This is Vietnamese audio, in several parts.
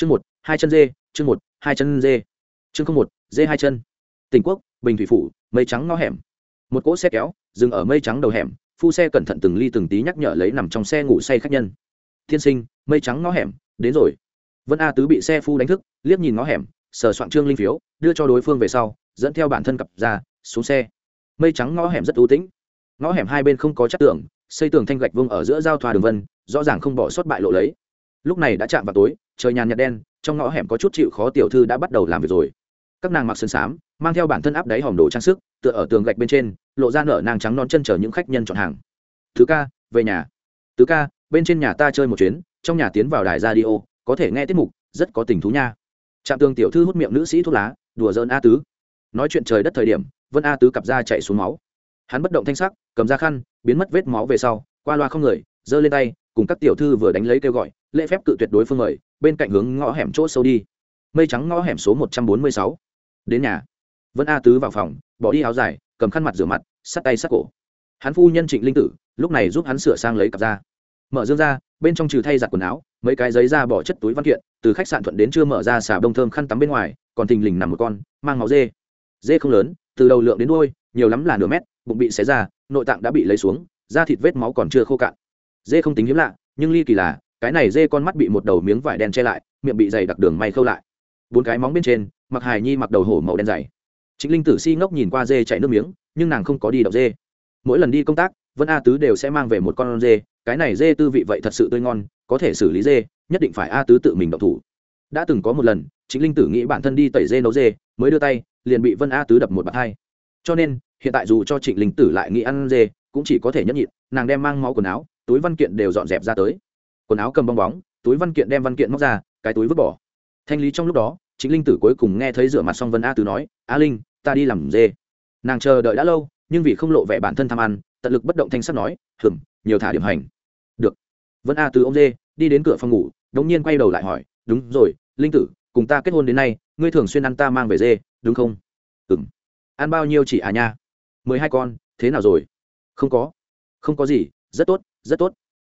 chương một, hai chân dê, chương một, hai chân dê. Chương không một, dê hai chân. Tỉnh quốc, bình thủy phủ, mây trắng ngõ hẻm. Một cỗ xe kéo, dừng ở mây trắng đầu hẻm, phu xe cẩn thận từng ly từng tí nhắc nhở lấy nằm trong xe ngủ say khách nhân. Thiên sinh, mây trắng ngõ hẻm, đến rồi. Vân a tứ bị xe phu đánh thức, liếc nhìn ngõ hẻm, sờ soạn trương linh phiếu, đưa cho đối phương về sau, dẫn theo bản thân cặp ra, xuống xe. Mây trắng ngõ hẻm rất ưu tĩnh. Ngõ hẻm hai bên không có chất tường, xây tường thanh gạch vương ở giữa giao thoa đường vân, rõ ràng không bỏ sót bại lộ lấy. Lúc này đã chạm vào tối trời nhàn nhạt đen, trong ngõ hẻm có chút chịu khó tiểu thư đã bắt đầu làm việc rồi. Các nàng mặc sơn xám, mang theo bản thân áp đáy hòm đồ trang sức, tựa ở tường gạch bên trên, lộ ra nở nàng trắng non chân chở những khách nhân chọn hàng. Thứ ca, về nhà. Tứ ca, bên trên nhà ta chơi một chuyến, trong nhà tiến vào đài radio, có thể nghe tiết mục, rất có tình thú nha. Trạm tường tiểu thư hút miệng nữ sĩ thuốc lá, đùa dơn a tứ. Nói chuyện trời đất thời điểm, vân a tứ cặp ra chạy xuống máu. Hắn bất động thanh sắc, cầm ra khăn, biến mất vết máu về sau, qua loa không người, giơ lên tay, cùng các tiểu thư vừa đánh lấy kêu gọi, lễ phép cự tuyệt đối phương mời bên cạnh hướng ngõ hẻm chỗ sâu đi. Mây trắng ngõ hẻm số một trăm bốn mươi sáu. Đến nhà. Vân a tứ vào phòng, bỏ đi áo dài, cầm khăn mặt rửa mặt, sắt tay sắt cổ. Hắn phu nhân trịnh linh tử, lúc này giúp hắn sửa sang lấy cặp ra mở dương ra, bên trong trừ thay giặt quần áo, mấy cái giấy ra bỏ chất túi văn kiện, từ khách sạn thuận đến chưa mở ra xà bông thơm khăn tắm bên ngoài, còn thình lình nằm một con, mang máu dê. Dê không lớn, từ đầu lượng đến đôi nhiều lắm là nửa mét, bụng bị xé ra, nội tạng đã bị lấy xuống, da thịt vết máu còn chưa khô cạn. Dê không tính hiếm lạ, nhưng ly kỳ là cái này dê con mắt bị một đầu miếng vải đen che lại, miệng bị dày đặc đường may khâu lại. Bốn cái móng bên trên, mặc hài nhi mặc đầu hổ màu đen dày. Chính linh tử si ngốc nhìn qua dê chạy nước miếng, nhưng nàng không có đi đậu dê. Mỗi lần đi công tác, vân a tứ đều sẽ mang về một con dê, cái này dê tư vị vậy thật sự tươi ngon, có thể xử lý dê, nhất định phải a tứ tự mình động thủ. Đã từng có một lần chính linh tử nghĩ bản thân đi tẩy dê nấu dê, mới đưa tay, liền bị vân a tứ đập một bạt hai. Cho nên, hiện tại dù cho trịnh linh tử lại nghĩ ăn dê, cũng chỉ có thể nhẫn nhịn, nàng đem mang máu quần áo, túi văn kiện đều dọn dẹp ra tới quần áo cầm bong bóng, túi văn kiện đem văn kiện móc ra, cái túi vứt bỏ. Thanh lý trong lúc đó chính linh tử cuối cùng nghe thấy rửa mặt xong vân a tứ nói, a linh, ta đi làm dê. Nàng chờ đợi đã lâu, nhưng vì không lộ vẻ bản thân tham ăn, tận lực bất động thanh sắc nói, hừm, nhiều thả điểm hành. Được. Vân a từ ông dê, đi đến cửa phòng ngủ, đống nhiên quay đầu lại hỏi, đúng rồi, linh tử, cùng ta kết hôn đến nay, ngươi thường xuyên ăn ta mang về dê, đúng không? Ừng ăn bao nhiêu chỉ à nha? Mười hai con, thế nào rồi? Không có. Không có gì, rất tốt rất tốt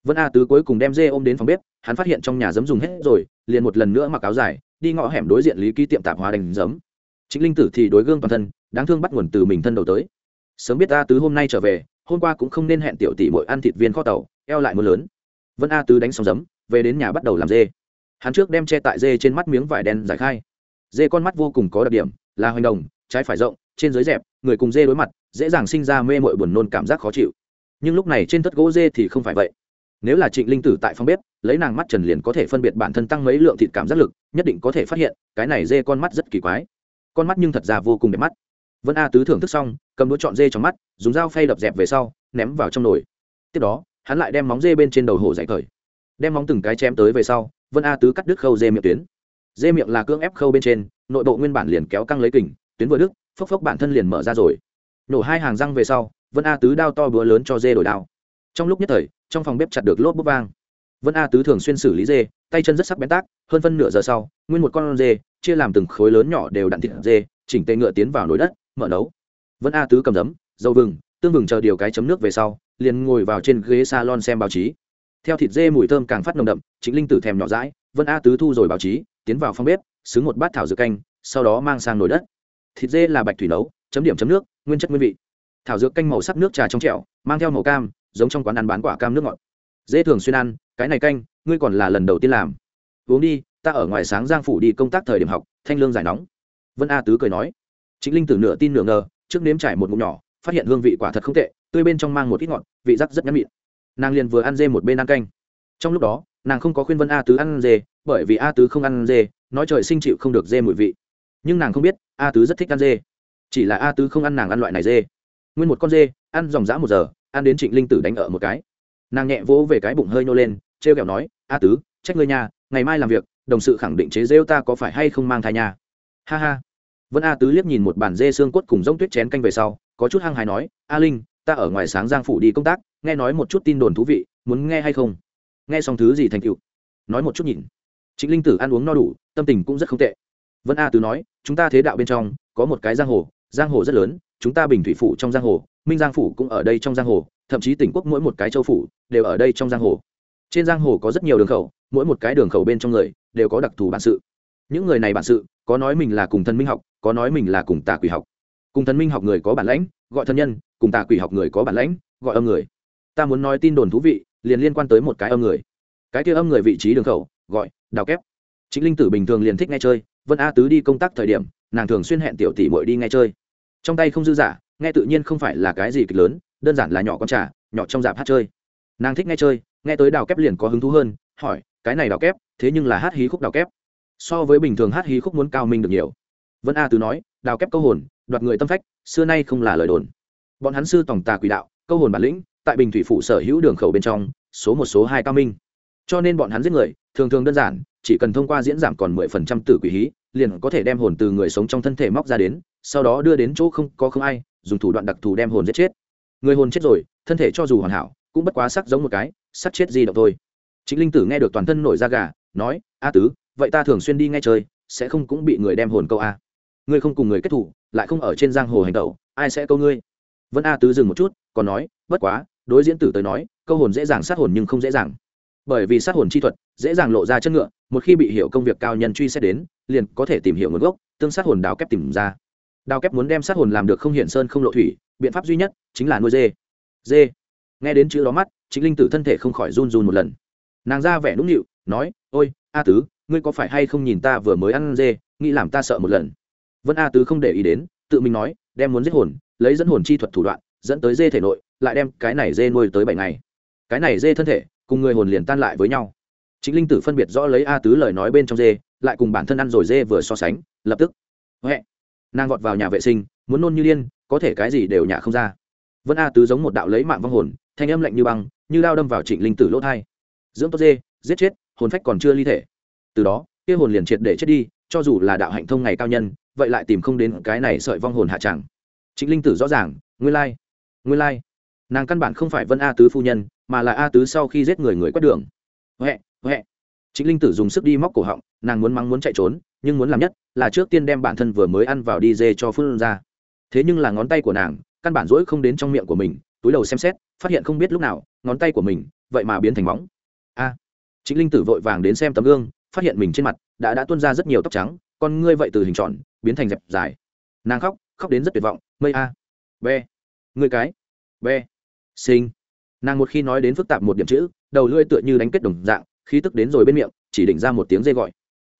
vân a tứ cuối cùng đem dê ôm đến phòng bếp, hắn phát hiện trong nhà giấm dùng hết rồi, liền một lần nữa mặc áo dài, đi ngõ hẻm đối diện lý ký tiệm tạp hóa đánh giấm. Chính linh tử thì đối gương toàn thân, đáng thương bắt nguồn từ mình thân đầu tới. Sớm biết a tứ hôm nay trở về, hôm qua cũng không nên hẹn tiểu tỷ muội ăn thịt viên kho tàu, eo lại mưa lớn. Vân a tứ đánh xong giấm, về đến nhà bắt đầu làm dê. Hắn trước đem che tại dê trên mắt miếng vải đen giải khai. Dê con mắt vô cùng có đặc điểm, là hoành đồng, trái phải rộng, trên dưới dẹp, người cùng dê đối mặt, dễ dàng sinh ra mê mội buồn nôn cảm giác khó chịu. Nhưng lúc này trên tất gỗ dê thì không phải vậy nếu là trịnh linh tử tại phòng bếp, lấy nàng mắt trần liền có thể phân biệt bản thân tăng mấy lượng thịt cảm giác lực, nhất định có thể phát hiện, cái này dê con mắt rất kỳ quái. Con mắt nhưng thật ra vô cùng đẹp mắt. Vân a tứ thưởng thức xong, cầm đũa chọn dê trong mắt, dùng dao phay đập dẹp về sau, ném vào trong nồi. Tiếp đó, hắn lại đem móng dê bên trên đầu hổ giải khởi. Đem móng từng cái chém tới về sau, vân a tứ cắt đứt khâu dê miệng tuyến. Dê miệng là cưỡng ép khâu bên trên, nội bộ nguyên bản liền kéo căng lấy kình, tuyến vừa đứt, phốc phốc bản thân liền mở ra rồi. Nổ hai hàng răng về sau, vân a tứ đao to búa lớn cho dê đổi đao. Trong lúc nhất thời trong phòng bếp chặt được lốp bút vang. Vân a tứ thường xuyên xử lý dê, tay chân rất sắc bén tác, hơn phân nửa giờ sau, nguyên một con dê, chia làm từng khối lớn nhỏ đều đặn thịt dê, chỉnh tê ngựa tiến vào nồi đất, mở nấu. Vân a tứ cầm giấm dầu vừng, tương vừng chờ điều cái chấm nước về sau, liền ngồi vào trên ghế salon xem báo chí. Theo thịt dê mùi thơm càng phát nồng đậm chính linh tử thèm nhỏ rãi vân a tứ thu rồi báo chí, tiến vào phòng bếp, xứng một bát thảo dược canh, sau đó mang sang nồi đất. Thịt dê là bạch thủy nấu, chấm điểm chấm nước, nguyên chất nguyên vị. Thảo dược canh màu sắc nước trà trong trẻo, mang theo màu cam giống trong quán ăn bán quả cam nước ngọt. Dễ thường xuyên ăn, cái này canh, ngươi còn là lần đầu tiên làm. Uống đi, ta ở ngoài sáng giang phủ đi công tác thời điểm học, thanh lương giải nóng. Vân a tứ cười nói. Chính linh tử nửa tin nửa ngờ, trước nếm trải một ngụm nhỏ, phát hiện hương vị quả thật không tệ, tươi bên trong mang một ít ngọt, vị rắc rất nhắm mịn. Nàng liền vừa ăn dê một bên ăn canh. Trong lúc đó, nàng không có khuyên vân a tứ ăn dê, bởi vì a tứ không ăn dê, nói trời sinh chịu không được dê mùi vị. Nhưng nàng không biết, a tứ rất thích ăn dê. Chỉ là a tứ không ăn nàng ăn loại này dê. Nguyên một con dê, ăn dòng dã một giờ ăn đến trịnh linh tử đánh ở một cái. Nàng nhẹ vỗ về cái bụng hơi nô lên t r e o kẹo nói, a tứ, trách ngươi nhà ngày mai làm việc, đồng sự khẳng định chế rêu ta có phải hay không mang thai nhà ha ha. Vân a tứ liếc nhìn một bàn dê xương cốt cùng giống tuyết chén canh về sau, có chút hăng hài nói, a linh, ta ở ngoài sáng giang phủ đi công tác, nghe nói một chút tin đồn thú vị, muốn nghe hay không? Nghe xong thứ gì thành cựu nói một chút nhìn. Trịnh linh tử ăn uống no đủ, tâm tình cũng rất không tệ. Vân a tứ nói, chúng ta thế đạo bên trong, có một cái giang hồ giang hồ rất lớn, chúng ta bình thủy phủ trong giang hồ minh giang phủ cũng ở đây trong giang hồ, thậm chí tỉnh quốc mỗi một cái châu phủ đều ở đây trong giang hồ. Trên giang hồ có rất nhiều đường khẩu, mỗi một cái đường khẩu bên trong người đều có đặc thù bản sự. Những người này bản sự có nói mình là cùng thần minh học, có nói mình là cùng tà quỷ học. Cùng thần minh học người có bản lãnh, gọi thân nhân, cùng tà quỷ học người có bản lãnh, gọi âm người. Ta muốn nói tin đồn thú vị, liền liên quan tới một cái âm người. Cái kia âm người vị trí đường khẩu, gọi đào kép. Chính linh tử bình thường liền thích nghe chơi, vân a tứ đi công tác thời điểm, nàng thường xuyên hẹn tiểu tỷ bội đi nghe chơi. Trong tay không dư giả nghe tự nhiên không phải là cái gì kịch lớn, đơn giản là nhỏ con trà, nhỏ trong dạp hát chơi. Nàng thích nghe chơi, nghe tới đào kép liền có hứng thú hơn, hỏi, cái này đào kép, thế nhưng là hát hí khúc đào kép. So với bình thường hát hí khúc muốn cao minh được nhiều. Vân a tứ nói, đào kép câu hồn, đoạt người tâm phách, xưa nay không là lời đồn. Bọn hắn sư tổng tà quỷ đạo, câu hồn bản lĩnh, tại bình thủy phủ sở hữu đường khẩu bên trong, số một, số hai cao minh. Cho nên bọn hắn giết người, thường thường đơn giản, chỉ cần thông qua diễn giảm còn mười phần trăm tử quỷ hí, liền có thể đem hồn từ người sống trong thân thể móc ra đến, sau đó đưa đến chỗ không có không ai dùng thủ đoạn đặc thù đem hồn giết chết. Người hồn chết rồi, thân thể cho dù hoàn hảo, cũng bất quá sắc giống một cái, sắc chết gì động thôi. Chính linh tử nghe được toàn thân nổi da gà, nói, a tứ, vậy ta thường xuyên đi nghe chơi, sẽ không cũng bị người đem hồn câu a? Ngươi không cùng người kết thủ, lại không ở trên giang hồ hành tẩu, ai sẽ câu ngươi? Vẫn a tứ dừng một chút, còn nói, bất quá, đối diễn tử tới nói, câu hồn dễ dàng sát hồn nhưng không dễ dàng. Bởi vì sát hồn chi thuật, dễ dàng lộ ra chân ngựa, một khi bị hiểu công việc cao nhân truy xét đến, liền có thể tìm hiểu nguồn gốc, tương sát hồn đào kép tìm ra đào kép muốn đem sát hồn làm được không hiện sơn không lộ thủy, biện pháp duy nhất chính là nuôi dê. Dê. Nghe đến chữ đó mắt chính linh tử thân thể không khỏi run run một lần. Nàng ra vẻ nũng nịu, nói, ôi, a tứ, ngươi có phải hay không nhìn ta vừa mới ăn dê, nghĩ làm ta sợ một lần? Vân a tứ không để ý đến, tự mình nói, đem muốn giết hồn, lấy dẫn hồn chi thuật thủ đoạn, dẫn tới dê thể nội, lại đem cái này dê nuôi tới bảy ngày. Cái này dê thân thể, cùng người hồn liền tan lại với nhau. Chính linh tử phân biệt rõ lấy a tứ lời nói bên trong dê, lại cùng bản thân ăn rồi dê vừa so sánh, lập tức, huệ nàng vọt vào nhà vệ sinh, muốn nôn như điên, có thể cái gì đều nhả không ra. Vân a tứ giống một đạo lấy mạng vong hồn, thanh âm lạnh như băng, như lao đâm vào trịnh linh tử lỗ thai. Dưỡng tốt dê, giết chết, hồn phách còn chưa ly thể. Từ đó, kia hồn liền triệt để chết đi, cho dù là đạo hạnh thông ngày cao nhân, vậy lại tìm không đến cái này sợi vong hồn hạ tràng trịnh linh tử rõ ràng, nguyên lai nguyên lai. Nàng căn bản không phải vân a tứ phu nhân, mà là a tứ sau khi giết người người quét đường. Huệ huệ. Trịnh linh tử dùng sức đi móc cổ họng, nàng muốn mắng muốn chạy trốn nhưng muốn làm nhất là trước tiên đem bản thân vừa mới ăn vào đi dê cho phương ra. Thế nhưng là ngón tay của nàng, căn bản rỗi không đến trong miệng của mình, túi đầu xem xét, phát hiện không biết lúc nào, ngón tay của mình, vậy mà biến thành móng. A chính linh tử vội vàng đến xem tấm gương, phát hiện mình trên mặt đã đã tuôn ra rất nhiều tóc trắng, con ngươi vậy từ hình tròn, biến thành dẹp dài. Nàng khóc khóc đến rất tuyệt vọng, mây a b người cái b sinh nàng một khi nói đến phức tạp một điểm chữ, đầu lưỡi tựa như đánh kết đồng dạng, khí tức đến rồi bên miệng, chỉ định ra một tiếng dê gọi.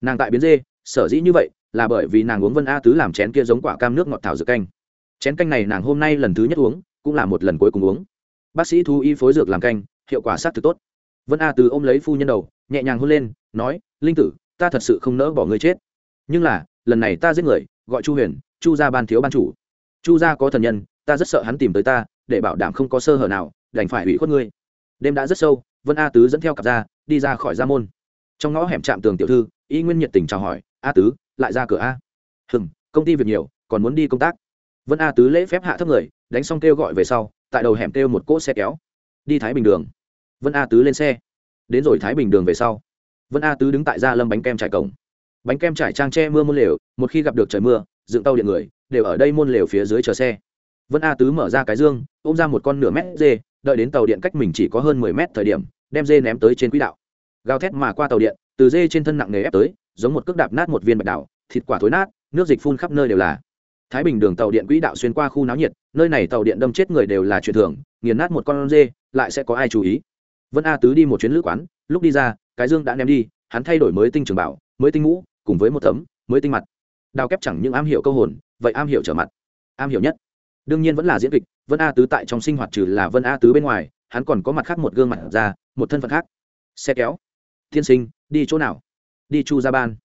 Nàng tại biến dê sở dĩ như vậy là bởi vì nàng uống vân a tứ làm chén kia giống quả cam nước ngọt thảo dược canh. Chén canh này nàng hôm nay lần thứ nhất uống, cũng là một lần cuối cùng uống. Bác sĩ thu y phối dược làm canh, hiệu quả sát thực tốt. Vân a tứ ôm lấy phu nhân đầu, nhẹ nhàng hôn lên, nói, linh tử, ta thật sự không nỡ bỏ người chết. Nhưng là, lần này ta giết người, gọi chu huyền, chu gia ban thiếu ban chủ. Chu gia có thần nhân, ta rất sợ hắn tìm tới ta, để bảo đảm không có sơ hở nào, đành phải hủy khuất ngươi. Đêm đã rất sâu, vân a tứ dẫn theo cặp ra, đi ra khỏi gia môn. Trong ngõ hẻm trạm tường tiểu thư, y nguyên nhiệt tình chào hỏi a tứ, lại ra cửa a. Hừm, công ty việc nhiều, còn muốn đi công tác. Vân a tứ lễ phép hạ thấp người, đánh xong kêu gọi về sau, tại đầu hẻm kêu một cỗ xe kéo. Đi thái bình đường. Vân a tứ lên xe. Đến rồi thái bình đường về sau, vân a tứ đứng tại gia lâm bánh kem trải cổng. Bánh kem trải trang tre mưa môn lều, một khi gặp được trời mưa, dựng tàu điện người, đều ở đây môn lều phía dưới chờ xe. Vân a tứ mở ra cái dương, ôm ra một con nửa mét dê, đợi đến tàu điện cách mình chỉ có hơn mười mét thời điểm, đem dê ném tới trên quỹ đạo. Gào thét mà qua tàu điện, từ dê trên thân nặng nề ép tới giống một cước đạp nát một viên bạch đảo thịt quả thối nát nước dịch phun khắp nơi đều là. Thái bình đường tàu điện quỹ đạo xuyên qua khu náo nhiệt nơi này tàu điện đâm chết người đều là chuyện thường nghiền nát một con dê lại sẽ có ai chú ý? Vân a tứ đi một chuyến lữ quán lúc đi ra cái dương đã ném đi hắn thay đổi mới tinh trường bảo mới tinh ngũ, cùng với một tấm mới tinh mặt. Đào kép chẳng những am hiểu câu hồn vậy am hiểu trở mặt. Am hiểu nhất. Đương nhiên vẫn là diễn kịch vân a tứ tại trong sinh hoạt trừ là vân a tứ bên ngoài hắn còn có mặt khác một gương mặt ra một thân phận khác. Xe kéo. Tiên sinh đi chỗ nào? Đi chu ra ban.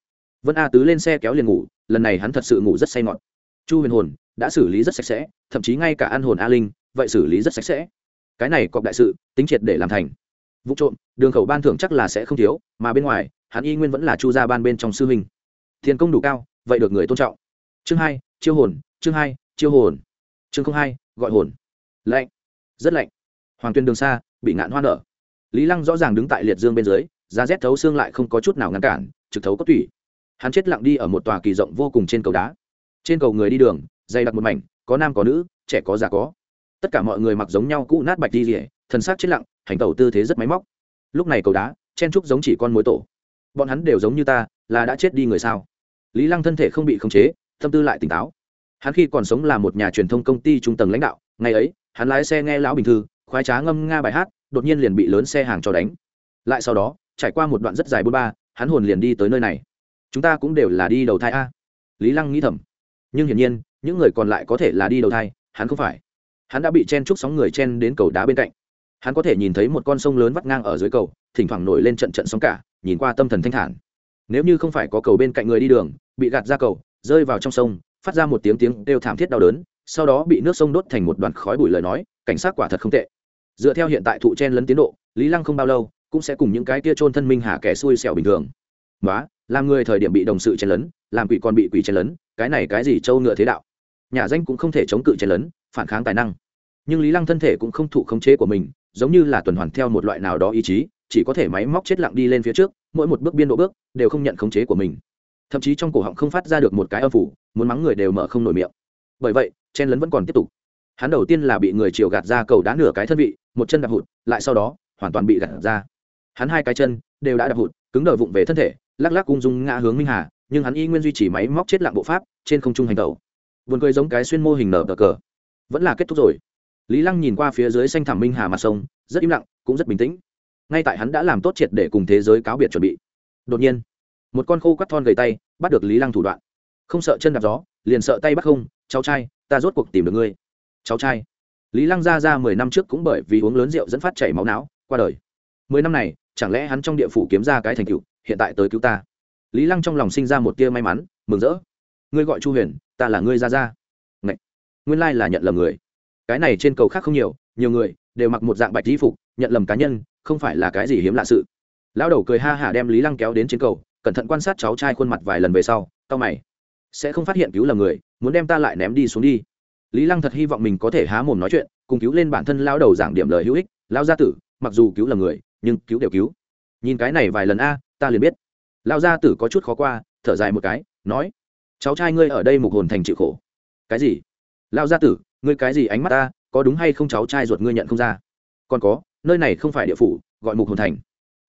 Vân a tứ lên xe kéo liền ngủ, lần này hắn thật sự ngủ rất say ngọt. Chu huyền hồn đã xử lý rất sạch sẽ, thậm chí ngay cả ăn hồn a linh, vậy xử lý rất sạch sẽ. Cái này cọc đại sự, tính triệt để làm thành. Vụ trộm, đường khẩu ban thưởng chắc là sẽ không thiếu, mà bên ngoài, hắn y nguyên vẫn là chu gia ban bên trong sư huynh. Thiền công đủ cao, vậy được người tôn trọng. Chương hai, chiêu hồn, chương hai, chiêu hồn. Chương không hai, gọi hồn. Lạnh, rất lạnh. Hoàng tuyên đường xa, bị ngạn hoa nở. Lý lăng rõ ràng đứng tại liệt dương bên dưới giá rét thấu xương lại không có chút nào ngăn cản, trực thấu có tủy. Hắn chết lặng đi ở một tòa kỳ rộng vô cùng trên cầu đá. Trên cầu người đi đường, dày đặc một mảnh, có nam có nữ, trẻ có già có. Tất cả mọi người mặc giống nhau cũ nát bạch đi rỉa thần sắc chết lặng, hành tẩu tư thế rất máy móc. Lúc này cầu đá, chen trúc giống chỉ con mối tổ. Bọn hắn đều giống như ta, là đã chết đi người sao? Lý lăng thân thể không bị khống chế, tâm tư lại tỉnh táo. Hắn khi còn sống là một nhà truyền thông công ty trung tầng lãnh đạo, ngày ấy, hắn lái xe nghe lão bình thư, khoái trá ngâm nga bài hát, đột nhiên liền bị lớn xe hàng cho đánh. Lại sau đó trải qua một đoạn rất dài bốn ba, hắn hồn liền đi tới nơi này. Chúng ta cũng đều là đi đầu thai a. Lý lăng nghĩ thầm. Nhưng hiển nhiên, những người còn lại có thể là đi đầu thai, hắn không phải. Hắn đã bị chen chúc sóng người chen đến cầu đá bên cạnh. Hắn có thể nhìn thấy một con sông lớn vắt ngang ở dưới cầu, thỉnh thoảng nổi lên trận trận sóng cả, nhìn qua tâm thần thanh thản. Nếu như không phải có cầu bên cạnh người đi đường, bị gạt ra cầu, rơi vào trong sông, phát ra một tiếng tiếng đều thảm thiết đau đớn, sau đó bị nước sông đốt thành một đoàn khói bụi lời nói, cảnh sát quả thật không tệ. Dựa theo hiện tại thụ chen lấn tiến độ, lý lăng không bao lâu cũng sẽ cùng những cái kia trôn thân minh hạ kẻ xui xẻo bình thường. Nói làm người thời điểm bị đồng sự chen lấn, làm quỷ còn bị quỷ chen lấn, cái này cái gì trâu ngựa thế đạo? Nhà danh cũng không thể chống cự chen lấn, phản kháng tài năng. Nhưng lý lăng thân thể cũng không thụ khống chế của mình, giống như là tuần hoàn theo một loại nào đó ý chí, chỉ có thể máy móc chết lặng đi lên phía trước, mỗi một bước biên độ bước, đều không nhận khống chế của mình. Thậm chí trong cổ họng không phát ra được một cái âm phủ, muốn mắng người đều mở không nổi miệng. Bởi vậy chen lấn vẫn còn tiếp tục. Hắn đầu tiên là bị người chiều gạt ra cầu đá nửa cái thân vị, một chân đạp hụt, lại sau đó, hoàn toàn bị gạt ra hắn hai cái chân đều đã đạp hụt, cứng đờ vụng về thân thể, lắc lắc ung dung ngã hướng minh hà, nhưng hắn y nguyên duy trì máy móc chết lặng bộ pháp, trên không trung hành tàu vườn cười giống cái xuyên mô hình nở cờ cờ. Vẫn là kết thúc rồi. Lý lăng nhìn qua phía dưới xanh thảm minh hà mặt sông, rất im lặng, cũng rất bình tĩnh. Ngay tại hắn đã làm tốt triệt để cùng thế giới cáo biệt chuẩn bị, đột nhiên, một con khô quắt thon gầy tay bắt được lý lăng thủ đoạn. Không sợ chân đạp gió, liền sợ tay bắt không, cháu trai, ta rốt cuộc tìm được ngươi. Cháu trai. Lý lăng ra ra mười năm trước cũng bởi vì uống lớn rượu dẫn phát chảy máu não, qua đời. Mười năm này chẳng lẽ hắn trong địa phủ kiếm ra cái thành tựu, hiện tại tới cứu ta? Lý lăng trong lòng sinh ra một tia may mắn, mừng rỡ. Ngươi gọi chu huyền, ta là ngươi ra ra Ngậy! nguyên lai là nhận lầm người. Cái này trên cầu khác không nhiều nhiều người, đều mặc một dạng bạch di phục, nhận lầm cá nhân, không phải là cái gì hiếm lạ sự. Lão đầu cười ha hả đem lý lăng kéo đến trên cầu, cẩn thận quan sát cháu trai khuôn mặt vài lần về sau tao mày. Sẽ không phát hiện cứu lầm người, muốn đem ta lại ném đi xuống đi. Lý lăng thật hy vọng mình có thể há mồm nói chuyện, cùng cứu lên bản thân lao đầu giảng điểm lời hữu ích. Lao gia tử mặc dù cứu là người, nhưng cứu đều cứu. Nhìn cái này vài lần a, ta liền biết. Lao gia tử có chút khó qua, thở dài một cái, nói, cháu trai ngươi ở đây mục hồn thành chịu khổ. Cái gì? Lao gia tử, ngươi cái gì ánh mắt ta, có đúng hay không cháu trai ruột ngươi nhận không ra? Còn có, nơi này không phải địa phủ, gọi mục hồn thành.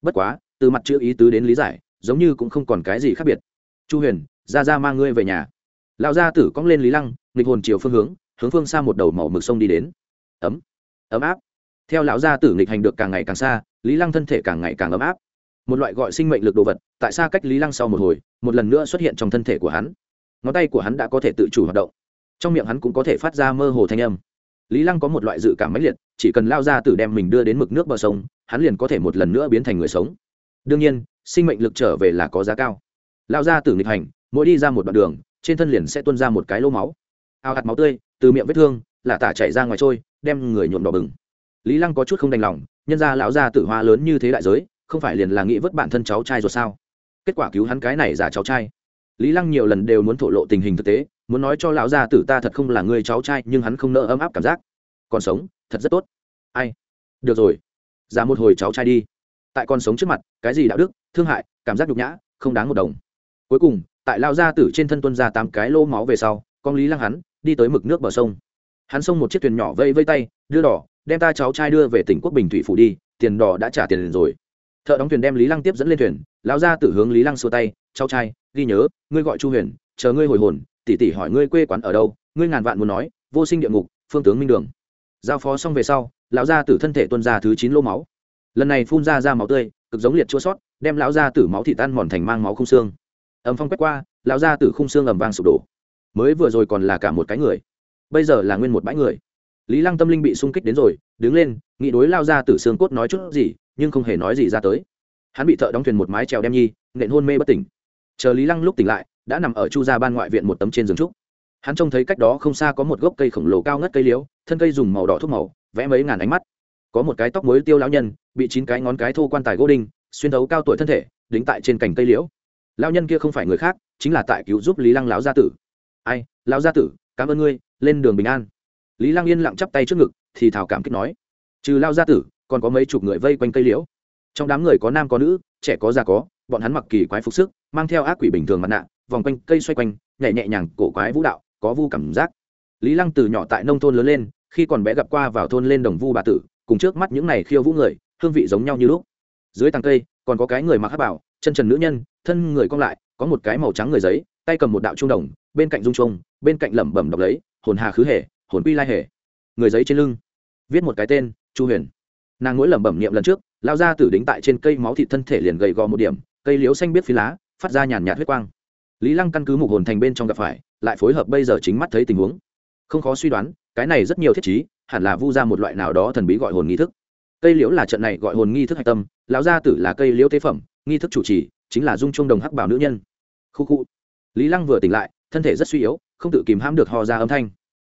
Bất quá, từ mặt chữ ý tứ đến lý giải, giống như cũng không còn cái gì khác biệt. Chu huyền, ra ra mang ngươi về nhà. Lão gia tử cong lên lý lăng, nghịch hồn chiều phương hướng hướng phương xa một đầu màu mực sông đi đến. Ấm ấm áp theo lão gia tử nghịch hành được càng ngày càng xa, lý lăng thân thể càng ngày càng ấm áp. Một loại gọi sinh mệnh lực đồ vật, tại xa cách lý lăng sau một hồi, một lần nữa xuất hiện trong thân thể của hắn. Ngón tay của hắn đã có thể tự chủ hoạt động. Trong miệng hắn cũng có thể phát ra mơ hồ thanh âm. Lý lăng có một loại dự cảm mãnh liệt, chỉ cần lao ra tử đem mình đưa đến mực nước bờ sông, hắn liền có thể một lần nữa biến thành người sống. Đương nhiên, sinh mệnh lực trở về là có giá cao. Lao ra tử nghịch hành, mỗi đi ra một đoạn đường, trên thân liền sẽ tuôn ra một cái lỗ máu. Ao hạt máu tươi, từ miệng vết thương là tả chảy ra ngoài trôi, đem người nhuộm đỏ bừng lý lăng có chút không đành lòng, nhân ra lão gia tử hoa lớn như thế đại giới, không phải liền là nghĩ vớt bản thân cháu trai rồi sao? Kết quả cứu hắn cái này giả cháu trai. Lý lăng nhiều lần đều muốn thổ lộ tình hình thực tế, muốn nói cho lão gia tử ta thật không là người cháu trai, nhưng hắn không nỡ ấm áp cảm giác. Còn sống, thật rất tốt. Ai? Được rồi. Giả một hồi cháu trai đi. Tại con sống trước mặt, cái gì đạo đức, thương hại, cảm giác nhục nhã, không đáng một đồng. Cuối cùng, tại lao gia tử trên thân tuân ra tám cái lô máu về sau, con lý lăng hắn, đi tới mực nước bờ sông. Hắn xông một chiếc thuyền nhỏ vây vây tay, đưa đỏ đem ta cháu trai đưa về tỉnh quốc bình thủy phủ đi, tiền đỏ đã trả tiền rồi. Thợ đóng thuyền đem lý lăng tiếp dẫn lên thuyền, lão gia tử hướng lý lăng xua tay, cháu trai, ghi nhớ, ngươi gọi chu huyền, chờ ngươi hồi hồn, tỷ tỷ hỏi ngươi quê quán ở đâu, ngươi ngàn vạn muốn nói, vô sinh địa ngục, phương tướng minh đường. Giao phó xong về sau, lão gia tử thân thể tuân ra thứ chín lô máu. Lần này phun ra ra máu tươi, cực giống liệt chua sót, đem lão gia tử máu thị tan mòn thành mang máu không xương. Ẩm phong quét qua, lão gia tử khung xương ẩm vang sụp đổ. Mới vừa rồi còn là cả một cái người, bây giờ là nguyên một bãi người lý lăng tâm linh bị sung kích đến rồi, đứng lên nghị đối lao ra từ xương cốt nói chút gì, nhưng không hề nói gì ra tới. Hắn bị thợ đóng thuyền một mái trèo đem nhi, nện hôn mê bất tỉnh. Chờ lý lăng lúc tỉnh lại, đã nằm ở chu gia ban ngoại viện một tấm trên giường trúc. Hắn trông thấy cách đó không xa có một gốc cây khổng lồ cao ngất cây liếu thân cây dùng màu đỏ thuốc màu, vẽ mấy ngàn ánh mắt. Có một cái tóc mới tiêu lão nhân, bị chín cái ngón cái thô quan tài gỗ đinh, xuyên thấu cao tuổi thân thể, đính tại trên cành cây liễu. Lão nhân kia không phải người khác, chính là tại cứu giúp lý lăng lão gia tử. Ai, lão gia tử, cảm ơn ngươi, lên đường bình an lý Lang yên lặng chắp tay trước ngực, thì thảo cảm kích nói, trừ lao gia tử, còn có mấy chục người vây quanh cây liễu. Trong đám người có nam có nữ, trẻ có già có, bọn hắn mặc kỳ quái phục sức, mang theo ác quỷ bình thường mặt nạ, vòng quanh cây xoay quanh, nhảy nhẹ nhàng, cổ quái vũ đạo, có vu cảm giác. Lý lăng từ nhỏ tại nông thôn lớn lên, khi còn bé gặp qua vào thôn lên đồng vu bà tử, cùng trước mắt những này khiêu vũ người, hương vị giống nhau như lúc. Dưới tàng cây, còn có cái người mặc hát bảo, chân trần nữ nhân, thân người cong lại, có một cái màu trắng người giấy, tay cầm một đạo trung đồng, bên cạnh dung trung bên cạnh lẩm bẩm đọc lấy, hồn hà khứ hề hồn quy lai hệ người giấy trên lưng, viết một cái tên, chu huyền. Nàng mỗi lẩm bẩm niệm lần trước lao ra tử đính tại trên cây máu thịt thân thể liền gầy gò một điểm, cây liếu xanh biết phi lá, phát ra nhàn nhạt huyết quang. Lý lăng căn cứ mục hồn thành bên trong gặp phải, lại phối hợp bây giờ chính mắt thấy tình huống. Không khó suy đoán, cái này rất nhiều thiết chí hẳn là vu ra một loại nào đó thần bí gọi hồn nghi thức. Cây liễu là trận này gọi hồn nghi thức hạch tâm, lão gia tử là cây liễu tế phẩm, nghi thức chủ trì, chính là dung trung đồng hắc bảo nữ nhân. Khu khu. Lý lăng vừa tỉnh lại, thân thể rất suy yếu, không tự kìm hãm được hò ra âm thanh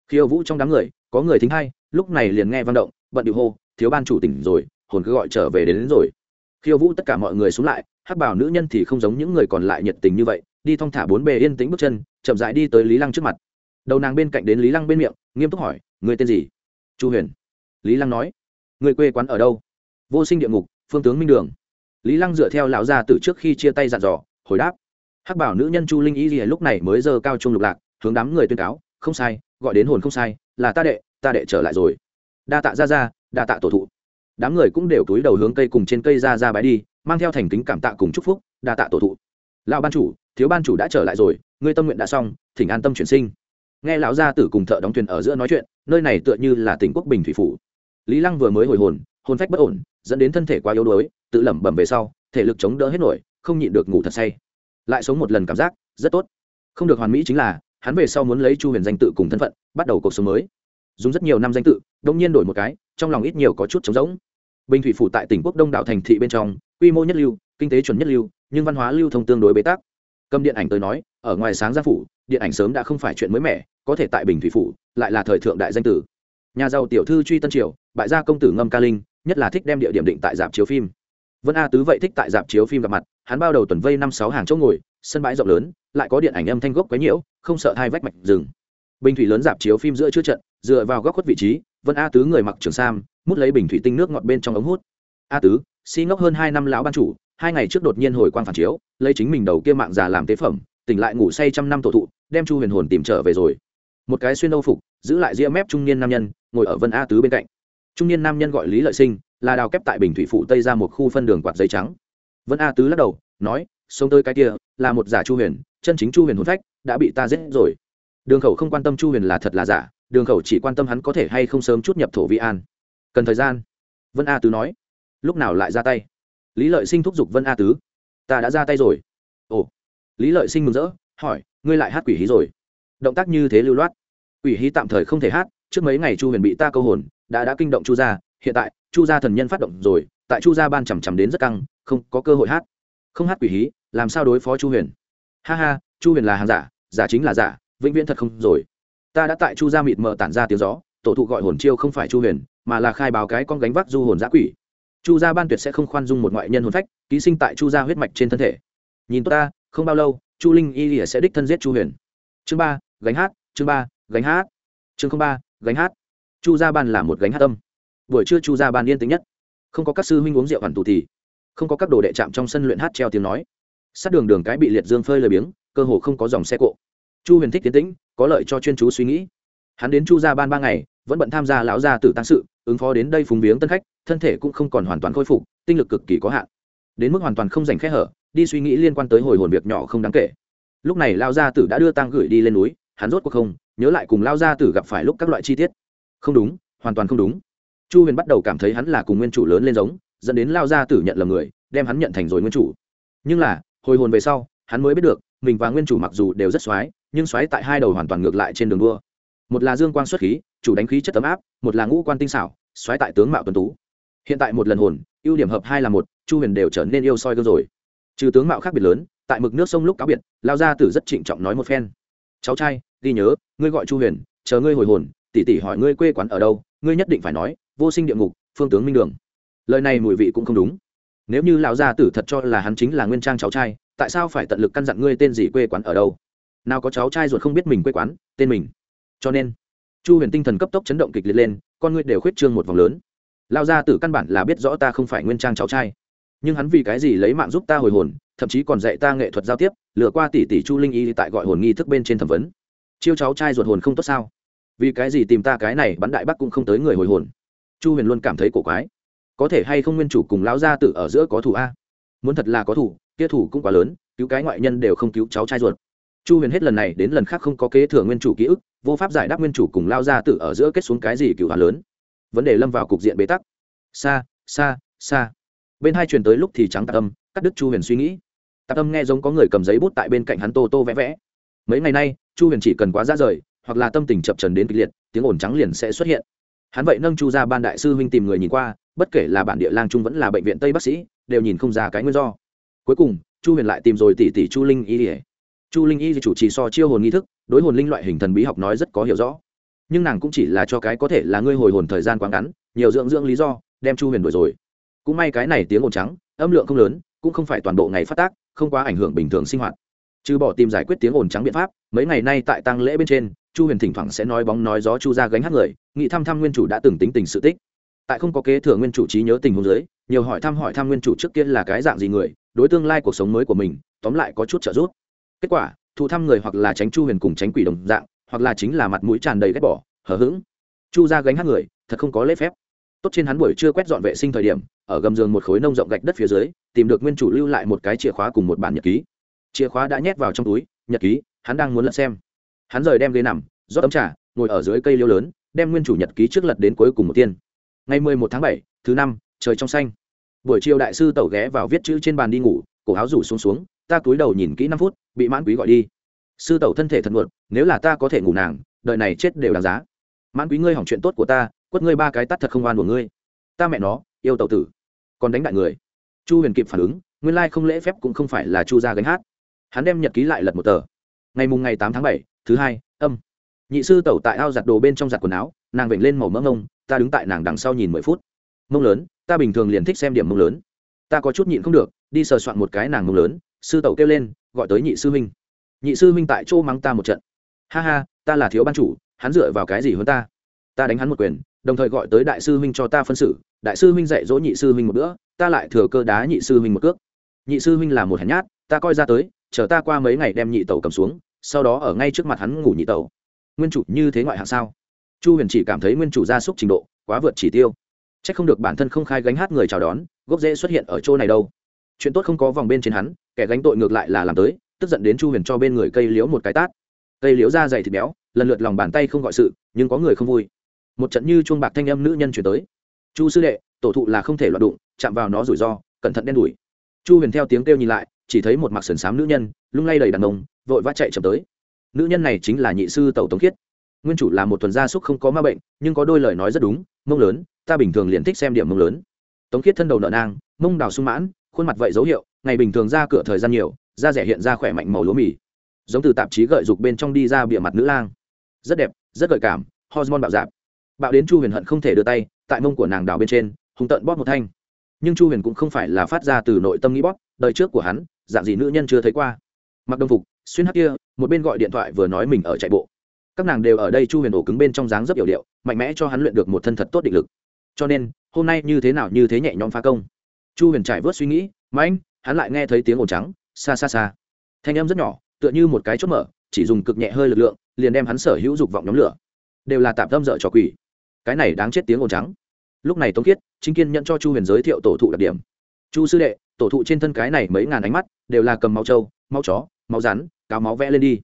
khiêu vũ trong đám người có người thính hay lúc này liền nghe văn động bận điệu hô thiếu ban chủ tỉnh rồi hồn cứ gọi trở về đến, đến rồi. Khiêu vũ tất cả mọi người xuống lại hắc bảo nữ nhân thì không giống những người còn lại nhiệt tình như vậy đi thong thả bốn bề yên tĩnh bước chân chậm rãi đi tới lý lăng trước mặt. Đầu nàng bên cạnh đến lý lăng bên miệng nghiêm túc hỏi người tên gì? Chu huyền. Lý lăng nói người quê quán ở đâu? Vô sinh địa ngục phương tướng minh đường. Lý lăng dựa theo lão gia từ trước khi chia tay dặn dò hồi đáp hắc bảo nữ nhân chu linh y gì lúc này mới giơ cao trung lục lạc hướng đám người tuyên cáo không sai, gọi đến hồn không sai, là ta đệ ta đệ trở lại rồi. Đa tạ ra ra đa tạ tổ thụ. Đám người cũng đều túi đầu hướng cây cùng trên cây ra ra bái đi, mang theo thành kính cảm tạ cùng chúc phúc, đa tạ tổ thụ. Lão ban chủ, thiếu ban chủ đã trở lại rồi, ngươi tâm nguyện đã xong, thỉnh an tâm chuyển sinh. Nghe lão gia tử cùng thợ đóng thuyền ở giữa nói chuyện, nơi này tựa như là tỉnh quốc bình thủy phủ. Lý lăng vừa mới hồi hồn hồn phách bất ổn, dẫn đến thân thể quá yếu đuối, tự lẩm bẩm về sau, thể lực chống đỡ hết nổi, không nhịn được ngủ thật say. Lại sống một lần cảm giác, rất tốt. Không được hoàn mỹ chính là hắn về sau muốn lấy chu huyền danh tự cùng thân phận, bắt đầu cuộc sống mới. Dùng rất nhiều năm danh tự, đông nhiên đổi một cái, trong lòng ít nhiều có chút trống rỗng. Bình thủy phủ tại tỉnh quốc đông đảo thành thị bên trong, quy mô nhất lưu, kinh tế chuẩn nhất lưu, nhưng văn hóa lưu thông tương đối bế tắc. Cầm điện ảnh tới nói, ở ngoài sáng gia phủ, điện ảnh sớm đã không phải chuyện mới mẻ, có thể tại bình thủy phủ, lại là thời thượng đại danh tử. Nhà giàu tiểu thư truy tân triều, bại gia công tử ngâm ca linh, nhất là thích đem địa điểm định tại dạp chiếu phim vân a tứ vậy thích tại dạp chiếu phim gặp mặt, hắn bao đầu tuần vây năm sáu hàng chỗ ngồi, sân bãi rộng lớn, lại có điện ảnh âm thanh gốc quấy nhiễu, không sợ hai vách mạch rừng. Bình thủy lớn dạp chiếu phim giữa chữa trận, dựa vào góc khuất vị trí, vân a tứ người mặc trường sam, mút lấy bình thủy tinh nước ngọt bên trong ống hút. A tứ xi、si、ngốc hơn hai năm lão ban chủ, hai ngày trước đột nhiên hồi quang phản chiếu, lấy chính mình đầu kia mạng già làm tế phẩm, tỉnh lại ngủ say trăm năm tổ thụ, đem chu huyền hồn tìm trở về rồi. Một cái xuyên âu phục, giữ lại ria mép trung niên nam nhân, ngồi ở vân a tứ bên cạnh. Trung niên nam nhân gọi lý lợi sinh là đào kép tại bình thủy phụ tây ra một khu phân đường quạt giấy trắng. Vân a tứ lắc đầu, nói, sống tới cái kia, là một giả chu huyền, chân chính chu huyền hồn phách, đã bị ta giết rồi. Đường khẩu không quan tâm chu huyền là thật là giả, đường khẩu chỉ quan tâm hắn có thể hay không sớm chút nhập thổ vi an. Cần thời gian. Vân a tứ nói. Lúc nào lại ra tay? Lý lợi sinh thúc giục vân a tứ. Ta đã ra tay rồi. Ồ. Lý lợi sinh mừng rỡ, hỏi, ngươi lại hát quỷ hí rồi? Động tác như thế lưu loát. Quỷ hí tạm thời không thể hát, trước mấy ngày chu huyền bị ta câu hồn, đã đã kinh động chu gia, hiện tại chu gia thần nhân phát động rồi, tại chu gia ban chằm chằm đến rất căng, không có cơ hội hát. Không hát quỷ hí, làm sao đối phó chu huyền? Ha ha, chu huyền là hàng giả giả chính là giả, vĩnh viễn thật không rồi. Ta đã tại chu gia mịt mờ tản ra tiếng gió, tổ thụ gọi hồn chiêu không phải chu huyền, mà là khai báo cái con gánh vác du hồn giã quỷ. Chu gia ban tuyệt sẽ không khoan dung một ngoại nhân hồn phách, ký sinh tại chu gia huyết mạch trên thân thể. Nhìn tốt ta, không bao lâu, chu linh y lìa sẽ đích thân giết chu huyền. Chương ba, gánh hát, chương ba, gánh hát. Chương ba, gánh hát. Chu gia ban là một gánh hát tâm buổi trưa chu gia ban yên tĩnh nhất. Không có các sư huynh uống rượu hẳn tù thì, không có các đồ đệ chạm trong sân luyện hát treo tiếng nói. Sát đường đường cái bị liệt dương phơi lời biếng, cơ hồ không có dòng xe cộ. Chu huyền thích tiến tĩnh, có lợi cho chuyên chú suy nghĩ. Hắn đến chu gia ban ba ngày, vẫn bận tham gia lão gia tử tăng sự, ứng phó đến đây phùng viếng tân khách, thân thể cũng không còn hoàn toàn khôi phục, tinh lực cực kỳ có hạn. Đến mức hoàn toàn không dành khẽ hở, đi suy nghĩ liên quan tới hồi hồn việc nhỏ không đáng kể. Lúc này lao gia tử đã đưa tang gửi đi lên núi, hắn rốt cuộc không, nhớ lại cùng lao gia tử gặp phải lúc các loại chi tiết. Không đúng, hoàn toàn không đúng chu huyền bắt đầu cảm thấy hắn là cùng nguyên chủ lớn lên giống, dẫn đến lao gia tử nhận là người, đem hắn nhận thành rồi nguyên chủ. Nhưng là, hồi hồn về sau, hắn mới biết được, mình và nguyên chủ mặc dù đều rất xoái nhưng xoáy tại hai đầu hoàn toàn ngược lại trên đường đua. Một là dương quan xuất khí, chủ đánh khí chất tấm áp, một là ngũ quan tinh xảo xoáy tại tướng mạo tuần tú. Hiện tại một lần hồn, ưu điểm hợp hai là một, chu huyền đều trở nên yêu soi gương rồi. Trừ tướng mạo khác biệt lớn, tại mực nước sông lúc cáo biệt, lao Gia tử rất trịnh trọng nói một phen. Cháu trai, ghi nhớ, ngươi gọi chu huyền, chờ ngươi hồi hồn tỉ tỉ hỏi ngươi quê quán ở đâu, ngươi nhất định phải nói vô sinh địa ngục, phương tướng minh đường. Lời này mùi vị cũng không đúng. Nếu như lão gia tử thật cho là hắn chính là nguyên trang cháu trai, tại sao phải tận lực căn dặn ngươi tên gì quê quán ở đâu? Nào có cháu trai ruột không biết mình quê quán, tên mình. Cho nên, chu huyền tinh thần cấp tốc chấn động kịch liệt lên, con ngươi đều khuyết trương một vòng lớn. Lão gia tử căn bản là biết rõ ta không phải nguyên trang cháu trai. Nhưng hắn vì cái gì lấy mạng giúp ta hồi hồn, thậm chí còn dạy ta nghệ thuật giao tiếp, lừa qua tỷ tỷ chu linh y tại gọi hồn nghi thức bên trên thẩm vấn. Chiêu cháu trai ruột hồn không tốt sao? Vì cái gì tìm ta cái này, bắn đại bắc cũng không tới người hồi hồn chu huyền luôn cảm thấy cổ quái. Có thể hay không nguyên chủ cùng lão gia tử ở giữa có thủ a? Muốn thật là có thủ kia thủ cũng quá lớn, cứu cái ngoại nhân đều không cứu cháu trai ruột. Chu huyền hết lần này đến lần khác không có kế thừa nguyên chủ ký ức, vô pháp giải đáp nguyên chủ cùng lao ra tự ở giữa kết xuống cái gì cựu hoàn lớn. Vấn đề lâm vào cục diện bế tắc. Xa xa xa bên hai truyền tới lúc thì trắng tạc âm, cắt đứt chu huyền suy nghĩ. Tạc âm nghe giống có người cầm giấy bút tại bên cạnh hắn tô tô vẽ vẽ. Mấy ngày nay, chu huyền chỉ cần quá ra rời, hoặc là tâm tình chập trần đến kịch liệt, tiếng ồn trắng liền sẽ xuất hiện hắn vậy nâng chu ra ban đại sư huynh tìm người nhìn qua, bất kể là bản địa lang trung vẫn là bệnh viện tây bác sĩ, đều nhìn không ra cái nguyên do. Cuối cùng, chu huyền lại tìm rồi tỷ tỷ chu linh y ỉa chu linh y chủ trì so chiêu hồn nghi thức, đối hồn linh loại hình thần bí học nói rất có hiểu rõ. Nhưng nàng cũng chỉ là cho cái có thể là ngươi hồi hồn thời gian quá ngắn, nhiều dưỡng dưỡng lý do, đem chu huyền đổi rồi. Cũng may cái này tiếng ồn trắng, âm lượng không lớn, cũng không phải toàn bộ ngày phát tác, không quá ảnh hưởng bình thường sinh hoạt trừ bỏ tìm giải quyết tiếng ồn trắng biện pháp, mấy ngày nay tại tăng lễ bên trên, chu huyền thỉnh thoảng sẽ nói bóng nói gió chu ra gánh hát người, nghị thăm thăm nguyên chủ đã từng tính tình sự tích. Tại không có kế thừa nguyên chủ trí nhớ tình huống giới nhiều hỏi thăm hỏi thăm nguyên chủ trước kia là cái dạng gì người, đối tương lai cuộc sống mới của mình, tóm lại có chút trợ giúp. Kết quả thụ thăm người hoặc là tránh chu huyền cùng tránh quỷ đồng dạng, hoặc là chính là mặt mũi tràn đầy ghét bỏ, hờ hững. Chu ra gánh hát người, thật không có lễ phép. Tốt trên hắn buổi chưa quét dọn vệ sinh thời điểm, ở gầm giường một khối nông rộng gạch đất phía dưới, tìm được nguyên chủ lưu lại một cái chìa khóa cùng một bản nhật ký chìa khóa đã nhét vào trong túi, nhật ký, hắn đang muốn lật xem. Hắn rời đem ghế nằm, rót ấm trà, ngồi ở dưới cây liêu lớn, đem nguyên chủ nhật ký trước lật đến cuối cùng một tiên. Ngày mười một tháng bảy, thứ năm, trời trong xanh. Buổi chiều đại sư tẩu ghé vào viết chữ trên bàn đi ngủ, cổ áo rủ xuống xuống, ta cúi đầu nhìn kỹ năm phút, bị mãn quý gọi đi. Sư tẩu thân thể thật muộn nếu là ta có thể ngủ nàng đợi này chết đều đáng giá. Mãn quý ngươi hỏng chuyện tốt của ta, quất ngươi ba cái tắt thật không oan của ngươi. Ta mẹ nó, yêu tẩu tử. Còn đánh đại người. Chu huyền kịp phản ứng, nguyên lai không lễ phép cũng không phải là chu gia gánh hát hắn đem nhật ký lại lật một tờ. Ngày mùng ngày tám tháng bảy, thứ hai, âm. Nhị sư tẩu tại ao giặt đồ bên trong giặt quần áo, nàng vểnh lên màu mỡ ngông, ta đứng tại nàng đằng sau nhìn mười phút. Mông lớn, ta bình thường liền thích xem điểm mông lớn. Ta có chút nhịn không được, đi sờ soạn một cái nàng mông lớn, sư tẩu kêu lên, gọi tới nhị sư huynh. Nhị sư huynh tại chỗ mắng ta một trận. Ha ha, ta là thiếu ban chủ, hắn dựa vào cái gì hơn ta? Ta đánh hắn một quyền, đồng thời gọi tới đại sư huynh cho ta phân xử. Đại sư huynh dạy dỗ nhị sư huynh một bữa, ta lại thừa cơ đá nhị sư huynh một cước. Nhị sư huynh là một hèn nhát, ta coi ra tới chờ ta qua mấy ngày đem nhị tẩu cầm xuống, sau đó ở ngay trước mặt hắn ngủ nhị tẩu. Nguyên chủ như thế ngoại hạng sao? Chu huyền chỉ cảm thấy nguyên chủ gia súc trình độ, quá vượt chỉ tiêu. C h ắ c không được bản thân không khai gánh hát người chào đón, gốc dễ xuất hiện ở chỗ này đâu. Chuyện tốt không có vòng bên trên hắn, kẻ gánh tội ngược lại là làm tới, tức giận đến chu huyền cho bên người cây liếu một cái tát. Cây liếu da dày thịt béo, lần lượt lòng bàn tay không gọi sự, nhưng có người không vui. Một trận như chuông bạc thanh âm nữ nhân chuyển tới. Chu sư đệ, tổ thụ là không thể loạt đụng, chạm vào nó rủi ro, cẩn thận đen đủi. Chu huyền theo tiếng kêu nhìn lại chỉ thấy một mặc sườn xám nữ nhân, lung lay đầy đàn ông, vội vã chạy chậm tới. Nữ nhân này chính là nhị sư tẩu tống khiết. Nguyên chủ là một tuần gia súc không có ma bệnh, nhưng có đôi lời nói rất đúng, mông lớn, ta bình thường liền thích xem điểm mông lớn. Tống khiết thân đầu nợ nang, mông đào sung mãn, khuôn mặt vậy dấu hiệu, ngày bình thường ra cửa thời gian nhiều, da rẻ hiện ra khỏe mạnh màu lúa mì. Giống từ tạp chí gợi dục bên trong đi ra bịa mặt nữ lang. Rất đẹp, rất gợi cảm, hormone bạo dạp. Bạo đến chu huyền hận không thể đưa tay, tại mông của nàng đào bên trên hùng tận bóp một thanh. Nhưng chu huyền cũng không phải là phát ra từ nội tâm nghĩ bóp, đời trước của hắn dạng gì nữ nhân chưa thấy qua. Mặc đồng phục, xuyên hắc kia, một bên gọi điện thoại vừa nói mình ở chạy bộ. Các nàng đều ở đây chu huyền ổ cứng bên trong dáng rất hiểu điệu, mạnh mẽ cho hắn luyện được một thân thật tốt định lực. Cho nên, hôm nay như thế nào như thế nhẹ nhõm phá công. Chu huyền trải vớt suy nghĩ mà anh hắn lại nghe thấy tiếng ồn trắng, xa xa xa. Thanh âm rất nhỏ, tựa như một cái chốt mở, chỉ dùng cực nhẹ hơi lực lượng, liền đem hắn sở hữu dục vọng nhóm lửa, đều là tạm tâm dở trò quỷ. Cái này đáng chết tiếng ồn trắng. Lúc này tống kiết chính kiên nhận cho chu huyền giới thiệu tổ thụ đặc điểm. Chu sư đệ tổ thụ trên thân cái này mấy ngàn ánh mắt, đều là cầm máu trâu, máu chó, máu rắn, cáo máu vẽ lên đi.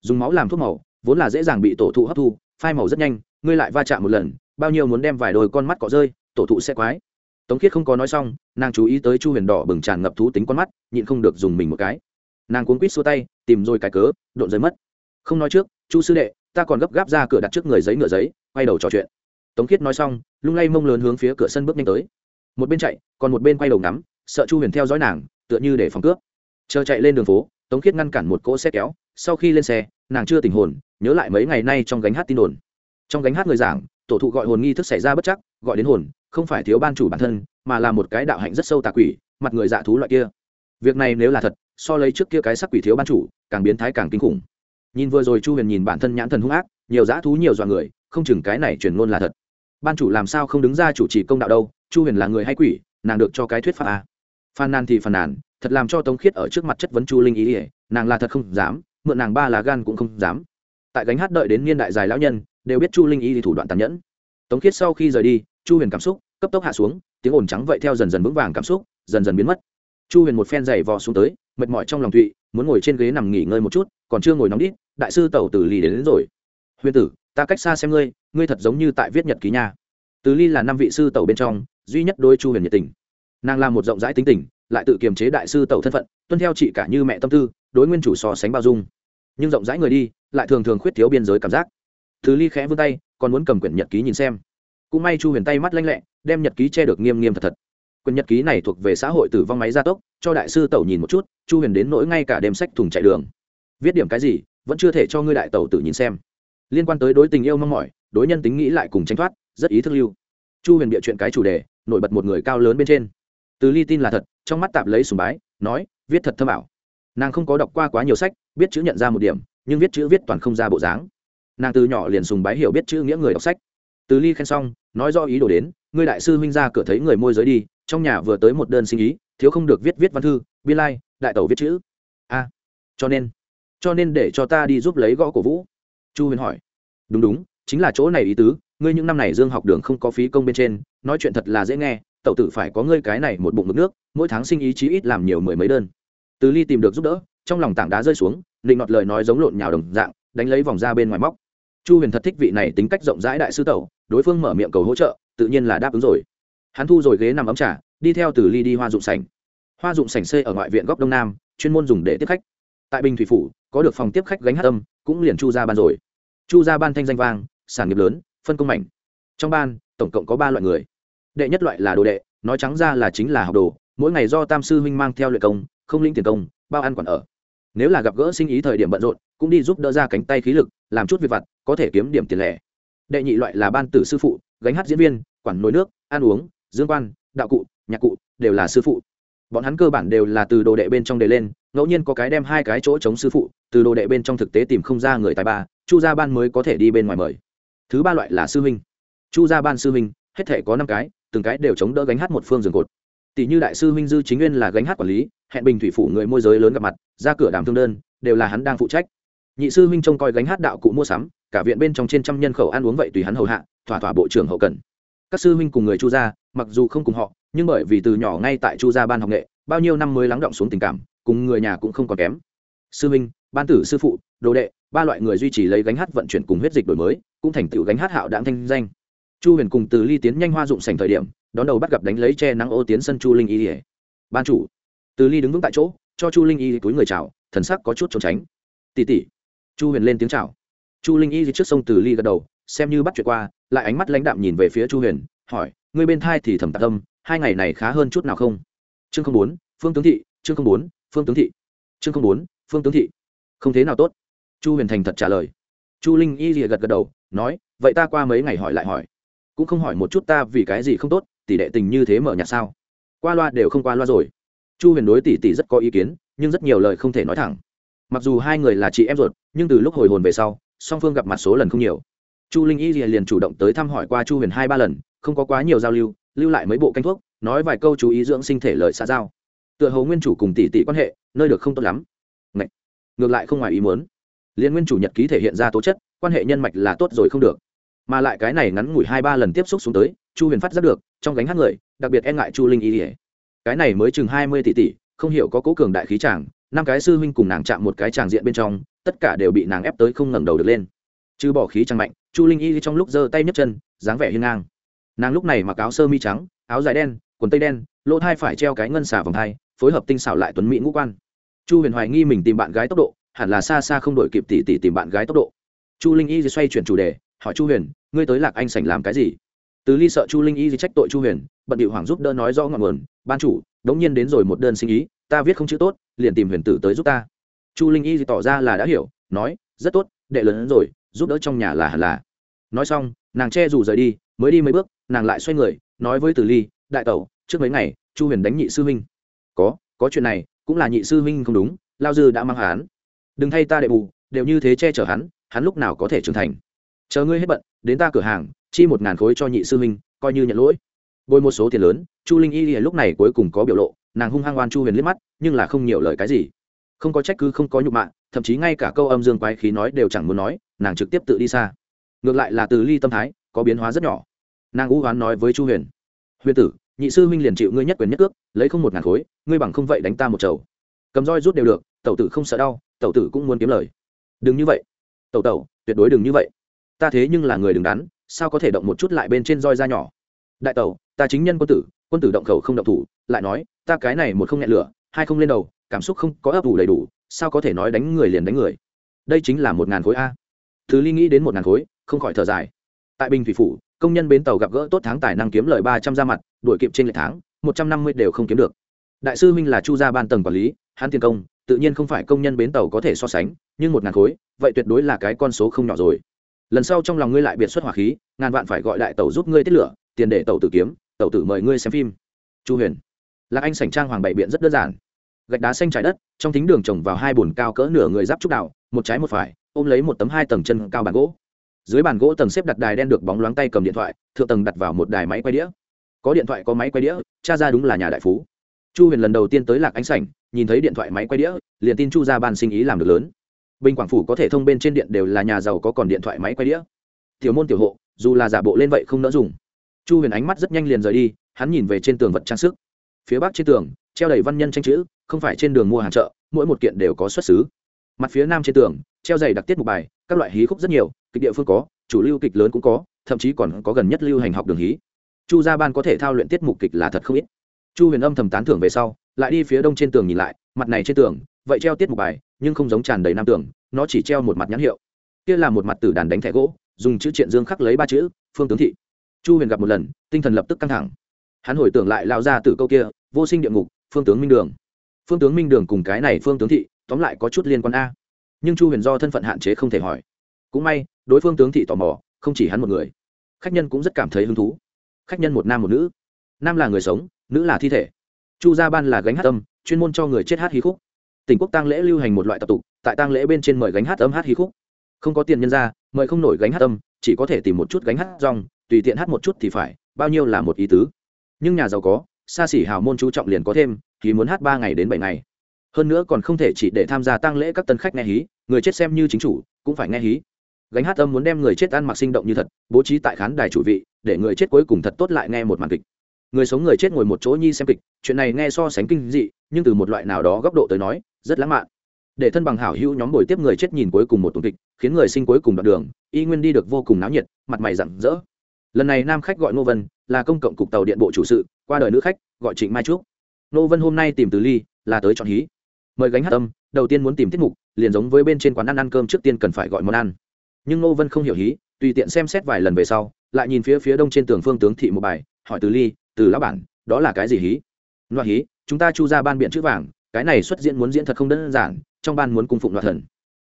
Dùng máu làm thuốc màu, vốn là dễ dàng bị tổ thụ hấp thu, phai màu rất nhanh, ngươi lại va chạm một lần, bao nhiêu muốn đem vài đôi con mắt cọ rơi, tổ thụ sẽ quái. Tống khiết không có nói xong, nàng chú ý tới chu huyền đỏ bừng tràn ngập thú tính con mắt, nhịn không được dùng mình một cái. Nàng cuốn quýt xua tay, tìm rồi cái cớ, độn rơi mất. Không nói trước, chu sư đệ, ta còn gấp gáp ra cửa đặt trước người giấy ngựa giấy, quay đầu trò chuyện. Tống khiết nói xong, lung lay mông lớn hướng phía cửa sân bước nhanh tới. Một bên chạy, còn một bên quay đầu ngắm sợ chu huyền theo dõi nàng tựa như để phòng cướp chờ chạy lên đường phố tống khiết ngăn cản một cỗ xe kéo sau khi lên xe nàng chưa tình hồn nhớ lại mấy ngày nay trong gánh hát tin đồn trong gánh hát người giảng tổ thụ gọi hồn nghi thức xảy ra bất chắc gọi đến hồn không phải thiếu ban chủ bản thân mà là một cái đạo hạnh rất sâu tà quỷ mặt người dạ thú loại kia việc này nếu là thật so lấy trước kia cái sắc quỷ thiếu ban chủ càng biến thái càng kinh khủng nhìn vừa rồi chu huyền nhìn bản thân nhãn thần hung ác nhiều dã thú nhiều dọa người không chừng cái này truyền ngôn là thật ban chủ làm sao không đứng ra chủ trì công đạo đâu chu huyền là người hay quỷ nàng được cho cái thuyết pháp à phàn nàn thì phàn nàn thật làm cho tống khiết ở trước mặt chất vấn chu linh ý ỉa nàng là thật không dám mượn nàng ba là gan cũng không dám. Tại gánh hát đợi đến niên đại dài lão nhân đều biết chu linh ý thì thủ đoạn tàn nhẫn. Tống khiết sau khi rời đi chu huyền cảm xúc cấp tốc hạ xuống tiếng ồn trắng vậy theo dần dần vững vàng cảm xúc dần dần biến mất. Chu huyền một phen giày vò xuống tới mệt mỏi trong lòng thụy muốn ngồi trên ghế nằm nghỉ ngơi một chút còn chưa ngồi nóng đít đại sư tẩu tử lì đến, đến rồi. Huyền tử ta cách xa xem ngươi ngươi thật giống như tại viết nhật ký nhà từ ly là năm vị sư tẩu bên trong duy nhất đôi chu huyền nhiệt tình nàng là một rộng rãi tính tình, lại tự kiềm chế đại sư tẩu thân phận, tuân theo chị cả như mẹ tâm tư, đối nguyên chủ so sánh bao dung. Nhưng rộng rãi người đi, lại thường thường khuyết thiếu biên giới cảm giác. Thứ ly khẽ vươn tay, còn muốn cầm quyển nhật ký nhìn xem. Cũng may chu huyền tay mắt lanh lẹ, đem nhật ký che được nghiêm nghiêm thật thật. Quyển nhật ký này thuộc về xã hội tử vong máy gia tốc, cho đại sư tẩu nhìn một chút, chu huyền đến nỗi ngay cả đêm sách thùng chạy đường. Viết điểm cái gì, vẫn chưa thể cho ngươi đại tẩu tự nhìn xem. Liên quan tới đối tình yêu mong mỏi, đối nhân tính nghĩ lại cùng tranh thoát, rất ý thức lưu. Chu huyền bịa chuyện cái chủ đề, nổi bật một người cao lớn bên trên từ ly tin là thật, trong mắt tạp lấy sùng bái, nói, viết thật thâm ảo. Nàng không có đọc qua quá nhiều sách, biết chữ nhận ra một điểm, nhưng viết chữ viết toàn không ra bộ dáng. Nàng từ nhỏ liền sùng bái hiểu biết chữ nghĩa người đọc sách. Từ ly khen xong, nói do ý đồ đến, ngươi đại sư huynh ra cửa thấy người môi giới đi, trong nhà vừa tới một đơn sinh ý, thiếu không được viết viết văn thư, biên lai, đại tẩu viết chữ. A, cho nên cho nên để cho ta đi giúp lấy gõ cổ vũ. Chu huyền hỏi. Đúng đúng, chính là chỗ này ý tứ, ngươi những năm này dương học đường không có phí công bên trên, nói chuyện thật là dễ nghe tẩu tử phải có ngươi cái này một bụng mực nước, mỗi tháng sinh ý chí ít làm nhiều mười mấy đơn. Từ ly tìm được giúp đỡ, trong lòng tảng đá rơi xuống, định nọt lời nói giống lộn nhào đồng dạng, đánh lấy vòng ra bên ngoài móc. Chu huyền thật thích vị này tính cách rộng rãi đại sư tẩu, đối phương mở miệng cầu hỗ trợ, tự nhiên là đáp ứng rồi. Hắn thu rồi ghế nằm ấm trà, đi theo từ ly đi hoa dụng sảnh. Hoa dụng sảnh xây ở ngoại viện góc đông nam, chuyên môn dùng để tiếp khách. Tại bình thủy phủ, có được phòng tiếp khách gánh hát âm, cũng liền chu ra ban rồi. Chu ra ban thanh danh vang, sản nghiệp lớn, phân công mảnh trong ban, tổng cộng có ba loại người đệ nhất loại là đồ đệ, nói trắng ra là chính là học đồ, mỗi ngày do tam sư huynh mang theo luyện công, không linh tiền công, bao ăn quản ở. Nếu là gặp gỡ sinh ý thời điểm bận rộn, cũng đi giúp đỡ ra cánh tay khí lực, làm chút việc vặt, có thể kiếm điểm tiền lẻ. Đệ nhị loại là ban tử sư phụ, gánh hát diễn viên, quản nồi nước, ăn uống, dương quan, đạo cụ, nhạc cụ, đều là sư phụ. Bọn hắn cơ bản đều là từ đồ đệ bên trong đề lên, ngẫu nhiên có cái đem hai cái chỗ chống sư phụ, từ đồ đệ bên trong thực tế tìm không ra người tài ba, chu gia ban mới có thể đi bên ngoài mời. Thứ ba loại là sư huynh. Chu gia ban sư huynh, hết thể có năm cái từng cái đều chống đỡ gánh hát một phương giường cột. Tỷ như đại sư huynh dư chính nguyên là gánh hát quản lý, hẹn bình thủy phủ người môi giới lớn gặp mặt, ra cửa đàm thương đơn, đều là hắn đang phụ trách. Nhị sư huynh trông coi gánh hát đạo cụ mua sắm, cả viện bên trong trên trăm nhân khẩu ăn uống vậy tùy hắn hầu hạ, thỏa thỏa bộ trưởng hậu cần. Các sư huynh cùng người chu gia, mặc dù không cùng họ, nhưng bởi vì từ nhỏ ngay tại chu gia ban học nghệ, bao nhiêu năm mới lắng động xuống tình cảm, cùng người nhà cũng không còn kém. Sư huynh ban tử, sư phụ, đồ đệ, ba loại người duy trì lấy gánh hát vận chuyển cùng huyết dịch đổi mới, cũng thành tựu gánh hát hạo đáng thanh danh chu huyền cùng từ ly tiến nhanh hoa dụng sành thời điểm, đón đầu bắt gặp đánh lấy che nắng ô tiến sân chu linh y ỉa ban chủ. Từ ly đứng vững tại chỗ, cho chu linh y túi người chào, thần sắc có chút trốn tránh. Tỉ tỉ chu huyền lên tiếng chào. Chu linh y trước sông từ ly gật đầu, xem như bắt chuyện qua, lại ánh mắt lãnh đạm nhìn về phía chu huyền, hỏi, ngươi bên thai thì thầm tạc tâm, hai ngày này khá hơn chút nào không? Chương không bốn, phương tướng thị, chương không bốn, phương tướng thị. Chương không bốn, phương tướng thị. Không thế nào tốt. Chu huyền thành thật trả lời. Chu linh y rìa gật gật đầu, nói, vậy ta qua mấy ngày hỏi lại hỏi cũng không hỏi một chút ta vì cái gì không tốt, tỷ đệ tình như thế mở nhạc sao? Qua loa đều không qua loa rồi. Chu huyền đối tỷ tỷ rất có ý kiến, nhưng rất nhiều lời không thể nói thẳng. Mặc dù hai người là chị em ruột, nhưng từ lúc hồi hồn về sau, song phương gặp mặt số lần không nhiều. Chu linh y liền chủ động tới thăm hỏi qua chu huyền hai ba lần, không có quá nhiều giao lưu lưu lại mấy bộ canh thuốc, nói vài câu chú ý dưỡng sinh thể lợi xã giao. Tựa hầu nguyên chủ cùng tỷ tỷ quan hệ, nơi được không tốt lắm. Ngậy. ngược lại không ngoài ý muốn. Liên nguyên chủ nhật ký thể hiện ra tố chất, quan hệ nhân mạch là tốt rồi không được mà lại cái này ngắn ngủi hai ba lần tiếp xúc xuống tới, chu huyền phát giác được, trong gánh hát người, đặc biệt e ngại chu linh y ỉa cái này mới chừng hai mươi tỷ tỷ, không hiểu có cố cường đại khí chàng, năm cái sư huynh cùng nàng chạm một cái tràng diện bên trong, tất cả đều bị nàng ép tới không ngẩng đầu được lên. Chứ bỏ khí trăng mạnh, chu linh y trong lúc giơ tay nhấc chân, dáng vẻ hiên ngang. Nàng lúc này mặc áo sơ mi trắng, áo dài đen, quần tây đen, lỗ thai phải treo cái ngân xả vòng thai phối hợp tinh xảo lại tuấn mỹ ngũ quan. Chu huyền hoài nghi mình tìm bạn gái tốc độ, hẳn là xa xa không đổi kịp tỷ tỷ tìm bạn gái tốc độ. Chu linh y xoay chuyển chủ đề, hỏi chu huyền ngươi tới lạc anh sảnh làm cái gì? Từ ly sợ chu linh y trách tội chu huyền, bận điệu hoàng giúp đỡ nói rõ ngọn nguồn, ban chủ, đống nhiên đến rồi một đơn sinh ý, ta viết không chữ tốt, liền tìm huyền tử tới giúp ta. Chu linh y tỏ ra là đã hiểu, nói, rất tốt, đệ lớn hơn rồi, giúp đỡ trong nhà là hẳn là. Nói xong, nàng che dù rời đi, mới đi mấy bước, nàng lại xoay người, nói với từ ly, đại tẩu, trước mấy ngày, chu huyền đánh nhị sư huynh. Có có chuyện này, cũng là nhị sư huynh không đúng, lao dư đã mang hắn. Đừng thay ta đệ bù, đều như thế che chở hắn hắn lúc nào có thể trưởng thành. Chờ ngươi hết bận đến ta cửa hàng, chi một ngàn khối cho nhị sư huynh, coi như nhận lỗi. Bồi một số tiền lớn, chu linh y lúc này cuối cùng có biểu lộ, nàng hung hăng oan chu huyền liếc mắt, nhưng là không nhiều lời cái gì. Không có trách cứ, không có nhục mạ, thậm chí ngay cả câu âm dương quái khí nói đều chẳng muốn nói, nàng trực tiếp tự đi xa. Ngược lại là từ ly tâm thái, có biến hóa rất nhỏ. Nàng u hoán nói với chu huyền huyền tử, nhị sư huynh liền chịu ngươi nhất quyền nhất cước, lấy không một ngàn khối, ngươi bằng không vậy đánh ta một chầu. Cầm roi rút đều được, tẩu tử không sợ đau, tẩu tử cũng muốn kiếm lời. Đừng như vậy. Tẩu tẩu, tuyệt đối đừng như vậy ta thế nhưng là người đứng đắn, sao có thể động một chút lại bên trên roi da nhỏ? Đại tẩu, ta chính nhân quân tử quân tử động khẩu không động thủ, lại nói, ta cái này một không nhẹ lửa, hai không lên đầu, cảm xúc không có ấp ủ đầy đủ, sao có thể nói đánh người liền đánh người? Đây chính là một ngàn khối a. Thứ ly nghĩ đến một ngàn khối, không khỏi thở dài. Tại bình thủy phủ, công nhân bến tàu gặp gỡ tốt tháng tài năng kiếm lời ba trăm ra mặt, đuổi kịp trên lệ tháng, một trăm năm mươi đều không kiếm được. Đại sư minh là chu gia ban tầng quản lý, hắn tiền công, tự nhiên không phải công nhân bến tàu có thể so sánh, nhưng một ngàn khối, vậy tuyệt đối là cái con số không nhỏ rồi lần sau trong lòng ngươi lại biệt xuất hỏa khí, ngàn vạn phải gọi đại tàu giúp ngươi tiết lửa, tiền để tàu tử kiếm tàu tử mời ngươi xem phim. Chu huyền. Lạc anh sảnh trang hoàng bảy biện rất đơn giản. Gạch đá xanh trải đất, trong thính đường trồng vào hai bồn cao cỡ nửa người giáp trúc đạo, một trái một phải, ôm lấy một tấm hai tầng chân cao bàn gỗ. Dưới bàn gỗ tầng xếp đặt đài đen được bóng loáng tay cầm điện thoại, thượng tầng đặt vào một đài máy quay đĩa. Có điện thoại có máy quay đĩa cha ra đúng là nhà đại phú. Chu huyền lần đầu tiên tới lạc ánh sảnh, nhìn thấy điện thoại máy quay đĩa, liền tin chu ra ban sinh ý làm được lớn bình quảng phủ có thể thông bên trên điện đều là nhà giàu có còn điện thoại máy quay đĩa. Tiểu môn tiểu hộ, dù là giả bộ lên vậy không nỡ dùng. Chu huyền ánh mắt rất nhanh liền rời đi, hắn nhìn về trên tường vật trang sức. Phía bắc trên tường, treo đầy văn nhân tranh chữ, không phải trên đường mua hàng chợ, mỗi một kiện đều có xuất xứ. Mặt phía nam trên tường, treo giày đặc tiết một bài, các loại hí khúc rất nhiều, kịch địa phương có, chủ lưu kịch lớn cũng có, thậm chí còn có gần nhất lưu hành học đường hí. Chu gia ban có thể thao luyện tiết mục kịch là thật không ít. Chu huyền âm thầm tán thưởng về sau, lại đi phía đông trên tường nhìn lại, mặt này trên tường, vậy treo tiết mục bài nhưng không giống tràn đầy nam tưởng, nó chỉ treo một mặt nhãn hiệu. Kia là một mặt tử đàn đánh thẻ gỗ dùng chữ triện dương khắc lấy ba chữ phương tướng thị. Chu huyền gặp một lần tinh thần lập tức căng thẳng. Hắn hồi tưởng lại lao ra từ câu kia vô sinh địa ngục phương tướng minh đường. Phương tướng minh đường cùng cái này phương tướng thị tóm lại có chút liên quan a. Nhưng chu huyền do thân phận hạn chế không thể hỏi. Cũng may đối phương tướng thị tò mò không chỉ hắn một người. Khách nhân cũng rất cảm thấy hứng thú. Khách nhân một nam một nữ. Nam là người sống nữ là thi thể. Chu gia ban là gánh hát tâm, chuyên môn cho người chết hát hí khúc tỉnh quốc tăng lễ lưu hành một loại tập tục, tại tăng lễ bên trên mời gánh hát âm hát hí khúc. Không có tiền nhân ra, mời không nổi gánh hát âm, chỉ có thể tìm một chút gánh hát rong, tùy tiện hát một chút thì phải, bao nhiêu là một ý tứ. Nhưng nhà giàu có, xa xỉ hào môn chú trọng liền có thêm, thì muốn hát ba ngày đến bảy ngày. Hơn nữa còn không thể chỉ để tham gia tăng lễ các tân khách nghe hí, người chết xem như chính chủ, cũng phải nghe hí. Gánh hát âm muốn đem người chết ăn mặc sinh động như thật, bố trí tại khán đài chủ vị, để người chết cuối cùng thật tốt lại nghe một màn kịch người sống người chết ngồi một chỗ nhi xem kịch, chuyện này nghe so sánh kinh dị, nhưng từ một loại nào đó góc độ tới nói, rất lãng mạn. Để thân bằng hảo hữu nhóm buổi tiếp người chết nhìn cuối cùng một tuần kịch, khiến người sinh cuối cùng đoạn đường, y nguyên đi được vô cùng náo nhiệt, mặt mày rặng rỡ. Lần này nam khách gọi ngô vân, là công cộng cục tàu điện bộ chủ sự, qua đời nữ khách, gọi trịnh mai trúc. Ngô vân hôm nay tìm từ ly, là tới chọn hí. Mời gánh hát âm, đầu tiên muốn tìm tiết mục, liền giống với bên trên quán ăn ăn cơm trước tiên cần phải gọi món ăn. Nhưng ngô vân không hiểu hí, tùy tiện xem xét vài lần về sau, lại nhìn phía phía đông trên tường phương tướng thị một bài, hỏi từ ly từ lão bản, đó là cái gì hí? Loa hí, chúng ta chu ra ban biện chữ vàng, cái này xuất diễn muốn diễn thật không đơn giản, trong ban muốn cung phụng loại thần.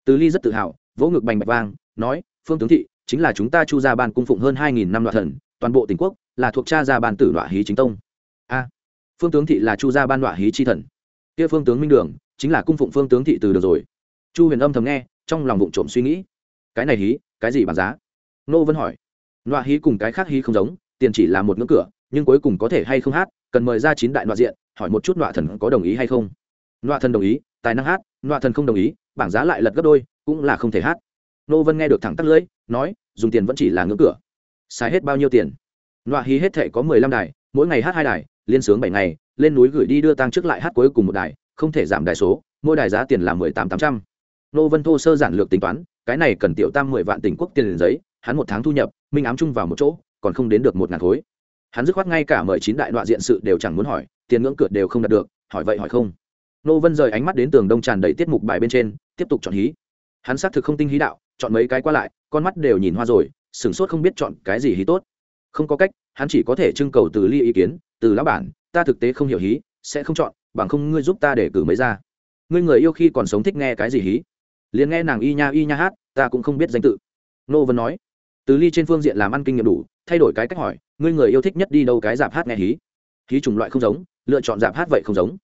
Từ ly rất tự hào, vỗ ngực bành bạch vang, nói, phương tướng thị, chính là chúng ta chu ra ban cung phụng hơn hai nghìn năm loại thần, toàn bộ tỉnh quốc là thuộc cha gia ban tử loại hí chính tông. A, phương tướng thị là chu gia ban loại hí chi thần. Kia phương tướng minh đường, chính là cung phụng phương tướng thị từ được rồi. Chu huyền âm thầm nghe, trong lòng bụng trộm suy nghĩ. Cái này hí, cái gì bằng giá? Nô vân hỏi. Loại hí cùng cái khác hí không giống, tiền chỉ là một ngưỡng cửa nhưng cuối cùng có thể hay không hát, cần mời ra chín đại nọa diện, hỏi một chút nọa thần có đồng ý hay không. Nọa thần đồng ý, tài năng hát, nọa thần không đồng ý, bảng giá lại lật gấp đôi, cũng là không thể hát. Nô vân nghe được thẳng tắt lưỡi, nói, dùng tiền vẫn chỉ là ngưỡng cửa. Xài hết bao nhiêu tiền? Nọa hí hết thệ có mười lăm đài, mỗi ngày hát hai đài, liên sướng bảy ngày, lên núi gửi đi đưa tăng trước lại hát cuối cùng một đài, không thể giảm đài số, mỗi đài giá tiền là mười tám tám trăm. Nô vân thô sơ giản lược tính toán, cái này cần tiểu tam mười vạn tỉnh quốc tiền giấy, hắn một tháng thu nhập, minh ám chung vào một chỗ, còn không đến được một ngàn khối hắn dứt khoát ngay cả mời chín đại đoạn diện sự đều chẳng muốn hỏi, tiền ngưỡng cửa đều không đạt được, hỏi vậy hỏi không. Nô vân rời ánh mắt đến tường đông tràn đầy tiết mục bài bên trên, tiếp tục chọn hí. Hắn xác thực không tinh hí đạo, chọn mấy cái qua lại, con mắt đều nhìn hoa rồi, sửng sốt không biết chọn cái gì hí tốt. Không có cách, hắn chỉ có thể trưng cầu từ ly ý kiến, từ lão bản, ta thực tế không hiểu hí, sẽ không chọn, bằng không ngươi giúp ta để cử mấy ra. Ngươi người yêu khi còn sống thích nghe cái gì hí? Liền nghe nàng y nha y nha hát, ta cũng không biết danh tự. Nô vân nói từ ly trên phương diện làm ăn kinh nghiệm đủ, thay đổi cái cách hỏi, ngươi người yêu thích nhất đi đâu cái dạp hát nghe hí? Hí chủng loại không giống, lựa chọn dạp hát vậy không giống.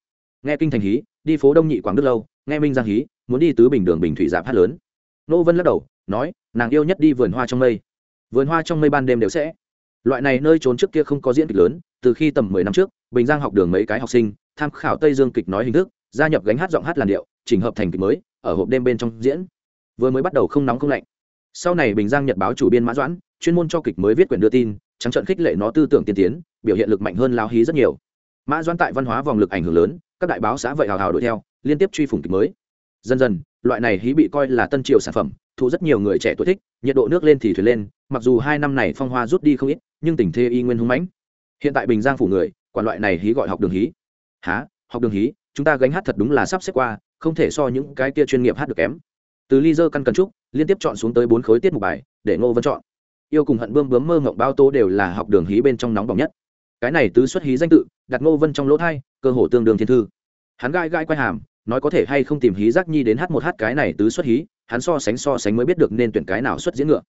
Nghe kinh thành hí, đi phố đông nhị quảng đức lâu, nghe minh giang hí, muốn đi tứ bình đường bình thủy dạp hát lớn. Nô vân lắc đầu, nói, nàng yêu nhất đi vườn hoa trong mây. Vườn hoa trong mây ban đêm đều sẽ. Loại này nơi trốn trước kia không có diễn kịch lớn, từ khi tầm mười năm trước, bình giang học đường mấy cái học sinh, tham khảo tây dương kịch nói hình thức, gia nhập gánh hát giọng hát làn điệu, chỉnh hợp thành kịch mới, ở hộp đêm bên trong diễn. Vừa mới bắt đầu không nóng không lạnh sau này bình giang nhật báo chủ biên mã doãn, chuyên môn cho kịch mới viết quyển đưa tin, trắng trận khích lệ nó tư tưởng tiên tiến, biểu hiện lực mạnh hơn lao hí rất nhiều. Mã doãn tại văn hóa vòng lực ảnh hưởng lớn, các đại báo xã vậy hào hào đuổi theo, liên tiếp truy phủng kịch mới. Dần dần, loại này hí bị coi là tân triều sản phẩm, thu rất nhiều người trẻ tuổi thích, nhiệt độ nước lên thì thuyền lên, mặc dù hai năm này phong hoa rút đi không ít, nhưng tình thế y nguyên hung mãnh. Hiện tại bình giang phủ người, quản loại này hí gọi học đường hí. Há học đường hí? Chúng ta gánh hát thật đúng là sắp xếp qua, không thể so những cái kia chuyên nghiệp hát được kém từ ly dơ căn cần trúc, liên tiếp chọn xuống tới bốn khối tiết mục bài, để ngô vân chọn. Yêu cùng hận bươm bướm mơ ngộng bao tô đều là học đường hí bên trong nóng bỏng nhất. Cái này tứ xuất hí danh tự, đặt ngô vân trong lỗ thai, cơ hồ tương đương thiên thư. Hắn gai gai quay hàm, nói có thể hay không tìm hí giác nhi đến h một h cái này tứ xuất hí, hắn so sánh so sánh mới biết được nên tuyển cái nào xuất diễn ngựa.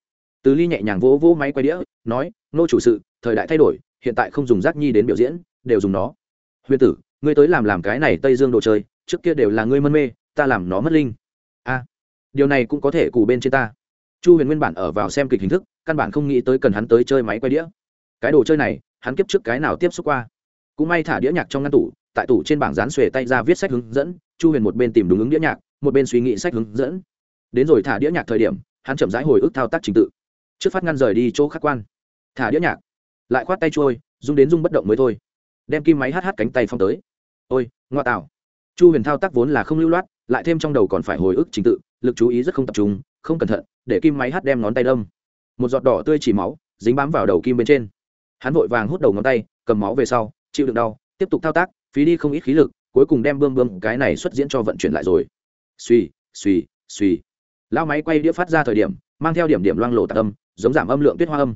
Từ ly nhẹ nhàng vỗ vỗ máy quay đĩa, nói, Ngô chủ sự, thời đại thay đổi, hiện tại không dùng giác nhi đến biểu diễn, đều dùng nó. Huyền tử, ngươi tới làm làm cái này tây dương đồ chơi, trước kia đều là ngươi mân mê, ta làm nó mất linh. A điều này cũng có thể cù bên trên ta. Chu huyền nguyên bản ở vào xem kịch hình thức, căn bản không nghĩ tới cần hắn tới chơi máy quay đĩa. Cái đồ chơi này, hắn kiếp trước cái nào tiếp xúc qua? Cũng may thả đĩa nhạc trong ngăn tủ, tại tủ trên bảng dán xuề tay ra viết sách hướng dẫn, chu huyền một bên tìm đúng ứng đĩa nhạc, một bên suy nghĩ sách hướng dẫn. Đến rồi thả đĩa nhạc thời điểm, hắn chậm rãi hồi ức thao tác trình tự. Trước phát ngăn rời đi chỗ khắc quan. Thả đĩa nhạc. Lại khoát tay trôi rung đến rung bất động mới thôi. Đem kim máy hát hát cánh tay phong tới. Ôi, ngoa tạo. Chu huyền thao tác vốn là không lưu loát lại thêm trong đầu còn phải hồi ức trình tự, lực chú ý rất không tập trung, không cẩn thận, để kim máy hát đem ngón tay đâm. Một giọt đỏ tươi chỉ máu, dính bám vào đầu kim bên trên. Hắn vội vàng hút đầu ngón tay, cầm máu về sau, chịu đựng đau, tiếp tục thao tác, phí đi không ít khí lực, cuối cùng đem bơm bơm cái này xuất diễn cho vận chuyển lại rồi. Suy suy suy lao máy quay đĩa phát ra thời điểm, mang theo điểm điểm loang lổ tạc âm, giống giảm âm lượng tuyết hoa âm.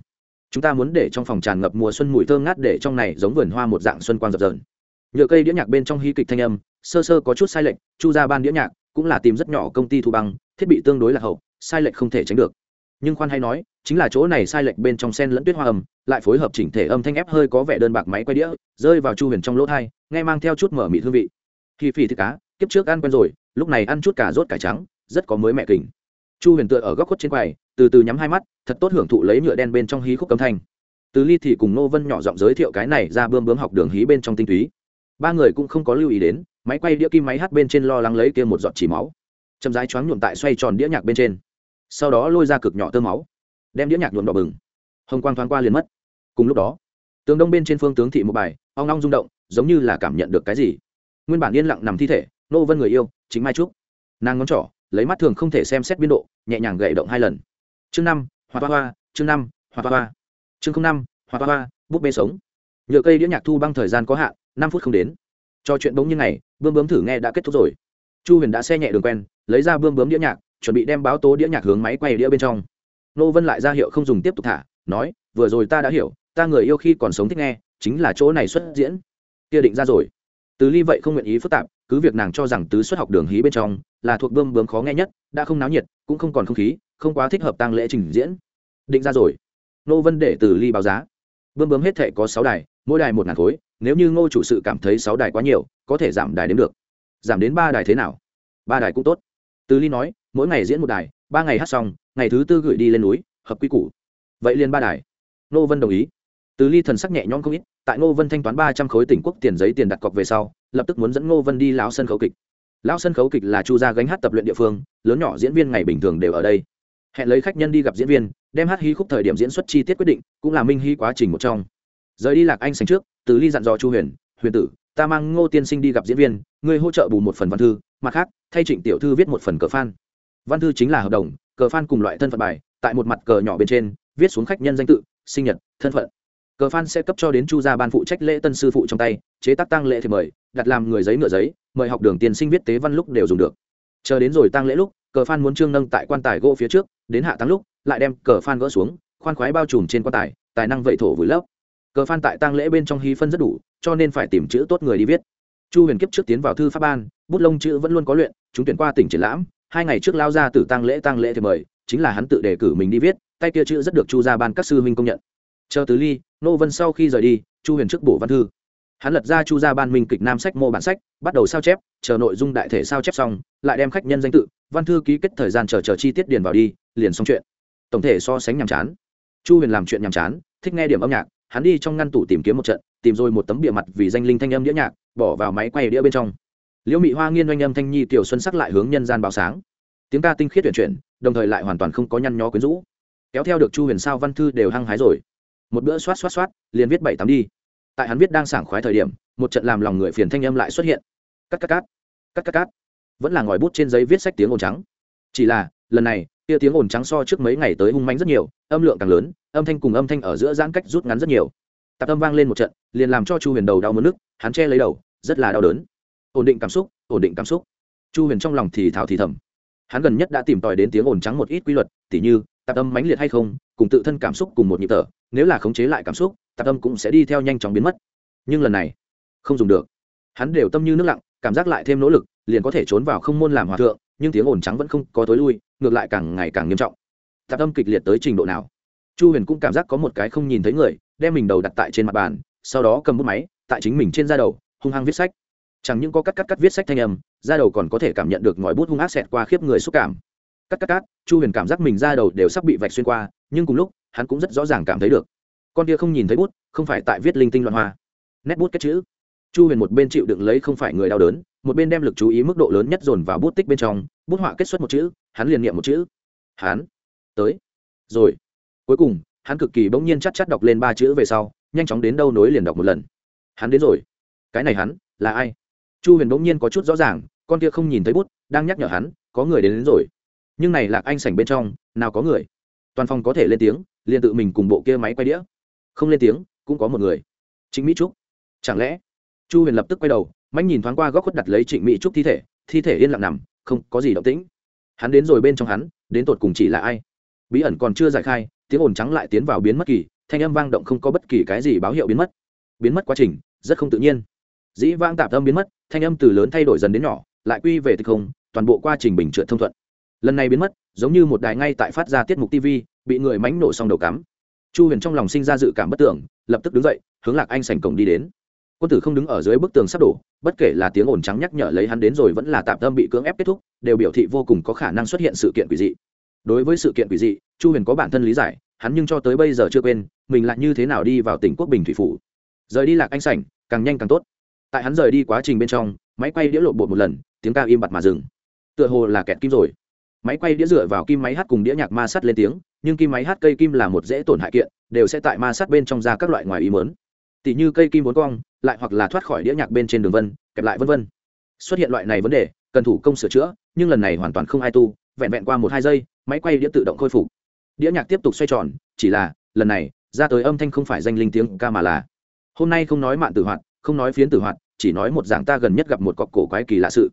Chúng ta muốn để trong phòng tràn ngập mùa xuân mùi thơm ngát để trong này giống vườn hoa một dạng xuân quang dập dờn. Nhựa cây đĩa nhạc bên trong hy kịch thanh âm sơ sơ có chút sai lệch, chu ra ban đĩa nhạc cũng là tìm rất nhỏ công ty thu băng, thiết bị tương đối là hậu, sai lệch không thể tránh được. Nhưng khoan hay nói, chính là chỗ này sai lệch bên trong sen lẫn tuyết hoa âm, lại phối hợp chỉnh thể âm thanh ép hơi có vẻ đơn bạc máy quay đĩa, rơi vào chu huyền trong lỗ thai, nghe mang theo chút mở mị hương vị. Khi phì thịt cá, kiếp trước ăn quen rồi, lúc này ăn chút cà rốt cải trắng, rất có mới mẹ kình. Chu huyền tựa ở góc khuất trên quầy, từ từ nhắm hai mắt, thật tốt hưởng thụ lấy nhựa đen bên trong hí khúc âm thanh. Từ ly thì cùng nô vân nhỏ giọng giới thiệu cái này ra bươm bướm học đường hí bên trong tinh túy. Ba người cũng không có lưu ý đến máy quay đĩa kim máy hát bên trên lo lắng lấy kia một giọt chỉ máu. Chậm rãi choáng nhuộm tại xoay tròn đĩa nhạc bên trên. Sau đó lôi ra cực nhỏ tơ máu, đem đĩa nhạc nhuộm đỏ bừng. Hồng quang thoáng qua liền mất. Cùng lúc đó, tường đông bên trên phương tướng thị một bài, ong ong rung động, giống như là cảm nhận được cái gì. Nguyên bản yên lặng nằm thi thể, nô vân người yêu, chính mai trúc. Nàng ngón trỏ, lấy mắt thường không thể xem xét biên độ, nhẹ nhàng gậy động hai lần. Chương năm, hoa hoa chương năm, hoa hoa chương năm hoa hoa, búp bê sống. Nhựa cây đĩa nhạc thu băng thời gian có hạn, năm phút không đến cho chuyện bỗng như này bươm bướm thử nghe đã kết thúc rồi. Chu huyền đã xe nhẹ đường quen, lấy ra bươm bướm đĩa nhạc, chuẩn bị đem báo tố đĩa nhạc hướng máy quay đĩa bên trong. Nô vân lại ra hiệu không dùng tiếp tục thả, nói, vừa rồi ta đã hiểu, ta người yêu khi còn sống thích nghe, chính là chỗ này xuất diễn. Kia định ra rồi. Từ ly vậy không nguyện ý phức tạp, cứ việc nàng cho rằng tứ xuất học đường hí bên trong là thuộc bươm bướm khó nghe nhất, đã không náo nhiệt, cũng không còn không khí, không quá thích hợp tăng lễ trình diễn. Định ra rồi. Nô vân để từ ly báo giá. Bươm bướm hết thể có sáu đài mỗi đài một ngàn khối, nếu như ngô chủ sự cảm thấy sáu đài quá nhiều, có thể giảm đài đến được. Giảm đến ba đài thế nào? Ba đài cũng tốt. Từ ly nói, mỗi ngày diễn một đài, ba ngày hát xong, ngày thứ tư gửi đi lên núi, hợp quy củ. Vậy liền ba đài. Ngô vân đồng ý. Từ ly thần sắc nhẹ nhõm không ít, tại ngô vân thanh toán ba trăm khối tỉnh quốc tiền giấy tiền đặt cọc về sau, lập tức muốn dẫn ngô vân đi lão sân khấu kịch. Lão sân khấu kịch là chu gia gánh hát tập luyện địa phương, lớn nhỏ diễn viên ngày bình thường đều ở đây. Hẹn lấy khách nhân đi gặp diễn viên, đem hát hí khúc thời điểm diễn xuất chi tiết quyết định, cũng là minh hy quá trình một trong rời đi lạc anh sành trước, từ ly dặn dò chu huyền huyền tử, ta mang ngô tiên sinh đi gặp diễn viên, ngươi hỗ trợ bù một phần văn thư, mặt khác, thay trịnh tiểu thư viết một phần cờ phan văn thư chính là hợp đồng, cờ phan cùng loại thân phận bài, tại một mặt cờ nhỏ bên trên, viết xuống khách nhân danh tự, sinh nhật, thân phận. Cờ phan sẽ cấp cho đến chu gia ban phụ trách lễ tân sư phụ trong tay, chế tác tăng lễ thì mời, đặt làm người giấy nửa giấy, mời học đường tiên sinh viết tế văn lúc đều dùng được. Chờ đến rồi tăng lễ lúc, cờ phan muốn trương nâng tại quan tài gỗ phía trước, đến hạ tăng lúc, lại đem cờ phan gỡ xuống, khoan khoái bao trùm trên quan tài tài năng vậy thổ vùi lấp cờ phan tại tăng lễ bên trong hy phân rất đủ, cho nên phải tìm chữ tốt người đi viết. Chu huyền kiếp trước tiến vào thư pháp ban, bút lông chữ vẫn luôn có luyện, chúng tuyển qua tỉnh triển lãm, hai ngày trước lao ra từ tăng lễ tăng lễ thì mời, chính là hắn tự đề cử mình đi viết, tay kia chữ rất được chu ra ban các sư huynh công nhận. Chờ tứ ly, nô vân sau khi rời đi, chu huyền trước bổ văn thư. Hắn lật ra chu ra ban minh kịch nam sách mô bản sách, bắt đầu sao chép, chờ nội dung đại thể sao chép xong, lại đem khách nhân danh tự, văn thư ký kết thời gian chờ chờ chi tiết điền vào đi, liền xong chuyện. Tổng thể so sánh nhàm chán. Chu huyền làm chuyện nhàm chán, thích nghe điểm âm nhạc hắn đi trong ngăn tủ tìm kiếm một trận, tìm rồi một tấm bìa mặt vì danh linh thanh âm đĩa nhạc, bỏ vào máy quay đĩa bên trong. Liễu mị hoa nghiên oanh âm thanh nhi tiểu xuân sắc lại hướng nhân gian báo sáng. Tiếng ca tinh khiết tuyển chuyển, đồng thời lại hoàn toàn không có nhăn nhó quyến rũ. Kéo theo được chu huyền sao văn thư đều hăng hái rồi. Một bữa xoát xoát xoát, liền viết bảy tám đi. Tại hắn viết đang sảng khoái thời điểm, một trận làm lòng người phiền thanh âm lại xuất hiện. Cắt cắt cắt cắt cắt cắt. Vẫn là ngòi bút trên giấy viết sách tiếng ồn trắng. Chỉ là, lần này kia tiếng ồn trắng so trước mấy ngày tới hung manh rất nhiều, âm lượng càng lớn âm thanh cùng âm thanh ở giữa giãn cách rút ngắn rất nhiều. Tạp âm vang lên một trận, liền làm cho chu huyền đầu đau mất nước, hắn che lấy đầu, rất là đau đớn. Ổn định cảm xúc, ổn định cảm xúc. Chu huyền trong lòng thì thào thì thầm. Hắn gần nhất đã tìm tòi đến tiếng ồn trắng một ít quy luật, tỉ như, tạp âm mãnh liệt hay không, cùng tự thân cảm xúc cùng một nhịp thở, nếu là khống chế lại cảm xúc, tạp âm cũng sẽ đi theo nhanh chóng biến mất. Nhưng lần này, không dùng được. Hắn đều tâm như nước lặng, cảm giác lại thêm nỗ lực, liền có thể trốn vào không môn làm hòa thượng, nhưng tiếng ồn trắng vẫn không có tối lui, ngược lại càng ngày càng nghiêm trọng. Tạp âm kịch liệt tới trình độ nào? Chu huyền cũng cảm giác có một cái không nhìn thấy người, đem mình đầu đặt tại trên mặt bàn, sau đó cầm bút máy, tại chính mình trên da đầu, hung hăng viết sách. Chẳng những có cắt cắt cắt viết sách thanh âm, da đầu còn có thể cảm nhận được ngòi bút hung ác xẹt qua khiếp người xúc cảm. Cắt cắt cắt, chu huyền cảm giác mình da đầu đều sắp bị vạch xuyên qua, nhưng cùng lúc, hắn cũng rất rõ ràng cảm thấy được. Con kia không nhìn thấy bút, không phải tại viết linh tinh loạn hoa. Nét bút kết chữ. Chu huyền một bên chịu đựng lấy không phải người đau đớn, một bên đem lực chú ý mức độ lớn nhất dồn vào bút tích bên trong, bút họa kết xuất một chữ, hắn liền niệm một chữ. Hắn. Tới. Rồi cuối cùng hắn cực kỳ bỗng nhiên chắc chắc đọc lên ba chữ về sau nhanh chóng đến đâu nối liền đọc một lần. Hắn đến rồi. Cái này hắn là ai? Chu huyền bỗng nhiên có chút rõ ràng con kia không nhìn thấy bút đang nhắc nhở hắn có người đến, đến rồi. Nhưng này lạc anh sảnh bên trong nào có người? Toàn phòng có thể lên tiếng liền tự mình cùng bộ kia máy quay đĩa. Không lên tiếng cũng có một người. Trịnh mỹ trúc. Chẳng lẽ? Chu huyền lập tức quay đầu mạnh nhìn thoáng qua góc khuất đặt lấy trịnh mỹ trúc thi thể thi thể yên lặng nằm không có gì động tĩnh. Hắn đến rồi bên trong hắn đến tột cùng chỉ là ai? Bí ẩn còn chưa giải khai tiếng ồn trắng lại tiến vào biến mất kỳ, thanh âm vang động không có bất kỳ cái gì báo hiệu biến mất. Biến mất quá trình, rất không tự nhiên. Dĩ vang tạp âm biến mất, thanh âm từ lớn thay đổi dần đến nhỏ, lại quy về tịch không, toàn bộ quá trình bình trượt thông thuận. Lần này biến mất, giống như một đài ngay tại phát ra tiết mục tv bị người mánh nổ xong đầu cắm. Chu huyền trong lòng sinh ra dự cảm bất tưởng, lập tức đứng dậy, hướng lạc anh sành cổng đi đến. Quân tử không đứng ở dưới bức tường sắp đổ, bất kể là tiếng ồn trắng nhắc nhở lấy hắn đến rồi vẫn là tạm tâm bị cưỡng ép kết thúc, đều biểu thị vô cùng có khả năng xuất hiện sự kiện quỷ dị đối với sự kiện quỷ dị, chu huyền có bản thân lý giải, hắn nhưng cho tới bây giờ chưa quên, mình lại như thế nào đi vào tỉnh quốc bình thủy phủ. Rời đi lạc anh sảnh, càng nhanh càng tốt. Tại hắn rời đi quá trình bên trong, máy quay đĩa lộ bột một lần, tiếng ca im bặt mà dừng. Tựa hồ là kẹt kim rồi. Máy quay đĩa dựa vào kim máy hát cùng đĩa nhạc ma sắt lên tiếng, nhưng kim máy hát cây kim là một dễ tổn hại kiện, đều sẽ tại ma sắt bên trong ra các loại ngoài ý mớn tỷ như cây kim bốn cong, lại hoặc là thoát khỏi đĩa nhạc bên trên đường vân, kẹp lại vân vân. Xuất hiện loại này vấn đề, cần thủ công sửa chữa, nhưng lần này hoàn toàn không ai tu, vẹn vẹn qua một hai giây máy quay đĩa tự động khôi phục. Đĩa nhạc tiếp tục xoay tròn, chỉ là, lần này, ra tới âm thanh không phải danh linh tiếng ca mà là, hôm nay không nói mạn tử hoạt, không nói phiến tử hoạt, chỉ nói một dạng ta gần nhất gặp một cọc cổ quái kỳ lạ sự.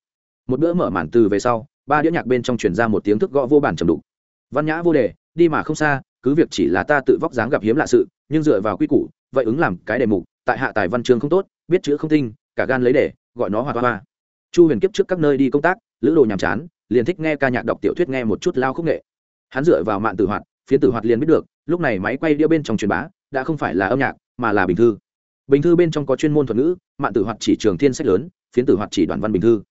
Một bữa mở màn từ về sau, ba đĩa nhạc bên trong truyền ra một tiếng thức gõ vô bản trầm đục. Văn nhã vô đề, đi mà không xa, cứ việc chỉ là ta tự vóc dáng gặp hiếm lạ sự, nhưng dựa vào quy củ, vậy ứng làm cái đề mục, tại hạ tài văn chương không tốt, biết chữ không tinh, cả gan lấy để gọi nó hoa hoa. Chu huyền kiếp trước các nơi đi công tác, lữ đồ nhàm chán liền thích nghe ca nhạc đọc tiểu thuyết nghe một chút lao khúc nghệ. Hắn dựa vào mạng tử hoạt, phiến tử hoạt liền biết được, lúc này máy quay đĩa bên trong truyền bá đã không phải là âm nhạc, mà là bình thư. Bình thư bên trong có chuyên môn thuật ngữ mạng tử hoạt chỉ trường thiên sách lớn, phiến tử hoạt chỉ đoàn văn bình thư.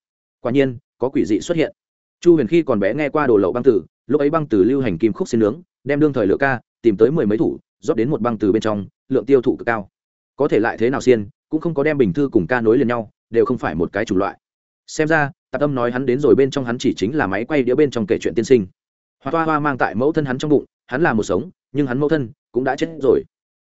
Quả nhiên, có quỷ dị xuất hiện. Chu huyền khi còn bé nghe qua đồ lậu băng tử, lúc ấy băng tử lưu hành kim khúc xin nướng, đem đương thời lựa ca, tìm tới mười mấy thủ, rót đến một băng từ bên trong, lượng tiêu thụ cực cao. Có thể lại thế nào xiên, cũng không có đem bình thư cùng ca nối liền nhau, đều không phải một cái chủng loại. Xem ra tạc âm nói hắn đến rồi bên trong hắn chỉ chính là máy quay đĩa bên trong kể chuyện tiên sinh. Hoa hoa hoa mang tại mẫu thân hắn trong bụng, hắn là một sống, nhưng hắn mẫu thân cũng đã chết rồi.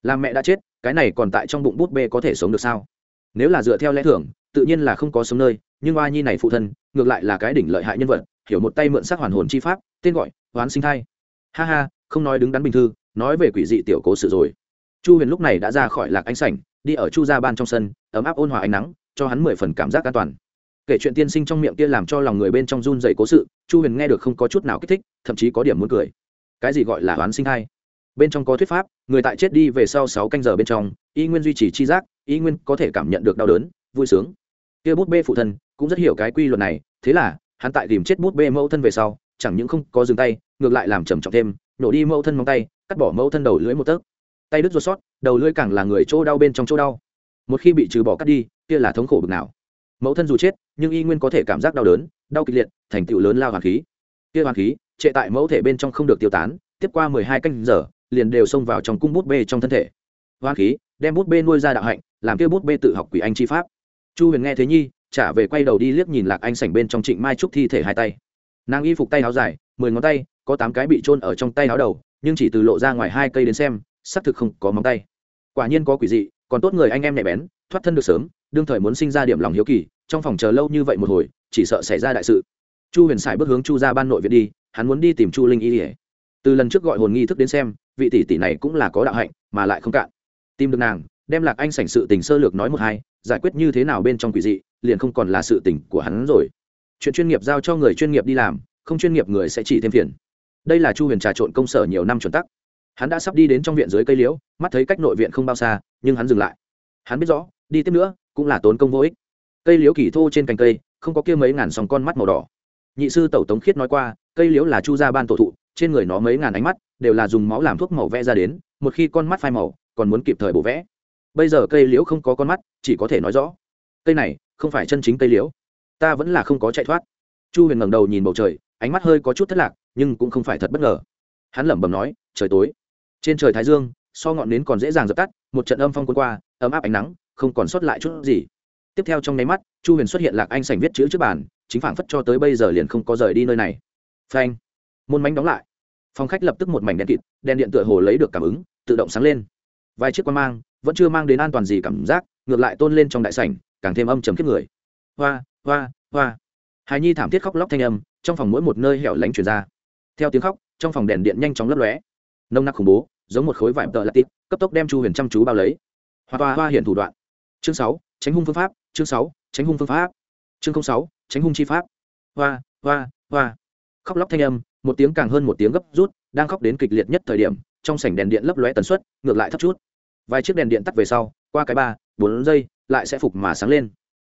Làm mẹ đã chết, cái này còn tại trong bụng bút bê có thể sống được sao? Nếu là dựa theo lẽ thưởng tự nhiên là không có sống nơi, nhưng oa nhi này phụ thân, ngược lại là cái đỉnh lợi hại nhân vật, hiểu một tay mượn sắc hoàn hồn chi pháp, tên gọi, hoán sinh thai. Ha ha, không nói đứng đắn bình thư, nói về quỷ dị tiểu cố sự rồi. Chu huyền lúc này đã ra khỏi lạc ánh sảnh, đi ở chu gia ban trong sân, ấm áp ôn hòa ánh nắng, cho hắn mười phần cảm giác an toàn kể chuyện tiên sinh trong miệng kia làm cho lòng người bên trong run dày cố sự, chu huyền nghe được không có chút nào kích thích, thậm chí có điểm muốn cười. Cái gì gọi là oán sinh thai bên trong có thuyết pháp, người tại chết đi về sau sáu canh giờ bên trong, y nguyên duy trì chi giác, y nguyên có thể cảm nhận được đau đớn, vui sướng. Kia bút bê phụ thân cũng rất hiểu cái quy luật này, thế là hắn tại tìm chết bút bê mẫu thân về sau, chẳng những không có dừng tay, ngược lại làm trầm trọng thêm, nổ đi mẫu thân móng tay, cắt bỏ mẫu thân đầu lưỡi một tấc. Tay đứt ruột sót, đầu lưỡi càng là người chỗ đau bên trong chỗ đau. Một khi bị trừ bỏ cắt đi, kia là thống khổ bực nào. Mẫu thân dù chết nhưng y nguyên có thể cảm giác đau đớn, đau kịch liệt, thành tựu lớn lao hoàng khí. Kia hoàng khí, trệ tại mẫu thể bên trong không được tiêu tán, tiếp qua mười hai canh giờ, liền đều xông vào trong cung bút bê trong thân thể. Hoàng khí, đem bút bê nuôi ra đạo hạnh, làm kia bút bê tự học quỷ anh chi pháp. Chu huyền nghe thế nhi, trả về quay đầu đi liếc nhìn lạc anh sảnh bên trong trịnh mai trúc thi thể hai tay. Nàng y phục tay áo dài, mười ngón tay, có tám cái bị trôn ở trong tay áo đầu, nhưng chỉ từ lộ ra ngoài hai cây đến xem, xác thực không có móng tay. Quả nhiên có quỷ dị, còn tốt người anh em nhạy bén, thoát thân được sớm, đương thời muốn sinh ra điểm lòng hiếu kỳ trong phòng chờ lâu như vậy một hồi, chỉ sợ xảy ra đại sự. Chu huyền sải bước hướng chu ra ban nội viện đi, hắn muốn đi tìm chu linh y ỉa từ lần trước gọi hồn nghi thức đến xem, vị tỷ tỷ này cũng là có đạo hạnh, mà lại không cạn. Tìm được nàng, đem lạc anh sảnh sự tình sơ lược nói một hai, giải quyết như thế nào bên trong quỷ dị, liền không còn là sự tình của hắn rồi. Chuyện chuyên nghiệp giao cho người chuyên nghiệp đi làm, không chuyên nghiệp người sẽ chỉ thêm phiền. Đây là chu huyền trà trộn công sở nhiều năm chuẩn tắc. Hắn đã sắp đi đến trong viện dưới cây liễu, mắt thấy cách nội viện không bao xa, nhưng hắn dừng lại. Hắn biết rõ, đi tiếp nữa, cũng là tốn công vô ích cây liễu kỳ thô trên cành cây, không có kia mấy ngàn sòng con mắt màu đỏ. Nhị sư tẩu tống khiết nói qua, cây liễu là chu gia ban tổ thụ, trên người nó mấy ngàn ánh mắt đều là dùng máu làm thuốc màu vẽ ra đến, một khi con mắt phai màu, còn muốn kịp thời bổ vẽ. Bây giờ cây liễu không có con mắt, chỉ có thể nói rõ. Cây này không phải chân chính cây liễu. Ta vẫn là không có chạy thoát. Chu huyền ngẩng đầu nhìn bầu trời, ánh mắt hơi có chút thất lạc, nhưng cũng không phải thật bất ngờ. Hắn lẩm bẩm nói, trời tối. Trên trời thái dương, so ngọn nến còn dễ dàng dập tắt, một trận âm phong cuốn qua, ấm áp ánh nắng, không còn sót lại chút gì tiếp theo trong nháy mắt, chu huyền xuất hiện lạc anh sành viết chữ trước bàn, chính phảng phất cho tới bây giờ liền không có rời đi nơi này. Phanh! Môn mánh đóng lại. Phòng khách lập tức một mảnh đèn kịt, đèn điện tựa hồ lấy được cảm ứng, tự động sáng lên. Vài chiếc quan mang, vẫn chưa mang đến an toàn gì cảm giác, ngược lại tôn lên trong đại sảnh, càng thêm âm trầm kiếp người. Hoa hoa hoa! Hài nhi thảm thiết khóc lóc thanh âm, trong phòng mỗi một nơi hẻo lánh chuyển ra. Theo tiếng khóc, trong phòng đèn điện nhanh chóng lấp lóe. Nông nặc khủng bố, giống một khối vải tợ lạt tít cấp tốc đem chu huyền chăm chú bao lấy. Hoa hoa hoa hiện thủ đoạn. Chương sáu, tránh hung phương pháp chương sáu, tránh hung phương pháp. Chương sáu, tránh hung chi pháp. Hoa hoa hoa. Khóc lóc thanh âm, một tiếng càng hơn một tiếng gấp rút, đang khóc đến kịch liệt nhất thời điểm, trong sảnh đèn điện lấp lóe tần suất, ngược lại thấp chút. Vài chiếc đèn điện tắt về sau, qua cái ba, bốn giây, lại sẽ phục mà sáng lên.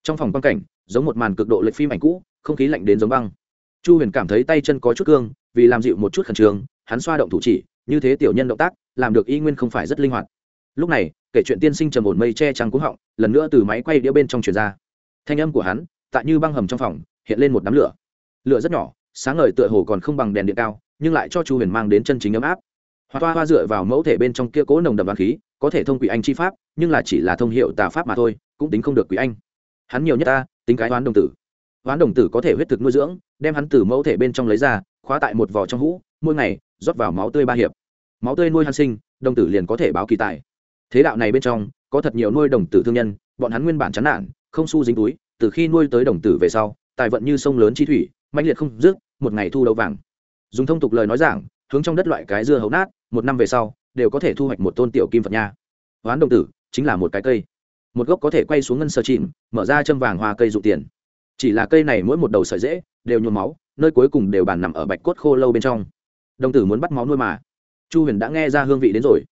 Trong phòng quang cảnh, giống một màn cực độ lệch phim ảnh cũ, không khí lạnh đến giống băng. Chu huyền cảm thấy tay chân có chút cương, vì làm dịu một chút khẩn trương, hắn xoa động thủ chỉ, như thế tiểu nhân động tác, làm được y nguyên không phải rất linh hoạt. Lúc này kể chuyện tiên sinh trầm ổn mây che trắng cúng họng, lần nữa từ máy quay đĩa bên trong truyền ra. Thanh âm của hắn, tại như băng hầm trong phòng, hiện lên một đám lửa. Lửa rất nhỏ, sáng ngời tựa hồ còn không bằng đèn điện cao, nhưng lại cho chu huyền mang đến chân chính ấm áp. Hoa toa hoa dựa vào mẫu thể bên trong kia cố nồng đậm vàng khí, có thể thông quỷ anh chi pháp, nhưng là chỉ là thông hiệu tà pháp mà thôi, cũng tính không được quỷ anh. Hắn nhiều nhất ta, tính cái oán đồng tử. Oán đồng tử có thể huyết thực nuôi dưỡng, đem hắn từ mẫu thể bên trong lấy ra, khóa tại một vỏ trong hũ, mỗi ngày rót vào máu tươi ba hiệp. Máu tươi nuôi hắn sinh, đồng tử liền có thể báo kỳ tài thế đạo này bên trong, có thật nhiều nuôi đồng tử thương nhân, bọn hắn nguyên bản chán nản, không su dính túi, từ khi nuôi tới đồng tử về sau, tài vận như sông lớn chi thủy mạnh liệt không dứt, một ngày thu đầu vàng. Dùng thông tục lời nói giảng, hướng trong đất loại cái dưa hấu nát, một năm về sau, đều có thể thu hoạch một tôn tiểu kim phật nha. Hoán đồng tử, chính là một cái cây. Một gốc có thể quay xuống ngân sơ chìm, mở ra châm vàng hoa cây dụ tiền. Chỉ là cây này mỗi một đầu sợi dễ, đều nhuốm máu, nơi cuối cùng đều bàn nằm ở bạch cốt khô lâu bên trong. Đồng tử muốn bắt máu nuôi mà. Chu huyền đã nghe ra hương vị đến rồi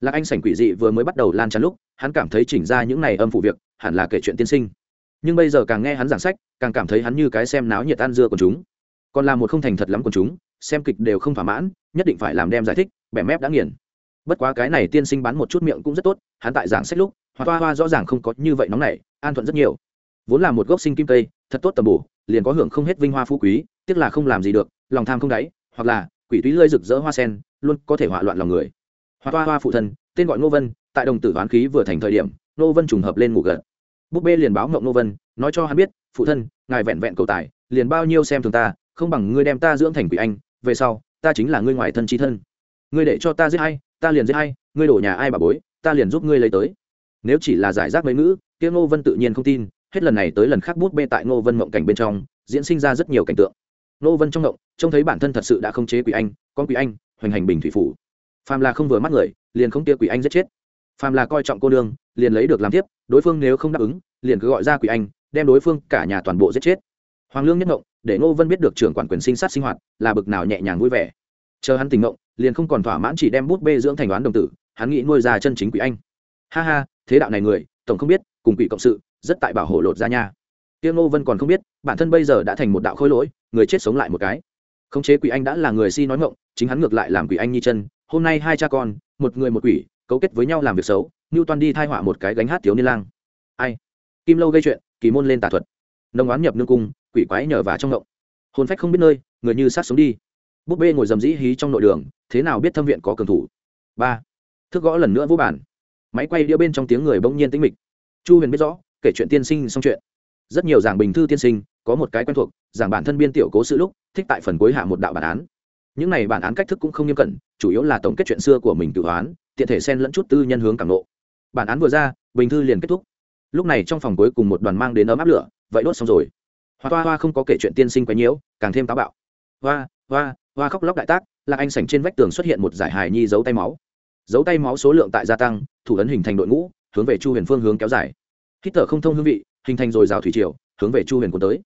lạc anh sảnh quỷ dị vừa mới bắt đầu lan tràn lúc, hắn cảm thấy chỉnh ra những này âm phụ việc, hẳn là kể chuyện tiên sinh. Nhưng bây giờ càng nghe hắn giảng sách, càng cảm thấy hắn như cái xem náo nhiệt ăn dưa của chúng. Còn là một không thành thật lắm của chúng, xem kịch đều không thỏa mãn, nhất định phải làm đem giải thích, bẻ mép đã nghiền. Bất quá cái này tiên sinh bán một chút miệng cũng rất tốt, hắn tại giảng sách lúc, hoa hoa hoa rõ ràng không có như vậy nóng này an thuận rất nhiều. Vốn là một gốc sinh kim cây, thật tốt tầm bổ, liền có hưởng không hết vinh hoa phú quý, tiếc là không làm gì được, lòng tham không đáy, hoặc là quỷ túy lơi rực rỡ hoa sen, luôn có thể hỏa loạn lòng người hoa hoa hoa phụ thân, tên gọi ngô vân, tại đồng tử đoán khí vừa thành thời điểm, ngô vân trùng hợp lên ngủ gật. Búp bê liền báo mộng ngô vân, nói cho hắn biết, phụ thân, ngài vẹn vẹn cầu tài, liền bao nhiêu xem thường ta, không bằng ngươi đem ta dưỡng thành quỷ anh, về sau, ta chính là ngươi ngoại thân trí thân. Ngươi để cho ta giết hay ta liền giết hay ngươi đổ nhà ai bà bối, ta liền giúp ngươi lấy tới. Nếu chỉ là giải rác mấy ngữ, kia ngô vân tự nhiên không tin, hết lần này tới lần khác bút bê tại ngô vân mộng cảnh bên trong, diễn sinh ra rất nhiều cảnh tượng. Ngô vân trong mộng, trông thấy bản thân thật sự đã không chế quỷ anh, con quỷ anh, hoành hành bình thủy phủ phàm là không vừa mắt người, liền không tia quỷ anh giết chết. Phàm là coi trọng cô nương, liền lấy được làm tiếp đối phương nếu không đáp ứng, liền cứ gọi ra quỷ anh, đem đối phương cả nhà toàn bộ giết chết. Hoàng lương nhất ngộng, để ngô vân biết được trưởng quản quyền sinh sát sinh hoạt, là bực nào nhẹ nhàng vui vẻ. Chờ hắn tình ngộng, liền không còn thỏa mãn chỉ đem bút bê dưỡng thành đoán đồng tử, hắn nghĩ nuôi ra chân chính quỷ anh. Ha ha, thế đạo này người, tổng không biết, cùng quỷ cộng sự, rất tại bảo hộ lột ra nha. Tiêu ngô vân còn không biết, bản thân bây giờ đã thành một đạo khôi lỗi, người chết sống lại một cái. Khống chế quỷ anh đã là người si nói ngộng, chính hắn ngược lại làm quỷ anh nhi chân hôm nay hai cha con, một người một quỷ, cấu kết với nhau làm việc xấu như toàn đi thai họa một cái gánh hát thiếu niên lang. Ai? Kim lâu gây chuyện, kỳ môn lên tà thuật. Nông oán nhập nương cung, quỷ quái nhờ vả trong ngộng. Hồn phách không biết nơi, người như sát sống đi. Búp bê ngồi dầm dĩ hí trong nội đường, thế nào biết thâm viện có cường thủ? Ba. Thức gõ lần nữa vô bản. Máy quay đĩa bên trong tiếng người bỗng nhiên tĩnh mịch. Chu huyền biết rõ, kể chuyện tiên sinh xong chuyện. Rất nhiều giảng bình thư tiên sinh, có một cái quen thuộc, giảng bản thân biên tiểu cố sự lúc, thích tại phần cuối hạ một đạo bản án những này bản án cách thức cũng không nghiêm cẩn, chủ yếu là tổng kết chuyện xưa của mình tự hoán, tiện thể xen lẫn chút tư nhân hướng càng nộ. Bản án vừa ra, bình thư liền kết thúc. Lúc này trong phòng cuối cùng một đoàn mang đến ấm áp lửa, vậy đốt xong rồi. Hoa hoa hoa không có kể chuyện tiên sinh quấy nhiễu càng thêm táo bạo. Hoa hoa hoa khóc lóc đại tác, là anh sảnh trên vách tường xuất hiện một giải hài nhi dấu tay máu. Dấu tay máu số lượng tại gia tăng, thủ ấn hình thành đội ngũ, hướng về chu huyền phương hướng kéo dài. Hít thở không thông hương vị, hình thành rồi rào thủy triều, hướng về chu huyền cuốn tới.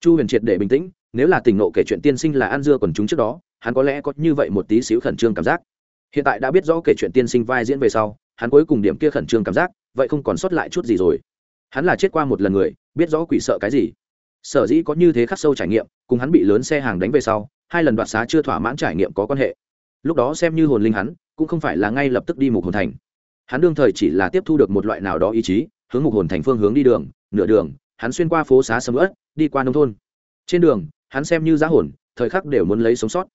Chu huyền triệt để bình tĩnh nếu là tỉnh nộ kể chuyện tiên sinh là ăn dưa còn chúng trước đó, hắn có lẽ có như vậy một tí xíu khẩn trương cảm giác. Hiện tại đã biết rõ kể chuyện tiên sinh vai diễn về sau, hắn cuối cùng điểm kia khẩn trương cảm giác, vậy không còn sót lại chút gì rồi. Hắn là chết qua một lần người, biết rõ quỷ sợ cái gì. Sở dĩ có như thế khắc sâu trải nghiệm, cùng hắn bị lớn xe hàng đánh về sau, hai lần đoạt xá chưa thỏa mãn trải nghiệm có quan hệ. Lúc đó xem như hồn linh hắn, cũng không phải là ngay lập tức đi mục hồn thành. Hắn đương thời chỉ là tiếp thu được một loại nào đó ý chí, hướng mục hồn thành phương hướng đi đường, nửa đường, hắn xuyên qua phố xá sầm ớt đi qua nông thôn. Trên đường hắn xem như giá hồn, thời khắc đều muốn lấy sống sót.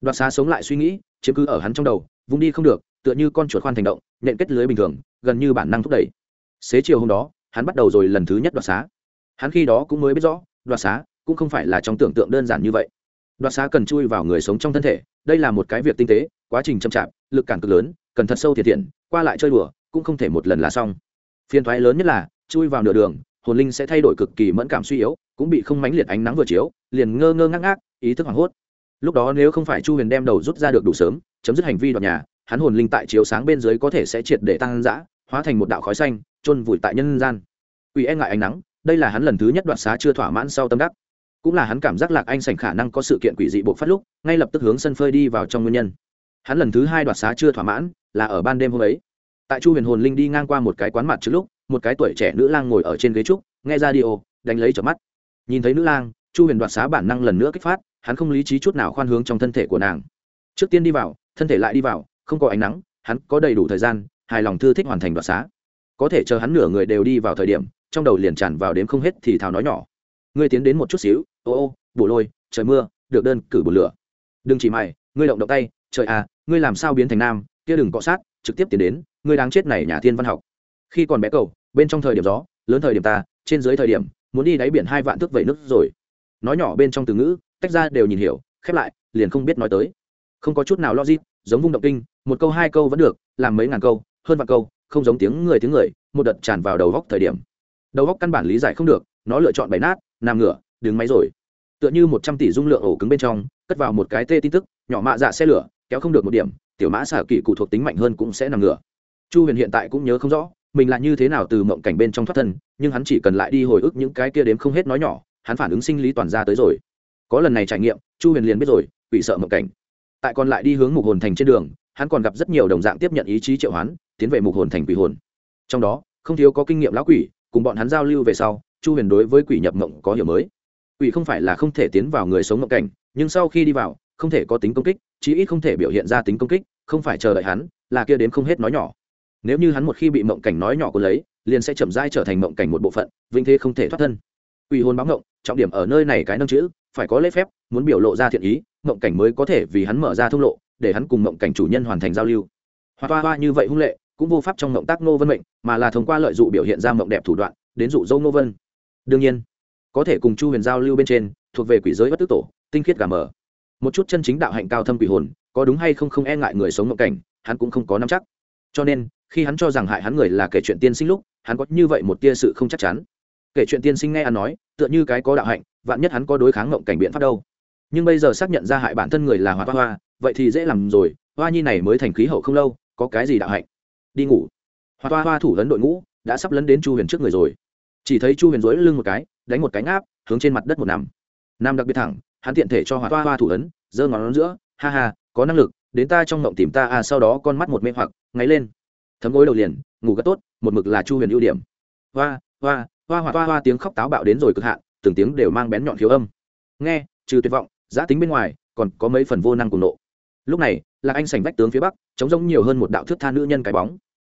Đoạt xá sống lại suy nghĩ, chiếm cứ ở hắn trong đầu, vung đi không được, tựa như con chuột khoan thành động nện kết lưới bình thường, gần như bản năng thúc đẩy. Xế chiều hôm đó, hắn bắt đầu rồi lần thứ nhất đoạt xá. Hắn khi đó cũng mới biết rõ, đoạt xá cũng không phải là trong tưởng tượng đơn giản như vậy. Đoạt xá cần chui vào người sống trong thân thể, đây là một cái việc tinh tế, quá trình chậm chạp, lực cản cực lớn, cần thật sâu thiệt thiện, qua lại chơi đùa, cũng không thể một lần là xong. Phiền thoái lớn nhất là, chui vào nửa đường, hồn linh sẽ thay đổi cực kỳ mẫn cảm suy yếu, cũng bị không mánh liệt ánh nắng vừa chiếu liền ngơ ngơ ngác ngác, ý thức hoảng hốt. Lúc đó nếu không phải chu huyền đem đầu rút ra được đủ sớm, chấm dứt hành vi đoạt nhà, hắn hồn linh tại chiếu sáng bên dưới có thể sẽ triệt để tăng dã, hóa thành một đạo khói xanh, chôn vùi tại nhân gian. Ủy e ngại ánh nắng, đây là hắn lần thứ nhất đoạt xá chưa thỏa mãn sau tâm đắc. Cũng là hắn cảm giác lạc anh sảnh khả năng có sự kiện quỷ dị bộ phát lúc, ngay lập tức hướng sân phơi đi vào trong nguyên nhân. Hắn lần thứ hai đoạt xá chưa thỏa mãn, là ở ban đêm hôm ấy. Tại chu huyền hồn linh đi ngang qua một cái quán mặt trước lúc, một cái tuổi trẻ nữ lang ngồi ở trên ghế trúc, nghe ra đi ô đánh lấy trở mắt. Nhìn thấy nữ lang chu huyền đoạt xá bản năng lần nữa kích phát, hắn không lý trí chút nào khoan hướng trong thân thể của nàng. Trước tiên đi vào, thân thể lại đi vào, không có ánh nắng, hắn có đầy đủ thời gian, hài lòng thư thích hoàn thành đoạt xá. Có thể chờ hắn nửa người đều đi vào thời điểm, trong đầu liền tràn vào đếm không hết thì thào nói nhỏ. Ngươi tiến đến một chút xíu, ô ô, bổ lôi, trời mưa, được đơn cử bổ lửa. Đừng chỉ mày, ngươi động động tay, trời à ngươi làm sao biến thành nam, kia đừng cọ sát, trực tiếp tiến đến, ngươi đáng chết này nhà thiên văn học. Khi còn bé cầu bên trong thời điểm gió, lớn thời điểm ta, trên dưới thời điểm, muốn đi đáy biển hai vạn thước vẩy nước rồi nói nhỏ bên trong từ ngữ, tách ra đều nhìn hiểu, khép lại, liền không biết nói tới. Không có chút nào logic, giống vung động kinh, một câu hai câu vẫn được, làm mấy ngàn câu, hơn vạn câu, không giống tiếng người tiếng người, một đợt tràn vào đầu góc thời điểm. Đầu góc căn bản lý giải không được, nó lựa chọn bày nát, nằm ngửa, đứng máy rồi. Tựa như một trăm tỷ dung lượng ổ cứng bên trong, cất vào một cái tê tin tức, nhỏ mạ dạ xe lửa, kéo không được một điểm, tiểu mã xả kỳ cụ thuộc tính mạnh hơn cũng sẽ nằm ngửa. Chu huyền hiện tại cũng nhớ không rõ, mình là như thế nào từ mộng cảnh bên trong thoát thân, nhưng hắn chỉ cần lại đi hồi ức những cái kia đếm không hết nói nhỏ hắn phản ứng sinh lý toàn ra tới rồi. Có lần này trải nghiệm, chu huyền liền biết rồi bị sợ mộng cảnh. Tại còn lại đi hướng mục hồn thành trên đường, hắn còn gặp rất nhiều đồng dạng tiếp nhận ý chí triệu hoán, tiến về mục hồn thành quỷ hồn. Trong đó, không thiếu có kinh nghiệm lão quỷ, cùng bọn hắn giao lưu về sau, chu huyền đối với quỷ nhập mộng có hiểu mới. Quỷ không phải là không thể tiến vào người sống mộng cảnh, nhưng sau khi đi vào, không thể có tính công kích, chí ít không thể biểu hiện ra tính công kích, không phải chờ đợi hắn, là kia đến không hết nói nhỏ. Nếu như hắn một khi bị mộng cảnh nói nhỏ của lấy, liền sẽ chậm rãi trở thành mộng cảnh một bộ phận vinh thế không thể thoát thân quỷ hồn báo ngộng trọng điểm ở nơi này cái nâng chữ phải có lễ phép muốn biểu lộ ra thiện ý ngộng cảnh mới có thể vì hắn mở ra thông lộ để hắn cùng ngộng cảnh chủ nhân hoàn thành giao lưu. Hoa hoa hoa như vậy hung lệ cũng vô pháp trong ngộng tác nô vân mệnh mà là thông qua lợi dụng biểu hiện ra mộng đẹp thủ đoạn đến dụ dâu nô vân. Đương nhiên có thể cùng chu huyền giao lưu bên trên thuộc về quỷ giới bất tức tổ tinh khiết gà mở, một chút chân chính đạo hạnh cao thâm quỷ hồn có đúng hay không không e ngại người sống ngộng cảnh hắn cũng không có nắm chắc. Cho nên khi hắn cho rằng hại hắn người là kể chuyện tiên sinh lúc hắn có như vậy một tia sự không chắc chắn kể chuyện tiên sinh nghe ăn nói, tựa như cái có đạo hạnh, vạn nhất hắn có đối kháng ngộng cảnh biện pháp đâu. Nhưng bây giờ xác nhận ra hại bản thân người là hoa hoa, vậy thì dễ làm rồi, hoa nhi này mới thành khí hậu không lâu, có cái gì đạo hạnh? Đi ngủ. Hoa hoa hoa thủ lấn đội ngũ, đã sắp lấn đến chu huyền trước người rồi. Chỉ thấy chu huyền dối lưng một cái, đánh một cánh áp hướng trên mặt đất một nằm. Nam đặc biệt thẳng, hắn tiện thể cho hoa hoa hoa thủ ấn giơ ngón giữa, ha ha, có năng lực, đến ta trong ngộng tìm ta à sau đó con mắt một mê hoặc, ngáy lên. Thấm gối đầu liền, ngủ rất tốt, một mực là chu huyền ưu điểm. Hoa hoa hoa hoa hoa hoa tiếng khóc táo bạo đến rồi cực hạn, từng tiếng đều mang bén nhọn khiếu âm. Nghe, trừ tuyệt vọng giã tính bên ngoài, còn có mấy phần vô năng cùng nộ. Lúc này là anh sành vách tướng phía bắc chống rỗng nhiều hơn một đạo thước tha nữ nhân cái bóng.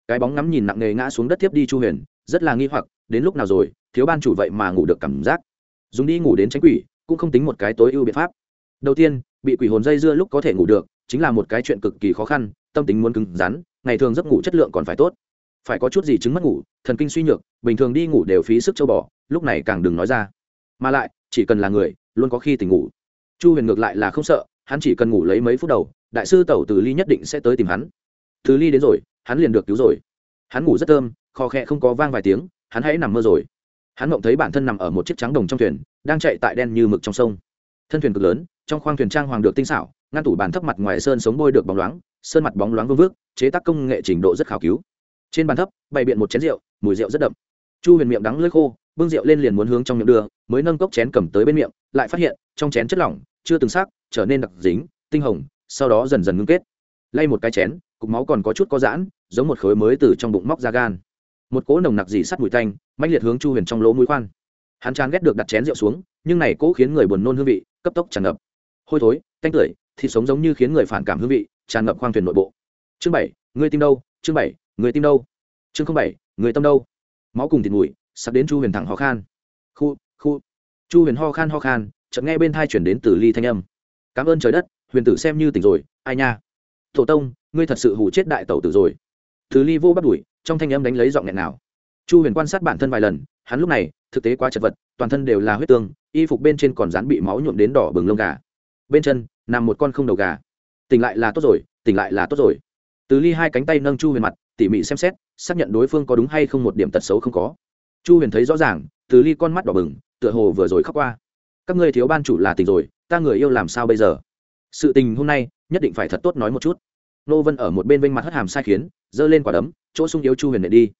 Cái bóng ngắm nhìn nặng nề ngã xuống đất tiếp đi chu huyền, rất là nghi hoặc, đến lúc nào rồi, thiếu ban chủ vậy mà ngủ được cảm giác. Dùng đi ngủ đến tránh quỷ, cũng không tính một cái tối ưu biện pháp. Đầu tiên, bị quỷ hồn dây dưa lúc có thể ngủ được, chính là một cái chuyện cực kỳ khó khăn, tâm tính muốn cứng rắn, ngày thường giấc ngủ chất lượng còn phải tốt phải có chút gì chứng mất ngủ, thần kinh suy nhược, bình thường đi ngủ đều phí sức châu bò, lúc này càng đừng nói ra. Mà lại, chỉ cần là người, luôn có khi tỉnh ngủ. Chu huyền ngược lại là không sợ, hắn chỉ cần ngủ lấy mấy phút đầu, đại sư tẩu từ ly nhất định sẽ tới tìm hắn. Từ ly đến rồi, hắn liền được cứu rồi. Hắn ngủ rất thơm, kho khe không có vang vài tiếng, hắn hãy nằm mơ rồi. Hắn mộng thấy bản thân nằm ở một chiếc trắng đồng trong thuyền, đang chạy tại đen như mực trong sông. Thân thuyền cực lớn, trong khoang thuyền trang hoàng được tinh xảo, ngăn tủ bàn thấp mặt ngoài sơn sống bôi được bóng loáng, sơn mặt bóng loáng vương vước, chế tác công nghệ trình độ rất khảo cứu trên bàn thấp, bày biện một chén rượu, mùi rượu rất đậm. Chu huyền miệng đắng lưỡi khô, bưng rượu lên liền muốn hướng trong miệng đưa, mới nâng cốc chén cầm tới bên miệng, lại phát hiện trong chén chất lỏng chưa từng sắc, trở nên đặc dính, tinh hồng, sau đó dần dần ngưng kết. Lay một cái chén, cục máu còn có chút có giãn, giống một khối mới từ trong bụng móc ra gan. Một cỗ nồng nặc dì sắt mùi tanh mạnh liệt hướng chu huyền trong lỗ mũi khoan. Hắn chán ghét được đặt chén rượu xuống, nhưng này cỗ khiến người buồn nôn hương vị, cấp tốc tràn ngập. Hôi thối, tanh tưởi, thịt sống giống như khiến người phản cảm hương vị, tràn ngập khoang thuyền nội bộ. Chương bảy, ngươi tim đâu? Chương bảy người tim đâu? Chương không bảy, người tâm đâu? Máu cùng thịt mùi, sắp đến chu huyền thẳng ho khan. Khu khu. Chu huyền ho khan ho khan, chợt nghe bên thai chuyển đến từ ly thanh âm. Cảm ơn trời đất, huyền tử xem như tỉnh rồi, ai nha? Thổ tông, ngươi thật sự hủ chết đại tẩu tử rồi. Từ ly vô bắt đuổi, trong thanh âm đánh lấy giọng nghẹn nào. Chu huyền quan sát bản thân vài lần, hắn lúc này, thực tế quá chật vật, toàn thân đều là huyết tương, y phục bên trên còn dán bị máu nhuộm đến đỏ bừng lông gà. Bên chân, nằm một con không đầu gà. Tỉnh lại là tốt rồi, tỉnh lại là tốt rồi. Từ ly hai cánh tay nâng chu huyền mặt tỉ mỉ xem xét, xác nhận đối phương có đúng hay không một điểm tật xấu không có. Chu huyền thấy rõ ràng, từ ly con mắt đỏ bừng, tựa hồ vừa rồi khóc qua. Các ngươi thiếu ban chủ là tình rồi, ta người yêu làm sao bây giờ? Sự tình hôm nay, nhất định phải thật tốt nói một chút. Nô vân ở một bên vênh mặt hất hàm sai khiến, giơ lên quả đấm, chỗ sung yếu chu huyền để đi.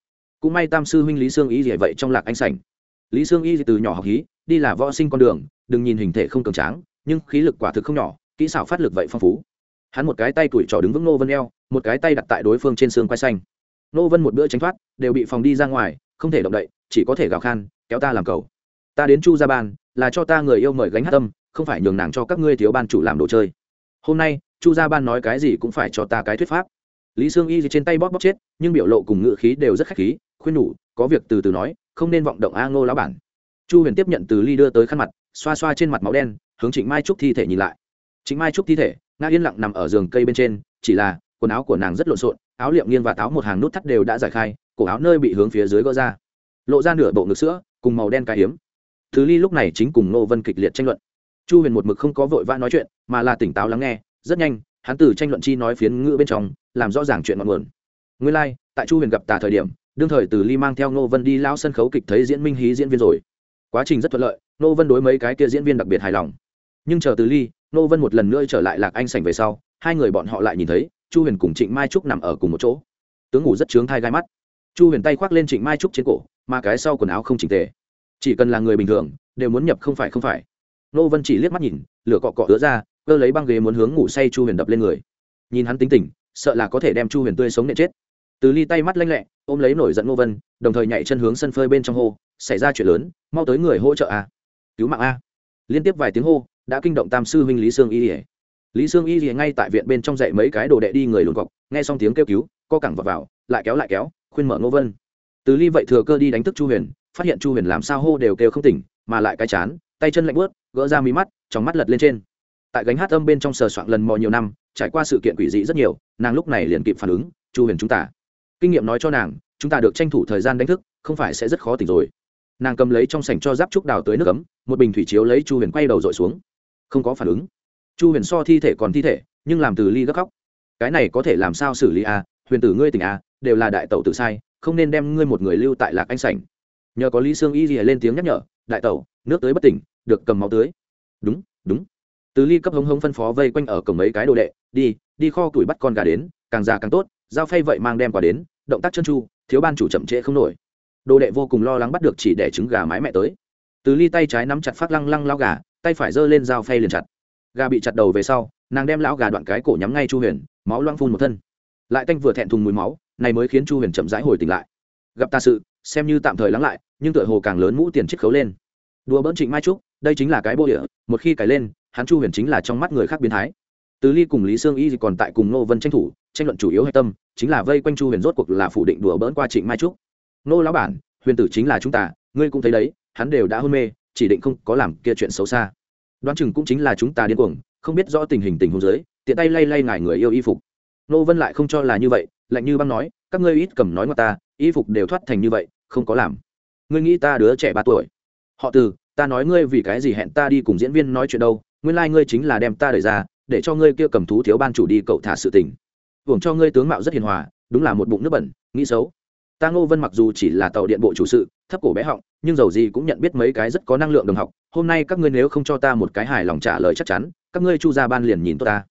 Cũng may tam sư huynh lý sương y gì vậy trong lạc anh sảnh. Lý sương y từ nhỏ học hí, đi là võ sinh con đường, đừng nhìn hình thể không cường tráng, nhưng khí lực quả thực không nhỏ, kỹ xảo phát lực vậy phong phú hắn một cái tay tuổi trò đứng vững nô vân eo, một cái tay đặt tại đối phương trên xương quai xanh. Nô vân một bữa tránh thoát, đều bị phòng đi ra ngoài, không thể động đậy, chỉ có thể gào khan, kéo ta làm cầu. Ta đến chu gia ban, là cho ta người yêu mời gánh hát tâm, không phải nhường nàng cho các ngươi thiếu ban chủ làm đồ chơi. Hôm nay, chu gia ban nói cái gì cũng phải cho ta cái thuyết pháp. Lý sương y trên tay bóp bóp chết, nhưng biểu lộ cùng ngự khí đều rất khách khí, khuyên nhủ, có việc từ từ nói, không nên vọng động a ngô lão bản. Chu huyền tiếp nhận từ ly đưa tới khăn mặt, xoa xoa trên mặt máu đen, hướng trịnh mai trúc thi thể nhìn lại. Trịnh mai trúc thi thể nga yên lặng nằm ở giường cây bên trên chỉ là quần áo của nàng rất lộn xộn áo liệm nghiêng và táo một hàng nút thắt đều đã giải khai cổ áo nơi bị hướng phía dưới gỡ ra. Lộ ra nửa bộ ngực sữa cùng màu đen cái hiếm thứ ly lúc này chính cùng nô vân kịch liệt tranh luận. Chu huyền một mực không có vội vã nói chuyện mà là tỉnh táo lắng nghe rất nhanh hắn từ tranh luận chi nói phiến ngữ bên trong làm rõ ràng chuyện ngọn nguồn. Nguyên lai、like, tại chu huyền gặp tà thời điểm đương thời từ ly mang theo nô vân đi lao sân khấu kịch thấy diễn minh hí diễn viên rồi. Quá trình rất thuận lợi nô vân đối mấy cái kia diễn viên đặc biệt hài lòng. Nhưng chờ từ ly nô vân một lần nữa trở lại lạc anh sảnh về sau, hai người bọn họ lại nhìn thấy, chu huyền cùng trịnh mai trúc nằm ở cùng một chỗ. Tướng ngủ rất trướng thai gai mắt. Chu huyền tay khoác lên trịnh mai trúc trên cổ, mà cái sau quần áo không chỉnh tề. Chỉ cần là người bình thường, đều muốn nhập không phải không phải. Nô vân chỉ liếc mắt nhìn, lửa cọ cọ ứa ra, cơ lấy băng ghế muốn hướng ngủ say chu huyền đập lên người. Nhìn hắn tính tình, sợ là có thể đem chu huyền tươi sống nện chết. Từ ly tay mắt lanh lẹ, ôm lấy nổi giận nô vân, đồng thời nhảy chân hướng sân phơi bên trong hô, xảy ra chuyện lớn, mau tới người hỗ trợ a. Cứu mạng a. Liên tiếp vài tiếng hô đã kinh động tam sư huynh lý sương y ỉa lý sương y ỉa ngay tại viện bên trong dạy mấy cái đồ đệ đi người lùn cọc nghe xong tiếng kêu cứu co cẳng vào, vào lại kéo lại kéo khuyên mở ngô vân. Từ ly vậy thừa cơ đi đánh thức chu huyền phát hiện chu huyền làm sao hô đều kêu không tỉnh mà lại cái chán tay chân lạnh bớt gỡ ra mí mắt trong mắt lật lên trên. Tại gánh hát âm bên trong sờ soạn lần mò nhiều năm trải qua sự kiện quỷ dị rất nhiều nàng lúc này liền kịp phản ứng chu huyền chúng ta. Kinh nghiệm nói cho nàng chúng ta được tranh thủ thời gian đánh thức không phải sẽ rất khó tỉnh rồi. Nàng cầm lấy trong sảnh cho giáp trúc đào tới nước ấm một bình thủy chiếu lấy chu huyền quay đầu dội xuống không có phản ứng. Chu huyền so thi thể còn thi thể, nhưng làm từ ly gấp khóc. Cái này có thể làm sao xử lý a huyền tử ngươi tỉnh a đều là đại tẩu tự sai, không nên đem ngươi một người lưu tại lạc anh sảnh. Nhờ có lý sương y gì lên tiếng nhắc nhở, đại tẩu, nước tới bất tỉnh, được cầm máu tưới. Đúng đúng. Từ ly cấp hống hống phân phó vây quanh ở cổng mấy cái đồ đệ, đi đi kho tuổi bắt con gà đến, càng già càng tốt, giao phay vậy mang đem quả đến, động tác chân chu, thiếu ban chủ chậm trễ không nổi. Đồ đệ vô cùng lo lắng bắt được chỉ để trứng gà mái mẹ tới. Từ ly tay trái nắm chặt phát lăng lăng lao gà tay phải giơ lên dao phay liền chặt. Gà bị chặt đầu về sau, nàng đem lão gà đoạn cái cổ nhắm ngay chu huyền, máu loang phun một thân. Lại tanh vừa thẹn thùng mùi máu, này mới khiến chu huyền chậm rãi hồi tỉnh lại. Gặp ta sự, xem như tạm thời lắng lại, nhưng tựa hồ càng lớn mũ tiền chiếc khấu lên. Đùa bỡn trịnh mai trúc, đây chính là cái bô địa, một khi cải lên, hắn chu huyền chính là trong mắt người khác biến thái. Từ ly cùng lý sương y còn tại cùng nô vân tranh thủ, tranh luận chủ yếu hạch tâm, chính là vây quanh chu huyền rốt cuộc là phủ định đùa bỡn qua trịnh mai trúc. Nô lão bản, huyền tử chính là chúng ta, ngươi cũng thấy đấy, hắn đều đã hôn mê chỉ định không có làm kia chuyện xấu xa. Đoán chừng cũng chính là chúng ta điên cuồng, không biết rõ tình hình tình huống dưới, tiện tay lay lay ngài người yêu y phục. Nô vân lại không cho là như vậy, lạnh như băng nói, các ngươi ít cầm nói ngoặt ta, y phục đều thoát thành như vậy, không có làm. Ngươi nghĩ ta đứa trẻ ba tuổi. Họ từ, ta nói ngươi vì cái gì hẹn ta đi cùng diễn viên nói chuyện đâu, nguyên lai、like、ngươi chính là đem ta đẩy ra, để cho ngươi kia cầm thú thiếu ban chủ đi cậu thả sự tình. Hưởng cho ngươi tướng mạo rất hiền hòa, đúng là một bụng nước bẩn, nghĩ xấu. Ta ngô vân mặc dù chỉ là tàu điện bộ chủ sự, thấp cổ bé họng nhưng dầu gì cũng nhận biết mấy cái rất có năng lượng đồng học, hôm nay các ngươi nếu không cho ta một cái hài lòng trả lời chắc chắn, các ngươi chu ra ban liền nhìn tôi ta.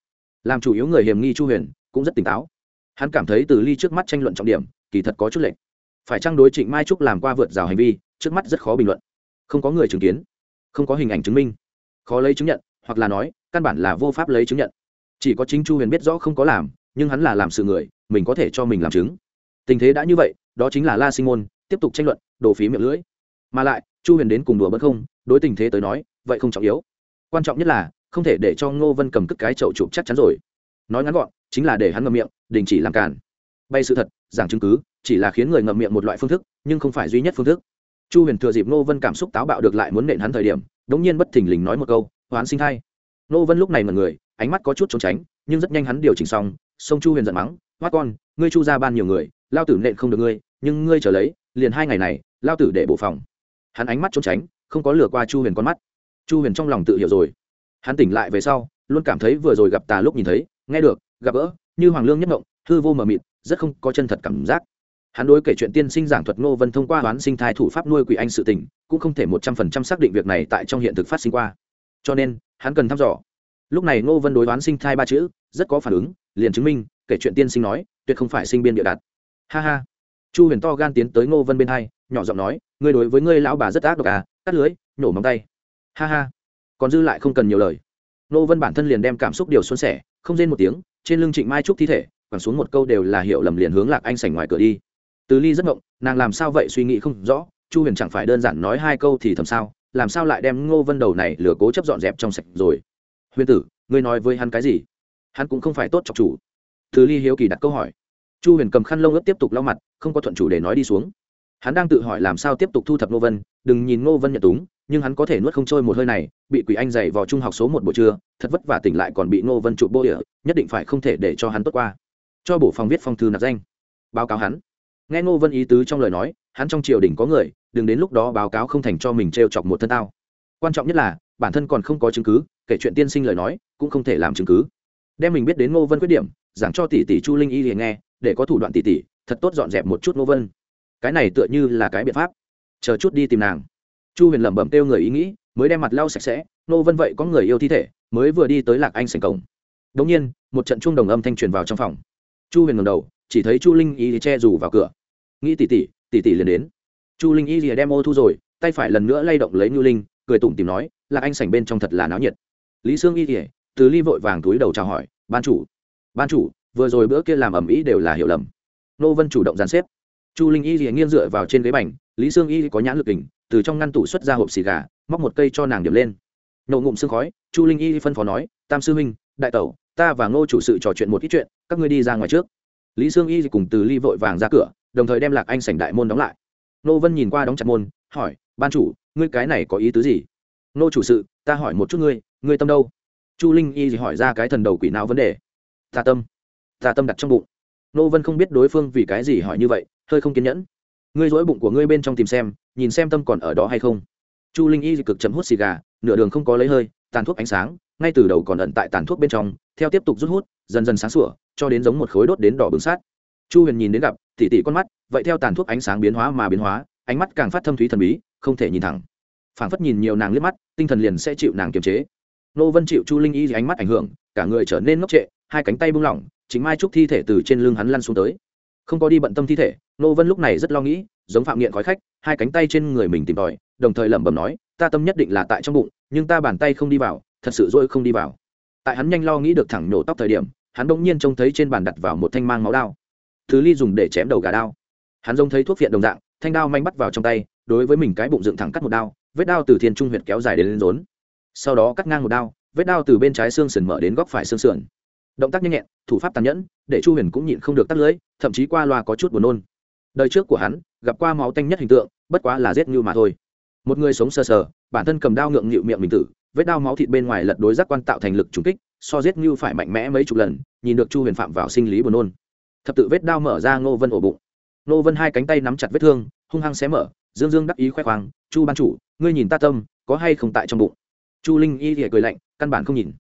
Làm chủ yếu người hiểm nghi chu huyền, cũng rất tỉnh táo. Hắn cảm thấy từ ly trước mắt tranh luận trọng điểm, kỳ thật có chút lệnh phải trang đối trịnh mai trúc làm qua vượt rào hành vi, trước mắt rất khó bình luận. Không có người chứng kiến, không có hình ảnh chứng minh. Khó lấy chứng nhận, hoặc là nói, căn bản là vô pháp lấy chứng nhận. Chỉ có chính chu huyền biết rõ không có làm, nhưng hắn là làm sự người, mình có thể cho mình làm chứng. Tình thế đã như vậy, đó chính là la sinh môn, tiếp tục tranh luận, đổ phí miệng lưỡi mà lại, chu huyền đến cùng đùa bất không, đối tình thế tới nói, vậy không trọng yếu. Quan trọng nhất là, không thể để cho ngô vân cầm cất cái chậu chụp chắc chắn rồi. Nói ngắn gọn, chính là để hắn ngậm miệng, đình chỉ làm cản bay sự thật, giảng chứng cứ, chỉ là khiến người ngậm miệng một loại phương thức, nhưng không phải duy nhất phương thức. Chu huyền thừa dịp ngô vân cảm xúc táo bạo được lại muốn nện hắn thời điểm, đống nhiên bất thình lình nói một câu, hoán sinh thay. ngô vân lúc này mật người, ánh mắt có chút trốn tránh, nhưng rất nhanh hắn điều chỉnh xong, sông chu huyền giận mắng hoát con, ngươi chu ra ban nhiều người, lao tử nện không được ngươi, nhưng ngươi trở lấy, liền hai ngày này, lao tử để bổ phòng hắn ánh mắt trốn tránh, không có lừa qua chu huyền con mắt. Chu huyền trong lòng tự hiểu rồi. Hắn tỉnh lại về sau, luôn cảm thấy vừa rồi gặp tà lúc nhìn thấy, nghe được, gặp gỡ, như hoàng lương nhất động, hư vô mờ mịt, rất không có chân thật cảm giác. Hắn đối kể chuyện tiên sinh giảng thuật ngô vân thông qua đoán sinh thai thủ pháp nuôi quỷ anh sự tình, cũng không thể một trăm phần trăm xác định việc này tại trong hiện thực phát sinh qua. Cho nên, hắn cần thăm dò. Lúc này ngô vân đối đoán sinh thai ba chữ, rất có phản ứng, liền chứng minh, kể chuyện tiên sinh nói, tuyệt không phải sinh biên địa đặt. Ha ha. Chu huyền to gan tiến tới ngô vân bên hai nhỏ giọng nói, ngươi đối với ngươi lão bà rất ác độc à cắt lưới, nhổ móng tay. Ha ha, còn dư lại không cần nhiều lời. Ngô vân bản thân liền đem cảm xúc điều xuân sẻ, không rên một tiếng, trên lưng trịnh mai trúc thi thể, quẳng xuống một câu đều là hiểu lầm liền hướng lạc anh sảnh ngoài cửa đi. Từ ly rất ngộng, nàng làm sao vậy suy nghĩ không rõ, chu huyền chẳng phải đơn giản nói hai câu thì thầm sao, làm sao lại đem ngô vân đầu này lừa cố chấp dọn dẹp trong sạch rồi? Huyền tử, ngươi nói với hắn cái gì? Hắn cũng không phải tốt chọc chủ. Từ ly hiếu kỳ đặt câu hỏi. Chu huyền cầm khăn lông ướt tiếp tục lau mặt, không có thuận chủ để nói đi xuống hắn đang tự hỏi làm sao tiếp tục thu thập ngô vân, đừng nhìn ngô vân nhận túng, nhưng hắn có thể nuốt không trôi một hơi này, bị quỷ anh dày vào trung học số một buổi trưa, thật vất vả tỉnh lại còn bị ngô vân trụ bô địa, nhất định phải không thể để cho hắn tốt qua. Cho bổ phòng viết phong thư nạp danh. Báo cáo hắn. Nghe ngô vân ý tứ trong lời nói, hắn trong triều đình có người, đừng đến lúc đó báo cáo không thành cho mình t r e o chọc một thân tao. Quan trọng nhất là, bản thân còn không có chứng cứ, kể chuyện tiên sinh lời nói, cũng không thể làm chứng cứ. Đem mình biết đến ngô vân khuyết điểm, giảng cho tỷ tỷ chu linh y liền nghe, để có thủ đoạn tỷ tỷ, thật tốt dọn dẹp một chút ngô vân cái này tựa như là cái biện pháp. Chờ chút đi tìm nàng. Chu huyền lẩm bẩm kêu người ý nghĩ, mới đem mặt lau sạch sẽ, nô vân vậy có người yêu thi thể, mới vừa đi tới lạc anh sành cổng. Đống nhiên, một trận chuông đồng âm thanh truyền vào trong phòng. Chu huyền ngầm đầu, chỉ thấy chu linh y che dù vào cửa. Nghĩ tỉ tỉ tỉ tỉ liền đến. Chu linh y lìa đem ô thu rồi, tay phải lần nữa lay động lấy ngưu linh, cười tủm tìm nói là anh sảnh bên trong thật là náo nhiệt. Lý sương y lìa từ ly vội vàng túi đầu chào hỏi, ban chủ ban chủ, vừa rồi bữa kia làm ẩm ý đều là hiểu lầm. Nô vân chủ động dàn xếp chu linh y thì nghiêng dựa vào trên ghế bành, lý sương y có nhãn lực đỉnh từ trong ngăn tủ xuất ra hộp xì gà, móc một cây cho nàng điểm lên. Nổ ngụm sương khói, chu linh y phân phó nói, tam sư huynh, đại tẩu, ta và ngô chủ sự trò chuyện một ít chuyện, các ngươi đi ra ngoài trước. Lý sương y cùng từ ly vội vàng ra cửa, đồng thời đem lạc anh sảnh đại môn đóng lại. Nô vân nhìn qua đóng chặt môn, hỏi, ban chủ, ngươi cái này có ý tứ gì? Nô chủ sự, ta hỏi một chút ngươi ngươi tâm đâu? Chu linh y hỏi ra cái thần đầu quỷ não vấn đề. Ta tâm ta tâm đặt trong bụng. Nô vân không biết đối phương vì cái gì hỏi như vậy hơi không kiên nhẫn. Ngươi dỗi bụng của ngươi bên trong tìm xem, nhìn xem tâm còn ở đó hay không. Chu linh y cực chấm hút xì gà, nửa đường không có lấy hơi, tàn thuốc ánh sáng, ngay từ đầu còn ẩn tại tàn thuốc bên trong, theo tiếp tục rút hút, dần dần sáng sủa, cho đến giống một khối đốt đến đỏ bừng sát. Chu huyền nhìn đến gặp, tỉ tỉ con mắt, vậy theo tàn thuốc ánh sáng biến hóa mà biến hóa, ánh mắt càng phát thâm thúy thần bí, không thể nhìn thẳng. Phảng phất nhìn nhiều nàng liếc mắt, tinh thần liền sẽ chịu nàng kiềm chế. Nô vân chịu chu linh y ánh mắt ảnh hưởng, cả người trở nên ngốc trệ, hai cánh tay buông lỏng, chính mai trúc thi thể từ trên lưng hắn lăn xuống tới không có đi bận tâm thi thể nô vân lúc này rất lo nghĩ, giống phạm nghiện khói khách, hai cánh tay trên người mình tìm tòi, đồng thời lẩm bẩm nói, ta tâm nhất định là tại trong bụng, nhưng ta bàn tay không đi vào, thật sự dỗi không đi vào. Tại hắn nhanh lo nghĩ được thẳng nổ tóc thời điểm, hắn bỗng nhiên trông thấy trên bàn đặt vào một thanh mang máu đao. Thứ ly dùng để chém đầu gà đao. Hắn giống thấy thuốc viện đồng dạng, thanh đao manh bắt vào trong tay, đối với mình cái bụng dựng thẳng cắt một đao, vết đao từ thiên trung huyệt kéo dài đến lên rốn. Sau đó cắt ngang một đao, vết đao từ bên trái xương sườn mở đến góc phải xương sườn động tác nhanh nhẹn, thủ pháp tàn nhẫn, để chu huyền cũng nhịn không được tắt lưới, thậm chí qua loa có chút buồn nôn. Đời trước của hắn, gặp qua máu tanh nhất hình tượng, bất quá là giết như mà thôi. Một người sống sờ sờ, bản thân cầm đao ngượng nghịu miệng mình tử, vết đao máu thịt bên ngoài lật đối giác quan tạo thành lực trùng kích, so giết như phải mạnh mẽ mấy chục lần, nhìn được chu huyền phạm vào sinh lý buồn nôn. Thập tự vết đao mở ra ngô vân ổ bụng. Ngô vân hai cánh tay nắm chặt vết thương, hung hăng xé mở, dương dương đắc ý khoe khoang, chu ban chủ, ngươi nhìn ta tâm, có hay không tại trong bụng? Chu linh y thì cười lạnh, căn bản không nhìn.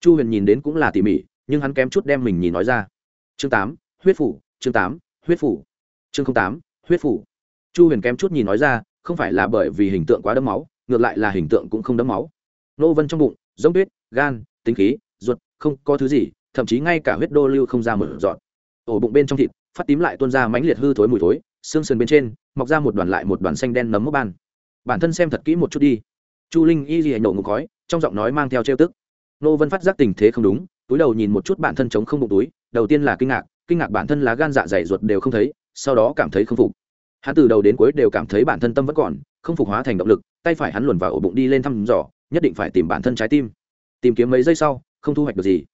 Chu huyền nhìn đến cũng là tỉ mỉ nhưng hắn kém chút đem mình nhìn nói ra. Chương tám, huyết phủ, chương tám, huyết phủ. Chương tám, huyết phủ. Chu huyền kém chút nhìn nói ra, không phải là bởi vì hình tượng quá đẫm máu, ngược lại là hình tượng cũng không đẫm máu. Nô vân trong bụng, giống tuyết, gan, tính khí, ruột, không có thứ gì, thậm chí ngay cả huyết đô lưu không ra một dọn. Ổ bụng bên trong thịt, phát tím lại tuôn ra mãnh liệt hư thối mùi thối, xương sườn bên trên, mọc ra một đoàn lại một đoàn xanh đen nấm mốc ban. Bản thân xem thật kỹ một chút đi. Chu linh y gì nổ ngục khói, trong giọng nói mang theo trêu tức. Nô vân phát giác tình thế không đúng túi đầu nhìn một chút bản thân chống không bụng túi, đầu tiên là kinh ngạc kinh ngạc bản thân lá gan dạ dày ruột đều không thấy, sau đó cảm thấy không phục. Hắn từ đầu đến cuối đều cảm thấy bản thân tâm vẫn còn, không phục hóa thành động lực, tay phải hắn luồn vào ổ bụng đi lên thăm dò, nhất định phải tìm bản thân trái tim. Tìm kiếm mấy giây sau, không thu hoạch được gì.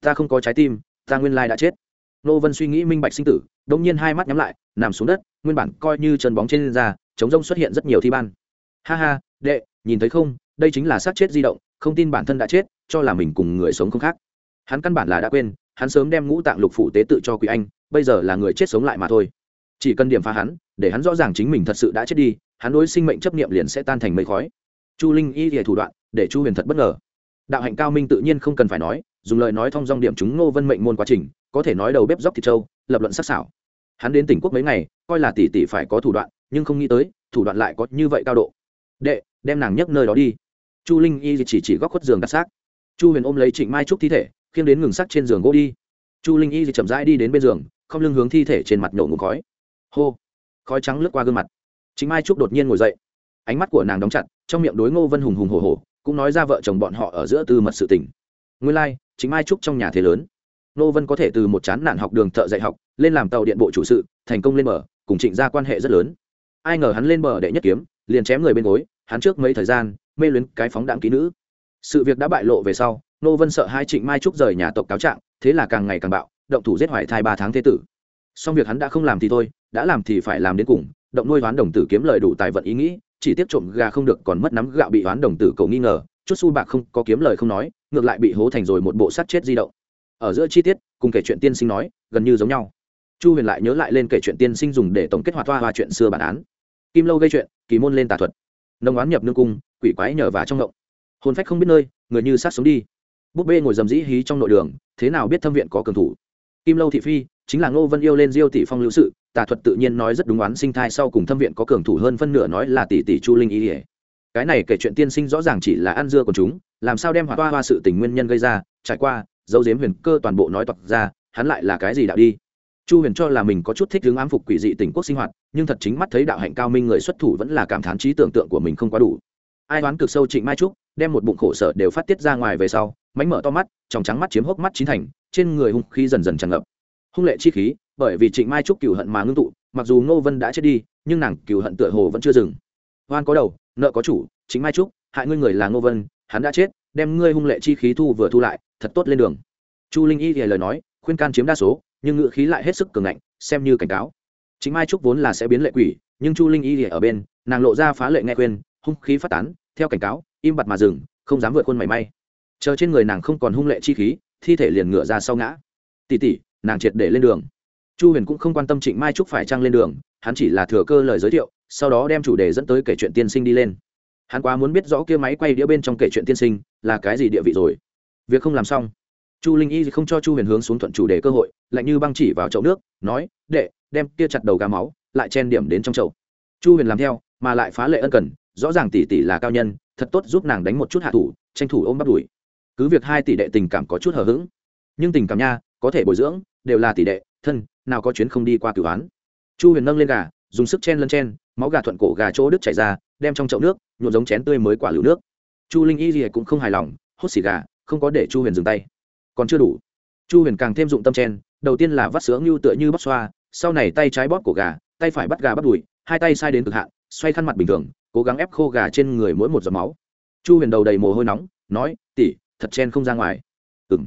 Ta không có trái tim, ta nguyên lai đã chết. Nô vân suy nghĩ minh bạch sinh tử đông nhiên hai mắt nhắm lại, nằm xuống đất, nguyên bản coi như chân bóng trên da, chống rông xuất hiện rất nhiều thi ban. Ha ha, đệ, nhìn thấy không, đây chính là sát chết di động, không tin bản thân đã chết, cho là mình cùng người sống không khác hắn căn bản là đã quên, hắn sớm đem ngũ tạng lục phủ tế tự cho quý anh, bây giờ là người chết sống lại mà thôi. Chỉ cần điểm phá hắn, để hắn rõ ràng chính mình thật sự đã chết đi, hắn đối sinh mệnh chấp niệm liền sẽ tan thành mây khói. Chu linh y thìa thủ đoạn, để chu huyền thật bất ngờ. Đạo hạnh cao minh tự nhiên không cần phải nói, dùng lời nói thông dong điểm chúng ngô vân mệnh môn quá trình, có thể nói đầu bếp dốc thịt trâu, lập luận sắc sảo. Hắn đến tỉnh quốc mấy ngày, coi là tỷ tỷ phải có thủ đoạn, nhưng không nghĩ tới, thủ đoạn lại có như vậy cao độ. Đệ, đem nàng nhấc nơi đó đi. Chu linh y chỉ chỉ góc khuất giường đặt xác. Chu huyền ôm lấy trịnh mai trúc thi thể khiêng đến ngừng sắc trên giường gỗ đi. Chu linh y thì chậm rãi đi đến bên giường không lưng hướng thi thể trên mặt nhổ ngủ khói. Hô! Khói trắng lướt qua gương mặt. Chính mai trúc đột nhiên ngồi dậy. Ánh mắt của nàng đóng chặt trong miệng đối ngô vân hùng hùng hồ hồ cũng nói ra vợ chồng bọn họ ở giữa tư mật sự tình. Nguyên lai、like, chính mai trúc trong nhà thế lớn. Ngô vân có thể từ một chán nạn học đường thợ dạy học lên làm tàu điện bộ chủ sự thành công lên bờ cùng trịnh ra quan hệ rất lớn. Ai ngờ hắn lên bờ đệ nhất kiếm liền chém người bên gối hắn trước mấy thời gian mê luyến cái phóng đạn kỹ nữ. Sự việc đã bại lộ về sau nô vân sợ hai trịnh mai trúc rời nhà tộc cáo trạng, thế là càng ngày càng bạo, động thủ giết hoại thai ba tháng thế tử. Song việc hắn đã không làm thì thôi, đã làm thì phải làm đến cùng, động nuôi hoán đồng tử kiếm lời đủ tài vận ý nghĩ, chỉ tiếp trộm gà không được còn mất nắm gạo bị hoán đồng tử cầu nghi ngờ, chút xu bạc không có kiếm lời không nói, ngược lại bị hố thành rồi một bộ sắt chết di động. Ở giữa chi tiết, cùng kể chuyện tiên sinh nói, gần như giống nhau. Chu huyền lại nhớ lại lên kể chuyện tiên sinh dùng để tổng kết hoạt hoa hoa chuyện xưa bản án. Kim lâu gây chuyện, kỳ môn lên tà thuật. Nông oán nhập nương cung, quỷ quái nhờ và trong ngộng. Hồn phách không biết nơi, người như sát sống đi búp bê ngồi dầm dĩ hí trong nội đường, thế nào biết thâm viện có cường thủ? Kim lâu thị phi, chính là ngô vân yêu lên diêu tỷ phong lưu sự, tà thuật tự nhiên nói rất đúng oán sinh thai sau cùng thâm viện có cường thủ hơn phân nửa nói là tỷ tỷ chu linh ý ỉa. Cái này kể chuyện tiên sinh rõ ràng chỉ là ăn dưa của chúng, làm sao đem hỏa hoa hoa sự tình nguyên nhân gây ra, trải qua, dấu diếm huyền cơ toàn bộ nói toạc ra, hắn lại là cái gì đạo đi? Chu huyền cho là mình có chút thích hướng ám phục quỷ dị tỉnh quốc sinh hoạt, nhưng thật chính mắt thấy đạo hạnh cao minh người xuất thủ vẫn là cảm thán trí tưởng tượng của mình không quá đủ. Ai đoán cực sâu trịnh mai trúc, đem một bụng khổ sở đều phát tiết ra ngoài về sau mánh mở to mắt, tròng trắng mắt chiếm hốc mắt chín thành, trên người hung khí dần dần tràn ngập. Hung lệ chi khí, bởi vì trịnh mai trúc cựu hận mà ngưng tụ, mặc dù ngô vân đã chết đi, nhưng nàng cựu hận tựa hồ vẫn chưa dừng. Hoan có đầu, nợ có chủ chính mai trúc, hại ngươi người là ngô vân, hắn đã chết, đem ngươi hung lệ chi khí thu vừa thu lại, thật tốt lên đường. Chu linh y thì lời nói, khuyên can chiếm đa số, nhưng ngự khí lại hết sức cường ngạnh, xem như cảnh cáo. Chính mai trúc vốn là sẽ biến lệ quỷ, nhưng chu linh y thì ở bên, nàng lộ ra phá lệ nghe khuyên, hung khí phát tán, theo cảnh cáo, im bặt mà dừng, không dám vượt khuôn mảy may chờ trên người nàng không còn hung lệ chi khí, thi thể liền ngựa ra sau ngã. Tỉ tỉ, nàng triệt để lên đường. Chu huyền cũng không quan tâm trịnh mai trúc phải trăng lên đường, hắn chỉ là thừa cơ lời giới thiệu, sau đó đem chủ đề dẫn tới kể chuyện tiên sinh đi lên. Hắn quá muốn biết rõ kia máy quay đĩa bên trong kể chuyện tiên sinh là cái gì địa vị rồi. Việc không làm xong. Chu linh y không cho chu huyền hướng xuống thuận chủ đề cơ hội, lạnh như băng chỉ vào chậu nước, nói, đệ, đem kia chặt đầu gà máu, lại chen điểm đến trong chậu. Chu huyền làm theo, mà lại phá lệ ân cần, rõ ràng tỷ tỷ là cao nhân, thật tốt giúp nàng đánh một chút hạ thủ, tranh thủ ôm bắt đuổi cứ việc hai tỷ đệ tình cảm có chút hờ hững, nhưng tình cảm nha, có thể bồi dưỡng, đều là tỷ đệ, thân, nào có chuyến không đi qua cửu án chu huyền nâng lên gà, dùng sức chen lân chen, máu gà thuận cổ gà chỗ đứt chảy ra, đem trong chậu nước, nhuộm giống chén tươi mới quả lựu nước. Chu linh y gì cũng không hài lòng, hút xì gà, không có để chu huyền dừng tay. Còn chưa đủ. Chu huyền càng thêm dụng tâm chen, đầu tiên là vắt sướng như tựa như bóc xoa, sau này tay trái bóp cổ gà, tay phải bắt gà bắt đùi, hai tay sai đến cực hạn, xoay khăn mặt bình thường, cố gắng ép khô gà trên người mỗi một giọt máu. Chu huyền đầu đầy mồ hôi nóng, nói thật chen không ra ngoài. Ừng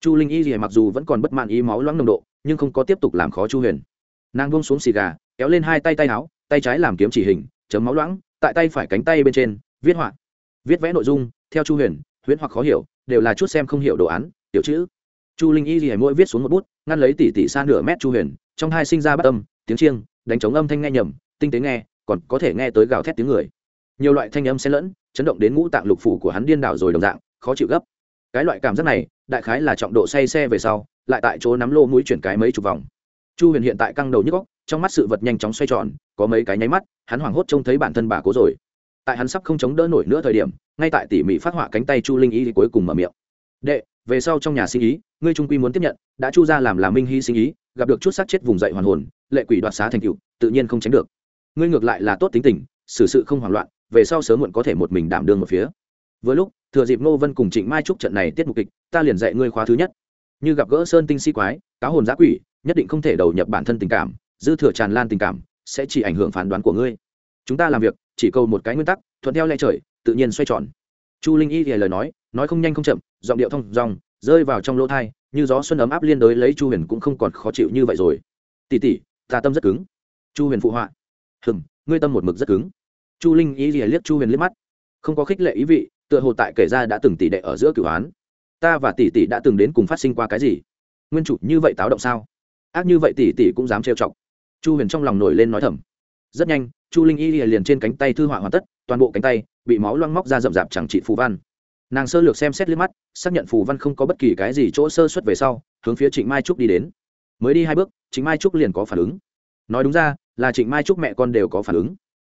chu linh y gì mặc dù vẫn còn bất mãn ý máu loãng nồng độ, nhưng không có tiếp tục làm khó chu huyền. Nàng buông xuống xì gà, kéo lên hai tay tay áo, tay trái làm kiếm chỉ hình, chấm máu loãng, tại tay phải cánh tay bên trên, viết họa. Viết vẽ nội dung, theo chu huyền, huyễn hoặc khó hiểu, đều là chút xem không hiểu đồ án, tiểu chữ. Chu linh y gì mỗi viết xuống một bút ngăn lấy tỉ tỉ xa nửa mét chu huyền, trong hai sinh ra bất âm, tiếng chiêng, đánh trống âm thanh nghe nhầm, tinh tế nghe, còn có thể nghe tới gào thét tiếng người. Nhiều loại thanh âm xen lẫn, chấn động đến ngũ tạng lục phủ của hắn điên đảo rồi đồng dạng khó chịu gấp. Cái loại cảm giác này, đại khái là trọng độ say xe về sau, lại tại chỗ nắm lô mũi chuyển cái mấy chục vòng. Chu huyền hiện tại căng đầu nhức góc trong mắt sự vật nhanh chóng xoay tròn, có mấy cái nháy mắt, hắn hoảng hốt trông thấy bản thân bà cố rồi. Tại hắn sắp không chống đỡ nổi nữa thời điểm, ngay tại tỉ mỉ phát họa cánh tay chu linh y thì cuối cùng mở miệng. Đệ, về sau trong nhà sinh ý, ngươi trung quy muốn tiếp nhận, đã chu ra làm là minh hy sinh ý, gặp được chút sát chết vùng dậy hoàn hồn, lệ quỷ đoạt xá thành cựu tự nhiên không tránh được. Ngươi ngược lại là tốt tính tình, xử sự không hoảng loạn, về sau sớm muộn có thể một mình đảm đương một phía. Vừa lúc thừa dịp ngô vân cùng trịnh mai trúc trận này tiết mục kịch, ta liền dạy ngươi khóa thứ nhất. Như gặp gỡ sơn tinh si quái, cáo hồn giã quỷ, nhất định không thể đầu nhập bản thân tình cảm, dư thừa tràn lan tình cảm, sẽ chỉ ảnh hưởng phán đoán của ngươi. Chúng ta làm việc, chỉ câu một cái nguyên tắc, thuận theo lẽ trời, tự nhiên xoay tròn. Chu linh y thì lời nói nói không nhanh không chậm, giọng điệu thông dòng rơi vào trong lỗ thai như gió xuân ấm áp liên đới lấy chu huyền cũng không còn khó chịu như vậy rồi. Tỉ tỉ ta tâm rất cứng. Chu huyền phụ họa. Hừm, ngươi tâm một mực rất cứng. Chu linh y lìa liếc chu huyền liếc mắt. Không có khích lệ ý vị tựa hồ tại kể ra đã từng tỷ đệ ở giữa cửu án ta và tỷ tỷ đã từng đến cùng phát sinh qua cái gì? Nguyên chủ, như vậy táo động sao? Ác như vậy tỷ tỷ cũng dám trêu chọc. Chu huyền trong lòng nổi lên nói thầm. Rất nhanh, chu linh y liền trên cánh tay thư họa hoàn tất, toàn bộ cánh tay, bị máu loang móc ra rậm rạp chẳng trị phù văn. Nàng sơ lược xem xét liếc mắt, xác nhận phù văn không có bất kỳ cái gì chỗ sơ xuất về sau, hướng phía trịnh mai trúc đi đến. Mới đi hai bước, trịnh mai trúc liền có phản ứng. Nói đúng ra, là trịnh mai trúc mẹ con đều có phản ứng.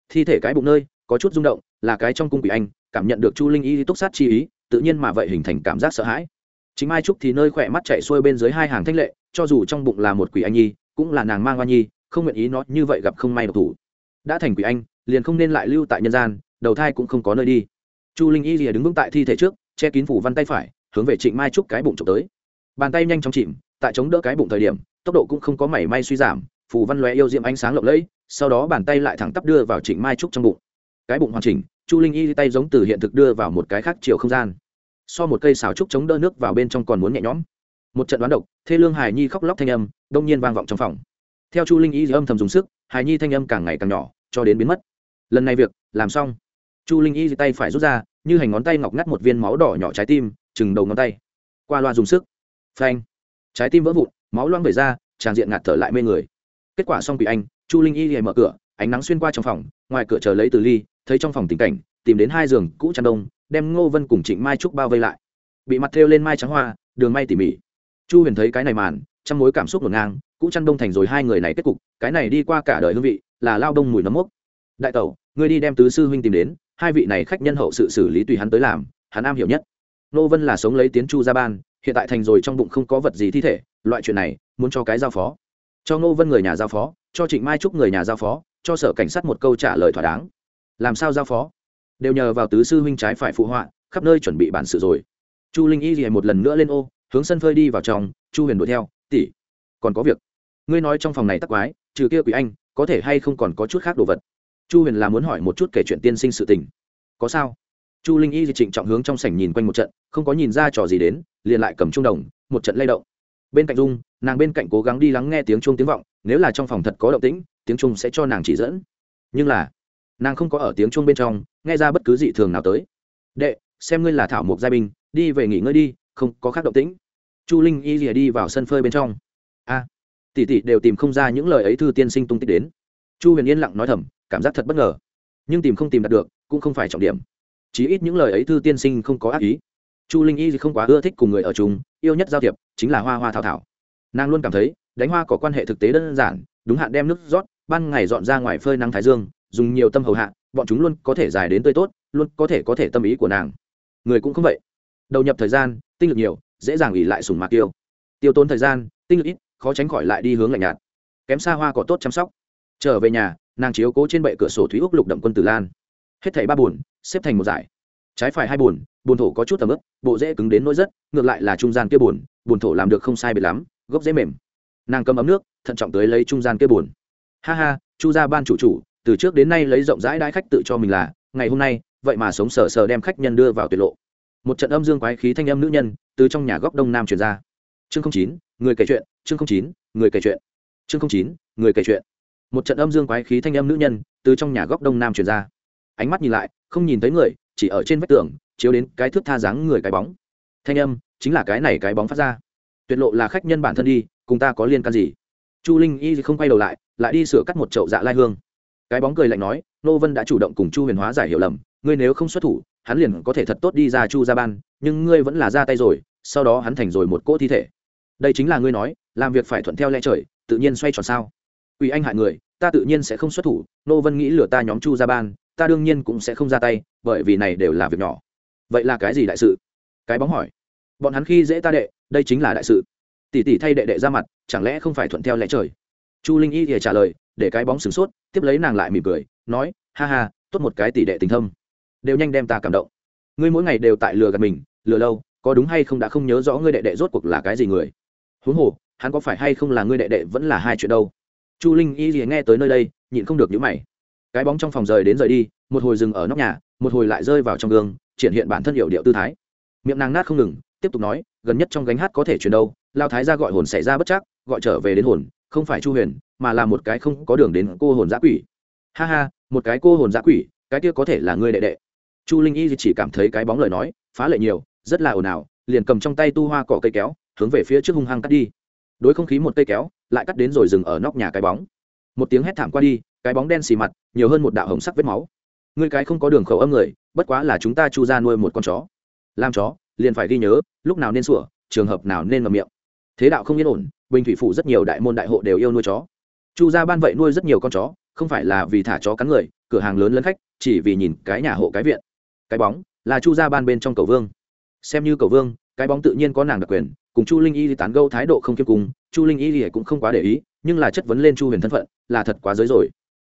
Thi thể cái bụng nơi có chút rung động, là cái trong cung quỷ anh, cảm nhận được chu linh y túc sát chi ý, tự nhiên mà vậy hình thành cảm giác sợ hãi. Chính mai trúc thì nơi khỏe mắt chạy xuôi bên dưới hai hàng thanh lệ, cho dù trong bụng là một quỷ anh nhi, cũng là nàng mang hoa nhi, không nguyện ý nó như vậy gặp không may độc thủ. Đã thành quỷ anh, liền không nên lại lưu tại nhân gian, đầu thai cũng không có nơi đi. Chu linh y rìa đứng vững tại thi thể trước, che kín phủ văn tay phải, hướng về trịnh mai trúc cái bụng trộm tới. Bàn tay nhanh chóng chìm, tại chống đỡ cái bụng thời điểm, tốc độ cũng không có mảy may suy giảm, phủ văn lóe yêu diệm ánh sáng lộng lẫy, sau đó bàn tay lại thẳng tắp đưa vào trịnh mai trúc trong bụng cái bụng hoàn chỉnh, chu linh y tay giống từ hiện thực đưa vào một cái khác chiều không gian. So một cây xào trúc chống đỡ nước vào bên trong còn muốn nhẹ nhõm. Một trận đoán độc, thê lương hài nhi khóc lóc thanh âm, đông nhiên vang vọng trong phòng. Theo chu linh y âm thầm dùng sức hài nhi thanh âm càng ngày càng nhỏ, cho đến biến mất. Lần này việc, làm xong. Chu linh y tay phải rút ra, như hành ngón tay ngọc ngắt một viên máu đỏ nhỏ trái tim chừng đầu ngón tay. Qua loa dùng sức. Phanh. Trái tim vỡ vụn, máu loang về ra, tràn diện ngạt thở lại mê người. Kết quả xong bị anh, chu linh y mở cửa, ánh nắng xuyên qua trong phòng, ngoài cửa chờ lấy từ ly thấy trong phòng tình cảnh, tìm đến hai giường cũ chăn đông, đem ngô vân cùng trịnh mai trúc bao vây lại. Bị mặt thêu lên mai trắng hoa, đường may tỉ mỉ. Chu huyền thấy cái này màn trong mối cảm xúc ngổn ngang, cũ chăn đông thành rồi hai người này kết cục, cái này đi qua cả đời hương vị, là lao đông mùi nấm mốc. Đại tẩu người đi đem tứ sư huynh tìm đến, hai vị này khách nhân hậu sự xử lý tùy hắn tới làm, hắn am hiểu nhất. Nô vân là sống lấy tiến chu ra ban, hiện tại thành rồi trong bụng không có vật gì thi thể, loại chuyện này, muốn cho cái giao phó. Cho ngô vân người nhà giao phó, cho trịnh mai trúc người nhà giao phó, cho sở cảnh sát một câu trả lời thỏa đáng làm sao giao phó? Đều nhờ vào tứ sư huynh trái phải phụ họa, khắp nơi chuẩn bị bản sự rồi. Chu linh y rìa một lần nữa lên ô, hướng sân phơi đi vào trong, chu huyền đuổi theo, tỷ, còn có việc. Ngươi nói trong phòng này tắc quái, trừ kia quỷ anh, có thể hay không còn có chút khác đồ vật? Chu huyền là muốn hỏi một chút kể chuyện tiên sinh sự tình. Có sao? Chu linh y di trịnh trọng hướng trong sảnh nhìn quanh một trận, không có nhìn ra trò gì đến, liền lại cầm trung đồng, một trận lay động. Bên cạnh dung, nàng bên cạnh cố gắng đi lắng nghe tiếng chuông tiếng vọng, nếu là trong phòng thật có động tĩnh, tiếng chuông sẽ cho nàng chỉ dẫn. Nhưng là nàng không có ở tiếng chuông bên trong, nghe ra bất cứ dị thường nào tới. Đệ, xem ngươi là thảo mộc giai binh, đi về nghỉ ngơi đi, không có khác động tĩnh. Chu linh y rìa đi vào sân phơi bên trong. A, tỷ tỷ đều tìm không ra những lời ấy thư tiên sinh tung tích đến. Chu huyền yên lặng nói thầm, cảm giác thật bất ngờ. Nhưng tìm không tìm đạt được, cũng không phải trọng điểm. Chí ít những lời ấy thư tiên sinh không có ác ý. Chu linh y không quá ưa thích cùng người ở chung, yêu nhất giao thiệp chính là hoa hoa thảo thảo. Nàng luôn cảm thấy, đánh hoa có quan hệ thực tế đơn giản, đúng hạn đem nước rót, ban ngày dọn ra ngoài phơi nắng thái dương dùng nhiều tâm hầu hạ, bọn chúng luôn có thể dài đến tươi tốt, luôn có thể có thể tâm ý của nàng. Người cũng không vậy. Đầu nhập thời gian, tinh lực nhiều, dễ dàng ủy lại sùng mạc tiêu. Tiêu tốn thời gian, tinh lực ít, khó tránh khỏi lại đi hướng lạnh nhạt. Kém xa hoa có tốt chăm sóc. Trở về nhà, nàng chiếu cố trên bệ cửa sổ thúy úc lục đậm quân tử lan. Hết thảy ba bùn xếp thành một giải trái phải hai bùn bùn thổ có chút tầm ướp bộ dễ cứng đến nỗi rất, ngược lại là trung gian kia bùn bùn thổ làm được không sai biệt lắm, gốc dễ mềm. Nàng cầm ấm nước, thận trọng tới lấy trung gian kia bùn ha ha, chu gia ban chủ chủ từ trước đến nay lấy rộng rãi đãi khách tự cho mình là, ngày hôm nay, vậy mà sống sờ sờ đem khách nhân đưa vào tuyệt lộ. Một trận âm dương quái khí thanh âm nữ nhân từ trong nhà góc đông nam truyền ra. Chương chín, người kể chuyện, chương chín, người kể chuyện, chương chín, người kể chuyện. Một trận âm dương quái khí thanh âm nữ nhân từ trong nhà góc đông nam truyền ra. Ánh mắt nhìn lại, không nhìn thấy người, chỉ ở trên vách tường, chiếu đến cái thước tha dáng người cái bóng. Thanh âm chính là cái này cái bóng phát ra. Tuyệt lộ là khách nhân bản thân đi, cùng ta có liên can gì? Chu linh y không quay đầu lại lại đi sửa cắt một chậu dạ lai hương cái bóng cười lạnh nói, nô vân đã chủ động cùng chu huyền hóa giải hiểu lầm, ngươi nếu không xuất thủ, hắn liền có thể thật tốt đi ra chu ra ban, nhưng ngươi vẫn là ra tay rồi, sau đó hắn thành rồi một cỗ thi thể. Đây chính là ngươi nói, làm việc phải thuận theo lẽ trời, tự nhiên xoay tròn sao? Ủy anh hại người, ta tự nhiên sẽ không xuất thủ, nô vân nghĩ lừa ta nhóm chu ra ban, ta đương nhiên cũng sẽ không ra tay, bởi vì này đều là việc nhỏ. Vậy là cái gì đại sự? Cái bóng hỏi. Bọn hắn khi dễ ta đệ, đây chính là đại sự. Tỷ tỷ thay đệ đệ ra mặt, chẳng lẽ không phải thuận theo lẽ trời? Chu linh y thì trả lời để cái bóng sửng sốt, tiếp lấy nàng lại mỉm cười, nói, ha ha, tốt một cái tỷ đệ tình thâm. Đều nhanh đem ta cảm động. Ngươi mỗi ngày đều tại lừa gạt mình, lừa lâu, có đúng hay không đã không nhớ rõ ngươi đệ đệ rốt cuộc là cái gì người? Huống hồ, hắn có phải hay không là ngươi đệ đệ vẫn là hai chuyện đâu? Chu linh y thì nghe tới nơi đây, nhịn không được nhữ mày. Cái bóng trong phòng rời đến rời đi, một hồi dừng ở nóc nhà, một hồi lại rơi vào trong gương, triển hiện bản thân hiệu điệu tư thái. Miệng nàng nát không ngừng, tiếp tục nói, gần nhất trong gánh hát có thể chuyển đâu, lao thái ra gọi hồn xảy ra bất chắc, gọi trở về đến hồn, không phải chu huyền mà là một cái không có đường đến cô hồn giã quỷ. Ha ha, một cái cô hồn giã quỷ, cái kia có thể là ngươi đệ đệ. Chu linh y chỉ cảm thấy cái bóng lời nói, phá lệ nhiều, rất là ồn ào, liền cầm trong tay tu hoa cỏ cây kéo, hướng về phía trước hung hăng cắt đi. Đối không khí một cây kéo, lại cắt đến rồi dừng ở nóc nhà cái bóng. Một tiếng hét thảm qua đi, cái bóng đen xì mặt, nhiều hơn một đạo hồng sắc vết máu. Ngươi cái không có đường khẩu âm người, bất quá là chúng ta chu ra nuôi một con chó. Làm chó, liền phải ghi nhớ, lúc nào nên sủa, trường hợp nào nên ngậm miệng. Thế đạo không yên ổn, bình thủy phủ rất nhiều đại môn đại hộ đều yêu nuôi chó chu gia ban vậy nuôi rất nhiều con chó, không phải là vì thả chó cắn người, cửa hàng lớn lẫn khách, chỉ vì nhìn cái nhà hộ cái viện. Cái bóng là chu gia ban bên trong cầu vương. Xem như cầu vương, cái bóng tự nhiên có nàng đặc quyền, cùng chu linh y tán gâu thái độ không kiêm cùng, chu linh y thì cũng không quá để ý, nhưng là chất vấn lên chu huyền thân phận, là thật quá giới rồi.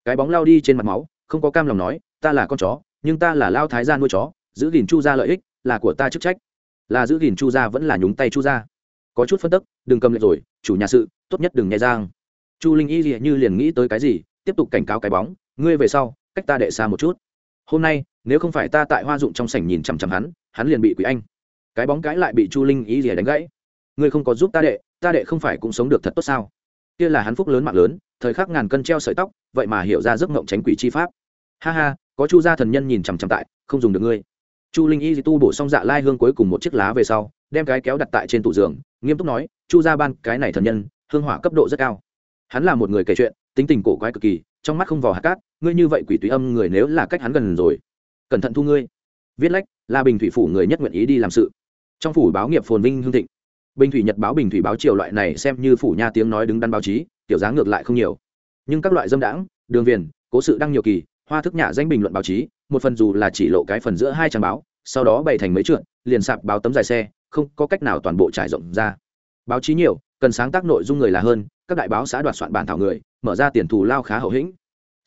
Cái bóng lao đi trên mặt máu, không có cam lòng nói, ta là con chó, nhưng ta là lao thái gia nuôi chó, giữ gìn chu gia lợi ích, là của ta chức trách. Là giữ gìn chu gia vẫn là nhúng tay chu gia. Có chút phân tức, đừng cầm lệ rồi, chủ nhà sự, tốt nhất đừng nhẹ giang chu linh y như liền nghĩ tới cái gì, tiếp tục cảnh cáo cái bóng, ngươi về sau, cách ta đệ xa một chút. Hôm nay, nếu không phải ta tại hoa dụng trong sảnh nhìn chằm chằm hắn hắn liền bị quỷ anh. Cái bóng cãi lại bị chu linh y rìa đánh gãy. Ngươi không có giúp ta đệ ta đệ không phải cũng sống được thật tốt sao? Kia là hắn phúc lớn mạng lớn, thời khắc ngàn cân treo sợi tóc, vậy mà hiểu ra giấc mộng tránh quỷ chi pháp. Ha ha, có chu gia thần nhân nhìn chằm chằm tại, không dùng được ngươi. Chu linh y tu bổ xong dạ lai hương cuối cùng một chiếc lá về sau, đem cái kéo đặt tại trên tủ giường, nghiêm túc nói, chu gia ban cái này thần nhân, hương hỏa cấp độ rất cao hắn là một người kể chuyện, tính tình cổ quái cực kỳ, trong mắt không vò hạt cát, ngươi như vậy quỷ tùy âm người nếu là cách hắn gần rồi. Cẩn thận thu ngươi. Viết lách, là bình thủy phủ người nhất nguyện ý đi làm sự. Trong phủ báo nghiệp phồn vinh hương thịnh. Bình thủy nhật báo, bình thủy báo triều loại này xem như phủ nha tiếng nói đứng đắn báo chí, tiểu giá ngược lại không nhiều. Nhưng các loại dâm đãng, đường viền, cố sự đăng nhiều kỳ, hoa thức nhã danh bình luận báo chí, một phần dù là chỉ lộ cái phần giữa hai trang báo, sau đó bày thành mấy trượt liền sạp báo tấm dài xe, không có cách nào toàn bộ trải rộng ra báo chí nhiều, cần sáng tác nội dung người là hơn, các đại báo xã đoạt soạn bản thảo người, mở ra tiền thù lao khá hậu hĩnh.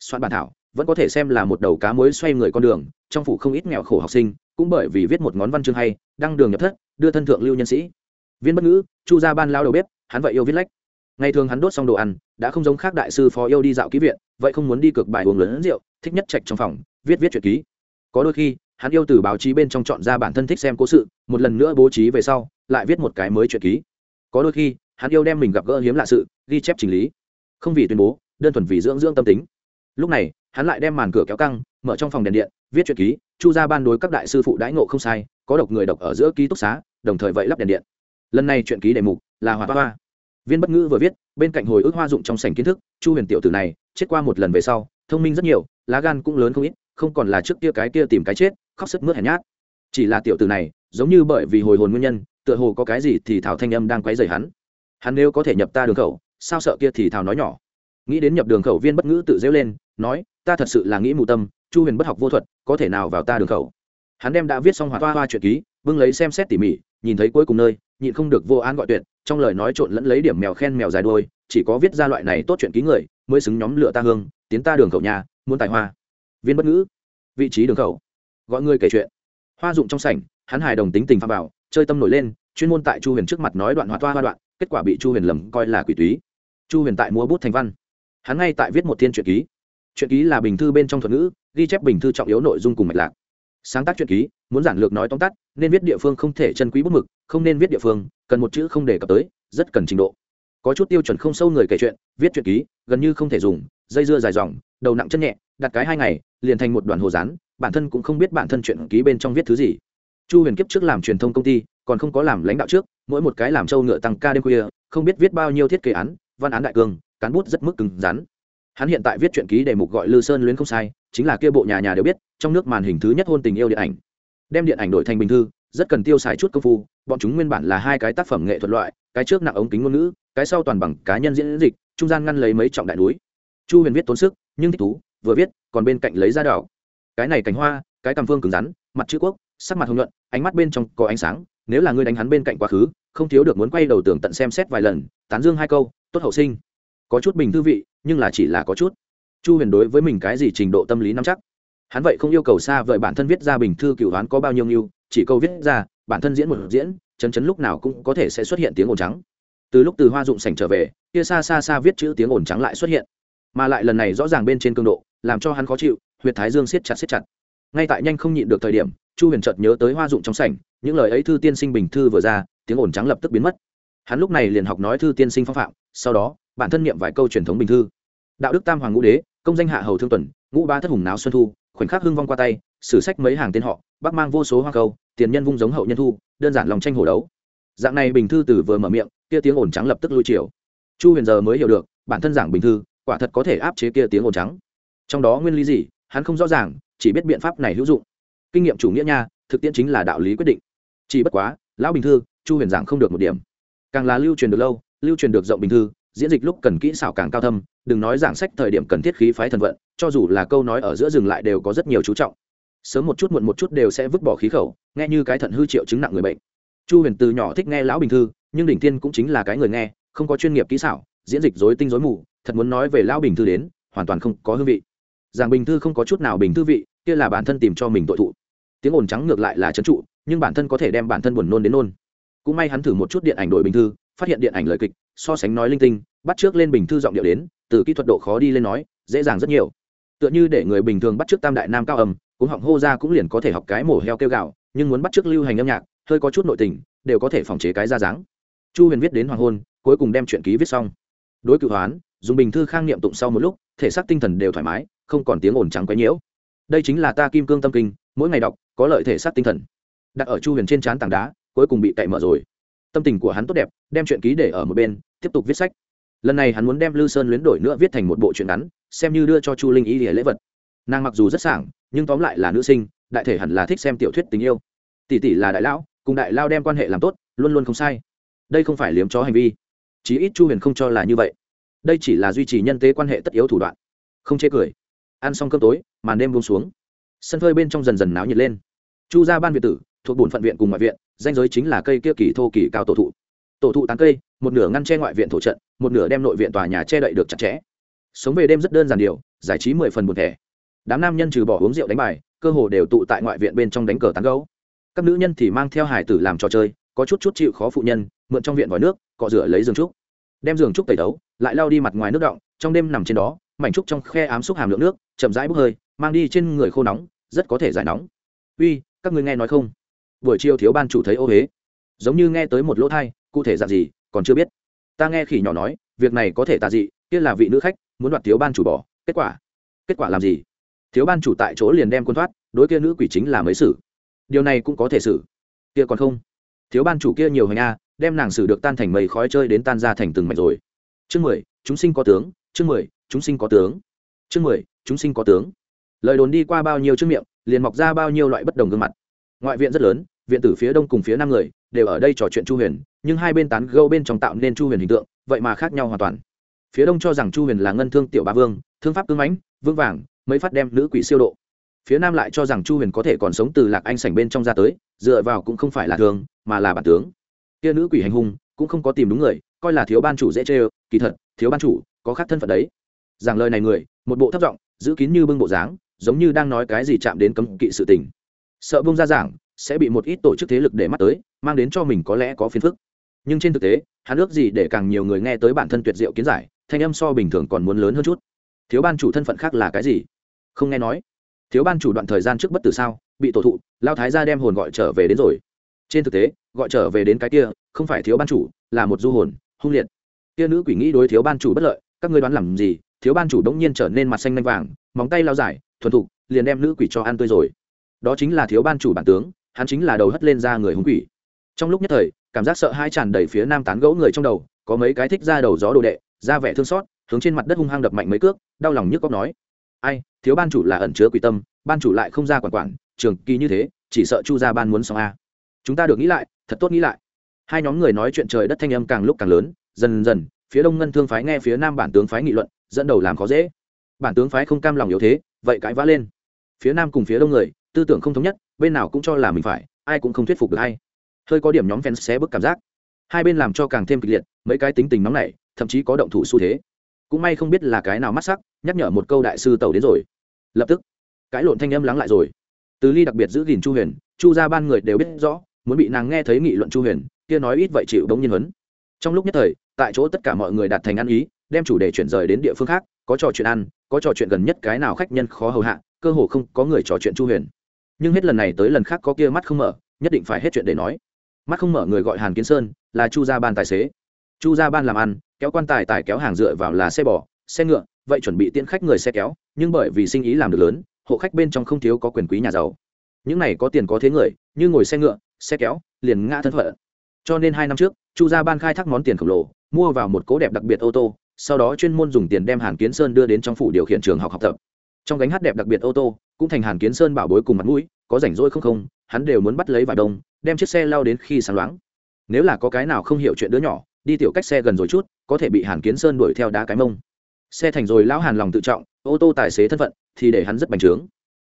Soạn bản thảo, vẫn có thể xem là một đầu cá mối xoay người con đường, trong phủ không ít nghèo khổ học sinh, cũng bởi vì viết một ngón văn chương hay, đăng đường nhập thất, đưa thân thượng lưu nhân sĩ. Viên bất ngữ, chu gia ban lao đầu bếp, hắn vậy yêu viết lách. Ngày thường hắn đốt xong đồ ăn, đã không giống khác đại sư phó yêu đi dạo ký viện, vậy không muốn đi cực bài uống lớn rượu, thích nhất trạch trong phòng, viết viết truyện ký. Có đôi khi, hắn yêu từ báo chí bên trong chọn ra bản thân thích xem cố sự, một lần nữa bố trí về sau, lại viết một cái mới truyện ký có đôi khi, hắn yêu đem mình gặp gỡ hiếm lạ sự, ghi chép chỉnh lý. Không vì tuyên bố, đơn thuần vì dưỡng dưỡng tâm tính. Lúc này, hắn lại đem màn cửa kéo căng, mở trong phòng đèn điện, viết truyện ký, chu ra ban đối các đại sư phụ đãi ngộ không sai, có độc người độc ở giữa ký túc xá, đồng thời vậy lắp đèn điện. Lần này truyện ký đề mục là hoa hoa. Viên bất ngữ vừa viết, bên cạnh hồi ức hoa dụng trong sảnh kiến thức, chu huyền tiểu tử này, chết qua một lần về sau, thông minh rất nhiều, lá gan cũng lớn không ít, không còn là trước kia cái kia tìm cái chết, khóc sức mướt hèn nhát. Chỉ là tiểu tử này, giống như bởi vì hồi hồn nguyên nhân tựa hồ có cái gì thì thảo thanh âm đang quấy rầy hắn. Hắn nếu có thể nhập ta đường khẩu, sao sợ kia thì thảo nói nhỏ. Nghĩ đến nhập đường khẩu viên bất ngữ tự rêu lên, nói, ta thật sự là nghĩ mù tâm, chu huyền bất học vô thuật, có thể nào vào ta đường khẩu? Hắn đem đã viết xong hòa toa hoa chuyện ký, bưng lấy xem xét tỉ mỉ, nhìn thấy cuối cùng nơi, nhịn không được vô an gọi tuyệt, trong lời nói trộn lẫn lấy điểm mèo khen mèo dài đôi, chỉ có viết ra loại này tốt chuyện ký người, mới xứng nhóm lựa ta hương, tiến ta đường khẩu nhà, muốn tài hoa. Viên bất ngữ, vị trí đường khẩu. Gọi người kể chuyện. Hoa dụng trong sảnh, hắn hài đồng tính tình pha vào chơi tâm nổi lên, chuyên môn tại chu huyền trước mặt nói đoạn hoa toa hoa đoạn, kết quả bị chu huyền lầm coi là quỷ túy. Chu huyền tại mua bút thành văn. Hắn ngay tại viết một thiên truyện ký. Truyện ký là bình thư bên trong thuật ngữ, ghi chép bình thư trọng yếu nội dung cùng mạch lạc. Sáng tác truyện ký, muốn giản lược nói tóm tắt, nên viết địa phương không thể chân quý bút mực, không nên viết địa phương, cần một chữ không đề cập tới, rất cần trình độ. Có chút tiêu chuẩn không sâu người kể chuyện, viết truyện ký, gần như không thể dùng, dây dưa dài dòng, đầu nặng chân nhẹ, đặt cái hai ngày, liền thành một đoàn hồ rán bản thân cũng không biết bản thân chuyện ký bên trong viết thứ gì chu huyền kiếp trước làm truyền thông công ty, còn không có làm lãnh đạo trước, mỗi một cái làm trâu ngựa tăng ca đêm khuya, không biết viết bao nhiêu thiết kế án, văn án đại cương cán bút rất mức cứng rắn. Hắn hiện tại viết truyện ký đề mục gọi lư sơn luyến không sai, chính là kia bộ nhà nhà đều biết, trong nước màn hình thứ nhất hôn tình yêu điện ảnh. Đem điện ảnh đổi thành bình thư, rất cần tiêu xài chút công phu, bọn chúng nguyên bản là hai cái tác phẩm nghệ thuật loại, cái trước nặng ống kính ngôn ngữ, cái sau toàn bằng cá nhân diễn dịch, trung gian ngăn lấy mấy trọng đại núi. Chu huyền viết tốn sức, nhưng thích thú, vừa viết, còn bên cạnh lấy ra đảo. cái này cánh hoa, cái cằm phương cứng rắn, mặt chữ quốc sắc mặt hồng nhuận, ánh mắt bên trong có ánh sáng, nếu là ngươi đánh hắn bên cạnh quá khứ, không thiếu được muốn quay đầu tường tận xem xét vài lần, tán dương hai câu, tốt hậu sinh. Có chút bình thư vị, nhưng là chỉ là có chút. Chu huyền đối với mình cái gì trình độ tâm lý nắm chắc? Hắn vậy không yêu cầu xa vời bản thân viết ra bình thư cựu đoán có bao nhiêu nghiêu chỉ câu viết ra, bản thân diễn một diễn, chấn chấn lúc nào cũng có thể sẽ xuất hiện tiếng ồn trắng. Từ lúc từ hoa dụng sảnh trở về, kia xa xa xa viết chữ tiếng ồn trắng lại xuất hiện. Mà lại lần này rõ ràng bên trên cường độ, làm cho hắn khó chịu, huyệt thái dương siết chặt siết chặt ngay tại nhanh không nhịn được thời điểm, chu huyền chợt nhớ tới hoa dụng trong sảnh, những lời ấy thư tiên sinh bình thư vừa ra, tiếng ồn trắng lập tức biến mất. Hắn lúc này liền học nói thư tiên sinh phong phạm, sau đó, bản thân niệm vài câu truyền thống bình thư. Đạo đức tam hoàng ngũ đế, công danh hạ hầu thương tuần, ngũ ba thất hùng náo xuân thu, khoảnh khắc hưng vong qua tay, sử sách mấy hàng tên họ, bắc mang vô số hoa câu, tiền nhân vung giống hậu nhân thu, đơn giản lòng tranh hổ đấu. Dạng này bình thư từ vừa mở miệng, kia tiếng ồn trắng lập tức lui chiều. Chu huyền giờ mới hiểu được, bản thân giảng bình thư, quả thật có thể áp chế kia tiếng ồn trắng. Trong đó nguyên lý gì, hắn không rõ ràng chỉ biết biện pháp này hữu dụng. Kinh nghiệm chủ nghĩa nha, thực tiễn chính là đạo lý quyết định. Chỉ bất quá, lão bình thư, chu huyền giảng không được một điểm. Càng là lưu truyền được lâu, lưu truyền được rộng bình thư, diễn dịch lúc cần kỹ xảo càng cao thâm, đừng nói giảng sách thời điểm cần thiết khí phái thần vận, cho dù là câu nói ở giữa dừng lại đều có rất nhiều chú trọng. Sớm một chút muộn một chút đều sẽ vứt bỏ khí khẩu, nghe như cái thận hư triệu chứng nặng người bệnh. Chu huyền từ nhỏ thích nghe lão bình thư, nhưng đỉnh tiên cũng chính là cái người nghe, không có chuyên nghiệp kỹ xảo, diễn dịch dối tinh dối mù, thật muốn nói về lão bình thư đến, hoàn toàn không có hương vị giảng bình thư không có chút nào bình thư vị, kia là bản thân tìm cho mình tội thụ. Tiếng ồn trắng ngược lại là trấn trụ, nhưng bản thân có thể đem bản thân buồn nôn đến nôn. Cũng may hắn thử một chút điện ảnh đổi bình thư, phát hiện điện ảnh lời kịch, so sánh nói linh tinh, bắt trước lên bình thư giọng điệu đến, từ kỹ thuật độ khó đi lên nói, dễ dàng rất nhiều. Tựa như để người bình thường bắt trước tam đại nam cao âm cũng họng hô ra cũng liền có thể học cái mổ heo kêu gạo nhưng muốn bắt trước lưu hành âm nhạc, hơi có chút nội tình, đều có thể phòng chế cái ra dáng. Chu huyền viết đến hoàng hôn, cuối cùng đem chuyện ký viết xong. Đối cự hoán, dùng bình thư khang niệm tụng sau một lúc, thể xác tinh thần đều thoải mái không còn tiếng ồn trắng quấy nhiễu. Đây chính là ta kim cương tâm kinh, mỗi ngày đọc, có lợi thể xác tinh thần. Đặt ở chu huyền trên trán tảng đá, cuối cùng bị cậy mở rồi. Tâm tình của hắn tốt đẹp, đem chuyện ký để ở một bên, tiếp tục viết sách. Lần này hắn muốn đem lư sơn luyến đổi nữa viết thành một bộ truyện ngắn, xem như đưa cho chu linh ý để lễ vật. Nàng mặc dù rất sảng, nhưng tóm lại là nữ sinh, đại thể hẳn là thích xem tiểu thuyết tình yêu. Tỷ tỷ là đại lão, cùng đại lao đem quan hệ làm tốt, luôn luôn không sai. Đây không phải liếm chó hành vi. Chí ít chu huyền không cho là như vậy. Đây chỉ là duy trì nhân tế quan hệ tất yếu thủ đoạn. Không chê cười ăn xong cơm tối, màn đêm buông xuống. Sân phơi bên trong dần dần náo nhiệt lên. Chu ra ban viện tử, thuộc bổn phận viện cùng ngoại viện, danh giới chính là cây kia kỳ thô kỳ cao tổ thụ. Tổ thụ tán cây, một nửa ngăn che ngoại viện thổ trận, một nửa đem nội viện tòa nhà che đậy được chặt chẽ. Sống về đêm rất đơn giản điều, giải trí mười phần buồn thẻ. Đám nam nhân trừ bỏ uống rượu đánh bài, cơ hồ đều tụ tại ngoại viện bên trong đánh cờ tán gấu các nữ nhân thì mang theo hải tử làm trò chơi, có chút chút chịu khó phụ nhân, mượn trong viện vòi nước, cọ rửa lấy giường trúc. Đem giường trúc tẩy đấu lại lao đi mặt ngoài nước động trong đêm nằm trên đó mảnh trúc trong khe ám xúc hàm lượng nước, chậm rãi bốc hơi, mang đi trên người khô nóng, rất có thể giải nóng. Uy, các ngươi nghe nói không? Buổi chiều thiếu ban chủ thấy ô huế giống như nghe tới một lỗ thai, cụ thể dạng gì, còn chưa biết. Ta nghe khỉ nhỏ nói, việc này có thể tà dị, kia là vị nữ khách, muốn đoạt thiếu ban chủ bỏ, kết quả? Kết quả làm gì? Thiếu ban chủ tại chỗ liền đem quân thoát, đối kia nữ quỷ chính là mới xử. Điều này cũng có thể xử. Kia còn không? Thiếu ban chủ kia nhiều hành a, đem nàng xử được tan thành mây khói chơi đến tan ra thành từng mảnh rồi. Chương mười, chúng sinh có tướng, chương mười chúng sinh có tướng. Chương mười, chúng sinh có tướng. Lời đồn đi qua bao nhiêu chữ miệng, liền mọc ra bao nhiêu loại bất đồng gương mặt. Ngoại viện rất lớn, viện tử phía đông cùng phía nam người, đều ở đây trò chuyện chu huyền, nhưng hai bên tán gâu bên trong tạo nên chu huyền hình tượng, vậy mà khác nhau hoàn toàn. Phía đông cho rằng chu huyền là ngân thương tiểu ba vương, thương pháp tương ánh vương vàng, mấy phát đem nữ quỷ siêu độ. Phía nam lại cho rằng chu huyền có thể còn sống từ lạc anh sảnh bên trong ra tới, dựa vào cũng không phải là thường, mà là bản tướng. Kia nữ quỷ hành hung, cũng không có tìm đúng người, coi là thiếu ban chủ dễ chê kỳ thật, thiếu ban chủ có khác thân phận đấy giảng lời này người, một bộ thấp giọng, giữ kín như bưng bộ dáng, giống như đang nói cái gì chạm đến cấm kỵ sự tình. Sợ bông ra giảng, sẽ bị một ít tổ chức thế lực để mắt tới, mang đến cho mình có lẽ có phiền phức. Nhưng trên thực tế, hắn ước gì để càng nhiều người nghe tới bản thân tuyệt diệu kiến giải, thanh âm so bình thường còn muốn lớn hơn chút. Thiếu ban chủ thân phận khác là cái gì? Không nghe nói. Thiếu ban chủ đoạn thời gian trước bất tử sao, bị tổ thụ, lao thái ra đem hồn gọi trở về đến rồi. Trên thực tế, gọi trở về đến cái kia, không phải thiếu ban chủ, là một du hồn, hung liệt. Kia nữ quỷ nghĩ đối thiếu ban chủ bất lợi, các ngươi đoán làm gì thiếu ban chủ đống nhiên trở nên mặt xanh nanh vàng, móng tay lao dài, thuần thục, liền đem nữ quỷ cho ăn tươi rồi. Đó chính là thiếu ban chủ bản tướng, hắn chính là đầu hất lên ra người hung quỷ. Trong lúc nhất thời, cảm giác sợ hai tràn đầy phía nam tán gẫu người trong đầu, có mấy cái thích ra đầu gió đồ đệ, ra vẻ thương xót, hướng trên mặt đất hung hăng đập mạnh mấy cước, đau lòng nhức cóc nói. Ai, thiếu ban chủ là ẩn chứa quỷ tâm, ban chủ lại không ra quản quản, trường kỳ như thế, chỉ sợ chu gia ban muốn xong a. Chúng ta được nghĩ lại, thật tốt nghĩ lại. Hai nhóm người nói chuyện trời đất thanh âm càng lúc càng lớn, dần dần, phía đông ngân thương phái nghe phía nam bản tướng phái nghị luận dẫn đầu làm khó dễ. Bản tướng phái không cam lòng yếu thế, vậy cãi vã lên. Phía nam cùng phía đông người, tư tưởng không thống nhất, bên nào cũng cho là mình phải, ai cũng không thuyết phục được hay hơi có điểm nhóm fans xé bức cảm giác. Hai bên làm cho càng thêm kịch liệt, mấy cái tính tình nóng này thậm chí có động thủ xu thế. Cũng may không biết là cái nào mắt sắc, nhắc nhở một câu đại sư tàu đến rồi. Lập tức cãi lộn thanh âm lắng lại rồi. Từ ly đặc biệt giữ gìn chu huyền, chu ra ban người đều biết rõ, muốn bị nàng nghe thấy nghị luận chu huyền, kia nói ít vậy chịu đống nhiên huấn. Trong lúc nhất thời, tại chỗ tất cả mọi người đạt thành ăn ý đem chủ đề chuyển rời đến địa phương khác, có trò chuyện ăn, có trò chuyện gần nhất cái nào khách nhân khó hầu hạ, cơ hồ không có người trò chuyện chu huyền. Nhưng hết lần này tới lần khác có kia mắt không mở, nhất định phải hết chuyện để nói. Mắt không mở người gọi hàn kiến sơn, là chu gia ban tài xế. Chu gia ban làm ăn, kéo quan tài tài kéo hàng dựa vào là xe bò, xe ngựa, vậy chuẩn bị tiễn khách người xe kéo, nhưng bởi vì sinh ý làm được lớn, hộ khách bên trong không thiếu có quyền quý nhà giàu. Những này có tiền có thế người, như ngồi xe ngựa, xe kéo, liền ngã thân phận. Cho nên hai năm trước, chu gia ban khai thác món tiền khổng lồ, mua vào một cố đẹp đặc biệt ô tô sau đó chuyên môn dùng tiền đem hàn kiến sơn đưa đến trong phủ điều khiển trường học học tập. Trong gánh hát đẹp đặc biệt ô tô, cũng thành hàn kiến sơn bảo bối cùng mặt mũi, có rảnh rỗi không không, hắn đều muốn bắt lấy vài đông, đem chiếc xe lao đến khi sáng loáng. Nếu là có cái nào không hiểu chuyện đứa nhỏ, đi tiểu cách xe gần rồi chút, có thể bị hàn kiến sơn đuổi theo đá cái mông. Xe thành rồi lão hàn lòng tự trọng, ô tô tài xế thân phận, thì để hắn rất bành trướng.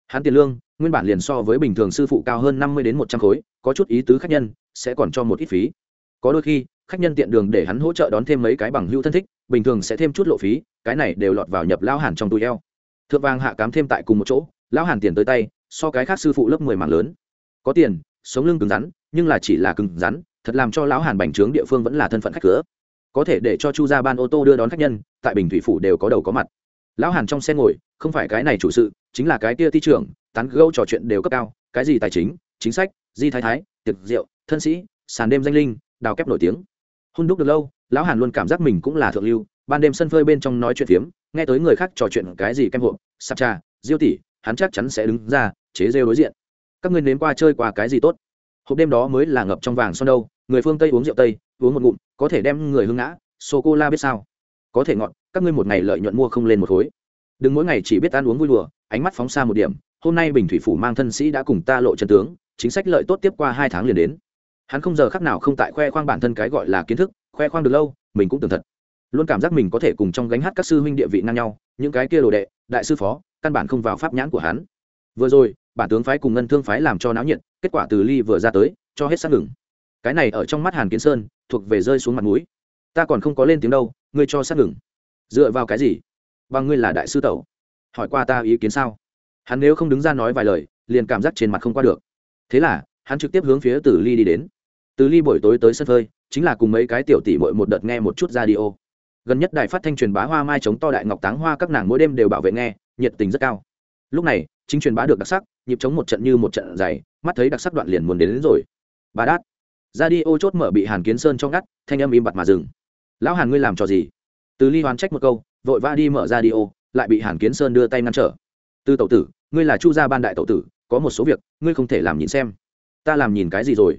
Hắn tiền lương, nguyên bản liền so với bình thường sư phụ cao hơn năm mươi đến một trăm khối, có chút ý tứ khách nhân, sẽ còn cho một ít phí. Có đôi khi khách nhân tiện đường để hắn hỗ trợ đón thêm mấy cái bằng hữu thân thích, bình thường sẽ thêm chút lộ phí, cái này đều lọt vào nhập lao hàn trong túi eo. Thượng vàng hạ cám thêm tại cùng một chỗ, lão hàn tiền tới tay, so cái khác sư phụ lớp mười mảng lớn. Có tiền, sống lưng cứng rắn, nhưng là chỉ là cứng rắn, thật làm cho lão hàn bành trướng địa phương vẫn là thân phận khách cửa. Có thể để cho chu gia ban ô tô đưa đón khách nhân, tại bình thủy phủ đều có đầu có mặt. Lão hàn trong xe ngồi, không phải cái này chủ sự, chính là cái kia thi trưởng, tán gẫu trò chuyện đều cấp cao, cái gì tài chính chính sách, di thái thái, tiệc rượu, thân sĩ, sàn đêm danh linh, đào kép nổi tiếng hôn đúc được lâu, lão hàn luôn cảm giác mình cũng là thượng lưu, ban đêm sân phơi bên trong nói chuyện phiếm, nghe tới người khác trò chuyện cái gì kem hộp, sạp trà, diêu tỉ, hắn chắc chắn sẽ đứng ra, chế rêu đối diện. Các ngươi nếm qua chơi qua cái gì tốt? Hộp đêm đó mới là ngập trong vàng son đâu, người phương tây uống rượu tây, uống một ngụm, có thể đem người hưng ngã sô cô la biết sao? Có thể ngọn các ngươi một ngày lợi nhuận mua không lên một khối. Đừng mỗi ngày chỉ biết ăn uống vui đùa, ánh mắt phóng xa một điểm, hôm nay bình thủy phủ mang thân sĩ đã cùng ta lộ chân tướng, chính sách lợi tốt tiếp qua hai tháng liền đến hắn không giờ khắc nào không tại khoe khoang bản thân cái gọi là kiến thức, khoe khoang được lâu, mình cũng tưởng thật. Luôn cảm giác mình có thể cùng trong gánh hát các sư huynh địa vị ngang nhau, những cái kia đồ đệ, đại sư phó, căn bản không vào pháp nhãn của hắn. Vừa rồi, bản tướng phái cùng ngân thương phái làm cho náo nhiệt, kết quả từ ly vừa ra tới, cho hết sát ngừng. Cái này ở trong mắt hàn kiến sơn, thuộc về rơi xuống mặt mũi. Ta còn không có lên tiếng đâu, ngươi cho sát ngừng. Dựa vào cái gì? Bằng ngươi là đại sư tẩu. Hỏi qua ta ý kiến sao? Hắn nếu không đứng ra nói vài lời, liền cảm giác trên mặt không qua được. Thế là, hắn trực tiếp hướng phía tử ly đi đến từ ly buổi tối tới sân phơi chính là cùng mấy cái tiểu tỷ mội một đợt nghe một chút radio. Gần nhất đài phát thanh truyền bá hoa mai chống to đại ngọc táng hoa các nàng mỗi đêm đều bảo vệ nghe nhiệt tình rất cao. Lúc này chính truyền bá được đặc sắc nhịp chống một trận như một trận dày mắt thấy đặc sắc đoạn liền muốn đến, đến rồi. Bà đát. Radio chốt mở bị hàn kiến sơn cho ngắt thanh âm im bặt mà dừng. Lão hàn ngươi làm trò gì? Từ ly hoán trách một câu vội vã đi mở radio lại bị hàn kiến sơn đưa tay ngăn trở. Từ tẩu tử ngươi là chu gia ban đại tẩu tử có một số việc ngươi không thể làm nhìn xem. Ta làm nhìn cái gì rồi?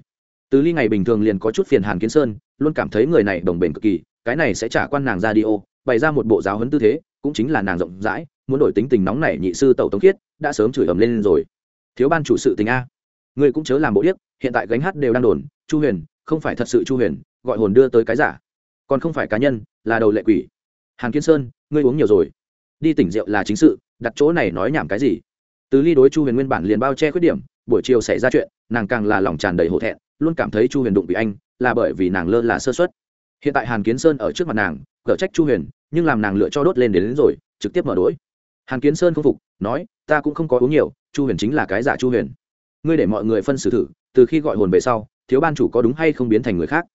Từ ly ngày bình thường liền có chút phiền hàn kiến sơn, luôn cảm thấy người này đồng bền cực kỳ, cái này sẽ trả quan nàng ra đi ô, bày ra một bộ giáo huấn tư thế, cũng chính là nàng rộng rãi, muốn đổi tính tình nóng này nhị sư tẩu tống khiết, đã sớm chửi ầm lên rồi. Thiếu ban chủ sự tình a. Người cũng chớ làm bộ điếc, hiện tại gánh hát đều đang đồn, chu huyền, không phải thật sự chu huyền, gọi hồn đưa tới cái giả. Còn không phải cá nhân, là đầu lệ quỷ. Hàn kiến sơn, ngươi uống nhiều rồi. Đi tỉnh rượu là chính sự, đặt chỗ này nói nhảm cái gì? Từ ly đối chu huyền nguyên bản liền bao che khuyết điểm, buổi chiều xảy ra chuyện, nàng càng là lòng tràn đầy hổ thẹn luôn cảm thấy chu huyền đụng bị anh là bởi vì nàng lơ là sơ xuất hiện tại hàn kiến sơn ở trước mặt nàng cở trách chu huyền nhưng làm nàng lựa cho đốt lên đến, đến rồi trực tiếp mở đỗi hàn kiến sơn không phục nói ta cũng không có uống nhiều chu huyền chính là cái giả chu huyền. Ngươi để mọi người phân xử thử từ khi gọi hồn về sau thiếu ban chủ có đúng hay không biến thành người khác?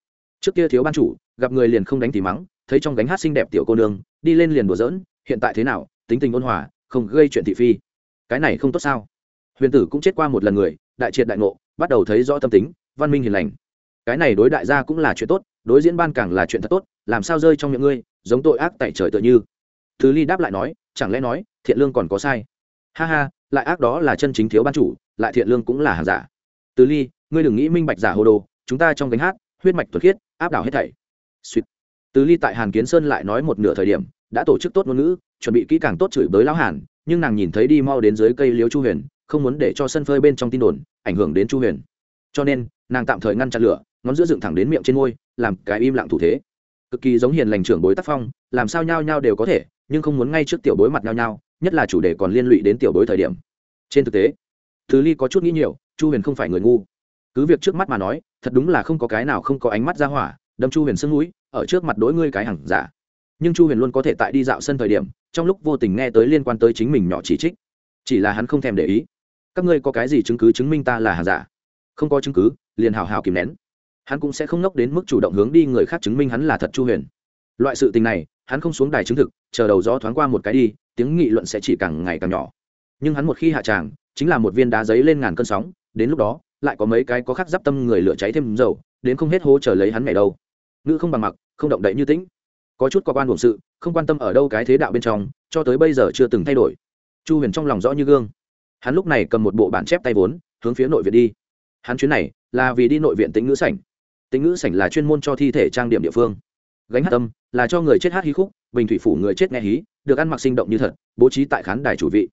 Trước kia thiếu ban chủ gặp người liền không đánh thì mắng thấy trong gánh hát xinh đẹp tiểu cô nương đi lên liền đùa giỡn hiện tại thế nào tính tình ôn hòa không gây chuyện thị phi. Cái này không tốt sao? Huyền tử cũng chết qua một lần người đại triệt đại ngộ bắt đầu thấy rõ tâm tính văn minh hiền lành. Cái này đối đại gia cũng là chuyện tốt, đối diễn ban càng là chuyện thật tốt, làm sao rơi trong miệng ngươi, giống tội ác tại trời tựa như. Thứ ly đáp lại nói, chẳng lẽ nói, thiện lương còn có sai? Ha ha, lại ác đó là chân chính thiếu ban chủ, lại thiện lương cũng là hàng giả. Từ ly, ngươi đừng nghĩ minh bạch giả hồ đồ, chúng ta trong gánh hát, huyết mạch thuật khiết, áp đảo hết thảy. Suýt từ ly tại hàn kiến sơn lại nói một nửa thời điểm, đã tổ chức tốt ngôn ngữ, chuẩn bị kỹ càng tốt chửi bới lão hàn, nhưng nàng nhìn thấy đi mau đến dưới cây liếu chu huyền, không muốn để cho sân phơi bên trong tin đồn, ảnh hưởng đến chu huyền cho nên, nàng tạm thời ngăn chặn lửa, ngón giữa dựng thẳng đến miệng trên môi, làm cái im lặng thủ thế. Cực kỳ giống hiền lành trưởng bối tác phong, làm sao nhao nhao đều có thể, nhưng không muốn ngay trước tiểu bối mặt nhao nhao, nhất là chủ đề còn liên lụy đến tiểu bối thời điểm. Trên thực tế, thứ ly có chút nghĩ nhiều, chu huyền không phải người ngu. Cứ việc trước mắt mà nói, thật đúng là không có cái nào không có ánh mắt ra hỏa, đâm chu huyền sưng núi ở trước mặt đối ngươi cái hằng giả. Nhưng chu huyền luôn có thể tại đi dạo sân thời điểm, trong lúc vô tình nghe tới liên quan tới chính mình nhỏ chỉ trích. Chỉ là hắn không thèm để ý. Các ngươi có cái gì chứng cứ chứng minh ta là hàng giả? Không có chứng cứ, liền hào hào kìm nén. Hắn cũng sẽ không nốc đến mức chủ động hướng đi người khác chứng minh hắn là thật chu huyền. Loại sự tình này, hắn không xuống đài chứng thực, chờ đầu gió thoáng qua một cái đi, tiếng nghị luận sẽ chỉ càng ngày càng nhỏ. Nhưng hắn một khi hạ tràng, chính là một viên đá giấy lên ngàn cơn sóng, đến lúc đó, lại có mấy cái có khác giáp tâm người lửa cháy thêm dầu, đến không hết hố chờ lấy hắn ngày đâu ngữ không bằng mặc, không động đậy như tĩnh. Có chút có quan buồn sự, không quan tâm ở đâu cái thế đạo bên trong, cho tới bây giờ chưa từng thay đổi. Chu huyền trong lòng rõ như gương. Hắn lúc này cầm một bộ bản chép tay vốn, hướng phía nội viện đi hắn chuyến này là vì đi nội viện tính ngữ sảnh. Tính ngữ sảnh là chuyên môn cho thi thể trang điểm địa phương. Gánh hát tâm là cho người chết hát hí khúc, bình thủy phủ người chết nghe hí, được ăn mặc sinh động như thật, bố trí tại khán đài chủ vị.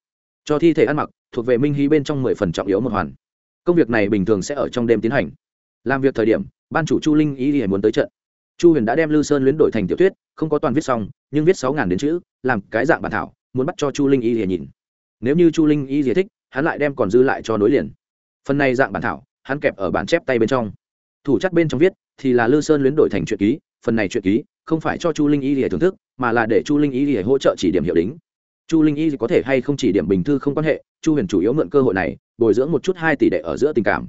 Cho thi thể ăn mặc thuộc về minh hí bên trong mười phần trọng yếu một hoàn. Công việc này bình thường sẽ ở trong đêm tiến hành. Làm việc thời điểm, ban chủ chu linh ý thì muốn tới trận. Chu huyền đã đem lư sơn luyến đổi thành tiểu thuyết, không có toàn viết xong, nhưng viết sáu ngàn đến chữ, làm cái dạng bản thảo, muốn bắt cho chu linh y thì nhìn. Nếu như chu linh y thì thích, hắn lại đem còn dư lại cho nối liền. Phần này dạng bản thảo hắn kẹp ở bản chép tay bên trong. Thủ chất bên trong viết, thì là lư sơn luyến đổi thành truyện ký, phần này truyện ký, không phải cho chu linh y để thưởng thức, mà là để chu linh y để hỗ trợ chỉ điểm hiệu đính. Chu linh y có thể hay không chỉ điểm bình thư không quan hệ, chu huyền chủ yếu mượn cơ hội này, bồi dưỡng một chút hai tỷ đệ ở giữa tình cảm.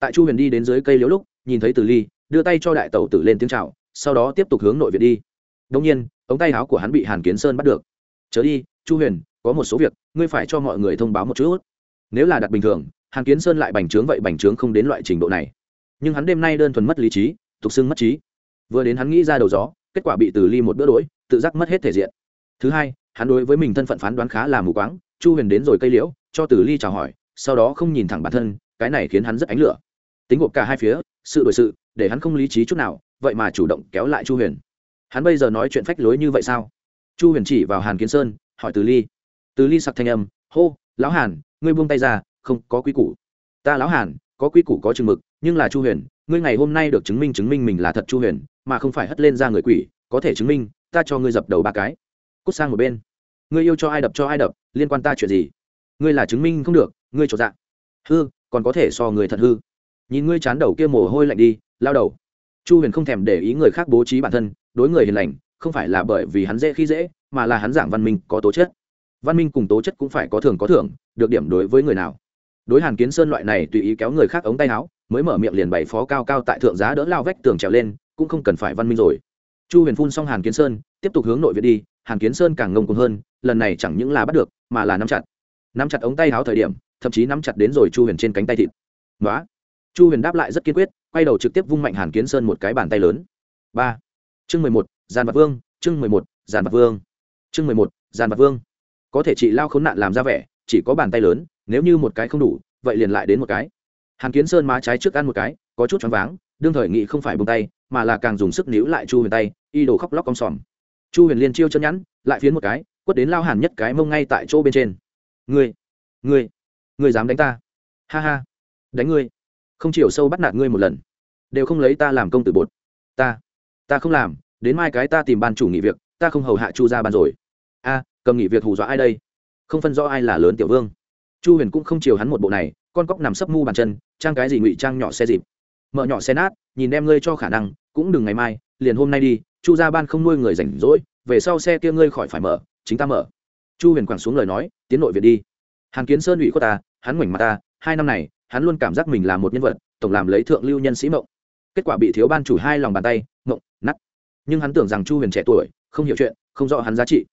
Tại chu huyền đi đến dưới cây liễu lúc, nhìn thấy từ ly, đưa tay cho đại tẩu tử lên tiếng chào, sau đó tiếp tục hướng nội viện đi. Đông nhiên, ống tay áo của hắn bị hàn kiến sơn bắt được. Chớ đi, chu huyền, có một số việc, ngươi phải cho mọi người thông báo một chút. Nếu là đặt bình thường hàn kiến sơn lại bành trướng vậy bành trướng không đến loại trình độ này. Nhưng hắn đêm nay đơn thuần mất lý trí, tục xưng mất trí. Vừa đến hắn nghĩ ra đầu gió, kết quả bị từ ly một bữa đ tự giác mất hết thể diện. Thứ hai, hắn đối với mình thân phận phán đoán khá là mù quáng, chu huyền đến rồi cây liễu, cho từ ly chào hỏi, sau đó không nhìn thẳng bản thân, cái này khiến hắn rất ánh lửa. Tính gộp cả hai phía, sự đổi sự, để hắn không lý trí chút nào, vậy mà chủ động kéo lại chu huyền. Hắn bây giờ nói chuyện phách lối như vậy sao? Chu huyền chỉ vào hàn kiến sơn, hỏi từ ly. Từ ly sặc thanh âm, hô, lão hàn, ngươi buông tay ra không có quy củ. Ta lão hàn, có quy củ có chừng mực, nhưng là chu huyền, ngươi ngày hôm nay được chứng minh chứng minh mình là thật chu huyền, mà không phải hất lên ra người quỷ, có thể chứng minh, ta cho ngươi dập đầu ba cái. Cút sang một bên. Ngươi yêu cho ai đập cho ai đập, liên quan ta chuyện gì? Ngươi là chứng minh không được, ngươi trột dạng hư, còn có thể so người thật hư. Nhìn ngươi chán đầu kia mồ hôi lạnh đi, lao đầu. Chu huyền không thèm để ý người khác bố trí bản thân, đối người hiền lành, không phải là bởi vì hắn dễ khi dễ, mà là hắn giảng văn minh có tố chất. Văn minh cùng tố chất cũng phải có thưởng có thưởng, được điểm đối với người nào đối hàn kiến sơn loại này tùy ý kéo người khác ống tay áo, mới mở miệng liền bày phó cao cao tại thượng giá đỡ lao vách tường trèo lên, cũng không cần phải văn minh rồi. Chu huyền phun xong hàn kiến sơn, tiếp tục hướng nội viện đi, hàn kiến sơn càng ngông cuồng hơn, lần này chẳng những là bắt được, mà là nắm chặt. Nắm chặt ống tay áo thời điểm, thậm chí nắm chặt đến rồi chu huyền trên cánh tay thịt. Nói chu huyền đáp lại rất kiên quyết, quay đầu trực tiếp vung mạnh hàn kiến sơn một cái bàn tay lớn. Ba. Chương mười một, giàn vật vương, chương mười một, giàn vật vương. Chương mười một, giàn vật vương. Có thể chị lao khốn nạn làm ra vẻ, chỉ có bàn tay lớn nếu như một cái không đủ, vậy liền lại đến một cái. Hàn kiến sơn má trái trước ăn một cái, có chút choáng váng, đương thời nghị không phải bông tay, mà là càng dùng sức níu lại chu huyền tay, y đồ khóc lóc cong sòm. Chu huyền liên chiêu chân nhắn, lại phiến một cái, quất đến lao hàn nhất cái mông ngay tại chỗ bên trên. Ngươi ngươi ngươi dám đánh ta? Ha ha, đánh ngươi. Không chiều sâu bắt nạt ngươi một lần. Đều không lấy ta làm công tử bột. Ta ta không làm, đến mai cái ta tìm ban chủ nghỉ việc, ta không hầu hạ chu ra ban rồi. A, cầm nghỉ việc hù dọa ai đây? Không phân rõ ai là lớn tiểu vương chu huyền cũng không chiều hắn một bộ này, con cóc nằm sấp mu bàn chân, trang cái gì ngụy trang nhỏ xe dịp. Mở nhỏ xe nát, nhìn đem ngươi cho khả năng, cũng đừng ngày mai, liền hôm nay đi, chu ra ban không nuôi người rảnh rỗi, về sau xe kia ngươi khỏi phải mở, chính ta mở. Chu huyền quẳng xuống lời nói, tiến nội viện đi. Hàn kiến sơn ủy khuất ta, hắn ngoảnh mặt ta, hai năm này, hắn luôn cảm giác mình là một nhân vật, tổng làm lấy thượng lưu nhân sĩ mộng. Kết quả bị thiếu ban chủ hai lòng bàn tay, mộng nắt nhưng hắn tưởng rằng chu huyền trẻ tuổi, không hiểu chuyện, không rõ hắn giá trị.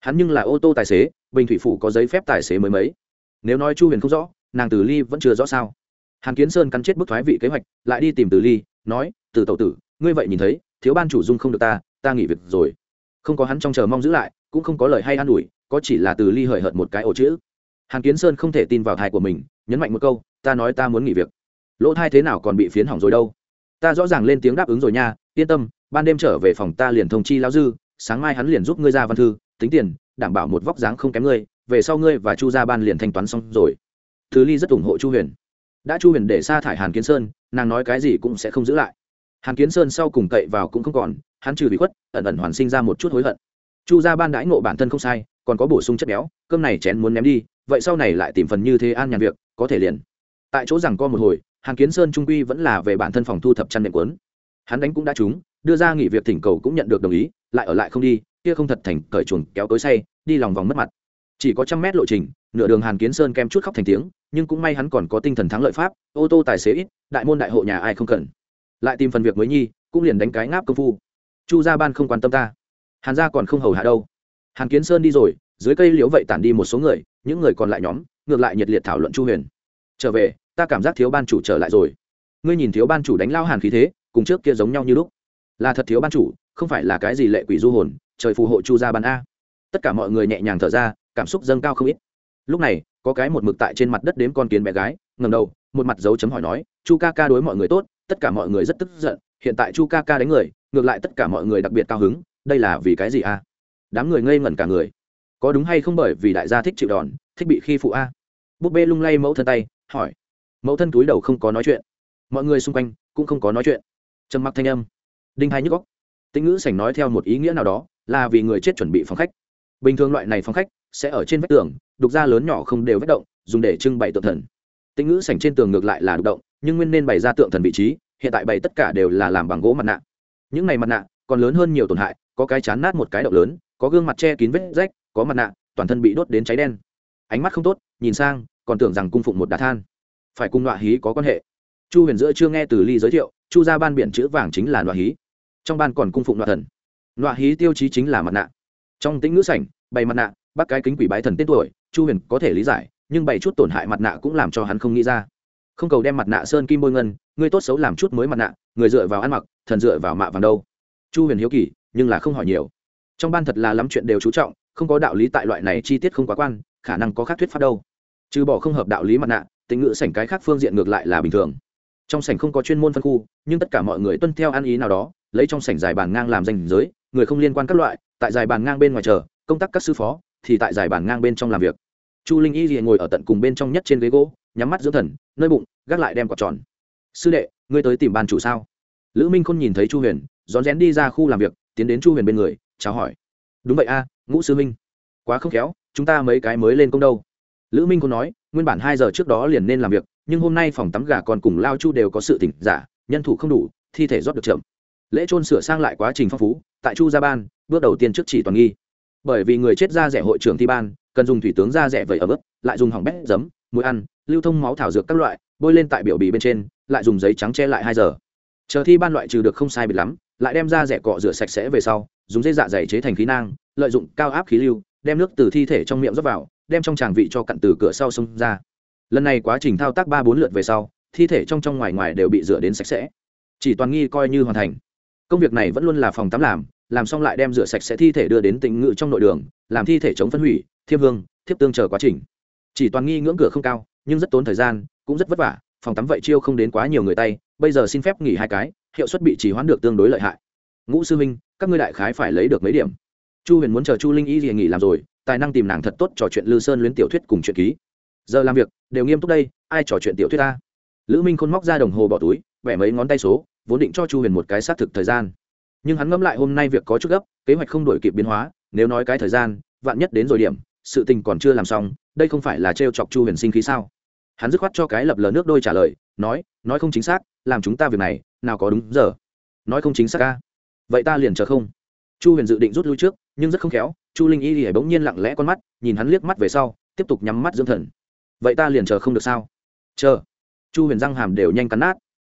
Hắn nhưng là ô tô tài xế, bình thủy phủ có giấy phép tài xế mới mấy nếu nói chu huyền không rõ, nàng tử ly vẫn chưa rõ sao. Hàn kiến sơn cắn chết bức thoái vị kế hoạch, lại đi tìm tử ly, nói, từ tậu tử, ngươi vậy nhìn thấy, thiếu ban chủ dung không được ta ta nghỉ việc rồi. Không có hắn trong chờ mong giữ lại, cũng không có lời hay an ủi, có chỉ là từ ly hời hợt một cái ổ chữ. Hàn kiến sơn không thể tin vào thai của mình, nhấn mạnh một câu, ta nói ta muốn nghỉ việc. Lỗ thai thế nào còn bị phiến hỏng rồi đâu. Ta rõ ràng lên tiếng đáp ứng rồi nha, yên tâm, ban đêm trở về phòng ta liền thông chi lao dư, sáng mai hắn liền giúp ngươi ra văn thư, tính tiền, đảm bảo một vóc dáng không kém ngươi về sau ngươi và chu gia ban liền thanh toán xong rồi. Thứ ly rất ủng hộ chu huyền. Đã chu huyền để sa thải hàn kiến sơn, nàng nói cái gì cũng sẽ không giữ lại. Hàn kiến sơn sau cùng cậy vào cũng không còn, hắn trừ bị khuất, ẩn ẩn hoàn sinh ra một chút hối hận. Chu Gia ban đãi ngộ bản thân không sai, còn có bổ sung chất béo, cơm này chén muốn ném đi, vậy sau này lại tìm phần như thế an nhàn việc, có thể liền. Tại chỗ rằng co một hồi, hàn kiến sơn trung quy vẫn là về bản thân phòng thu thập chăn nệm quấn hắn đánh cũng đã trúng, đưa ra nghỉ việc thỉnh cầu cũng nhận được đồng ý, lại ở lại không đi, kia không thật thành cởi chuồng kéo tối say, đi lòng vòng mất mặt chỉ có trăm mét lộ trình, nửa đường hàn kiến sơn kem chút khóc thành tiếng, nhưng cũng may hắn còn có tinh thần thắng lợi pháp, ô tô tài xế ít, đại môn đại hộ nhà ai không cần. Lại tìm phần việc mới nhi, cũng liền đánh cái ngáp công phu. Chu gia ban không quan tâm ta. Hàn gia còn không hầu hạ đâu. Hàn kiến sơn đi rồi, dưới cây liễu vậy tản đi một số người, những người còn lại nhóm, ngược lại nhiệt liệt thảo luận chu huyền. Trở về, ta cảm giác thiếu ban chủ trở lại rồi. Ngươi nhìn thiếu ban chủ đánh lao hàn khí thế, cùng trước kia giống nhau như lúc. Là thật thiếu ban chủ, không phải là cái gì lệ quỷ du hồn, trời phù hộ chu gia ban a. Tất cả mọi người nhẹ nhàng thở ra cảm xúc dâng cao không ít. Lúc này, có cái một mực tại trên mặt đất đếm con kiến bé gái ngầm đầu, một mặt dấu chấm hỏi nói, chu ca ca đối mọi người tốt, tất cả mọi người rất tức giận, hiện tại chu ca ca đánh người, ngược lại tất cả mọi người đặc biệt cao hứng, đây là vì cái gì a? Đám người ngây ngẩn cả người. Có đúng hay không bởi vì đại gia thích chịu đòn, thích bị khi phụ a? Búp bê lung lay mẫu thân tay, hỏi. Mẫu thân túi đầu không có nói chuyện. Mọi người xung quanh cũng không có nói chuyện. Trầm mặc thanh âm. Đinh hai nhức góc tĩnh ngữ sảnh nói theo một ý nghĩa nào đó là vì người chết chuẩn bị phòng khách. Bình thường loại này phòng khách sẽ ở trên vách tường, đục ra lớn nhỏ không đều vách động, dùng để trưng bày tượng thần. Tĩnh ngữ sảnh trên tường ngược lại là đục động, nhưng nguyên nên bày ra tượng thần vị trí, hiện tại bày tất cả đều là làm bằng gỗ mặt nạ. Những này mặt nạ, còn lớn hơn nhiều tổn hại, có cái chán nát một cái động lớn, có gương mặt che kín vết rách, có mặt nạ, toàn thân bị đốt đến cháy đen. Ánh mắt không tốt, nhìn sang, còn tưởng rằng cung phụng một đá than. Phải cùng đoạn hí có quan hệ. Chu huyền giữa chưa nghe từ ly giới thiệu, chu ra ban biển chữ vàng chính là đoạn hí. Trong ban còn cung phụng đoạn thần. Đoạn hí tiêu chí chính là mặt nạ. Trong tĩnh ngữ sảnh, bày mặt nạ bắt cái kính quỷ bái thần tên tuổi, chu huyền có thể lý giải, nhưng bảy chút tổn hại mặt nạ cũng làm cho hắn không nghĩ ra. Không cầu đem mặt nạ sơn kim bôi ngân người tốt xấu làm chút mới mặt nạ, người dựa vào ăn mặc, thần dựa vào mạ vàng đâu. Chu huyền hiếu kỳ, nhưng là không hỏi nhiều. Trong ban thật là lắm chuyện đều chú trọng, không có đạo lý tại loại này chi tiết không quá quan, khả năng có khác thuyết pháp đâu. Trừ bỏ không hợp đạo lý mặt nạ tính ngữ sảnh cái khác phương diện ngược lại là bình thường. Trong sảnh không có chuyên môn phân khu, nhưng tất cả mọi người tuân theo ăn ý nào đó, lấy trong sảnh dài bàn ngang làm danh giới, người không liên quan các loại, tại dài bàn ngang bên ngoài chờ, công tác các sư phó thì tại giải bàn ngang bên trong làm việc. Chu linh y ngồi ở tận cùng bên trong nhất trên ghế gỗ, nhắm mắt dưỡng thần, nơi bụng, gác lại đem quạt tròn. Sư đệ, ngươi tới tìm ban chủ sao? Lữ minh khôn nhìn thấy chu huyền, rón rén đi ra khu làm việc, tiến đến chu huyền bên người, chào hỏi. Đúng vậy a, ngũ sư minh quá không khéo, chúng ta mấy cái mới lên công đâu. Lữ minh khôn nói, nguyên bản hai giờ trước đó liền nên làm việc, nhưng hôm nay phòng tắm gà còn cùng lao chu đều có sự tỉnh giả, nhân thủ không đủ, thi thể rót được chậm. Lễ trôn sửa sang lại quá trình phong phú, tại chu gia ban, bước đầu tiên trước chỉ toàn nghi bởi vì người chết ra rẻ hội trưởng thi ban, cần dùng thủy tướng ra rẻ vẩy ở bớt lại dùng hỏng bét, giấm, muối ăn, lưu thông máu thảo dược các loại, bôi lên tại biểu bì bên trên, lại dùng giấy trắng che lại hai giờ. Chờ thi ban loại trừ được không sai biệt lắm, lại đem ra rẻ cọ rửa sạch sẽ về sau, dùng dây dạ dày chế thành khí nang, lợi dụng cao áp khí lưu, đem nước từ thi thể trong miệng rót vào, đem trong tràng vị cho cặn từ cửa sau xông ra. Lần này quá trình thao tác ba bốn lượt về sau, thi thể trong trong ngoài ngoài đều bị rửa đến sạch sẽ. Chỉ toàn nghi coi như hoàn thành. Công việc này vẫn luôn là phòng tắm làm làm xong lại đem rửa sạch sẽ thi thể đưa đến tịnh ngự trong nội đường, làm thi thể chống phân hủy thiêm hương, thiếp tương chờ quá trình. Chỉ toàn nghi ngưỡng cửa không cao, nhưng rất tốn thời gian, cũng rất vất vả, phòng tắm vậy chiêu không đến quá nhiều người tay, bây giờ xin phép nghỉ hai cái, hiệu suất bị chỉ hoãn được tương đối lợi hại. Ngũ sư minh các ngươi đại khái phải lấy được mấy điểm? Chu huyền muốn chờ chu linh y gì nghỉ làm rồi, tài năng tìm nàng thật tốt trò chuyện lư sơn luyến tiểu thuyết cùng chuyện ký. Giờ làm việc, đều nghiêm túc đây, ai trò chuyện tiểu thuyết ta? Lữ minh khôn móc ra đồng hồ bỏ túi, vẽ mấy ngón tay số, vốn định cho chu huyền một cái xác thực thời gian nhưng hắn ngẫm lại hôm nay việc có chút gấp, kế hoạch không đổi kịp biến hóa, nếu nói cái thời gian, vạn nhất đến rồi điểm, sự tình còn chưa làm xong, đây không phải là trêu chọc chu huyền sinh khí sao? Hắn dứt khoát cho cái lập lờ nước đôi trả lời, nói nói không chính xác, làm chúng ta việc này, nào có đúng giờ. Nói không chính xác ca vậy ta liền chờ không? Chu huyền dự định rút lui trước, nhưng rất không khéo, chu linh y thì bỗng nhiên lặng lẽ con mắt, nhìn hắn liếc mắt về sau, tiếp tục nhắm mắt dưỡng thần. Vậy ta liền chờ không được sao? Chờ. Chu huyền răng hàm đều nhanh cắn nát.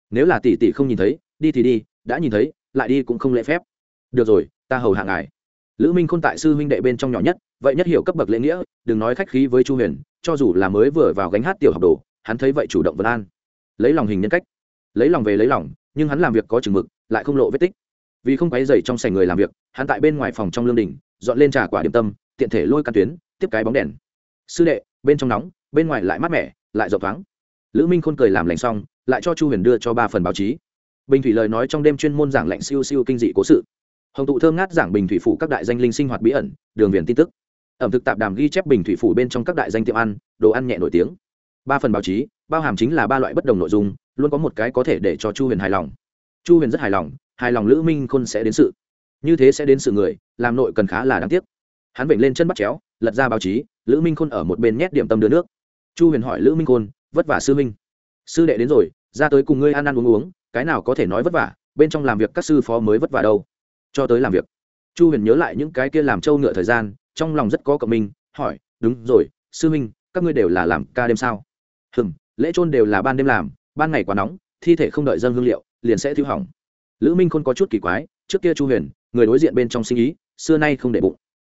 Nếu là tỷ tỷ không nhìn thấy, đi thì đi, đã nhìn thấy lại đi cũng không lễ phép. Được rồi, ta hầu hạ ngài. Lữ minh khôn tại sư huynh đệ bên trong nhỏ nhất, vậy nhất hiểu cấp bậc lễ nghĩa, đừng nói khách khí với chu huyền, cho dù là mới vừa vào gánh hát tiểu học đồ, hắn thấy vậy chủ động vân an. Lấy lòng hình nhân cách. Lấy lòng về lấy lòng, nhưng hắn làm việc có chừng mực, lại không lộ vết tích. Vì không quấy dày trong sảnh người làm việc, hắn tại bên ngoài phòng trong lương đình, dọn lên trà quả điểm tâm, tiện thể lôi căn tuyến, tiếp cái bóng đèn. Sư đệ, bên trong nóng, bên ngoài lại mát mẻ, lại rộng thoáng. Lữ minh khôn cười làm lành xong, lại cho chu huyền đưa cho ba phần báo chí bình thủy lời nói trong đêm chuyên môn giảng lệnh siêu siêu kinh dị cố sự. Hồng tụ thơm ngát giảng bình thủy phủ các đại danh linh sinh hoạt bí ẩn, đường viền tin tức. Ẩm thực tạp đàm ghi chép bình thủy phủ bên trong các đại danh tiệm ăn, đồ ăn nhẹ nổi tiếng. Ba phần báo chí, bao hàm chính là ba loại bất đồng nội dung, luôn có một cái có thể để cho chu huyền hài lòng. Chu huyền rất hài lòng hài lòng lữ minh khôn sẽ đến sự. Như thế sẽ đến sự người, làm nội cần khá là đáng tiếc. Hắn vểnh lên chân bắt chéo, lật ra báo chí, lữ minh khôn ở một bên nhét điểm tâm đưa nước. Chu huyền hỏi lữ minh khôn, vất vả sư minh sư đệ đến rồi, ra tới cùng ngươi ăn ăn uống uống cái nào có thể nói vất vả, bên trong làm việc các sư phó mới vất vả đâu. Cho tới làm việc, chu huyền nhớ lại những cái kia làm trâu ngựa thời gian, trong lòng rất có cộng minh, hỏi, đúng rồi, sư minh các ngươi đều là làm ca đêm sao? Hừm, lễ trôn đều là ban đêm làm, ban ngày quá nóng, thi thể không đợi dân hương liệu, liền sẽ thiêu hỏng. Lữ minh khôn có chút kỳ quái, trước kia chu huyền, người đối diện bên trong sinh ý, xưa nay không để bụng.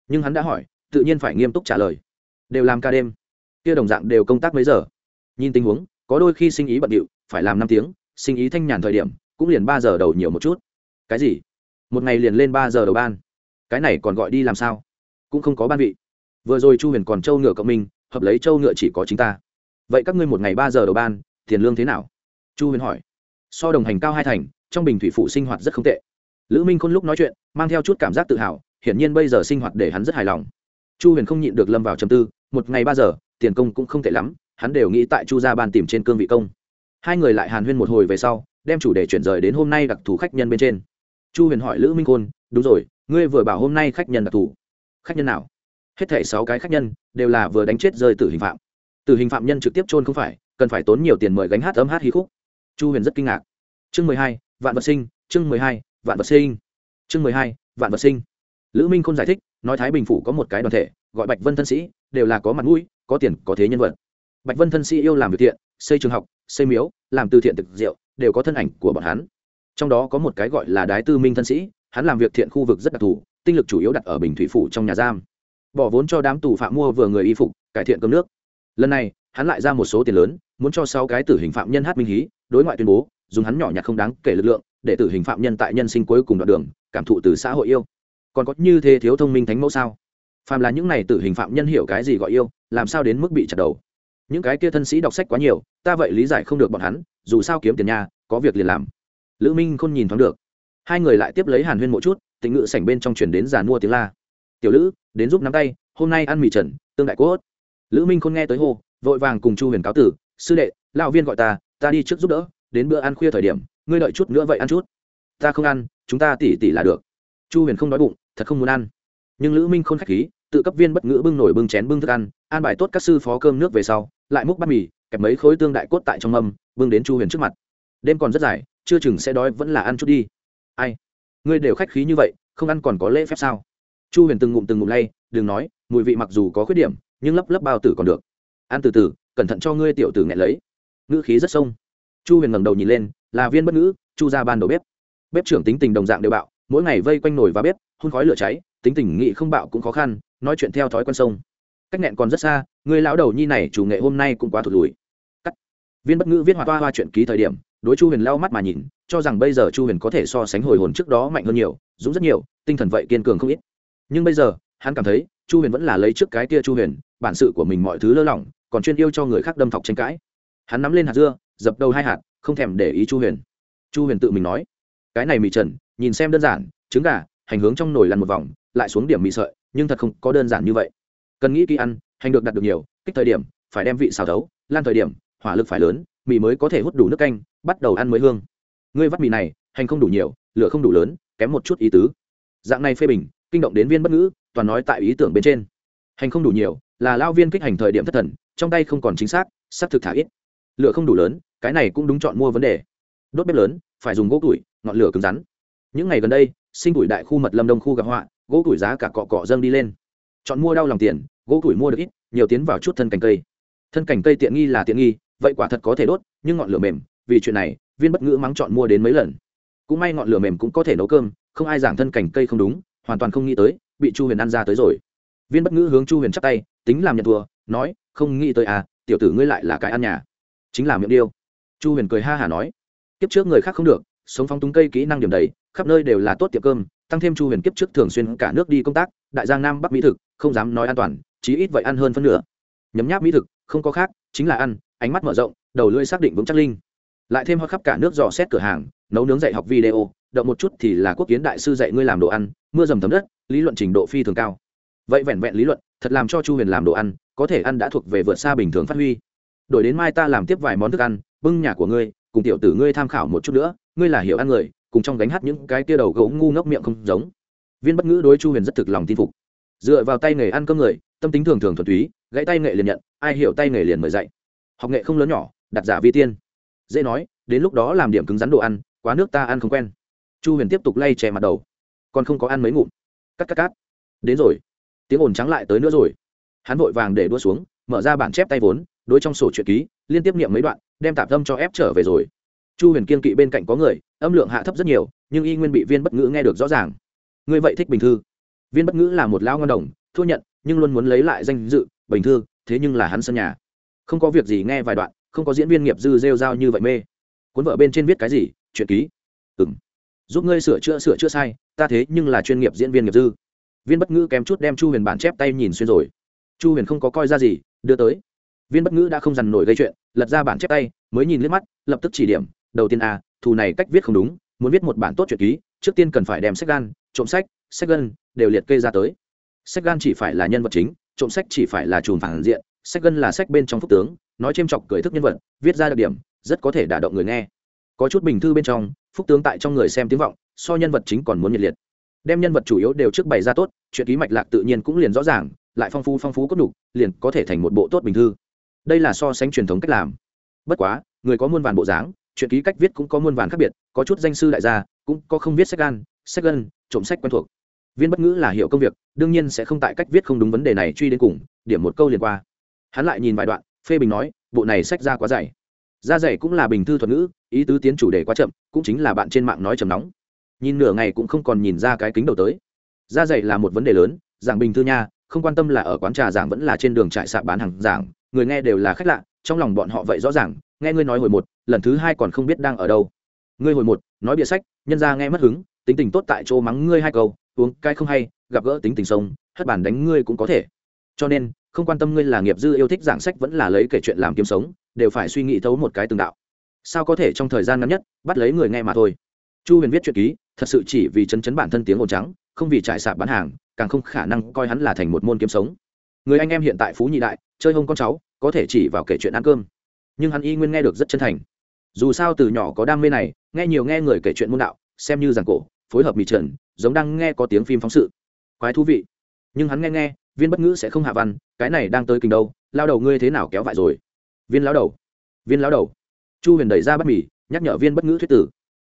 Nhưng hắn đã hỏi, tự nhiên phải nghiêm túc trả lời. Đều làm ca đêm, kia đồng dạng đều công tác mấy giờ? Nhìn tình huống, có đôi khi sinh ý bận điệu, phải làm năm tiếng sinh ý thanh nhàn thời điểm, cũng liền ba giờ đầu nhiều một chút. Cái gì? Một ngày liền lên ba giờ đầu ban. Cái này còn gọi đi làm sao? Cũng không có ban vị. Vừa rồi chu huyền còn trâu ngựa cộng minh, hợp lấy trâu ngựa chỉ có chính ta. Vậy các ngươi một ngày ba giờ đầu ban, tiền lương thế nào? Chu huyền hỏi. So đồng hành cao hai thành, trong bình thủy phụ sinh hoạt rất không tệ. Lữ minh khôn lúc nói chuyện, mang theo chút cảm giác tự hào, hiển nhiên bây giờ sinh hoạt để hắn rất hài lòng. Chu huyền không nhịn được lâm vào chầm tư, một ngày ba giờ, tiền công cũng không tệ lắm, hắn đều nghĩ tại chu gia ban tìm trên cương vị công hai người lại hàn huyên một hồi về sau đem chủ đề chuyển rời đến hôm nay đặc thù khách nhân bên trên. Chu huyền hỏi lữ minh Côn, đúng rồi ngươi vừa bảo hôm nay khách nhân đặc thù. Khách nhân nào? Hết thảy sáu cái khách nhân đều là vừa đánh chết rơi tử hình phạm. Tử hình phạm nhân trực tiếp trôn không phải cần phải tốn nhiều tiền mời gánh hát ấm hát hí khúc. Chu huyền rất kinh ngạc. Chương mười hai vạn vật sinh chương mười hai vạn vật sinh chương mười hai vạn vật sinh. Lữ minh khôn giải thích nói thái bình phủ có một cái đoàn thể gọi bạch vân thân sĩ đều là có mặt mũi có tiền có thế nhân vật. Bạch vân thân sĩ yêu làm việc thiện xây trường học, xây miếu, làm từ thiện thực diệu đều có thân ảnh của bọn hắn. Trong đó có một cái gọi là đái tư minh thân sĩ, hắn làm việc thiện khu vực rất đặc thù, tinh lực chủ yếu đặt ở bình thủy phủ trong nhà giam. Bỏ vốn cho đám tù phạm mua vừa người y phục, cải thiện cơm nước. Lần này, hắn lại ra một số tiền lớn, muốn cho sáu cái tử hình phạm nhân hát minh hí, đối ngoại tuyên bố, dùng hắn nhỏ nhặt không đáng kể lực lượng, để tử hình phạm nhân tại nhân sinh cuối cùng đoạn đường, cảm thụ từ xã hội yêu. Còn có như thế thiếu thông minh thánh mẫu sao? Phàm là những này tử hình phạm nhân hiểu cái gì gọi yêu, làm sao đến mức bị chặt đầu? Những cái kia thân sĩ đọc sách quá nhiều, ta vậy lý giải không được bọn hắn, dù sao kiếm tiền nhà, có việc liền làm. Lữ minh không nhìn thoáng được. Hai người lại tiếp lấy hàn huyên một chút tình ngự sảnh bên trong chuyển đến giàn mua tiếng la. Tiểu lữ, đến giúp nắm tay, hôm nay ăn mì trần, tương đại cốt. Lữ minh không nghe tới hô, vội vàng cùng chu huyền cáo tử, sư đệ, lão viên gọi ta ta đi trước giúp đỡ, đến bữa ăn khuya thời điểm, ngươi đợi chút nữa vậy ăn chút. Ta không ăn, chúng ta tỉ tỉ là được. Chu huyền không đói bụng, thật không muốn ăn. Nhưng lữ minh khôn khách khí, tự cấp viên bất ngữ bưng nổi bưng chén bưng thức ăn, an bài tốt các sư phó cơm nước về sau lại múc bát mì, kẹp mấy khối tương đại cốt tại trong mâm, vương đến chu huyền trước mặt. Đêm còn rất dài, chưa chừng sẽ đói, vẫn là ăn chút đi. Ai? Ngươi đều khách khí như vậy, không ăn còn có lễ phép sao? Chu huyền từng ngụm từng ngụm lay, đừng nói, mùi vị mặc dù có khuyết điểm, nhưng lấp lấp bao tử còn được. Ăn từ từ, cẩn thận cho ngươi tiểu tử nghẹn lấy. Ngữ khí rất sông. Chu huyền ngẩng đầu nhìn lên, là viên bất ngữ, chu ra ban đầu bếp. Bếp trưởng tính tình đồng dạng đều bạo, mỗi ngày vây quanh nồi và bếp hôn khói lửa cháy, tính tình nghị không bạo cũng khó khăn, nói chuyện theo thói quen sông cách nẹn còn rất xa, người lão đầu nhi này chủ nghệ hôm nay cũng quá thụt lùi. Cắt. Viên bất ngữ viết hoa toa hoa chuyện ký thời điểm, đối chu huyền lau mắt mà nhìn, cho rằng bây giờ chu huyền có thể so sánh hồi hồn trước đó mạnh hơn nhiều, dũng rất nhiều, tinh thần vậy kiên cường không ít. Nhưng bây giờ, hắn cảm thấy, chu huyền vẫn là lấy trước cái kia chu huyền, bản sự của mình mọi thứ lơ lỏng, còn chuyên yêu cho người khác đâm thọc tranh cãi. Hắn nắm lên hạt dưa, dập đầu hai hạt, không thèm để ý chu huyền. Chu huyền tự mình nói, cái này mì trần, nhìn xem đơn giản, trứng gà, hành hướng trong nồi lăn một vòng, lại xuống điểm mì sợi, nhưng thật không có đơn giản như vậy cần nghĩ kỹ ăn, hành được đặt được nhiều, kích thời điểm, phải đem vị xào thấu, lan thời điểm, hỏa lực phải lớn, mì mới có thể hút đủ nước canh, bắt đầu ăn mới hương. Ngươi vắt mì này, hành không đủ nhiều, lửa không đủ lớn, kém một chút ý tứ. Dạng này phê bình, kinh động đến viên bất ngữ, toàn nói tại ý tưởng bên trên. Hành không đủ nhiều, là lao viên kích hành thời điểm thất thần, trong tay không còn chính xác sắp thực thả ít. Lửa không đủ lớn, cái này cũng đúng chọn mua vấn đề. Đốt bếp lớn, phải dùng gỗ củi, ngọn lửa cứng rắn. Những ngày gần đây, sinh củi đại khu mật lâm đông khu gặp họa, gỗ củi giá cả cọ cọ dâng đi lên chọn mua đau lòng tiền, gỗ củi mua được ít, nhiều tiến vào chút thân cành cây. Thân cành cây tiện nghi là tiện nghi, vậy quả thật có thể đốt, nhưng ngọn lửa mềm, vì chuyện này, viên bất ngữ mắng chọn mua đến mấy lần. Cũng may ngọn lửa mềm cũng có thể nấu cơm, không ai giảng thân cành cây không đúng, hoàn toàn không nghĩ tới, bị chu huyền ăn ra tới rồi. Viên bất ngữ hướng chu huyền chắp tay, tính làm nhận thua, nói, không nghĩ tới à tiểu tử ngươi lại là cái ăn nhà. Chính là miệng điêu. Chu huyền cười ha hả nói, kiếp trước người khác không được, sống phóng túng cây kỹ năng điểm đầy, khắp nơi đều là tốt tiệm cơm tăng thêm chu huyền kiếp trước thường xuyên cả nước đi công tác, đại giang nam bắc mỹ thực, không dám nói an toàn, chí ít vậy ăn hơn phân nửa. Nhấm nháp mỹ thực, không có khác, chính là ăn, ánh mắt mở rộng, đầu lưỡi xác định vững chắc linh. Lại thêm hót khắp cả nước dò xét cửa hàng, nấu nướng dạy học video, động một chút thì là quốc kiến đại sư dạy ngươi làm đồ ăn, mưa dầm thấm đất, lý luận trình độ phi thường cao. Vậy vẹn vẹn lý luận, thật làm cho chu huyền làm đồ ăn, có thể ăn đã thuộc về vượt xa bình thường phát huy. Đổi đến mai ta làm tiếp vài món thức ăn, bưng nhà của ngươi, cùng tiểu tử ngươi tham khảo một chút nữa, ngươi là hiểu ăn người cùng trong gánh hát những cái kia đầu gấu ngu ngốc miệng không giống. Viên bất ngữ đối chu huyền rất thực lòng tin phục. Dựa vào tay nghề ăn cơm người, tâm tính thường thường thuần túy, gãy tay nghệ liền nhận, ai hiểu tay nghề liền mời dạy. Học nghệ không lớn nhỏ, đặt giả vi tiên. Dễ nói, đến lúc đó làm điểm cứng rắn đồ ăn, quá nước ta ăn không quen. Chu huyền tiếp tục lay chè mặt đầu. Còn không có ăn mấy ngụm. Cắt cắt cắt. Đến rồi. Tiếng ồn trắng lại tới nữa rồi. Hắn vội vàng để đua xuống, mở ra bản chép tay vốn, đối trong sổ chuyện ký, liên tiếp niệm mấy đoạn, đem tạp tâm cho ép trở về rồi chu huyền kiên kỵ bên cạnh có người, âm lượng hạ thấp rất nhiều, nhưng y nguyên bị viên bất ngữ nghe được rõ ràng. Ngươi vậy thích bình thư. Viên bất ngữ là một lão ngon đồng, thua nhận, nhưng luôn muốn lấy lại danh dự, bình thư, thế nhưng là hắn sân nhà. Không có việc gì nghe vài đoạn, không có diễn viên nghiệp dư rêu rao như vậy mê. Cuốn vợ bên trên viết cái gì, chuyện ký. Ừng giúp ngươi sửa chữa sửa chữa sai, ta thế nhưng là chuyên nghiệp diễn viên nghiệp dư. Viên bất ngữ kém chút đem chu huyền bản chép tay nhìn xuyên rồi. Chu huyền không có coi ra gì, đưa tới. Viên bất ngữ đã không dằn nổi gây chuyện, lật ra bản chép tay, mới nhìn liếc mắt, lập tức chỉ điểm đầu tiên a à, thù này cách viết không đúng muốn viết một bản tốt truyện ký trước tiên cần phải đem sách gan trộm sách sách gân đều liệt kê ra tới. Sách gan chỉ phải là nhân vật chính trộm sách chỉ phải là chùm phản diện sách gân là sách bên trong phúc tướng nói c chọc cười thức nhân vật viết ra đặc điểm rất có thể đả động người nghe. Có chút bình thư bên trong phúc tướng tại trong người xem tiếng vọng so nhân vật chính còn muốn nhiệt liệt. Đem nhân vật chủ yếu đều trước bày ra tốt chuyện ký mạch lạc tự nhiên cũng liền rõ ràng lại phong phú phong phú cốt đục liền có thể thành một bộ tốt bình thư. Đây là so sánh truyền thống cách làm. Bất quá người có muôn vàn bộ dáng chuyện ký cách viết cũng có muôn vàn khác biệt, có chút danh sư đại gia, cũng có không viết sách gan, sách gân, trộm sách quen thuộc. Viên bất ngữ là hiểu công việc, đương nhiên sẽ không tại cách viết không đúng vấn đề này truy đến cùng, điểm một câu liền qua. Hắn lại nhìn vài đoạn, phê bình nói, bộ này sách ra quá dày. Ra dày cũng là bình thư thuật ngữ, ý tứ tiến chủ đề quá chậm, cũng chính là bạn trên mạng nói chầm nóng. Nhìn nửa ngày cũng không còn nhìn ra cái kính đầu tới. Ra dày là một vấn đề lớn, giảng bình thư nha, không quan tâm là ở quán trà giảng vẫn là trên đường trại sạp bán hàng giảng, người nghe đều là khách lạ, trong lòng bọn họ vậy rõ ràng nghe ngươi nói hồi một, lần thứ hai còn không biết đang ở đâu. Ngươi hồi một, nói bịa sách, nhân ra nghe mất hứng, tính tình tốt tại chỗ mắng ngươi hai câu, uống cai không hay, gặp gỡ tính tình sông, hất bản đánh ngươi cũng có thể. Cho nên, không quan tâm ngươi là nghiệp dư yêu thích giảng sách vẫn là lấy kể chuyện làm kiếm sống, đều phải suy nghĩ thấu một cái từng đạo. Sao có thể trong thời gian ngắn nhất, bắt lấy người nghe mà thôi. Chu huyền viết chuyện ký, thật sự chỉ vì chấn chấn bản thân tiếng ồn trắng, không vì trải sạp bán hàng, càng không khả năng coi hắn là thành một môn kiếm sống. Người anh em hiện tại phú nhị đại, chơi hông con cháu, có thể chỉ vào kể chuyện ăn cơm nhưng hắn y nguyên nghe được rất chân thành. Dù sao từ nhỏ có đam mê này, nghe nhiều nghe người kể chuyện môn đạo, xem như giảng cổ, phối hợp mì trần, giống đang nghe có tiếng phim phóng sự. Quái thú vị. Nhưng hắn nghe nghe, viên bất ngữ sẽ không hạ văn, cái này đang tới kinh đâu, lao đầu ngươi thế nào kéo vại rồi? Viên lao đầu. Viên lao đầu. Chu huyền đẩy ra bắt mì, nhắc nhở viên bất ngữ thuyết tử.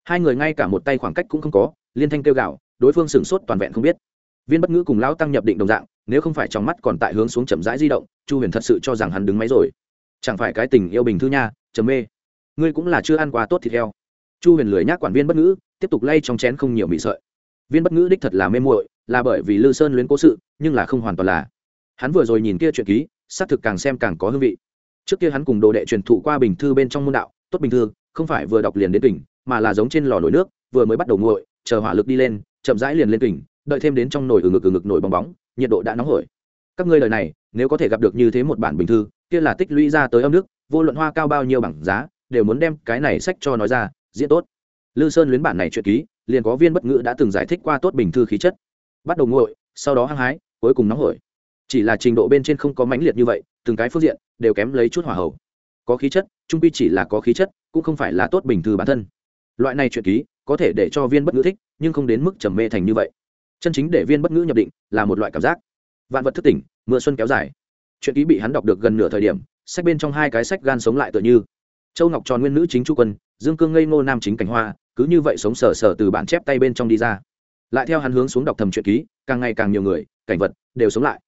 Hai người ngay cả một tay khoảng cách cũng không có, liên thanh kêu gạo đối phương sửng sốt toàn vẹn không biết. Viên bất ngữ cùng lão tăng nhập định đồng dạng, nếu không phải trong mắt còn tại hướng xuống chậm rãi di động, chu huyền thật sự cho rằng hắn đứng máy rồi chẳng phải cái tình yêu bình thư nha chấm mê. Ngươi cũng là chưa ăn quá tốt thịt heo. Chu huyền lười nhác quản viên bất ngữ, tiếp tục lay trong chén không nhiều mị sợi. Viên bất ngữ đích thật là mê muội, là bởi vì lư sơn luyến cố sự, nhưng là không hoàn toàn là. Hắn vừa rồi nhìn kia chuyện ký, xác thực càng xem càng có hương vị. Trước kia hắn cùng đồ đệ truyền thụ qua bình thư bên trong môn đạo, tốt bình thư, không phải vừa đọc liền đến tỉnh, mà là giống trên lò nổi nước, vừa mới bắt đầu nguội, chờ hỏa lực đi lên, chậm rãi liền lên tỉnh, đợi thêm đến trong nồi ừ ngực ừ ngực nổi bong bóng, nhiệt độ đã nóng hổi các ngươi lời này, nếu có thể gặp được như thế một bản bình thư, kia là tích lũy ra tới âm nước vô luận hoa cao bao nhiêu bảng giá, đều muốn đem cái này sách cho nói ra, diễn tốt. Lư sơn luyến bản này chuyện ký, liền có viên bất ngữ đã từng giải thích qua tốt bình thư khí chất. Bắt đầu nguội, sau đó hăng hái, cuối cùng nóng hổi. Chỉ là trình độ bên trên không có mãnh liệt như vậy, từng cái phương diện đều kém lấy chút hỏa hậu có khí chất, trung pi chỉ là có khí chất, cũng không phải là tốt bình thư bản thân. Loại này chuyện ký, có thể để cho viên bất ngữ thích, nhưng không đến mức trầm mê thành như vậy. Chân chính để viên bất ngữ nhập định là một loại cảm giác vạn vật thức tỉnh, mưa xuân kéo dài. Chuyện ký bị hắn đọc được gần nửa thời điểm, sách bên trong hai cái sách gan sống lại tựa như. Châu ngọc tròn nguyên nữ chính chu quân, dương cương ngây ngô nam chính cảnh hoa, cứ như vậy sống sờ sờ từ bản chép tay bên trong đi ra. Lại theo hắn hướng xuống đọc thầm truyện ký, càng ngày càng nhiều người, cảnh vật, đều sống lại.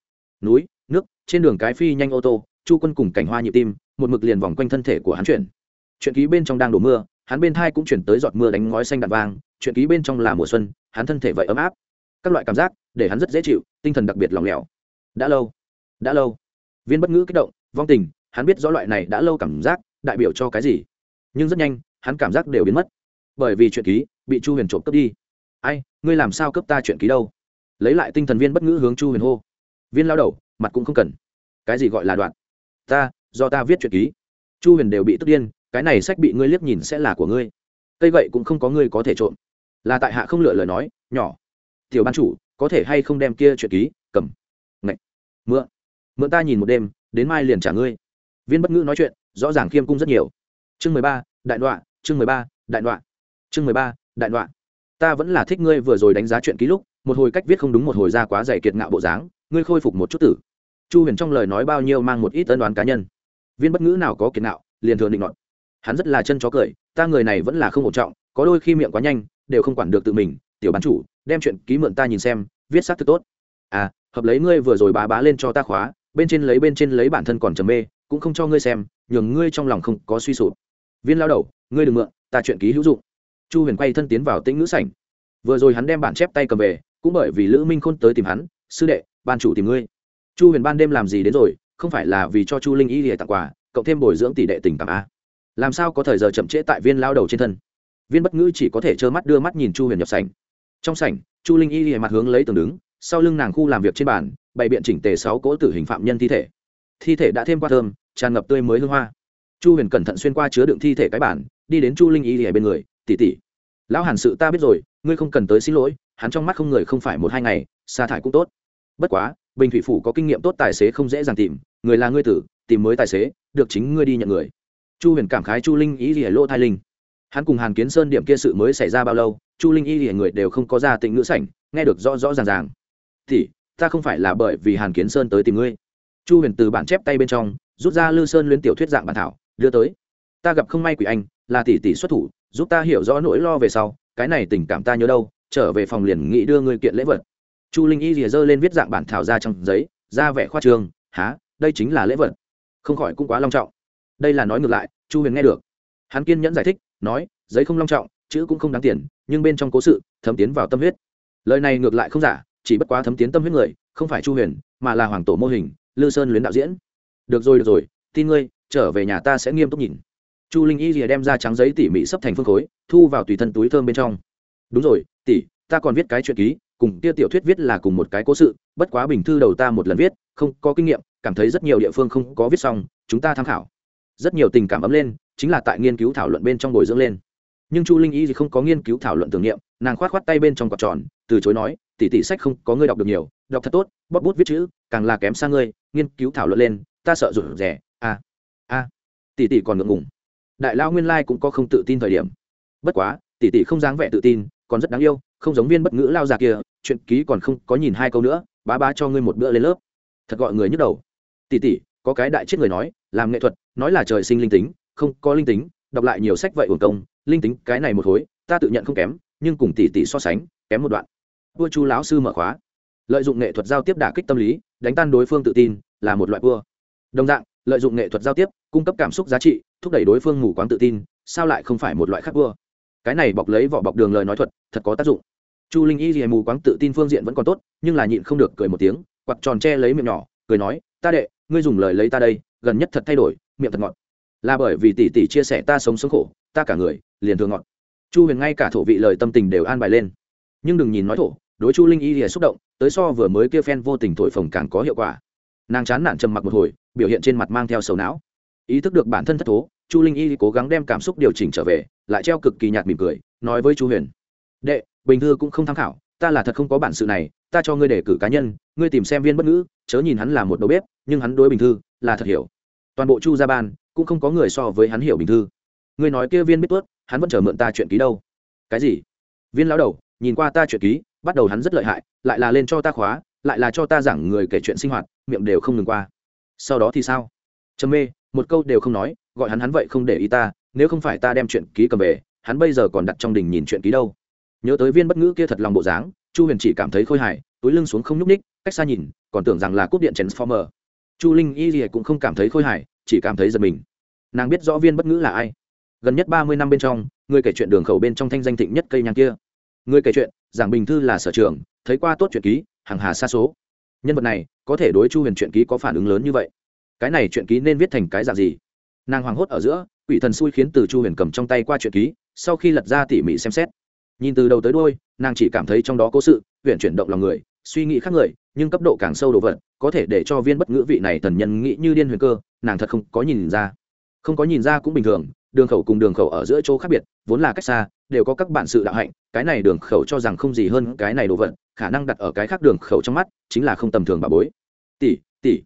Núi, nước, trên đường cái phi nhanh ô tô, chu quân cùng cảnh hoa nhịp tim, một mực liền vòng quanh thân thể của hắn chuyển. Chuyện ký bên trong đang đổ mưa, hắn bên thai cũng chuyển tới giọt mưa đánh ngói xanh đạn vang chuyện ký bên trong là mùa xuân, hắn thân thể vậy ấm áp. Các loại cảm giác, để hắn rất dễ chịu, tinh thần đặc biệt lỏng lẻo đã lâu. Đã lâu. Viên bất ngữ kích động, vong tình, hắn biết rõ loại này đã lâu cảm giác, đại biểu cho cái gì. Nhưng rất nhanh, hắn cảm giác đều biến mất. Bởi vì chuyện ký, bị chu huyền trộm cướp đi. Ai, ngươi làm sao cướp ta chuyện ký đâu? Lấy lại tinh thần viên bất ngữ hướng chu huyền hô. Viên lao đầu, mặt cũng không cần. Cái gì gọi là đoạn? Ta, do ta viết chuyện ký. Chu huyền đều bị tức điên, cái này sách bị ngươi liếc nhìn sẽ là của ngươi. Cây vậy cũng không có ngươi có thể trộm. Là tại hạ không lựa lời nói, nhỏ. Tiểu ban chủ, có thể hay không đem kia chuyện ký, cầm mượn mượn ta nhìn một đêm, đến mai liền trả ngươi. Viên bất ngữ nói chuyện, rõ ràng khiêm cung rất nhiều. Chương mười ba, đại đoạn, chương mười ba, đại đoạn. Chương mười ba, đại đoạn. Ta vẫn là thích ngươi vừa rồi đánh giá chuyện ký lúc, một hồi cách viết không đúng một hồi ra quá dày kiệt ngạo bộ dáng, ngươi khôi phục một chút tử. Chu huyền trong lời nói bao nhiêu mang một ít tân đoán cá nhân. Viên bất ngữ nào có kiệt ngạo, liền thường định luận hắn rất là chân chó cười, ta người này vẫn là không ổn trọng, có đôi khi miệng quá nhanh, đều không quản được tự mình, tiểu bán chủ, đem chuyện ký mượn ta nhìn xem, viết xác thực tốt. À hợp lấy ngươi vừa rồi bá bá lên cho ta khóa, bên trên lấy bên trên lấy bản thân còn trầm mê, cũng không cho ngươi xem, nhường ngươi trong lòng không có suy sụp. Viên lao đầu, ngươi đừng mượn, ta chuyện ký hữu dụng. Chu huyền quay thân tiến vào tĩnh ngữ sảnh. Vừa rồi hắn đem bản chép tay cầm về, cũng bởi vì lữ minh khôn tới tìm hắn, sư đệ, ban chủ tìm ngươi. Chu huyền ban đêm làm gì đến rồi, không phải là vì cho chu linh y lìa tặng quà, cộng thêm bồi dưỡng tỷ đệ tình cảm a làm sao có thời giờ chậm trễ tại viên lao đầu trên thân? Viên bất ngữ chỉ có thể trơ mắt đưa mắt nhìn chu huyền nhập sảnh. Trong sảnh, chu linh y lìa mặt hướng lấy tường đứng sau lưng nàng khu làm việc trên bàn, bày biện chỉnh tề sáu cỗ tử hình phạm nhân thi thể. Thi thể đã thêm qua thơm, tràn ngập tươi mới hương hoa. Chu huyền cẩn thận xuyên qua chứa đựng thi thể cái bản đi đến chu linh y lìa bên người tỉ tỉ lão hàn sự ta biết rồi, ngươi không cần tới xin lỗi, hắn trong mắt không người không phải một hai ngày, sa thải cũng tốt. Bất quá, bình thủy phủ có kinh nghiệm tốt tài xế không dễ dàng tìm, người là ngươi tử, tìm mới tài xế, được chính ngươi đi nhận người. Chu huyền cảm khái chu linh y lìa lỗ thai linh. Hắn cùng hàn kiến sơn điểm kia sự mới xảy ra bao lâu, chu linh y lìa người đều không có ra tịnh ngữ sảnh, nghe được rõ rõ ràng ràng thì ta không phải là bởi vì hàn kiến sơn tới tìm ngươi. Chu huyền từ bản chép tay bên trong, rút ra lư sơn luyến tiểu thuyết dạng bản thảo, đưa tới. Ta gặp không may quỷ anh, là tỷ tỷ xuất thủ, giúp ta hiểu rõ nỗi lo về sau, cái này tình cảm ta nhớ đâu, trở về phòng liền nghĩ đưa ngươi kiện lễ vật. Chu linh y rìa dơ lên viết dạng bản thảo ra trong giấy, ra vẻ khoa trương há đây chính là lễ vật. Không khỏi cũng quá long trọng. Đây là nói ngược lại, chu huyền nghe được. Hắn kiên nhẫn giải thích, nói, giấy không long trọng, chữ cũng không đáng tiền, nhưng bên trong cố sự, thấm tiến vào tâm huyết. Lời này ngược lại không giả chỉ bất quá thấm tiến tâm huyết người, không phải chu huyền, mà là hoàng tổ mô hình, lư sơn luyến đạo diễn. Được rồi được rồi, tin ngươi, trở về nhà ta sẽ nghiêm túc nhìn. Chu linh y rìa đem ra trắng giấy tỉ mỉ sắp thành phương khối, thu vào tùy thân túi thơm bên trong. Đúng rồi tỉ ta còn viết cái chuyện ký, cùng kia tiểu thuyết viết là cùng một cái cố sự, bất quá bình thư đầu ta một lần viết, không có kinh nghiệm, cảm thấy rất nhiều địa phương không có viết xong, chúng ta tham khảo. Rất nhiều tình cảm ấm lên, chính là tại nghiên cứu thảo luận bên trong bồi dưỡng lên. Nhưng chu linh y thì không có nghiên cứu thảo luận tưởng niệm, nàng khoát khoát tay bên trong cọc tròn, từ chối nói tỷ tỷ sách không có ngươi đọc được nhiều, đọc thật tốt, bóp bút viết chữ, càng là kém xa ngươi, nghiên cứu thảo luận lên, ta sợ rụt rẻ a a tỷ tỷ còn ngượng ngùng. Đại lao nguyên lai cũng có không tự tin thời điểm. Bất quá, tỷ tỷ không dáng vẻ tự tin, còn rất đáng yêu, không giống viên bất ngữ lao già kia, chuyện ký còn không có nhìn hai câu nữa, bá bá cho ngươi một bữa lên lớp. Thật gọi người nhức đầu. Tỷ tỷ, có cái đại chết người nói, làm nghệ thuật, nói là trời sinh linh tính, không có linh tính, đọc lại nhiều sách vậy uổng công, linh tính cái này một khối ta tự nhận không kém, nhưng cùng tỷ tỷ so sánh, kém một đoạn vua chu lão sư mở khóa. Lợi dụng nghệ thuật giao tiếp đả kích tâm lý, đánh tan đối phương tự tin, là một loại vua. Đồng dạng, lợi dụng nghệ thuật giao tiếp, cung cấp cảm xúc giá trị, thúc đẩy đối phương mù quáng tự tin, sao lại không phải một loại khác vua? Cái này bọc lấy vỏ bọc đường lời nói thuật, thật có tác dụng. Chu linh y thì mù quáng tự tin phương diện vẫn còn tốt, nhưng là nhịn không được cười một tiếng quặt tròn che lấy miệng nhỏ, cười nói, ta đệ, ngươi dùng lời lấy ta đây, gần nhất thật thay đổi, miệng thật ngọt. Là bởi vì tỷ tỷ chia sẻ ta sống sống khổ, ta cả người liền thường ngọt. Chu huyền ngay cả thổ vị lời tâm tình đều an bài lên. Nhưng đừng nhìn nói thổ đối chu linh y thì xúc động, tới so vừa mới kia phen vô tình thổi phồng càng có hiệu quả. Nàng chán nản trầm mặc một hồi, biểu hiện trên mặt mang theo sầu não. Ý thức được bản thân thất thố, chu linh y cố gắng đem cảm xúc điều chỉnh trở về, lại treo cực kỳ nhạt mỉm cười, nói với chu huyền. Đệ, bình thư cũng không tham khảo, ta là thật không có bản sự này, ta cho ngươi đề cử cá nhân, ngươi tìm xem viên bất ngữ, chớ nhìn hắn là một đầu bếp, nhưng hắn đối bình thư là thật hiểu. Toàn bộ chu gia ban, cũng không có người so với hắn hiểu bình thư. Ngươi nói kia viên biết tuốt, hắn vẫn chờ mượn ta chuyện ký đâu. Cái gì? Viên lão đầu, nhìn qua ta chuyện ký bắt đầu hắn rất lợi hại, lại là lên cho ta khóa, lại là cho ta giảng người kể chuyện sinh hoạt, miệng đều không ngừng qua. Sau đó thì sao? Trầm mê, một câu đều không nói, gọi hắn hắn vậy không để ý ta, nếu không phải ta đem chuyện ký cầm về, hắn bây giờ còn đặt trong đình nhìn chuyện ký đâu. Nhớ tới viên bất ngữ kia thật lòng bộ dáng, chu huyền chỉ cảm thấy khôi hài, túi lưng xuống không nhúc ních cách xa nhìn, còn tưởng rằng là cúp điện transformer. Chu linh y gì cũng không cảm thấy khôi hài, chỉ cảm thấy giật mình. Nàng biết rõ viên bất ngữ là ai. Gần nhất ba mươi năm bên trong, người kể chuyện đường khẩu bên trong thanh danh thịnh nhất cây nhang kia. Người kể chuyện giảng bình thư là sở trường, thấy qua tốt chuyện ký hàng hà xa số. Nhân vật này, có thể đối chu huyền chuyện ký có phản ứng lớn như vậy. Cái này chuyện ký nên viết thành cái dạng gì? Nàng hoảng hốt ở giữa, quỷ thần xui khiến từ chu huyền cầm trong tay qua chuyện ký, sau khi lật ra tỉ mỉ xem xét. Nhìn từ đầu tới đôi nàng chỉ cảm thấy trong đó có sự, huyện chuyển động lòng người, suy nghĩ khác người, nhưng cấp độ càng sâu đồ vật, có thể để cho viên bất ngữ vị này thần nhân nghĩ như điên huyền cơ, nàng thật không có nhìn ra. Không có nhìn ra cũng bình thường đường khẩu cùng đường khẩu ở giữa chỗ khác biệt, vốn là cách xa, đều có các bản sự đạo hạnh, cái này đường khẩu cho rằng không gì hơn cái này đồ vật, khả năng đặt ở cái khác đường khẩu trong mắt, chính là không tầm thường bà bối. Tỷ tỷ,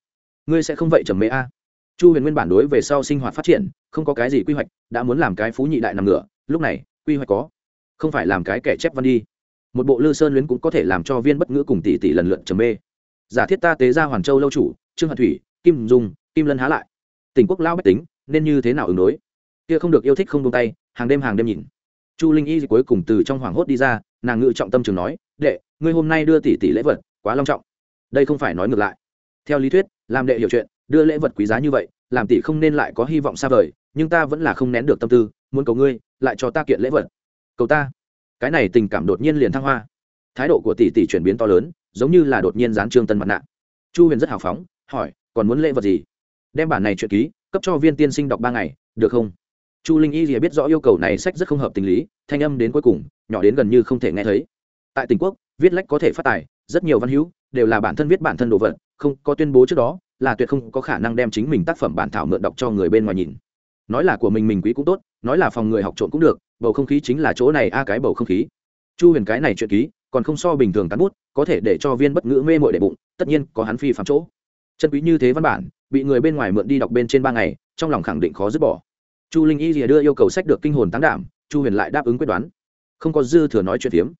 ngươi sẽ không vậy trầm mê a. Chu huyền nguyên bản đối về sau sinh hoạt phát triển, không có cái gì quy hoạch, đã muốn làm cái phú nhị đại nằm ngửa, lúc này, quy hoạch có. Không phải làm cái kẻ chép văn đi. Một bộ lư sơn luyến cũng có thể làm cho viên bất ngữ cùng tỷ tỷ lần lượt trầm mê. Giả thiết ta tế ra hoàn châu lâu chủ, trương hận thủy, kim dung, kim lân há lại. Tỉnh quốc lao bách tính, nên như thế nào ứng đối? Kia không được yêu thích không buông tay, hàng đêm hàng đêm nhìn. Chu linh y cuối cùng từ trong hoảng hốt đi ra, nàng ngự trọng tâm trường nói, đệ, ngươi hôm nay đưa tỷ tỷ lễ vật, quá long trọng. Đây không phải nói ngược lại. Theo lý thuyết, làm đệ hiểu chuyện, đưa lễ vật quý giá như vậy, làm tỷ không nên lại có hy vọng xa vời, nhưng ta vẫn là không nén được tâm tư, muốn cầu ngươi, lại cho ta kiện lễ vật. Cầu ta. Cái này tình cảm đột nhiên liền thăng hoa. Thái độ của tỷ tỷ chuyển biến to lớn, giống như là đột nhiên dán trương tân mặt nạ. Chu huyền rất hào phóng, hỏi, còn muốn lễ vật gì? Đem bản này chuyện ký, cấp cho viên tiên sinh đọc ba ngày, được không? Chu linh y thì biết rõ yêu cầu này sách rất không hợp tình lý, thanh âm đến cuối cùng, nhỏ đến gần như không thể nghe thấy. Tại tỉnh quốc, viết lách có thể phát tài, rất nhiều văn hữu đều là bản thân viết bản thân đồ vật, không có tuyên bố trước đó, là tuyệt không có khả năng đem chính mình tác phẩm bản thảo mượn đọc cho người bên ngoài nhìn. Nói là của mình mình quý cũng tốt, nói là phòng người học trộn cũng được, bầu không khí chính là chỗ này a à cái bầu không khí. Chu huyền cái này chuyện ký, còn không so bình thường cán bút, có thể để cho viên bất ngữ mê mội đệ bụng, tất nhiên có hắn phi phạm chỗ. Chân quý như thế văn bản, bị người bên ngoài mượn đi đọc bên trên ba ngày, trong lòng khẳng định khó dứt bỏ chu linh y rìa đưa yêu cầu sách được kinh hồn tán đảm, chu huyền lại đáp ứng quyết đoán. Không có dư thừa nói chuyện phiếm.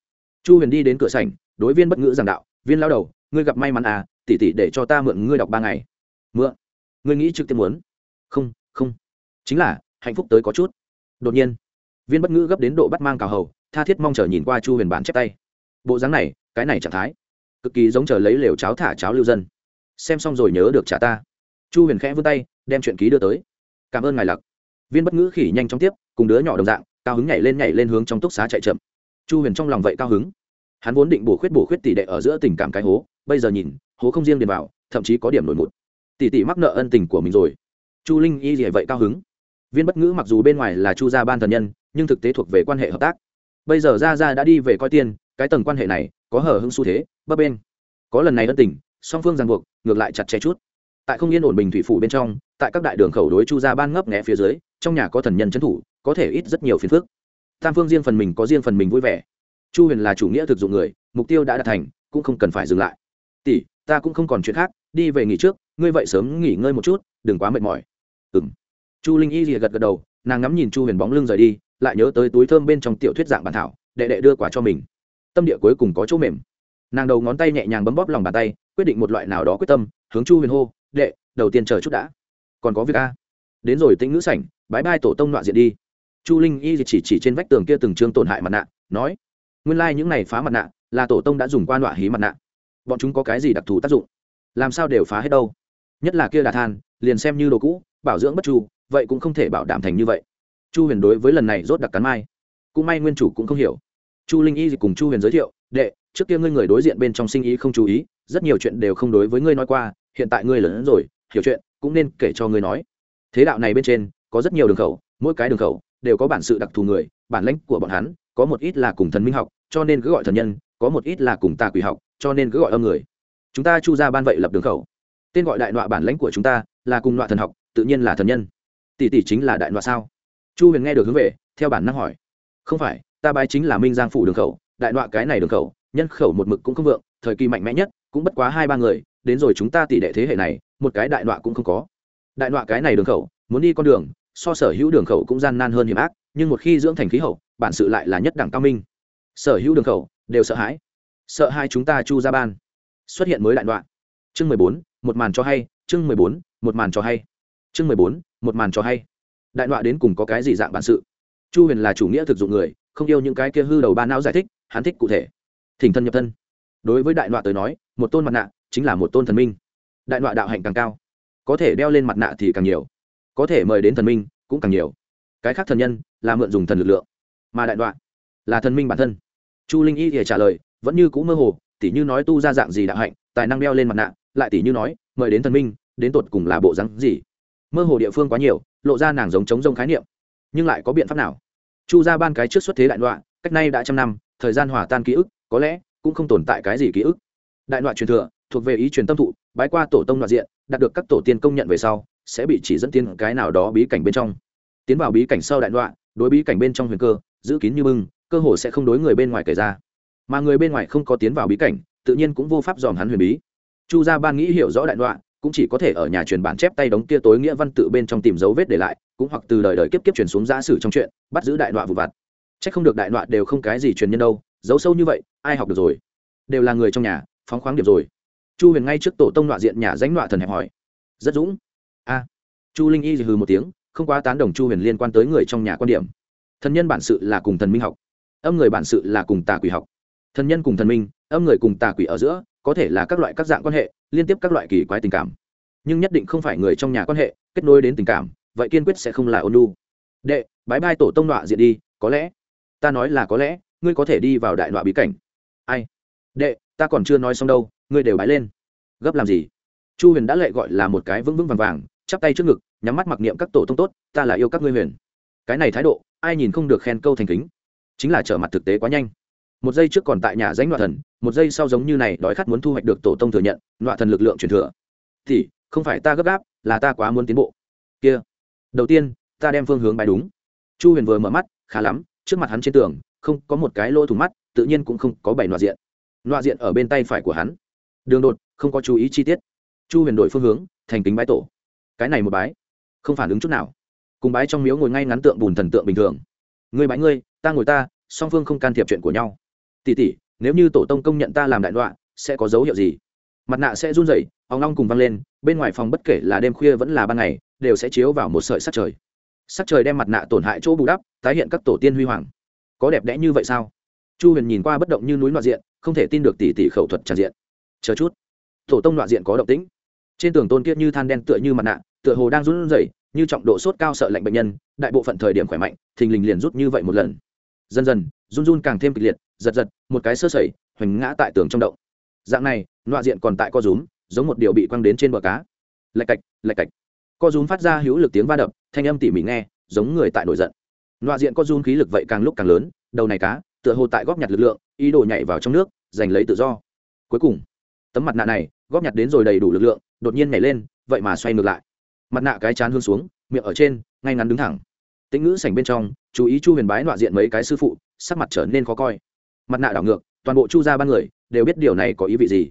Chu huyền đi đến cửa sảnh, đối viên bất ngữ giảng đạo, viên lao đầu, ngươi gặp may mắn à tỉ tỉ để cho ta mượn ngươi đọc ba ngày. Mượn? Ngươi nghĩ trực tiếp muốn? Không không. Chính là, hạnh phúc tới có chút. Đột nhiên, viên bất ngữ gấp đến độ bắt mang cào hầu, tha thiết mong chờ nhìn qua chu huyền bản chép tay. Bộ dáng này, cái này trạng thái, cực kỳ giống chờ lấy lều cháo thả cháo lưu dân. Xem xong rồi nhớ được trả ta. Chu huyền khẽ vươn tay, đem chuyện ký đưa tới. Cảm ơn ngài lặc viên bất ngữ khỉ nhanh chóng tiếp, cùng đứa nhỏ đồng dạng, cao hứng nhảy lên nhảy lên hướng trong túc xá chạy chậm. Chu huyền trong lòng vậy cao hứng. Hắn vốn định bổ khuyết bổ khuyết tỷ đệ ở giữa tình cảm cái hố, bây giờ nhìn, hố không riêng điền vào, thậm chí có điểm nổi một tỷ tỷ mắc nợ ân tình của mình rồi. Chu linh y gì vậy cao hứng. Viên bất ngữ mặc dù bên ngoài là chu gia ban thần nhân, nhưng thực tế thuộc về quan hệ hợp tác. Bây giờ Gia Gia đã đi về coi tiền, cái tầng quan hệ này có hở hưng xu thế, bấp bên có lần này ân tình, song phương ràng buộc, ngược lại chặt chẽ chút. Tại không yên ổn bình thủy phủ bên trong, tại các đại đường khẩu đối chu gia ban ngấp nghẽ phía dưới trong nhà có thần nhân trấn thủ, có thể ít rất nhiều phiền phức. Tam phương riêng phần mình có riêng phần mình vui vẻ. Chu huyền là chủ nghĩa thực dụng người, mục tiêu đã đạt thành, cũng không cần phải dừng lại. Tỷ, ta cũng không còn chuyện khác, đi về nghỉ trước, ngươi vậy sớm nghỉ ngơi một chút, đừng quá mệt mỏi. Ừ m chu linh y rìa gật gật đầu, nàng ngắm nhìn chu huyền bóng lưng rời đi, lại nhớ tới túi thơm bên trong tiểu thuyết dạng bản thảo, đệ đệ đưa quả cho mình. Tâm địa cuối cùng có chỗ mềm. Nàng đầu ngón tay nhẹ nhàng bấm bóp lòng bàn tay, quyết định một loại nào đó quyết tâm, hướng chu huyền hô, đệ, đầu tiên chờ chút đã. Còn có việc a. Đến rồi tĩnh ngữ sảnh bái bai tổ tông nọa diện đi. Chu linh y chỉ chỉ trên vách tường kia từng chương tổn hại mặt nạ, nói, nguyên lai、like、những này phá mặt nạ là tổ tông đã dùng qua nọa hí mặt nạ. Bọn chúng có cái gì đặc thù tác dụng? Làm sao đều phá hết đâu? Nhất là kia đà than, liền xem như đồ cũ, bảo dưỡng bất chu, vậy cũng không thể bảo đảm thành như vậy. Chu huyền đối với lần này rốt đặc cắn mai. Cũng may nguyên chủ cũng không hiểu. Chu linh y cùng chu huyền giới thiệu, đệ, trước kia ngươi người đối diện bên trong sinh ý không chú ý, rất nhiều chuyện đều không đối với ngươi nói qua, hiện tại ngươi lớn hơn rồi, hiểu chuyện, cũng nên kể cho ngươi nói. Thế đạo này bên trên có rất nhiều đường khẩu, mỗi cái đường khẩu đều có bản sự đặc thù người, bản lãnh của bọn hắn có một ít là cùng thần minh học, cho nên cứ gọi thần nhân, có một ít là cùng tà quỷ học, cho nên cứ gọi âm người. Chúng ta chu ra ban vậy lập đường khẩu. Tên gọi đại nọa bản lãnh của chúng ta là cùng nọa thần học, tự nhiên là thần nhân. Tỷ tỷ chính là đại nọa sao? Chu huyền nghe được hướng về, theo bản năng hỏi. Không phải, ta bái chính là minh giang phủ đường khẩu, đại nọa cái này đường khẩu, nhân khẩu một mực cũng không vượng, thời kỳ mạnh mẽ nhất, cũng bất quá hai ba người, đến rồi chúng ta tỷ đệ thế hệ này, một cái đại nọa cũng không có. Đại nọa cái này đường khẩu, muốn đi con đường so sở hữu đường khẩu cũng gian nan hơn hiểm ác, nhưng một khi dưỡng thành khí hậu, bản sự lại là nhất đẳng cao minh. Sở hữu đường khẩu đều sợ hãi. Sợ hai chúng ta chu ra ban. Xuất hiện mới đại đoạn. Chương mười bốn, một màn cho hay, chương mười bốn, một màn cho hay. Chương mười bốn, một màn cho hay. Đại đoạn đến cùng có cái gì dạng bản sự? Chu huyền là chủ nghĩa thực dụng người, không yêu những cái kia hư đầu ba não giải thích, hắn thích cụ thể. Thỉnh thân nhập thân. Đối với đại đoạn tới nói, một tôn mặt nạ chính là một tôn thần minh. Đại đoạn đạo hạnh càng cao. Có thể đeo lên mặt nạ thì càng nhiều có thể mời đến thần minh cũng càng nhiều. Cái khác thần nhân là mượn dùng thần lực lượng, mà đại đoạn là thần minh bản thân. Chu linh y thì trả lời, vẫn như cũ mơ hồ, tỉ như nói tu ra dạng gì đạo hạnh, tài năng đeo lên mặt nạ, lại tỉ như nói, mời đến thần minh, đến tột cùng là bộ rắn gì. Mơ hồ địa phương quá nhiều, lộ ra nàng giống chống rông khái niệm. Nhưng lại có biện pháp nào? Chu ra ban cái trước xuất thế đại đoạn, cách nay đã trăm năm, thời gian hòa tan ký ức, có lẽ cũng không tồn tại cái gì ký ức. Đại đoạn truyền thừa, thuộc về ý truyền tâm thụ, bái qua tổ tông đoạn diện, đạt được các tổ tiên công nhận về sau sẽ bị chỉ dẫn tiên cái nào đó bí cảnh bên trong. Tiến vào bí cảnh sau đại đoạn đối bí cảnh bên trong huyền cơ, giữ kín như bưng, cơ hồ sẽ không đối người bên ngoài kể ra. Mà người bên ngoài không có tiến vào bí cảnh, tự nhiên cũng vô pháp dòm hắn huyền bí. Chu gia ban nghĩ hiểu rõ đại đoạn cũng chỉ có thể ở nhà truyền bản chép tay đóng kia tối nghĩa văn tự bên trong tìm dấu vết để lại, cũng hoặc từ đời đời kiếp kiếp truyền xuống giả sử trong chuyện, bắt giữ đại đoạn vụ vặt. Chắc không được đại đoạn đều không cái gì truyền nhân đâu, giấu sâu như vậy, ai học được rồi? Đều là người trong nhà, phóng khoáng điểm rồi. Chu huyền ngay trước tổ tông nọa diện nhà danh nọa thần hẹp hỏi. Rất dũng a. Chu linh y hừ một tiếng, không quá tán đồng chu huyền liên quan tới người trong nhà quan điểm. Thần nhân bản sự là cùng thần minh học. Âm người bản sự là cùng tà quỷ học. Thần nhân cùng thần minh, âm người cùng tà quỷ ở giữa, có thể là các loại các dạng quan hệ, liên tiếp các loại kỳ quái tình cảm. Nhưng nhất định không phải người trong nhà quan hệ, kết nối đến tình cảm, vậy kiên quyết sẽ không là ôn lu đệ, bái bai tổ tông nọa diện đi, có lẽ. Ta nói là có lẽ, ngươi có thể đi vào đại nọa bí cảnh. Ai? Đệ, ta còn chưa nói xong đâu, ngươi đều bái lên. Gấp làm gì? Chu huyền đã lệ gọi là một cái vững vững vàng vàng, chắp tay trước ngực, nhắm mắt mặc niệm các tổ tông tốt, ta là yêu các ngươi huyền. Cái này thái độ, ai nhìn không được khen câu thành kính. Chính là trở mặt thực tế quá nhanh. Một giây trước còn tại nhà danh loạn thần, một giây sau giống như này, đói khát muốn thu hoạch được tổ tông thừa nhận, loạn thần lực lượng truyền thừa. Thì không phải ta gấp gáp, là ta quá muốn tiến bộ. Kia. Đầu tiên, ta đem phương hướng bài đúng. Chu huyền vừa mở mắt, khá lắm, trước mặt hắn trên tường, không có một cái lỗ thủng mắt, tự nhiên cũng không có bảy loạn diện. Loạn diện ở bên tay phải của hắn. Đường đột, không có chú ý chi tiết chu huyền đổi phương hướng, thành kính bái tổ. Cái này một bái, không phản ứng chút nào. Cùng bái trong miếu ngồi ngay ngắn tượng bùn thần tượng bình thường. Ngươi bái ngươi, ta ngồi ta, song phương không can thiệp chuyện của nhau. Tỉ tỉ nếu như tổ tông công nhận ta làm đại đoạn sẽ có dấu hiệu gì? Mặt nạ sẽ run rẩy, ong long cùng văng lên, bên ngoài phòng bất kể là đêm khuya vẫn là ban ngày, đều sẽ chiếu vào một sợi sắc trời. Sắc trời đem mặt nạ tổn hại chỗ bù đắp, tái hiện các tổ tiên huy hoàng. Có đẹp đẽ như vậy sao? Chu huyền nhìn qua bất động như núi loạn diện, không thể tin được tỷ tỷ khẩu thuật tràn diện. Chờ chút. Tổ tông loạn diện có động tĩnh trên tường tôn kiết như than đen tựa như mặt nạ, tựa hồ đang run rẩy, như trọng độ sốt cao sợ lạnh bệnh nhân, đại bộ phận thời điểm khỏe mạnh, thình lình liền rút như vậy một lần. Dần dần, run run càng thêm kịch liệt, giật giật, một cái sơ sẩy, hoành ngã tại tường trong động. Dạng này, nọa diện còn tại co rúm, giống một điều bị quăng đến trên bờ cá. Lạch cạch lạch cạch. Co rúm phát ra hữu lực tiếng va đập, thanh âm tỉ mỉ nghe, giống người tại nổi giận. Nọa diện co rúm khí lực vậy càng lúc càng lớn, đầu này cá, tựa hồ tại góp nhặt lực lượng, ý đồ nhảy vào trong nước, giành lấy tự do. Cuối cùng, tấm mặt nạ này, góp nhặt đến rồi đầy đủ lực lượng đột nhiên nhảy lên, vậy mà xoay ngược lại. Mặt nạ cái chán hướng xuống, miệng ở trên, ngay ngắn đứng thẳng. Tĩnh ngữ sảnh bên trong, chú ý chu huyền bái nọa diện mấy cái sư phụ, sắc mặt trở nên khó coi. Mặt nạ đảo ngược, toàn bộ chu ra ba người đều biết điều này có ý vị gì.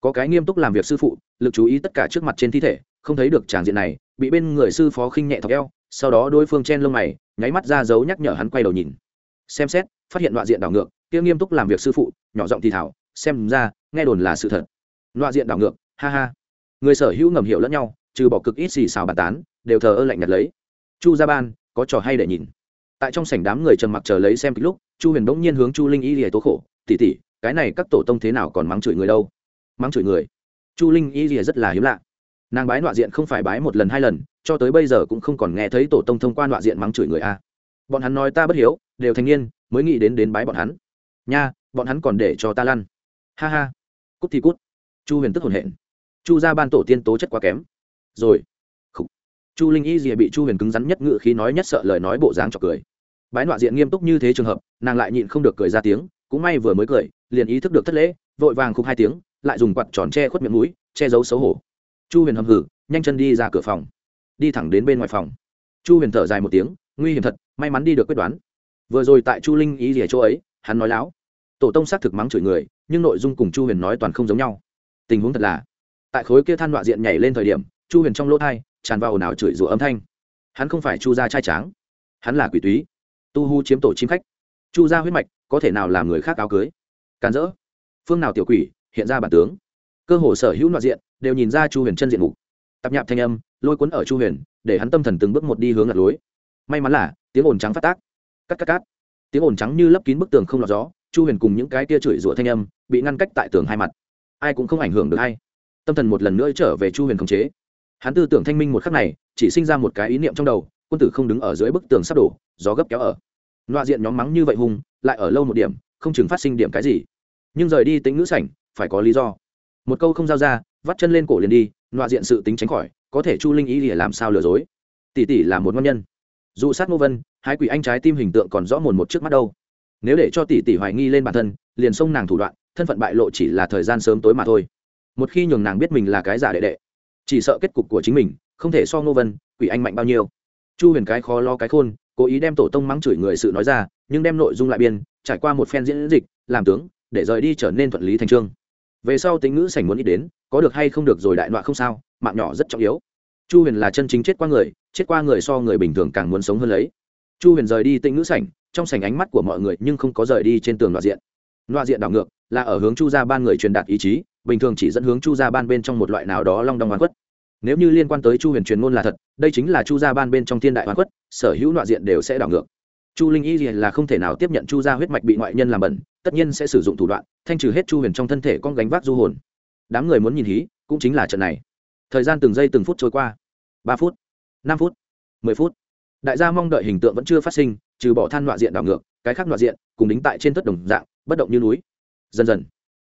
Có cái nghiêm túc làm việc sư phụ, lực chú ý tất cả trước mặt trên thi thể, không thấy được tràng diện này, bị bên người sư phó khinh nhẹ thọc eo, sau đó đối phương chen lông mày, nháy mắt ra dấu nhắc nhở hắn quay đầu nhìn. Xem xét, phát hiện đoạn diện đảo ngược, kia nghiêm túc làm việc sư phụ, nhỏ giọng thì thảo xem ra, nghe đồn là sự thật. Đoạn diện đảo ngược, ha ha người sở hữu ngầm hiểu lẫn nhau, trừ bỏ cực ít xì xào bàn tán, đều thờ ơ lạnh nhạt lấy. Chu gia ban, có trò hay để nhìn. Tại trong sảnh đám người trầm mặc chờ lấy xem kịch lúc, chu huyền bỗng nhiên hướng chu linh y lìa tố khổ tỉ tỉ cái này các tổ tông thế nào còn mắng chửi người đâu? Mắng chửi người? Chu linh y lìa rất là hiếm lạ. Nàng bái nọa diện không phải bái một lần hai lần, cho tới bây giờ cũng không còn nghe thấy tổ tông thông qua nọa diện mắng chửi người a. Bọn hắn nói ta bất hiếu, đều thanh niên, mới nghĩ đến đến bái bọn hắn. Nha, bọn hắn còn để cho ta lăn. Ha ha. Cút thì cút. Chu huyền tức hồn hển chu ra ban tổ tiên tố chất quá kém. Rồi. Khủ. chu linh y rìa bị chu huyền cứng rắn nhất ngự khí nói nhất sợ lời nói bộ dáng chọc cười. Bái nọa diện nghiêm túc như thế trường hợp, nàng lại nhịn không được cười ra tiếng, cũng may vừa mới cười, liền ý thức được thất lễ, vội vàng khúc hai tiếng, lại dùng quạt tròn che khuất miệng mũi, che giấu xấu hổ. Chu huyền hầm hử, nhanh chân đi ra cửa phòng. Đi thẳng đến bên ngoài phòng. Chu huyền thở dài một tiếng, nguy hiểm thật, may mắn đi được quyết đoán. Vừa rồi tại chu linh ý rìa chỗ ấy, hắn nói láo. Tổ tông xác thực mắng chửi người, nhưng nội dung cùng chu huyền nói toàn không giống nhau. Tình huống thật là tại khối kia than đoạn diện nhảy lên thời điểm, chu huyền trong lỗ thai tràn vào ồn ào chửi rủa âm thanh. Hắn không phải chu gia trai tráng, hắn là quỷ túy. Tu hu chiếm tổ chim khách. Chu gia huyết mạch có thể nào làm người khác áo cưới? Càn rỡ. Phương nào tiểu quỷ hiện ra bản tướng? Cơ hồ sở hữu đoạn diện đều nhìn ra chu huyền chân diện mục. Tập nhạp thanh âm, lôi cuốn ở chu huyền, để hắn tâm thần từng bước một đi hướng lật lối. May mắn là, tiếng ồn trắng phát tác. Cắt cắt cắt. Tiếng ồn trắng như lấp kín bức tường không lọt gió, chu huyền cùng những cái tia chửi rủa thanh âm bị ngăn cách tại tường hai mặt. Ai cũng không ảnh hưởng được hay tâm thần một lần nữa trở về chu huyền khống chế. Hắn tư tưởng thanh minh một khắc này, chỉ sinh ra một cái ý niệm trong đầu, quân tử không đứng ở dưới bức tường sắp đổ, gió gấp kéo ở. Loạ diện nhóm mắng như vậy hùng lại ở lâu một điểm, không chừng phát sinh điểm cái gì. Nhưng rời đi tính ngữ sảnh, phải có lý do. Một câu không giao ra, vắt chân lên cổ liền đi loạ diện sự tính tránh khỏi, có thể chu linh ý để làm sao lừa dối. Tỷ tỷ là một ngon nhân. Dù sát ngô vân, hai quỷ anh trái tim hình tượng còn rõ mồn một trước mắt đâu. Nếu để cho tỷ tỷ hoài nghi lên bản thân, liền xông nàng thủ đoạn, thân phận bại lộ chỉ là thời gian sớm tối mà thôi một khi nhường nàng biết mình là cái giả đệ đệ, chỉ sợ kết cục của chính mình không thể so ngô vân, quỷ anh mạnh bao nhiêu. Chu huyền cái khó lo cái khôn, cố ý đem tổ tông mắng chửi người sự nói ra, nhưng đem nội dung lại biên, trải qua một phen diễn dịch, làm tướng, để rời đi trở nên thuận lý thành trương. Về sau tính ngữ sảnh muốn ít đến, có được hay không được rồi đại nọa không sao, mạng nhỏ rất trọng yếu. Chu huyền là chân chính chết qua người, chết qua người so người bình thường càng muốn sống hơn lấy. Chu huyền rời đi tĩnh ngữ sảnh, trong sảnh ánh mắt của mọi người nhưng không có rời đi trên tường đoạn diện. Đoạn diện đảo ngược, là ở hướng chu gia ban người truyền đạt ý chí bình thường chỉ dẫn hướng chu gia ban bên trong một loại nào đó long đong Hoàn Quất. nếu như liên quan tới chu huyền truyền ngôn là thật đây chính là chu gia ban bên trong thiên đại Hoàn Quất, sở hữu loại diện đều sẽ đảo ngược. Chu linh y là không thể nào tiếp nhận chu gia huyết mạch bị ngoại nhân làm bẩn tất nhiên sẽ sử dụng thủ đoạn thanh trừ hết chu huyền trong thân thể con gánh vác du hồn. Đám người muốn nhìn hí cũng chính là trận này. Thời gian từng giây từng phút trôi qua. Ba phút năm phút mười phút. Đại gia mong đợi hình tượng vẫn chưa phát sinh trừ bỏ than loại diện đảo ngược cái khác loại diện cùng đính tại trên tất đồng dạng bất động như núi. Dần dần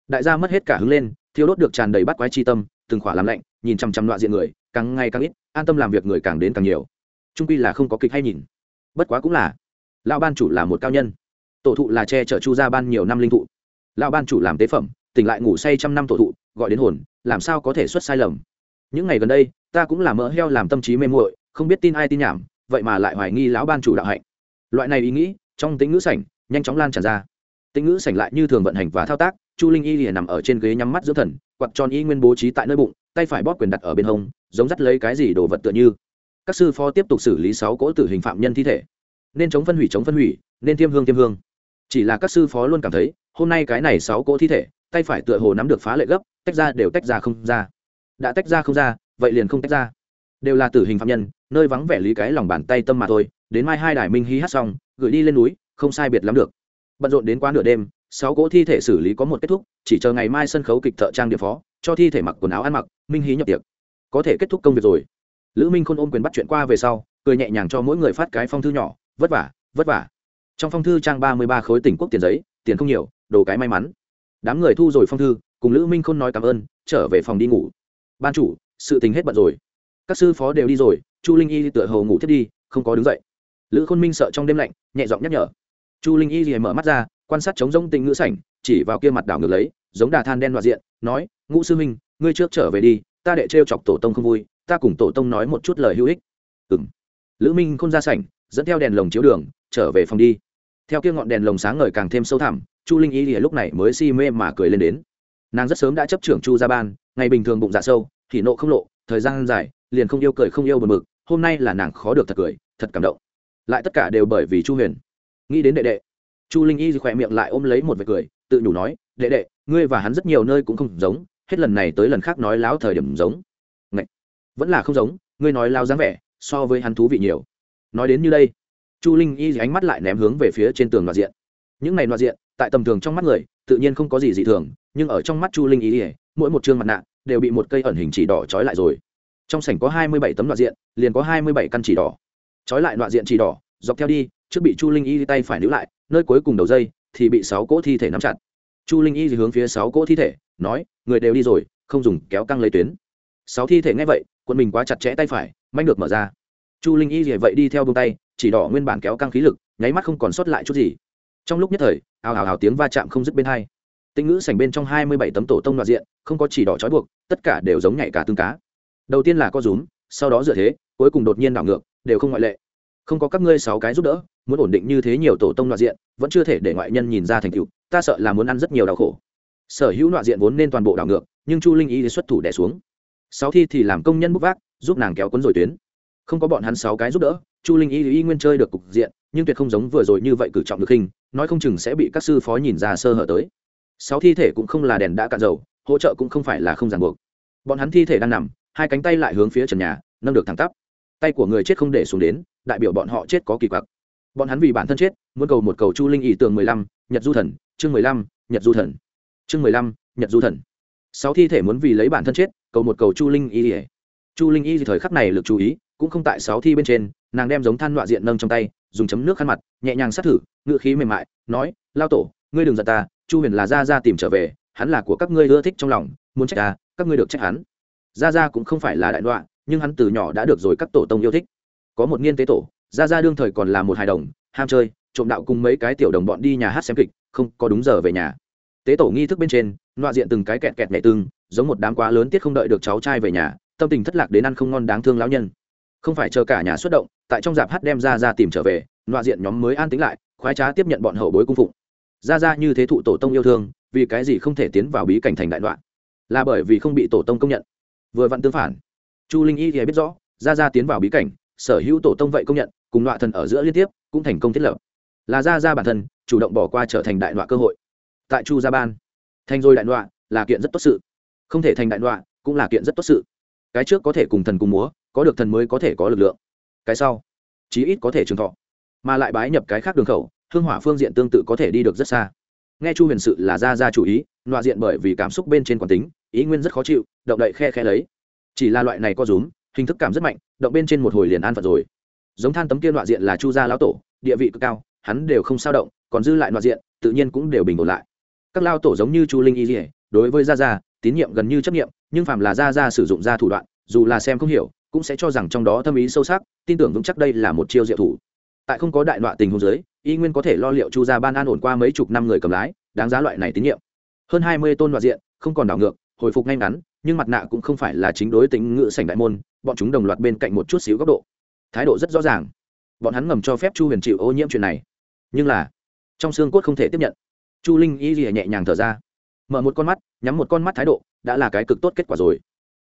đại gia mất hết cả hứng lên thiêu đốt được tràn đầy bắt quái chi tâm, từng khỏa làm lạnh, nhìn chằm chằm loạ diện người, càng ngày càng ít, an tâm làm việc người càng đến càng nhiều. Trung quy là không có kịch hay nhìn. Bất quá cũng là. Lão ban chủ là một cao nhân. Tổ thụ là che chở chu ra ban nhiều năm linh thụ. Lão ban chủ làm tế phẩm, tỉnh lại ngủ say trăm năm tổ thụ, gọi đến hồn, làm sao có thể xuất sai lầm? Những ngày gần đây, ta cũng là mỡ heo làm tâm trí mê muội, không biết tin ai tin nhảm, vậy mà lại hoài nghi lão ban chủ đạo hạnh. Loại này ý nghĩ, trong tính ngữ sảnh, nhanh chóng lan tràn ra. Tính ngữ sảnh lại như thường vận hành và thao tác chu linh y liền nằm ở trên ghế nhắm mắt dưỡng thần quặt tròn y nguyên bố trí tại nơi bụng, tay phải bóp quyền đặt ở bên hông, giống dắt lấy cái gì đồ vật tựa như. Các sư phó tiếp tục xử lý sáu cỗ tử hình phạm nhân thi thể. Nên chống phân hủy chống phân hủy, nên tiêm hương tiêm hương. Chỉ là các sư phó luôn cảm thấy, hôm nay cái này sáu cỗ thi thể, tay phải tựa hồ nắm được phá lệ gấp, tách ra đều tách ra không ra. Đã tách ra không ra, vậy liền không tách ra. Đều là tử hình phạm nhân, nơi vắng vẻ lý cái lòng bàn tay tâm mà thôi. Đến mai hai đài minh hí hát xong, gửi đi lên núi, không sai biệt lắm được. Bận rộn đến quá nửa đêm sáu cỗ thi thể xử lý có một kết thúc, chỉ chờ ngày mai sân khấu kịch thợ trang địa phó, cho thi thể mặc quần áo ăn mặc, minh hí nhập tiệc. Có thể kết thúc công việc rồi. Lữ minh khôn ôm quyền bắt chuyện qua về sau, cười nhẹ nhàng cho mỗi người phát cái phong thư nhỏ, vất vả vất vả. Trong phong thư trang ba mươi ba khối tỉnh quốc tiền giấy, tiền không nhiều, đồ cái may mắn. Đám người thu rồi phong thư, cùng lữ minh khôn nói cảm ơn, trở về phòng đi ngủ. Ban chủ, sự tình hết bận rồi. Các sư phó đều đi rồi, chu linh y tựa hầu ngủ thiết đi, không có đứng dậy. Lữ khôn minh sợ trong đêm lạnh, nhẹ giọng nhắc nhở. Chu linh y thì mở mắt ra quan sát chống rỗng tình ngữ sảnh, chỉ vào kia mặt đảo ngược lấy, giống đà than đen loạt diện, nói, ngũ sư minh ngươi trước trở về đi, ta đệ trêu chọc tổ tông không vui, ta cùng tổ tông nói một chút lời hữu ích. Ừng lữ minh không ra sảnh, dẫn theo đèn lồng chiếu đường, trở về phòng đi. Theo kia ngọn đèn lồng sáng ngời càng thêm sâu thẳm, chu linh y thì lúc này mới si mê mà cười lên đến. Nàng rất sớm đã chấp trưởng chu gia ban, ngày bình thường bụng dạ sâu, thì nộ không lộ, thời gian dài, liền không yêu cười không yêu bờ mực hôm nay là nàng khó được thật cười, thật cảm động. Lại tất cả đều bởi vì chu huyền. Nghĩ đến đệ đệ chu linh y khỏe miệng lại ôm lấy một vệt cười, tự nhủ nói, đệ đệ, ngươi và hắn rất nhiều nơi cũng không giống, hết lần này tới lần khác nói láo thời điểm giống. Ngậy! vẫn là không giống, ngươi nói lao dáng vẻ, so với hắn thú vị nhiều. Nói đến như đây, chu linh y ánh mắt lại ném hướng về phía trên tường loạt diện. Những này loạt diện, tại tầm thường trong mắt người, tự nhiên không có gì dị thường, nhưng ở trong mắt chu linh y, mỗi một chương mặt nạ đều bị một cây ẩn hình chỉ đỏ trói lại rồi. Trong sảnh có hai mươi bảy tấm loạt diện, liền có hai mươi bảy căn chỉ đỏ. Trói lại loạt diện chỉ đỏ, dọc theo đi, trước bị chu linh y tay phải níu lại nơi cuối cùng đầu dây thì bị sáu cỗ thi thể nắm chặt. Chu linh y thì hướng phía sáu cỗ thi thể, nói, người đều đi rồi, không dùng kéo căng lấy tuyến. Sáu thi thể nghe vậy quân mình quá chặt chẽ tay phải, manh được mở ra. Chu linh y thì vậy đi theo bông tay, chỉ đỏ nguyên bản kéo căng khí lực, nháy mắt không còn sót lại chút gì. Trong lúc nhất thời, ào ào ào tiếng va chạm không dứt bên hai. Tinh ngữ sảnh bên trong hai mươi bảy tấm tổ tông đoạn diện, không có chỉ đỏ trói buộc, tất cả đều giống nhảy cả tương cá. Đầu tiên là co rúm, sau đó dựa thế, cuối cùng đột nhiên đảo ngược, đều không ngoại lệ không có các ngươi sáu cái giúp đỡ, muốn ổn định như thế nhiều tổ tông loại diện, vẫn chưa thể để ngoại nhân nhìn ra thành tựu, ta sợ là muốn ăn rất nhiều đau khổ. Sở hữu loại diện vốn nên toàn bộ đảo ngược, nhưng chu linh y xuất thủ đẻ xuống. Sáu thi thì làm công nhân bốc vác, giúp nàng kéo cuốn rồi tuyến. Không có bọn hắn sáu cái giúp đỡ, chu linh y y nguyên chơi được cục diện, nhưng tuyệt không giống vừa rồi như vậy cử trọng được hình, nói không chừng sẽ bị các sư phó nhìn ra sơ hở tới. Sáu thi thể cũng không là đèn đã cạn dầu, hỗ trợ cũng không phải là không ràng buộc. Bọn hắn thi thể đang nằm, hai cánh tay lại hướng phía trần nhà, nâng được thẳng tắp. Tay của người chết không để xuống đến đại biểu bọn họ chết có kỳ quặc. Bọn hắn vì bản thân chết, muốn cầu một cầu chu linh ỷ tường mười lăm, nhật du thần, chương mười lăm, nhật du thần. Chương mười lăm, nhật du thần. Sáu thi thể muốn vì lấy bản thân chết, cầu một cầu chu linh y chu linh y thời khắc này lực chú ý, cũng không tại sáu thi bên trên, nàng đem giống than đoạn diện nâng trong tay, dùng chấm nước khăn mặt, nhẹ nhàng sát thử ngựa khí mềm mại, nói, lao tổ, ngươi đừng giận ta, chu huyền là ra ra tìm trở về, hắn là của các ngươi ưa thích trong lòng, muốn trách ta, các ngươi được trách hắn. Ra ra cũng không phải là đại đoạn nhưng hắn từ nhỏ đã được rồi các tổ tông yêu thích có một niên tế tổ ra ra đương thời còn là một hài đồng, ham chơi, trộm đạo cùng mấy cái tiểu đồng bọn đi nhà hát xem kịch, không có đúng giờ về nhà. Tế tổ nghi thức bên trên loạ diện từng cái kẹt kẹt nhẹ tương giống một đám quá lớn tiết không đợi được cháu trai về nhà, tâm tình thất lạc đến ăn không ngon đáng thương lão nhân. Không phải chờ cả nhà xuất động, tại trong dạp hát đem ra ra tìm trở về loạ diện nhóm mới an tính lại, khoái trá tiếp nhận bọn hậu bối cung phụng. Ra ra như thế thụ tổ tông yêu thương, vì cái gì không thể tiến vào bí cảnh thành đại đoạn là bởi vì không bị tổ tông công nhận. Vừa vặn tương phản. Chu linh y thì biết rõ ra ra tiến vào bí cảnh sở hữu tổ tông vậy công nhận, cùng loại thần ở giữa liên tiếp, cũng thành công thiết lập. Là ra ra bản thân, chủ động bỏ qua trở thành đại loại cơ hội. Tại chu gia ban, thành rồi đại đọa là kiện rất tốt sự. Không thể thành đại đọa cũng là kiện rất tốt sự. Cái trước có thể cùng thần cùng múa, có được thần mới có thể có lực lượng. Cái sau, chí ít có thể trường thọ. Mà lại bái nhập cái khác đường khẩu, hương hỏa phương diện tương tự có thể đi được rất xa. Nghe chu huyền sự là ra ra chủ ý nọa diện bởi vì cảm xúc bên trên quán tính, ý nguyên rất khó chịu, động đậy khe khe lấy. Chỉ là loại này có rúm hình thức cảm rất mạnh, động bên trên một hồi liền an phận rồi. Giống than tấm kia nọa diện là chu gia lão tổ, địa vị cực cao, hắn đều không sao động, còn dư lại nọa diện, tự nhiên cũng đều bình ổn lại. Các lao tổ giống như chu linh y dỉa đối với gia gia, tín nhiệm gần như chấp nhiệm nhưng phạm là gia gia sử dụng ra thủ đoạn, dù là xem không hiểu, cũng sẽ cho rằng trong đó thâm ý sâu sắc, tin tưởng vững chắc đây là một chiêu diệu thủ. Tại không có đại đoạn tình huống giới y nguyên có thể lo liệu chu gia ban an ổn qua mấy chục năm người cầm lái, đáng giá loại này tín nhiệm. Hơn hai mươi tôn đoạn diện, không còn đảo ngược, hồi phục ngay ngắn, nhưng mặt nạ cũng không phải là chính đối tính ngự sảnh đại môn bọn chúng đồng loạt bên cạnh một chút xíu góc độ. Thái độ rất rõ ràng. Bọn hắn ngầm cho phép chu huyền chịu ô nhiễm chuyện này. Nhưng là, trong xương cốt không thể tiếp nhận. Chu linh y rìa nhẹ nhàng thở ra. Mở một con mắt, nhắm một con mắt thái độ, đã là cái cực tốt kết quả rồi.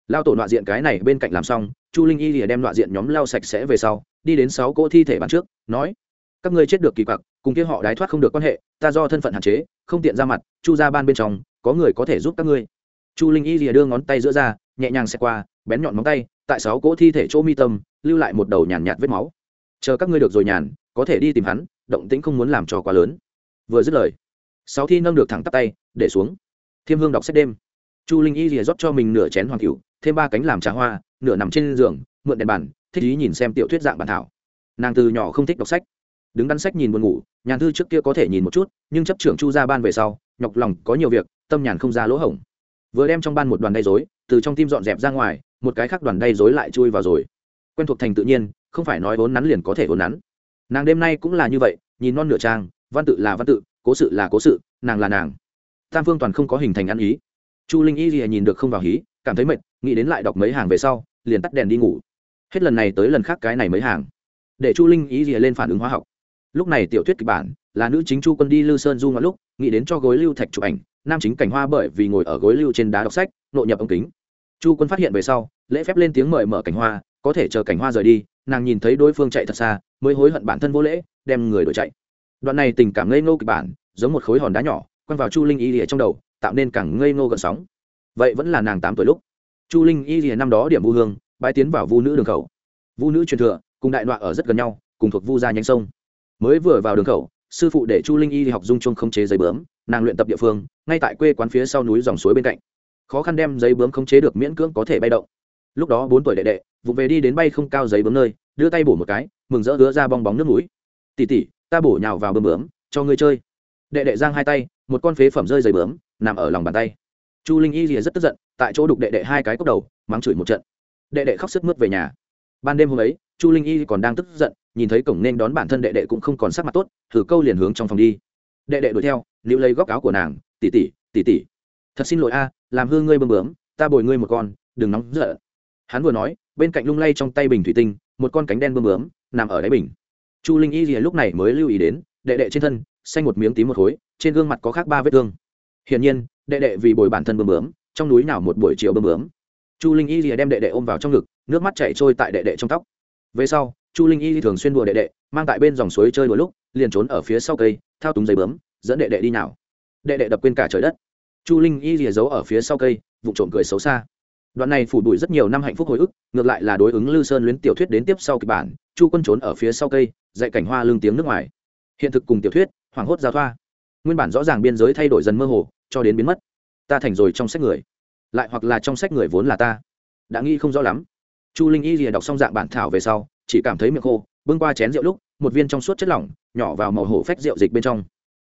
Lao tổ đoạn diện cái này bên cạnh làm xong, chu linh y rìa đem đoạn diện nhóm lao sạch sẽ về sau, đi đến sáu cỗ thi thể bàn trước, nói, các ngươi chết được kỳ quặc, cùng kia họ đái thoát không được quan hệ, ta do thân phận hạn chế, không tiện ra mặt, chu ra ban bên trong, có người có thể giúp các ngươi. Chu linh y rìa đưa ngón tay giữa ra, nhẹ nhàng xẹt qua, bén nhọn móng tay tại sáu cỗ thi thể chỗ mi tâm lưu lại một đầu nhàn nhạt, vết máu. Chờ các ngươi được rồi nhàn có thể đi tìm hắn động tĩnh không muốn làm cho quá lớn. Vừa dứt lời sáu thi nâng được thẳng tắp tay để xuống. Thiêm hương đọc sách đêm. Chu linh y rìa rót cho mình nửa chén hoàng cửu thêm ba cánh làm trà hoa nửa nằm trên giường mượn đèn bàn thích ý nhìn xem tiểu thuyết dạng bản thảo. Nàng từ nhỏ không thích đọc sách. Đứng đắn sách nhìn buồn ngủ nhàn thư trước kia có thể nhìn một chút nhưng chấp trưởng chu ra ban về sau nhọc lòng có nhiều việc tâm nhàn không ra lỗ hổng. Vừa đem trong ban một đoàn gây dối từ trong tim dọn dẹp ra ngoài một cái khác đoàn đay rối lại chui vào rồi. Quen thuộc thành tự nhiên, không phải nói vốn nắn liền có thể vốn nắn. Nàng đêm nay cũng là như vậy, nhìn non nửa trang, văn tự là văn tự, cố sự là cố sự, nàng là nàng. Tam phương toàn không có hình thành ăn ý. Chu linh y gì nhìn được không vào hí, cảm thấy mệt, nghĩ đến lại đọc mấy hàng về sau, liền tắt đèn đi ngủ. Hết lần này tới lần khác cái này mấy hàng. Để chu linh ý gì lên phản ứng hóa học. Lúc này tiểu thuyết kịch bản, là nữ chính chu quân đi lư sơn du ngoạn lúc, nghĩ đến cho gối lưu thạch chụp ảnh, nam chính cảnh hoa bởi vì ngồi ở gối lưu trên đá đọc sách, nội nhập ống kính chu quân phát hiện về sau, lễ phép lên tiếng mời mở cảnh hoa, có thể chờ cảnh hoa rời đi, nàng nhìn thấy đối phương chạy thật xa, mới hối hận bản thân vô lễ, đem người đổi chạy. Đoạn này tình cảm ngây ngô kịch bản, giống một khối hòn đá nhỏ, quăng vào chu linh y lìa trong đầu, tạo nên càng ngây ngô gần sóng. Vậy vẫn là nàng tám tuổi lúc. Chu linh y lìa năm đó điểm vu hương bãi tiến vào vu nữ đường khẩu. Vu nữ truyền thừa, cùng đại đoạn ở rất gần nhau, cùng thuộc vu gia nhánh sông. Mới vừa vào đường khẩu, sư phụ để chu linh y học dung chung không chế giấy bướm, nàng luyện tập địa phương, ngay tại quê quán phía sau núi dòng suối bên cạnh khó khăn đem giấy bướm khống chế được miễn cưỡng có thể bay động. Lúc đó bốn tuổi đệ đệ vụ về đi đến bay không cao giấy bướm nơi, đưa tay bổ một cái, mừng rỡ hứa ra bong bóng nước núi tỉ tỉ ta bổ nhào vào bướm bướm, cho ngươi chơi. Đệ đệ giang hai tay, một con phế phẩm rơi giấy bướm, nằm ở lòng bàn tay. Chu linh y rìa rất tức giận, tại chỗ đục đệ đệ hai cái cốc đầu, mắng chửi một trận. Đệ đệ khóc sức mướt về nhà. Ban đêm hôm ấy, chu linh y còn đang tức giận, nhìn thấy cổng nên đón bản thân đệ đệ cũng không còn sắc mặt tốt, thử câu liền hướng trong phòng đi. Đệ đệ đuổi theo, níu lấy góc áo của nàng tỉ tỉ tỉ tỉ thật xin lỗi a làm hư ngươi bơm bướm, ta bồi ngươi một con, đừng nóng giận. Hắn vừa nói, bên cạnh lung lay trong tay bình thủy tinh, một con cánh đen bơm bướm nằm ở đáy bình. Chu linh y thì lúc này mới lưu ý đến, đệ đệ trên thân, xanh một miếng tím một khối, trên gương mặt có khác ba vết thương. Hiển nhiên, đệ đệ vì bồi bản thân bơm bướm, trong núi nào một buổi chiều bơm bướm. Chu linh y thì đem đệ đệ ôm vào trong ngực, nước mắt chảy trôi tại đệ đệ trong tóc. Về sau, chu linh y thường xuyên đùa đệ đệ, mang tại bên dòng suối chơi đùa lúc, liền trốn ở phía sau cây, thao túng giấy bướm, dẫn đệ đệ đi nào đệ đệ đập quên cả trời đất chu linh y lìa giấu ở phía sau cây vụ trộm cười xấu xa. Đoạn này phủ đuổi rất nhiều năm hạnh phúc hồi ức, ngược lại là đối ứng lư sơn luyến tiểu thuyết đến tiếp sau kịch bản, chu quân trốn ở phía sau cây, dạy cảnh hoa lương tiếng nước ngoài. Hiện thực cùng tiểu thuyết, hoảng hốt giao thoa. Nguyên bản rõ ràng biên giới thay đổi dần mơ hồ, cho đến biến mất. Ta thành rồi trong sách người. Lại hoặc là trong sách người vốn là ta. Đã nghĩ không rõ lắm. Chu linh y lìa đọc xong dạng bản thảo về sau, chỉ cảm thấy miệng khô, bưng qua chén rượu lúc, một viên trong suốt chất lỏng, nhỏ vào màu hổ phách rượu dịch bên trong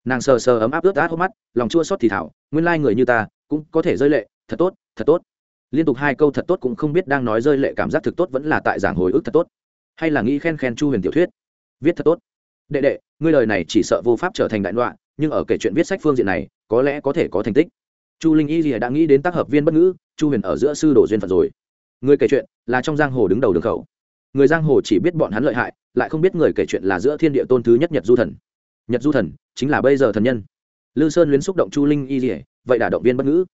nàng sờ sờ ấm áp ướt át hốc mắt, lòng chua xót thì thảo, nguyên lai người như ta, cũng có thể rơi lệ, thật tốt thật tốt. Liên tục hai câu thật tốt cũng không biết đang nói rơi lệ cảm giác thực tốt vẫn là tại giảng hồi ức thật tốt. Hay là nghĩ khen khen chu huyền tiểu thuyết? Viết thật tốt. Đệ đệ, ngươi lời này chỉ sợ vô pháp trở thành đại đoạn nhưng ở kể chuyện viết sách phương diện này, có lẽ có thể có thành tích. Chu linh y gì đã nghĩ đến tác hợp viên bất ngữ, chu huyền ở giữa sư đồ duyên phật rồi. Người kể chuyện là trong giang hồ đứng đầu đường khẩu. Người giang hồ chỉ biết bọn hắn lợi hại, lại không biết người kể chuyện là giữa thiên địa tôn thứ nhất nhật du thần nhật du thần, chính là bây giờ thần nhân. Lư sơn luyến xúc động chu linh y dỉa vậy đả động viên bất ngữ.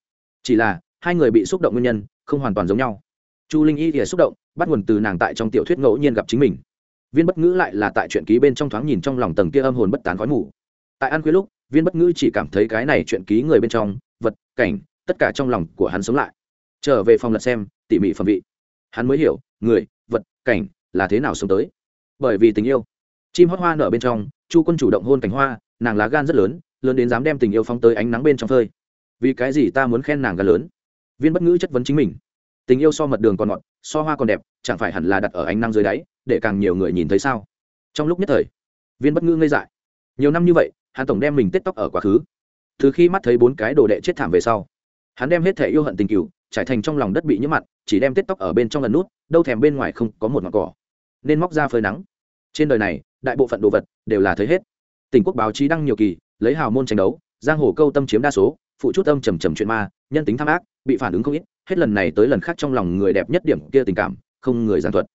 Chỉ là, hai người bị xúc động nguyên nhân, không hoàn toàn giống nhau. Chu linh y dỉa xúc động, bắt nguồn từ nàng tại trong tiểu thuyết ngẫu nhiên gặp chính mình. Viên bất ngữ lại là tại chuyện ký bên trong thoáng nhìn trong lòng tầng kia âm hồn bất tán khói mù. Tại ăn khuya lúc, viên bất ngữ chỉ cảm thấy cái này chuyện ký người bên trong, vật, cảnh, tất cả trong lòng của hắn sống lại. Trở về phòng lật xem, tỉ mỉ phẩm vị. Hắn mới hiểu, người, vật, cảnh, là thế nào sống tới. Bởi vì tình yêu chim hót hoa nở bên trong, chu quân chủ động hôn cảnh hoa, nàng lá gan rất lớn lớn đến dám đem tình yêu phóng tới ánh nắng bên trong phơi. Vì cái gì ta muốn khen nàng gan lớn? Viên bất ngữ chất vấn chính mình. Tình yêu so mật đường còn ngọt, so hoa còn đẹp, chẳng phải hẳn là đặt ở ánh nắng dưới đáy, để càng nhiều người nhìn thấy sao? Trong lúc nhất thời, viên bất ngữ ngây dại. Nhiều năm như vậy, hắn tổng đem mình tết tóc ở quá khứ. Từ khi mắt thấy bốn cái đồ đệ chết thảm về sau, hắn đem hết thể yêu hận tình cựu trải thành trong lòng đất bị nhiễm mặn, chỉ đem tết tóc ở bên trong lần nút, đâu thèm bên ngoài không có một ngọn cỏ. Nên móc ra phơi nắng. Trên đời này đại bộ phận đồ vật đều là thấy hết. Tỉnh quốc báo chí đăng nhiều kỳ, lấy hào môn tranh đấu, giang hồ câu tâm chiếm đa số, phụ chút âm trầm trầm chuyện ma, nhân tính tham ác, bị phản ứng không ít, hết lần này tới lần khác trong lòng người đẹp nhất điểm kia tình cảm, không người giảng thuật.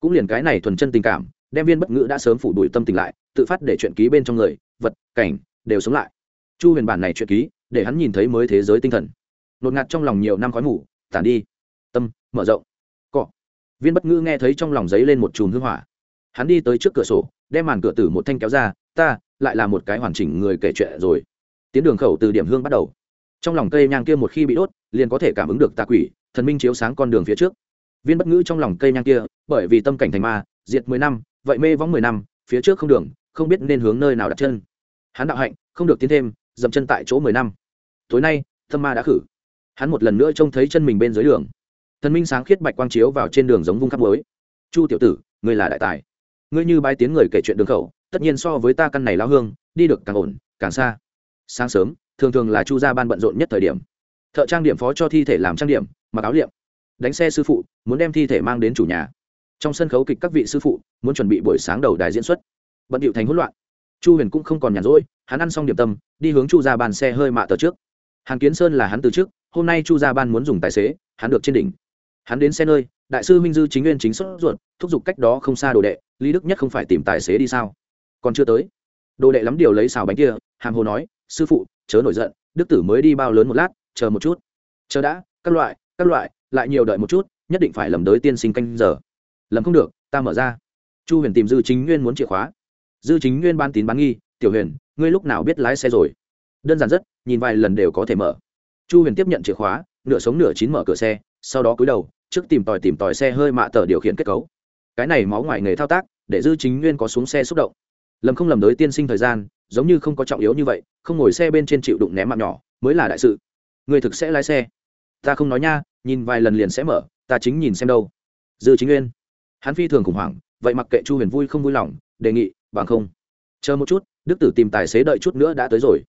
Cũng liền cái này thuần chân tình cảm, đem viên bất ngữ đã sớm phủ đuổi tâm tình lại, tự phát để chuyện ký bên trong người, vật, cảnh, đều sống lại. Chu huyền bản này chuyện ký, để hắn nhìn thấy mới thế giới tinh thần. Nột ngạt trong lòng nhiều năm khói mù, tản đi. Tâm, mở rộng. Cọ. Viên bất ngữ nghe thấy trong lòng giấy lên một chùm hương hỏa hắn đi tới trước cửa sổ, đem màn cửa tử một thanh kéo ra, ta, lại là một cái hoàn chỉnh người kể chuyện rồi. Tiến đường khẩu từ điểm hương bắt đầu. Trong lòng cây nhang kia một khi bị đốt, liền có thể cảm ứng được tà quỷ, thần minh chiếu sáng con đường phía trước. Viên bất ngữ trong lòng cây nhang kia, bởi vì tâm cảnh thành ma, diệt mười năm, vậy mê võng mười năm, phía trước không đường, không biết nên hướng nơi nào đặt chân. Hắn đạo hạnh, không được tiến thêm, dậm chân tại chỗ mười năm. Tối nay, tâm ma đã khử. Hắn một lần nữa trông thấy chân mình bên dưới đường. Thần minh sáng khiết bạch quang chiếu vào trên đường giống vung khắp mới chu tiểu tử, ngươi là đại tài ngươi như bái tiếng người kể chuyện đường khẩu, tất nhiên so với ta căn này lao hương, đi được càng ổn, càng xa. Sáng sớm, thường thường là chu gia ban bận rộn nhất thời điểm. Thợ trang điểm phó cho thi thể làm trang điểm, mặc áo liệm. Đánh xe sư phụ, muốn đem thi thể mang đến chủ nhà. Trong sân khấu kịch các vị sư phụ, muốn chuẩn bị buổi sáng đầu đài diễn xuất. Bận điệu thành hỗn loạn. Chu huyền cũng không còn nhàn rỗi, hắn ăn xong điểm tâm, đi hướng chu gia ban xe hơi mạ tờ trước. Hàn kiến sơn là hắn từ trước, hôm nay chu gia ban muốn dùng tài xế, hắn được trên đỉnh. Hắn đến xe nơi, đại sư minh dư chính nguyên chính xuất ruột thúc giục cách đó không xa đồ đệ, lý đức nhất không phải tìm tài xế đi sao? Còn chưa tới. Đồ đệ lắm điều lấy xào bánh kia, hàm hồ nói, sư phụ, chớ nổi giận, đức tử mới đi bao lớn một lát, chờ một chút. Chờ đã, các loại các loại, lại nhiều đợi một chút, nhất định phải lầm đới tiên sinh canh giờ. Lầm không được, ta mở ra. Chu huyền tìm dư chính nguyên muốn chìa khóa. Dư chính nguyên ban tín bán nghi, tiểu huyền, ngươi lúc nào biết lái xe rồi? Đơn giản rất, nhìn vài lần đều có thể mở. Chu huyền tiếp nhận chìa khóa, nửa sống nửa chín mở cửa xe, sau đó cúi đầu, trước tìm tòi tìm tòi xe hơi mạ tờ điều khiển kết cấu cái này máu ngoài nghề thao tác, để dư chính nguyên có xuống xe xúc động. Lầm không lầm đới tiên sinh thời gian, giống như không có trọng yếu như vậy, không ngồi xe bên trên chịu đụng ném mạng nhỏ, mới là đại sự. Người thực sẽ lái xe. Ta không nói nha, nhìn vài lần liền sẽ mở, ta chính nhìn xem đâu. Dư chính nguyên. Hắn phi thường khủng hoảng, vậy mặc kệ chu huyền vui không vui lòng, đề nghị, bằng không. Chờ một chút, đức tử tìm tài xế đợi chút nữa đã tới rồi.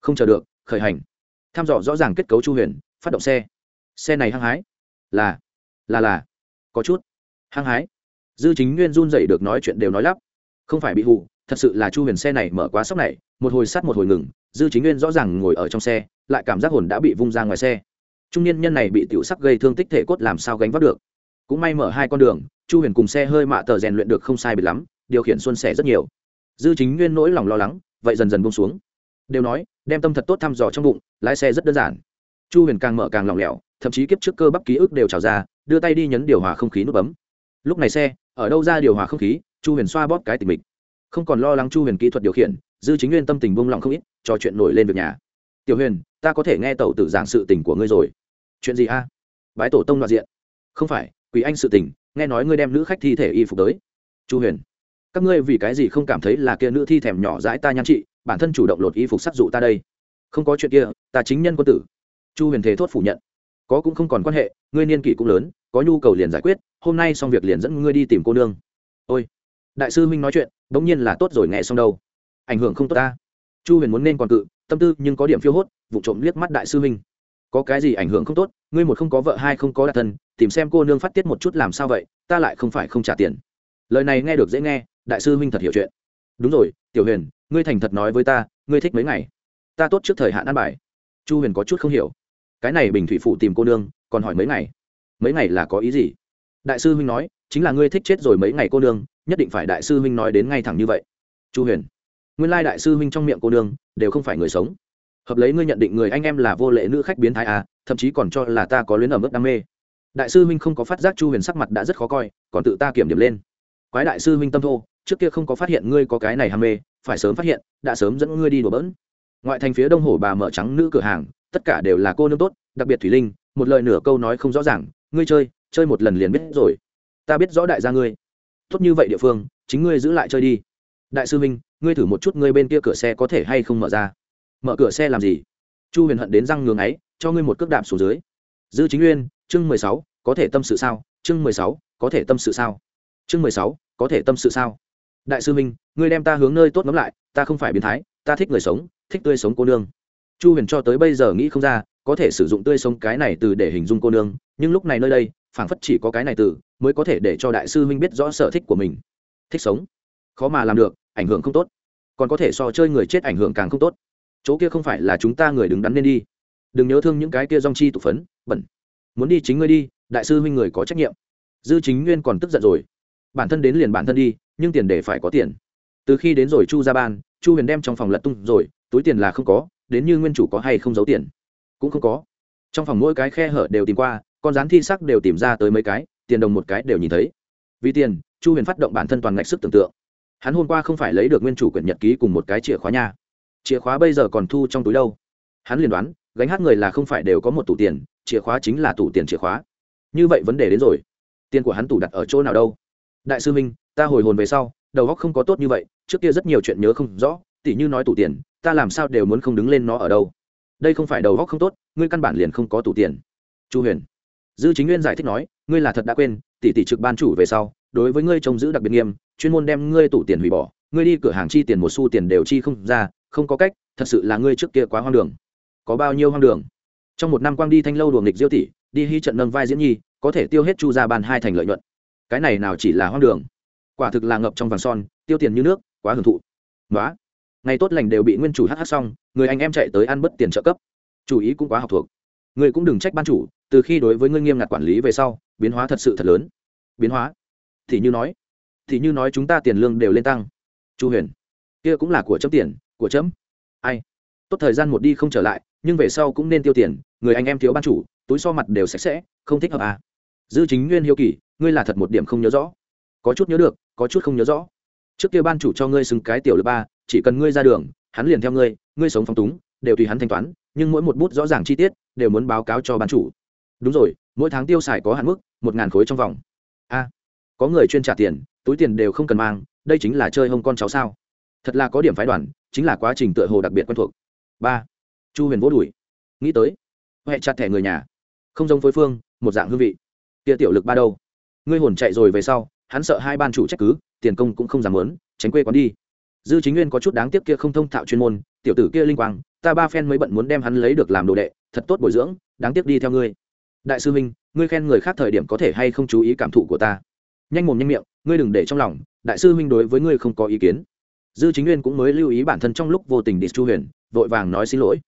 Không chờ được, khởi hành. Thăm dò rõ ràng kết cấu chu huyền, phát động xe. Xe này hăng hái. Là là là. Có chút. Hăng hái dư chính nguyên run dậy được nói chuyện đều nói lắp. Không phải bị hù, thật sự là chu huyền xe này mở quá sốc này, một hồi sắt một hồi ngừng, dư chính nguyên rõ ràng ngồi ở trong xe, lại cảm giác hồn đã bị vung ra ngoài xe. Trung niên nhân này bị tiểu sắc gây thương tích thể cốt làm sao gánh vác được? Cũng may mở hai con đường, chu huyền cùng xe hơi mạ tờ rèn luyện được không sai bị lắm, điều khiển xuân sẻ rất nhiều. Dư chính nguyên nỗi lòng lo lắng, vậy dần dần bông xuống. Đều nói, đem tâm thật tốt thăm dò trong bụng, lái xe rất đơn giản. Chu huyền càng mở càng lỏng lẻo, thậm chí kiếp trước cơ bắp ký ức đều trào ra, đưa tay đi nhấn điều hòa không khí nút bấm. Lúc này xe ở đâu ra điều hòa không khí, chu huyền xoa bóp cái tình mình không còn lo lắng chu huyền kỹ thuật điều khiển, dư chính nguyên tâm tình buông lỏng không ít, trò chuyện nổi lên việc nhà. Tiểu huyền, ta có thể nghe tẩu tử giảng sự tình của ngươi rồi. Chuyện gì a? Bái tổ tông đoạn diện. Không phải quý anh sự tình, nghe nói ngươi đem nữ khách thi thể y phục tới. Chu huyền, các ngươi vì cái gì không cảm thấy là kia nữ thi thèm nhỏ dãi ta nhan trị, bản thân chủ động lột y phục sắc dụ ta đây? Không có chuyện kia, ta chính nhân quân tử. Chu huyền thế thốt phủ nhận. Có cũng không còn quan hệ, ngươi niên kỷ cũng lớn có nhu cầu liền giải quyết, hôm nay xong việc liền dẫn ngươi đi tìm cô nương. Ôi, đại sư huynh nói chuyện đ ỗ n g nhiên là tốt rồi nghe xong đâu. Ảnh hưởng không tốt ta. Chu huyền muốn nên còn cự, tâm tư nhưng có điểm phiêu hốt, vụ trộm liếc mắt đại sư huynh. Có cái gì ảnh hưởng không tốt, ngươi một không có vợ hai không có đạt thân, tìm xem cô nương phát tiết một chút làm sao vậy, ta lại không phải không trả tiền. Lời này nghe được dễ nghe, đại sư huynh thật hiểu chuyện. Đúng rồi, tiểu huyền, ngươi thành thật nói với ta, ngươi thích mấy ngày? Ta tốt trước thời hạn ăn bài. Chu huyền có chút không hiểu. Cái này bình thủy phụ tìm cô nương, còn hỏi mấy ngày? Mấy ngày là có ý gì? Đại sư huynh nói, chính là ngươi thích chết rồi mấy ngày cô nương, nhất định phải đại sư huynh nói đến ngay thẳng như vậy. Chu huyền, nguyên lai đại sư huynh trong miệng cô nương đều không phải người sống. Hợp lấy ngươi nhận định người anh em là vô lệ nữ khách biến thái à thậm chí còn cho là ta có luyến ở mức đam mê. Đại sư huynh không có phát giác chu huyền sắc mặt đã rất khó coi, còn tự ta kiểm điểm lên. Quái đại sư huynh tâm thô, trước kia không có phát hiện ngươi có cái này ham mê, phải sớm phát hiện, đã sớm dẫn ngươi đi đổ bỡn. Ngoại thành phía đông hồ bà mở trắng nữ cửa hàng, tất cả đều là cô nương tốt, đặc biệt thủy linh, một lời nửa câu nói không rõ ràng ngươi chơi chơi một lần liền biết rồi. Ta biết rõ đại gia ngươi. Tốt như vậy địa phương, chính ngươi giữ lại chơi đi. Đại sư minh, ngươi thử một chút ngươi bên kia cửa xe có thể hay không mở ra. Mở cửa xe làm gì? Chu huyền hận đến răng ngường ấy cho ngươi một cước đạp xuống dưới. Dư chính nguyên chương mười sáu, có thể tâm sự sao? Chương mười sáu, có thể tâm sự sao? Chương mười sáu, có thể tâm sự sao? Đại sư minh, ngươi đem ta hướng nơi tốt ngắm lại, ta không phải biến thái, ta thích người sống, thích tươi sống cô nương. Chu huyền cho tới bây giờ nghĩ không ra, có thể sử dụng tươi sống cái này từ để hình dung cô nương nhưng lúc này nơi đây, phảng phất chỉ có cái này từ, mới có thể để cho đại sư huynh biết rõ sở thích của mình. Thích sống. Khó mà làm được, ảnh hưởng không tốt. Còn có thể so chơi người chết ảnh hưởng càng không tốt. Chỗ kia không phải là chúng ta người đứng đắn nên đi. Đừng nhớ thương những cái kia dong chi tụ phấn, bẩn. Muốn đi chính ngươi đi, đại sư huynh người có trách nhiệm. Dư chính nguyên còn tức giận rồi. Bản thân đến liền bản thân đi, nhưng tiền để phải có tiền. Từ khi đến rồi chu ra ban, chu huyền đem trong phòng lật tung rồi, túi tiền là không có, đến như nguyên chủ có hay không giấu tiền? Cũng không có. Trong phòng mỗi cái khe hở đều tìm qua con rán thi sắc đều tìm ra tới mấy cái, tiền đồng một cái đều nhìn thấy. Vì tiền, chu huyền phát động bản thân toàn ngạch sức tưởng tượng. Hắn hôm qua không phải lấy được nguyên chủ quyển nhật ký cùng một cái chìa khóa nha. Chìa khóa bây giờ còn thu trong túi đâu? Hắn liền đoán, gánh hát người là không phải đều có một tủ tiền, chìa khóa chính là tủ tiền chìa khóa. Như vậy vấn đề đến rồi. Tiền của hắn tủ đặt ở chỗ nào đâu? Đại sư minh, ta hồi hồn về sau, đầu óc không có tốt như vậy, trước kia rất nhiều chuyện nhớ không rõ, tỉ như nói tủ tiền, ta làm sao đều muốn không đứng lên nó ở đâu? Đây không phải đầu óc không tốt, ngươi căn bản liền không có tủ tiền. Chu huyền dư chính nguyên giải thích nói, ngươi là thật đã quên, tỷ tỷ trực ban chủ về sau, đối với ngươi trông giữ đặc biệt nghiêm, chuyên môn đem ngươi tủ tiền hủy bỏ. Ngươi đi cửa hàng chi tiền một xu tiền đều chi không ra, không có cách, thật sự là ngươi trước kia quá hoang đường. Có bao nhiêu hoang đường? Trong một năm quang đi thanh lâu đùa nghịch diêu tỷ, đi hy trận nâng vai diễn nhi, có thể tiêu hết chu ra ban hai thành lợi nhuận. Cái này nào chỉ là hoang đường? Quả thực là ngập trong vàng son, tiêu tiền như nước, quá hưởng thụ. Nói ngày tốt lành đều bị nguyên chủ hh xong, người anh em chạy tới ăn bất tiền trợ cấp. Chủ ý cũng quá học thuộc. Người cũng đừng trách ban chủ từ khi đối với ngươi nghiêm ngặt quản lý về sau, biến hóa thật sự thật lớn. Biến hóa? Thì như nói, thì như nói chúng ta tiền lương đều lên tăng. Chu huyền, kia cũng là của chấm tiền, của chấm. Ai? Tốt thời gian một đi không trở lại, nhưng về sau cũng nên tiêu tiền, người anh em thiếu ban chủ, túi so mặt đều sạch sẽ, không thích hợp à? Dư chính nguyên hiếu kỳ, ngươi là thật một điểm không nhớ rõ. Có chút nhớ được, có chút không nhớ rõ. Trước kia ban chủ cho ngươi xứng cái tiểu lớp ba, chỉ cần ngươi ra đường, hắn liền theo ngươi ngươi sống phong túng, đều tùy hắn thanh toán, nhưng mỗi một bút rõ ràng chi tiết, đều muốn báo cáo cho ban chủ đúng rồi, mỗi tháng tiêu xài có hạn mức, một ngàn khối trong vòng. A, có người chuyên trả tiền, túi tiền đều không cần mang, đây chính là chơi hông con cháu sao? Thật là có điểm phái đoàn, chính là quá trình tựa hồ đặc biệt quen thuộc. Ba, chu huyền vỗ đùi. Nghĩ tới huệ chặt thẻ người nhà. Không giống phối phương, một dạng hương vị. Tia tiểu lực ba đâu? Ngươi hồn chạy rồi về sau, hắn sợ hai ban chủ trách cứ, tiền công cũng không dám lớn tránh quê quán đi. Dư chính nguyên có chút đáng tiếc kia không thông thạo chuyên môn, tiểu tử kia linh quang, ta ba phen mới bận muốn đem hắn lấy được làm đồ đệ, thật tốt bồi dưỡng, đáng tiếc đi theo ngươi đại sư minh ngươi khen người khác thời điểm có thể hay không chú ý cảm thụ của ta? Nhanh mồm nhanh miệng, ngươi đừng để trong lòng, đại sư minh đối với ngươi không có ý kiến. Dư chính nguyên cũng mới lưu ý bản thân trong lúc vô tình đi chu huyền, vội vàng nói xin lỗi.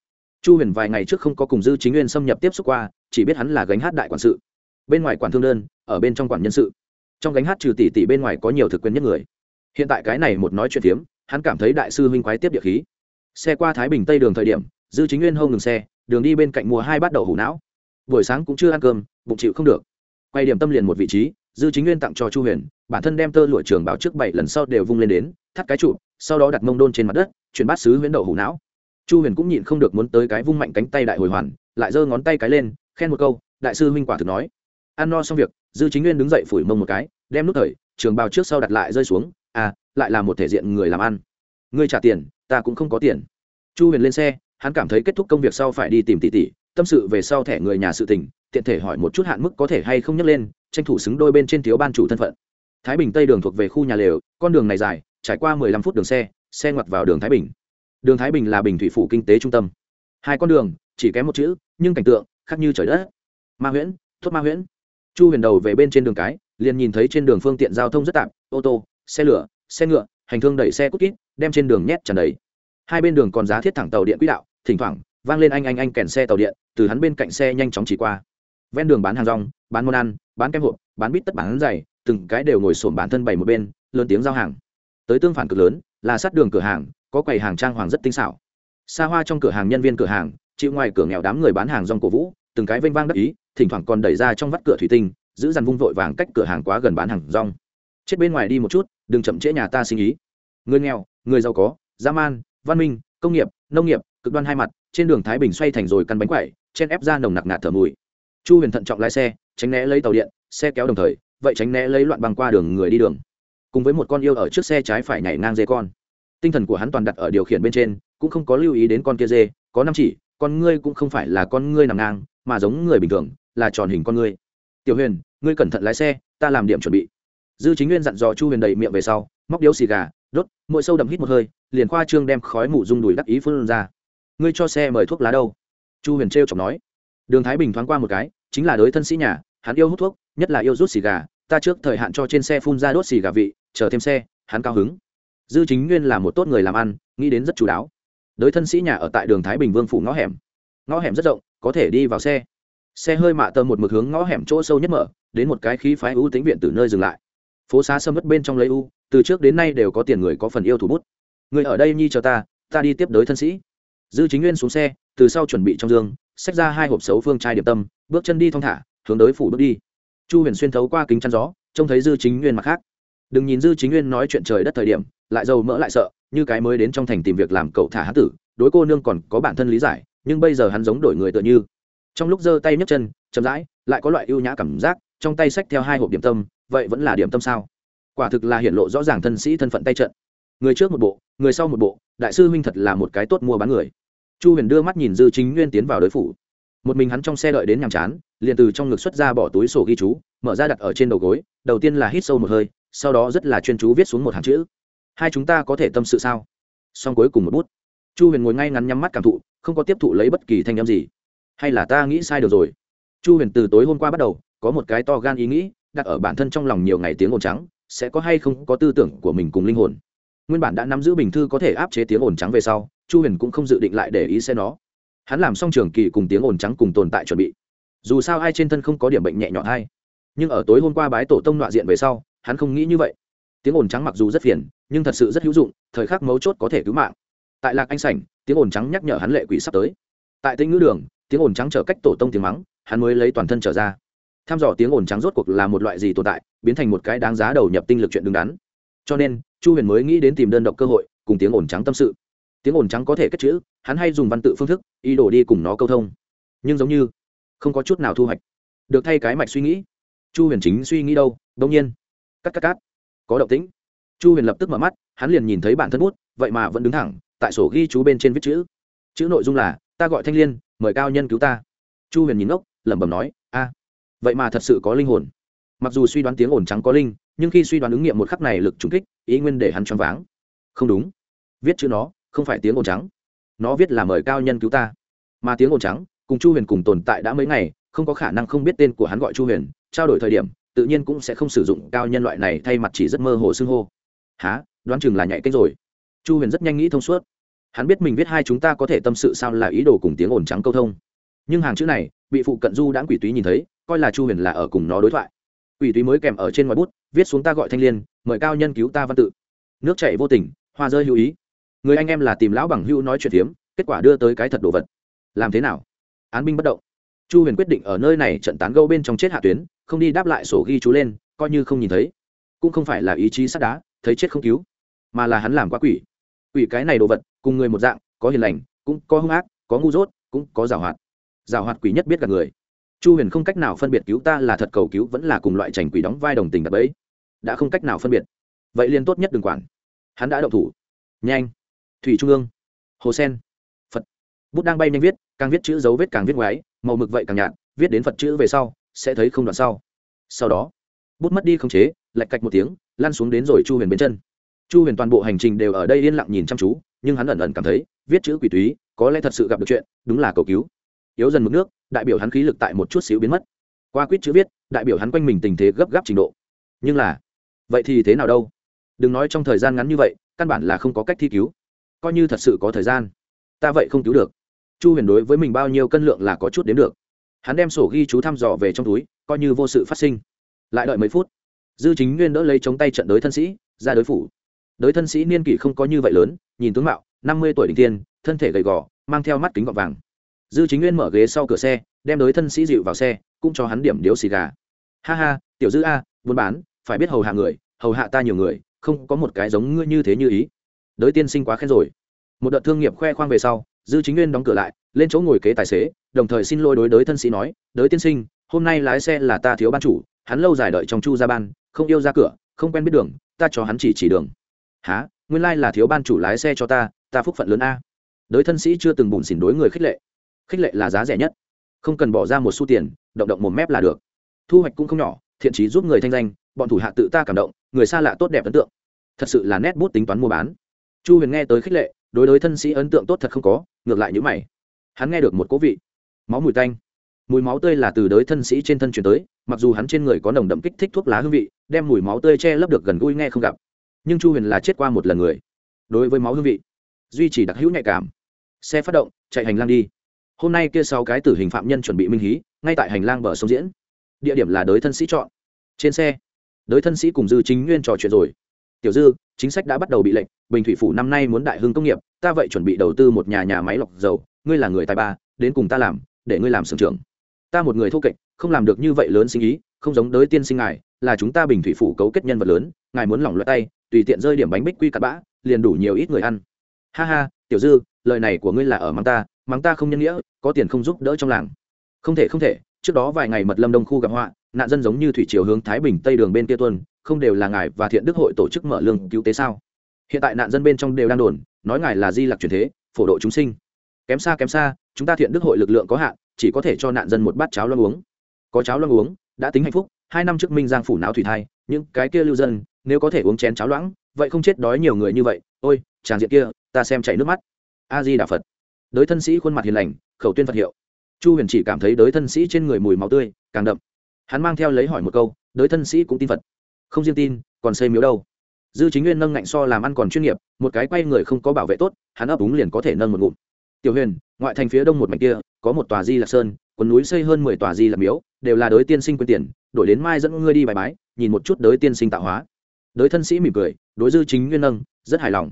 Chu huyền vài ngày trước không có cùng dư chính nguyên xâm nhập tiếp xúc qua, chỉ biết hắn là gánh hát đại quản sự. Bên ngoài quản thương đơn, ở bên trong quản nhân sự. Trong gánh hát trừ tỷ tỷ bên ngoài có nhiều thực quyền nhất người. Hiện tại cái này một nói chuyện phiếm, hắn cảm thấy đại sư huynh quái tiếp địa khí. Xe qua thái bình tây đường thời điểm, dư chính nguyên hông ngừng xe, đường đi bên cạnh mùa hai bắt đầu hủ não buổi sáng cũng chưa ăn cơm, bụng chịu không được. Quay điểm tâm liền một vị trí, dư chính nguyên tặng cho chu huyền, bản thân đem tơ lụa trường báo trước bảy lần sau đều vung lên đến, thắt cái trụ, sau đó đặt mông đôn trên mặt đất, chuyển bát xứ huyễn đậu hủ não. Chu huyền cũng nhịn không được muốn tới cái vung mạnh cánh tay đại hồi hoàn, lại giơ ngón tay cái lên, khen một câu, đại sư huynh quả thực nói. Ăn no xong việc, dư chính nguyên đứng dậy phủi mông một cái, đem nút thời, trường bào trước sau đặt lại rơi xuống à lại là một thể diện người làm ăn. Ngươi trả tiền, ta cũng không có tiền. Chu huyền lên xe, hắn cảm thấy kết thúc công việc sau phải đi tìm tỷ tỷ tâm sự về sau thẻ người nhà sự tình, tiện thể hỏi một chút hạn mức có thể hay không nhắc lên, tranh thủ xứng đôi bên trên thiếu ban chủ thân phận. Thái bình tây đường thuộc về khu nhà lều, con đường này dài, trải qua mười lăm phút đường xe xe ngoặt vào đường thái bình. Đường thái bình là bình thủy phủ kinh tế trung tâm. Hai con đường, chỉ kém một chữ, nhưng cảnh tượng, khác như trời đất. Ma huyễn, thốt ma huyễn. Chu huyền đầu về bên trên đường cái, liền nhìn thấy trên đường phương tiện giao thông rất tạm, ô tô, xe lửa, xe ngựa, hành thương đẩy xe cút kít, đem trên đường nhét tràn đầy. Hai bên đường còn giá thiết thẳng tàu điện quỹ đạo, thỉnh thoảng vang lên anh anh anh kèn xe tàu điện, từ hắn bên cạnh xe nhanh chóng chỉ qua. Ven đường bán hàng rong, bán món ăn, bán kem hộp, bán bít tất bán giày, từng cái đều ngồi sổm bản thân bày một bên, lớn tiếng giao hàng. Tới tương phản cực lớn, là sát đường cửa hàng, có quầy hàng trang hoàng rất tinh xảo. Xa hoa trong cửa hàng nhân viên cửa hàng, chịu ngoài cửa nghèo đám người bán hàng rong cổ vũ, từng cái vênh vang đắc ý, thỉnh thoảng còn đẩy ra trong vắt cửa thủy tinh, giữ dằn vung vội vàng cách cửa hàng quá gần bán hàng rong. Chết bên ngoài đi một chút, đừng chậm trễ nhà ta sinh ý. Người nghèo, người giàu có, dã man, văn minh, công nghiệp, nông nghiệp cực đoan hai mặt, trên đường thái bình xoay thành rồi căn bánh quẩy, chen ép ra nồng nặc nạt thở mùi. Chu huyền thận trọng lái xe, tránh né lấy tàu điện, xe kéo đồng thời, vậy tránh né lấy loạn băng qua đường người đi đường. Cùng với một con yêu ở trước xe trái phải nhảy ngang dê con. Tinh thần của hắn toàn đặt ở điều khiển bên trên, cũng không có lưu ý đến con kia dê, có năm chỉ, con ngươi cũng không phải là con ngươi nằm ngang, mà giống người bình thường, là tròn hình con ngươi. Tiểu huyền, ngươi cẩn thận lái xe, ta làm điểm chuẩn bị. Dư chính nguyên dặn dò chu huyền đầy miệng về sau, móc điếu xì gà, đốt, mỗi sâu đậm hít một hơi, liền khoa trương đem khói mủ rung đùi đắc ý phun ra ngươi cho xe mời thuốc lá đâu? Chu huyền trêu chọc nói. Đường thái bình thoáng qua một cái, chính là đối thân sĩ nhà, hắn yêu hút thuốc, nhất là yêu rút xì gà, ta trước thời hạn cho trên xe phun ra đốt xì gà vị, chờ thêm xe, hắn cao hứng. Dư chính nguyên là một tốt người làm ăn, nghĩ đến rất chú đáo. Đới thân sĩ nhà ở tại đường thái bình vương phủ ngõ hẻm. Ngõ hẻm rất rộng, có thể đi vào xe. Xe hơi mạ tờ một mực hướng ngõ hẻm chỗ sâu nhất mở, đến một cái khí phái ưu tính viện từ nơi dừng lại. Phố xá sâm mất bên trong lấy u, từ trước đến nay đều có tiền người có phần yêu thủ bút. Người ở đây nhi chờ ta ta đi tiếp đới thân sĩ dư chính nguyên xuống xe, từ sau chuẩn bị trong giường xách ra hai hộp xấu phương trai điểm tâm, bước chân đi thong thả, hướng tới phủ bước đi. Chu huyền xuyên thấu qua kính chắn gió, trông thấy dư chính nguyên mặt khác. Đừng nhìn dư chính nguyên nói chuyện trời đất thời điểm, lại giàu mỡ lại sợ, như cái mới đến trong thành tìm việc làm cậu thả hán tử, đối cô nương còn có bản thân lý giải, nhưng bây giờ hắn giống đổi người tựa như. Trong lúc giơ tay nhấc chân, chậm rãi, lại có loại ưu nhã cảm giác, trong tay xách theo hai hộp điểm tâm, vậy vẫn là điểm tâm sao? Quả thực là hiện lộ rõ ràng thân sĩ thân phận tay trận. Người trước một bộ người sau một bộ, đại sư huynh thật là một cái tốt mua bán người. Chu huyền đưa mắt nhìn dư chính nguyên tiến vào đối phủ. Một mình hắn trong xe đợi đến nhàm chán, liền từ trong ngực xuất ra bỏ túi sổ ghi chú, mở ra đặt ở trên đầu gối, đầu tiên là hít sâu một hơi, sau đó rất là chuyên chú viết xuống một hàng chữ. Hai chúng ta có thể tâm sự sao? Xong cuối cùng một bút. Chu huyền ngồi ngay ngắn nhắm mắt cảm thụ, không có tiếp thụ lấy bất kỳ thanh â m gì. Hay là ta nghĩ sai được rồi? Chu huyền từ tối hôm qua bắt đầu, có một cái to gan ý nghĩ, đặt ở bản thân trong lòng nhiều ngày tiếng ồn trắng, sẽ có hay không có tư tưởng của mình cùng linh hồn? Nguyên bản đã nắm giữ bình thư có thể áp chế tiếng ồn trắng về sau, chu huyền cũng không dự định lại để ý xe nó. Hắn làm xong trường kỳ cùng tiếng ồn trắng cùng tồn tại chuẩn bị. Dù sao ai trên thân không có điểm bệnh nhẹ nhõm hay. Nhưng ở tối hôm qua bái tổ tông nọa diện về sau, hắn không nghĩ như vậy. Tiếng ồn trắng mặc dù rất phiền, nhưng thật sự rất hữu dụng, thời khắc mấu chốt có thể cứu mạng. Tại lạc anh sảnh, tiếng ồn trắng nhắc nhở hắn lệ quỷ sắp tới. Tại tĩnh ngữ đường, tiếng ồn trắng trở cách tổ tông tiếng mắng, hắn mới lấy toàn thân trở ra. Tham dò tiếng ồn trắng rốt cuộc là một loại gì tồn tại, biến thành một cái đáng giá đầu nhập tinh lực chuyện đứng đắn. Cho nên chu huyền mới nghĩ đến tìm đơn độc cơ hội, cùng tiếng ồn trắng tâm sự. Tiếng ồn trắng có thể cất chữ, hắn hay dùng văn tự phương thức, ý đồ đi cùng nó câu thông. Nhưng giống như, không có chút nào thu hoạch. Được thay cái mạch suy nghĩ. Chu huyền chính suy nghĩ đâu, đông nhiên. Cắt cắt cắt. Có động tĩnh. Chu huyền lập tức mở mắt, hắn liền nhìn thấy bản thân bút, vậy mà vẫn đứng thẳng, tại sổ ghi chú bên trên viết chữ. Chữ nội dung là, ta gọi thanh liên, mời cao nhân cứu ta. Chu huyền nhìn ngốc, lẩm bẩm nói, a, vậy mà thật sự có linh hồn. Mặc dù suy đoán tiếng ồn trắng có linh nhưng khi suy đoán ứng nghiệm một khắc này lực trúng kích, ý nguyên để hắn choáng váng. Không đúng. Viết chữ nó, không phải tiếng ồn trắng. Nó viết là mời cao nhân cứu ta. Mà tiếng ồn trắng, cùng chu huyền cùng tồn tại đã mấy ngày, không có khả năng không biết tên của hắn gọi chu huyền, trao đổi thời điểm, tự nhiên cũng sẽ không sử dụng cao nhân loại này thay mặt chỉ rất mơ hồ xưng hô. Há đoán chừng là nhạy cách rồi. Chu huyền rất nhanh nghĩ thông suốt. Hắn biết mình viết hai chúng ta có thể tâm sự sao là ý đồ cùng tiếng ồn trắng câu thông. Nhưng hàng chữ này, bị phụ cận du đãng quỷ túy nhìn thấy, coi là chu huyền là ở cùng nó đối thoại. Quỷ túy mới kèm ở trên ngoài bút viết xuống ta gọi thanh liên, mời cao nhân cứu ta văn tự. Nước chảy vô tình, hoa rơi hữu ý. Người anh em là tìm lão bằng hữu nói chuyện phiếm, kết quả đưa tới cái thật đồ vật. Làm thế nào? Án binh bất động. Chu huyền quyết định ở nơi này trận tán gâu bên trong chết hạ tuyến, không đi đáp lại sổ ghi chú lên, coi như không nhìn thấy. Cũng không phải là ý chí sắt đá, thấy chết không cứu, mà là hắn làm quá quỷ. Quỷ cái này đồ vật, cùng người một dạng, có hiền lành, cũng có hung ác, có ngu dốt, cũng có giảo hoạt. Giảo hoạt quỷ nhất biết cả người. Chu huyền không cách nào phân biệt cứu ta là thật cầu cứu vẫn là cùng loại trành quỷ đóng vai đồng tình đập ấy đã không cách nào phân biệt. Vậy liền tốt nhất đừng quản. Hắn đã động thủ. Nhanh. Thủy trung ương. Hồ sen. Phật. Bút đang bay nhanh viết, càng viết chữ dấu vết càng viết ngoái, màu mực vậy càng nhạt, viết đến phật chữ về sau, sẽ thấy không đoạn sau. Sau đó, bút mất đi không chế, lạch cạch một tiếng lan xuống đến rồi chu huyền bên chân. Chu huyền toàn bộ hành trình đều ở đây yên lặng nhìn chăm chú, nhưng hắn ẩn ẩn cảm thấy, viết chữ quỷ túy, có lẽ thật sự gặp được chuyện, đúng là cầu cứu. Yếu dần mực nước, đại biểu hắn khí lực tại một chút xíu biến mất. Qua quýt chữ viết, đại biểu hắn quanh mình tình thế gấp gáp trình độ. Nhưng là vậy thì thế nào đâu? Đừng nói trong thời gian ngắn như vậy, căn bản là không có cách thi cứu. Coi như thật sự có thời gian, ta vậy không cứu được. Chu huyền đối với mình bao nhiêu cân lượng là có chút đến được. Hắn đem sổ ghi chú thăm dò về trong túi, coi như vô sự phát sinh. Lại đợi mấy phút, dư chính nguyên đỡ lấy chống tay trận đối thân sĩ, ra đối phủ. Đối thân sĩ niên kỷ không có như vậy lớn, nhìn tướng mạo, năm mươi tuổi đỉnh tiên, thân thể gầy gò, mang theo mắt kính gọt vàng. Dư chính nguyên mở ghế sau cửa xe, đem đối thân sĩ dịu vào xe, cũng cho hắn điểm điếu xì gà. Ha ha, tiểu dư a, buôn bán phải biết hầu hạ người, hầu hạ ta nhiều người, không có một cái giống ngươi như thế như ý. Đới tiên sinh quá khen rồi. Một đợt thương nghiệp khoe khoang về sau, dư chính nguyên đóng cửa lại, lên chỗ ngồi kế tài xế, đồng thời xin lỗi đối đới thân sĩ nói, đới tiên sinh, hôm nay lái xe là ta thiếu ban chủ, hắn lâu dài đợi trong chu ra ban, không yêu ra cửa, không quen biết đường, ta cho hắn chỉ chỉ đường. Há nguyên lai là thiếu ban chủ lái xe cho ta ta phúc phận lớn a. Đới thân sĩ chưa từng bùn xỉn đối người khích lệ. Khích lệ là giá rẻ nhất. Không cần bỏ ra một xu tiền, động động một mép là được. Thu hoạch cũng không nhỏ, thiện trí giúp người thanh danh bọn thủ hạ tự ta cảm động, người xa lạ tốt đẹp ấn tượng. Thật sự là nét bút tính toán mua bán. Chu huyền nghe tới khích lệ, đối đối thân sĩ ấn tượng tốt thật không có, ngược lại những mày. Hắn nghe được một cố vị. Máu mùi tanh. Mùi máu tươi là từ đới thân sĩ trên thân chuyển tới, mặc dù hắn trên người có nồng đậm kích thích thuốc lá hương vị, đem mùi máu tươi che lấp được gần gũi nghe không gặp. Nhưng chu huyền là chết qua một lần người. Đối với máu hương vị, duy trì đặc hữu nhạy cảm. Xe phát động, chạy hành lang đi. Hôm nay kia sáu cái tử hình phạm nhân chuẩn bị minh hí, ngay tại hành lang bờ sông diễn. Địa điểm là đới thân sĩ chọn. Trên xe đới thân sĩ cùng dư chính nguyên trò chuyện rồi. Tiểu dư, chính sách đã bắt đầu bị lệnh, bình thủy phủ năm nay muốn đại hưng công nghiệp, ta vậy chuẩn bị đầu tư một nhà nhà máy lọc dầu, ngươi là người tài ba, đến cùng ta làm, để ngươi làm sưởng trưởng. Ta một người thô kệch, không làm được như vậy lớn sinh ý, không giống đới tiên sinh ngài, là chúng ta bình thủy phủ cấu kết nhân vật lớn, ngài muốn lỏng loại tay, tùy tiện rơi điểm bánh bích quy cặn bã, liền đủ nhiều ít người ăn. Ha ha, tiểu dư, lời này của ngươi là ở mắng ta mắng ta không nhân nghĩa, có tiền không giúp đỡ trong làng. Không thể không thể, trước đó vài ngày mật lâm đông khu gặp họa nạn dân giống như thủy chiều hướng thái bình tây đường bên kia tuân không đều là ngài và thiện đức hội tổ chức mở lương cứu tế sao? Hiện tại nạn dân bên trong đều đang đồn, nói ngài là di lặc truyền thế, phổ độ chúng sinh. Kém xa kém xa, chúng ta thiện đức hội lực lượng có hạn, chỉ có thể cho nạn dân một bát cháo loang uống. Có cháo loang uống, đã tính hạnh phúc, hai năm trước minh giang phủ não thủy thai, những cái kia lưu dân, nếu có thể uống chén cháo loãng, vậy không chết đói nhiều người như vậy. Ôi tràng diện kia, ta xem chảy nước mắt. A di đà phật. Đới thân sĩ khuôn mặt hiền lành, khẩu tuyên phật hiệu. Chu huyền chỉ cảm thấy đới thân sĩ trên người mùi máu tươi, càng đậm hắn mang theo lấy hỏi một câu, đới thân sĩ cũng tin phật? Không riêng tin, còn xây miếu đâu. Dư chính nguyên nâng ngạnh so làm ăn còn chuyên nghiệp, một cái quay người không có bảo vệ tốt, hắn ấp úng liền có thể nâng một ngụm. Tiểu huyền, ngoại thành phía đông một mảnh kia, có một tòa di lạc sơn, quần núi xây hơn mười tòa di lạc miếu, đều là đới tiên sinh quyền tiền, đổi đến mai dẫn ngươi đi bài bái, nhìn một chút đới tiên sinh tạo hóa. Đới thân sĩ mỉm cười, đối dư chính nguyên nâng, rất hài lòng.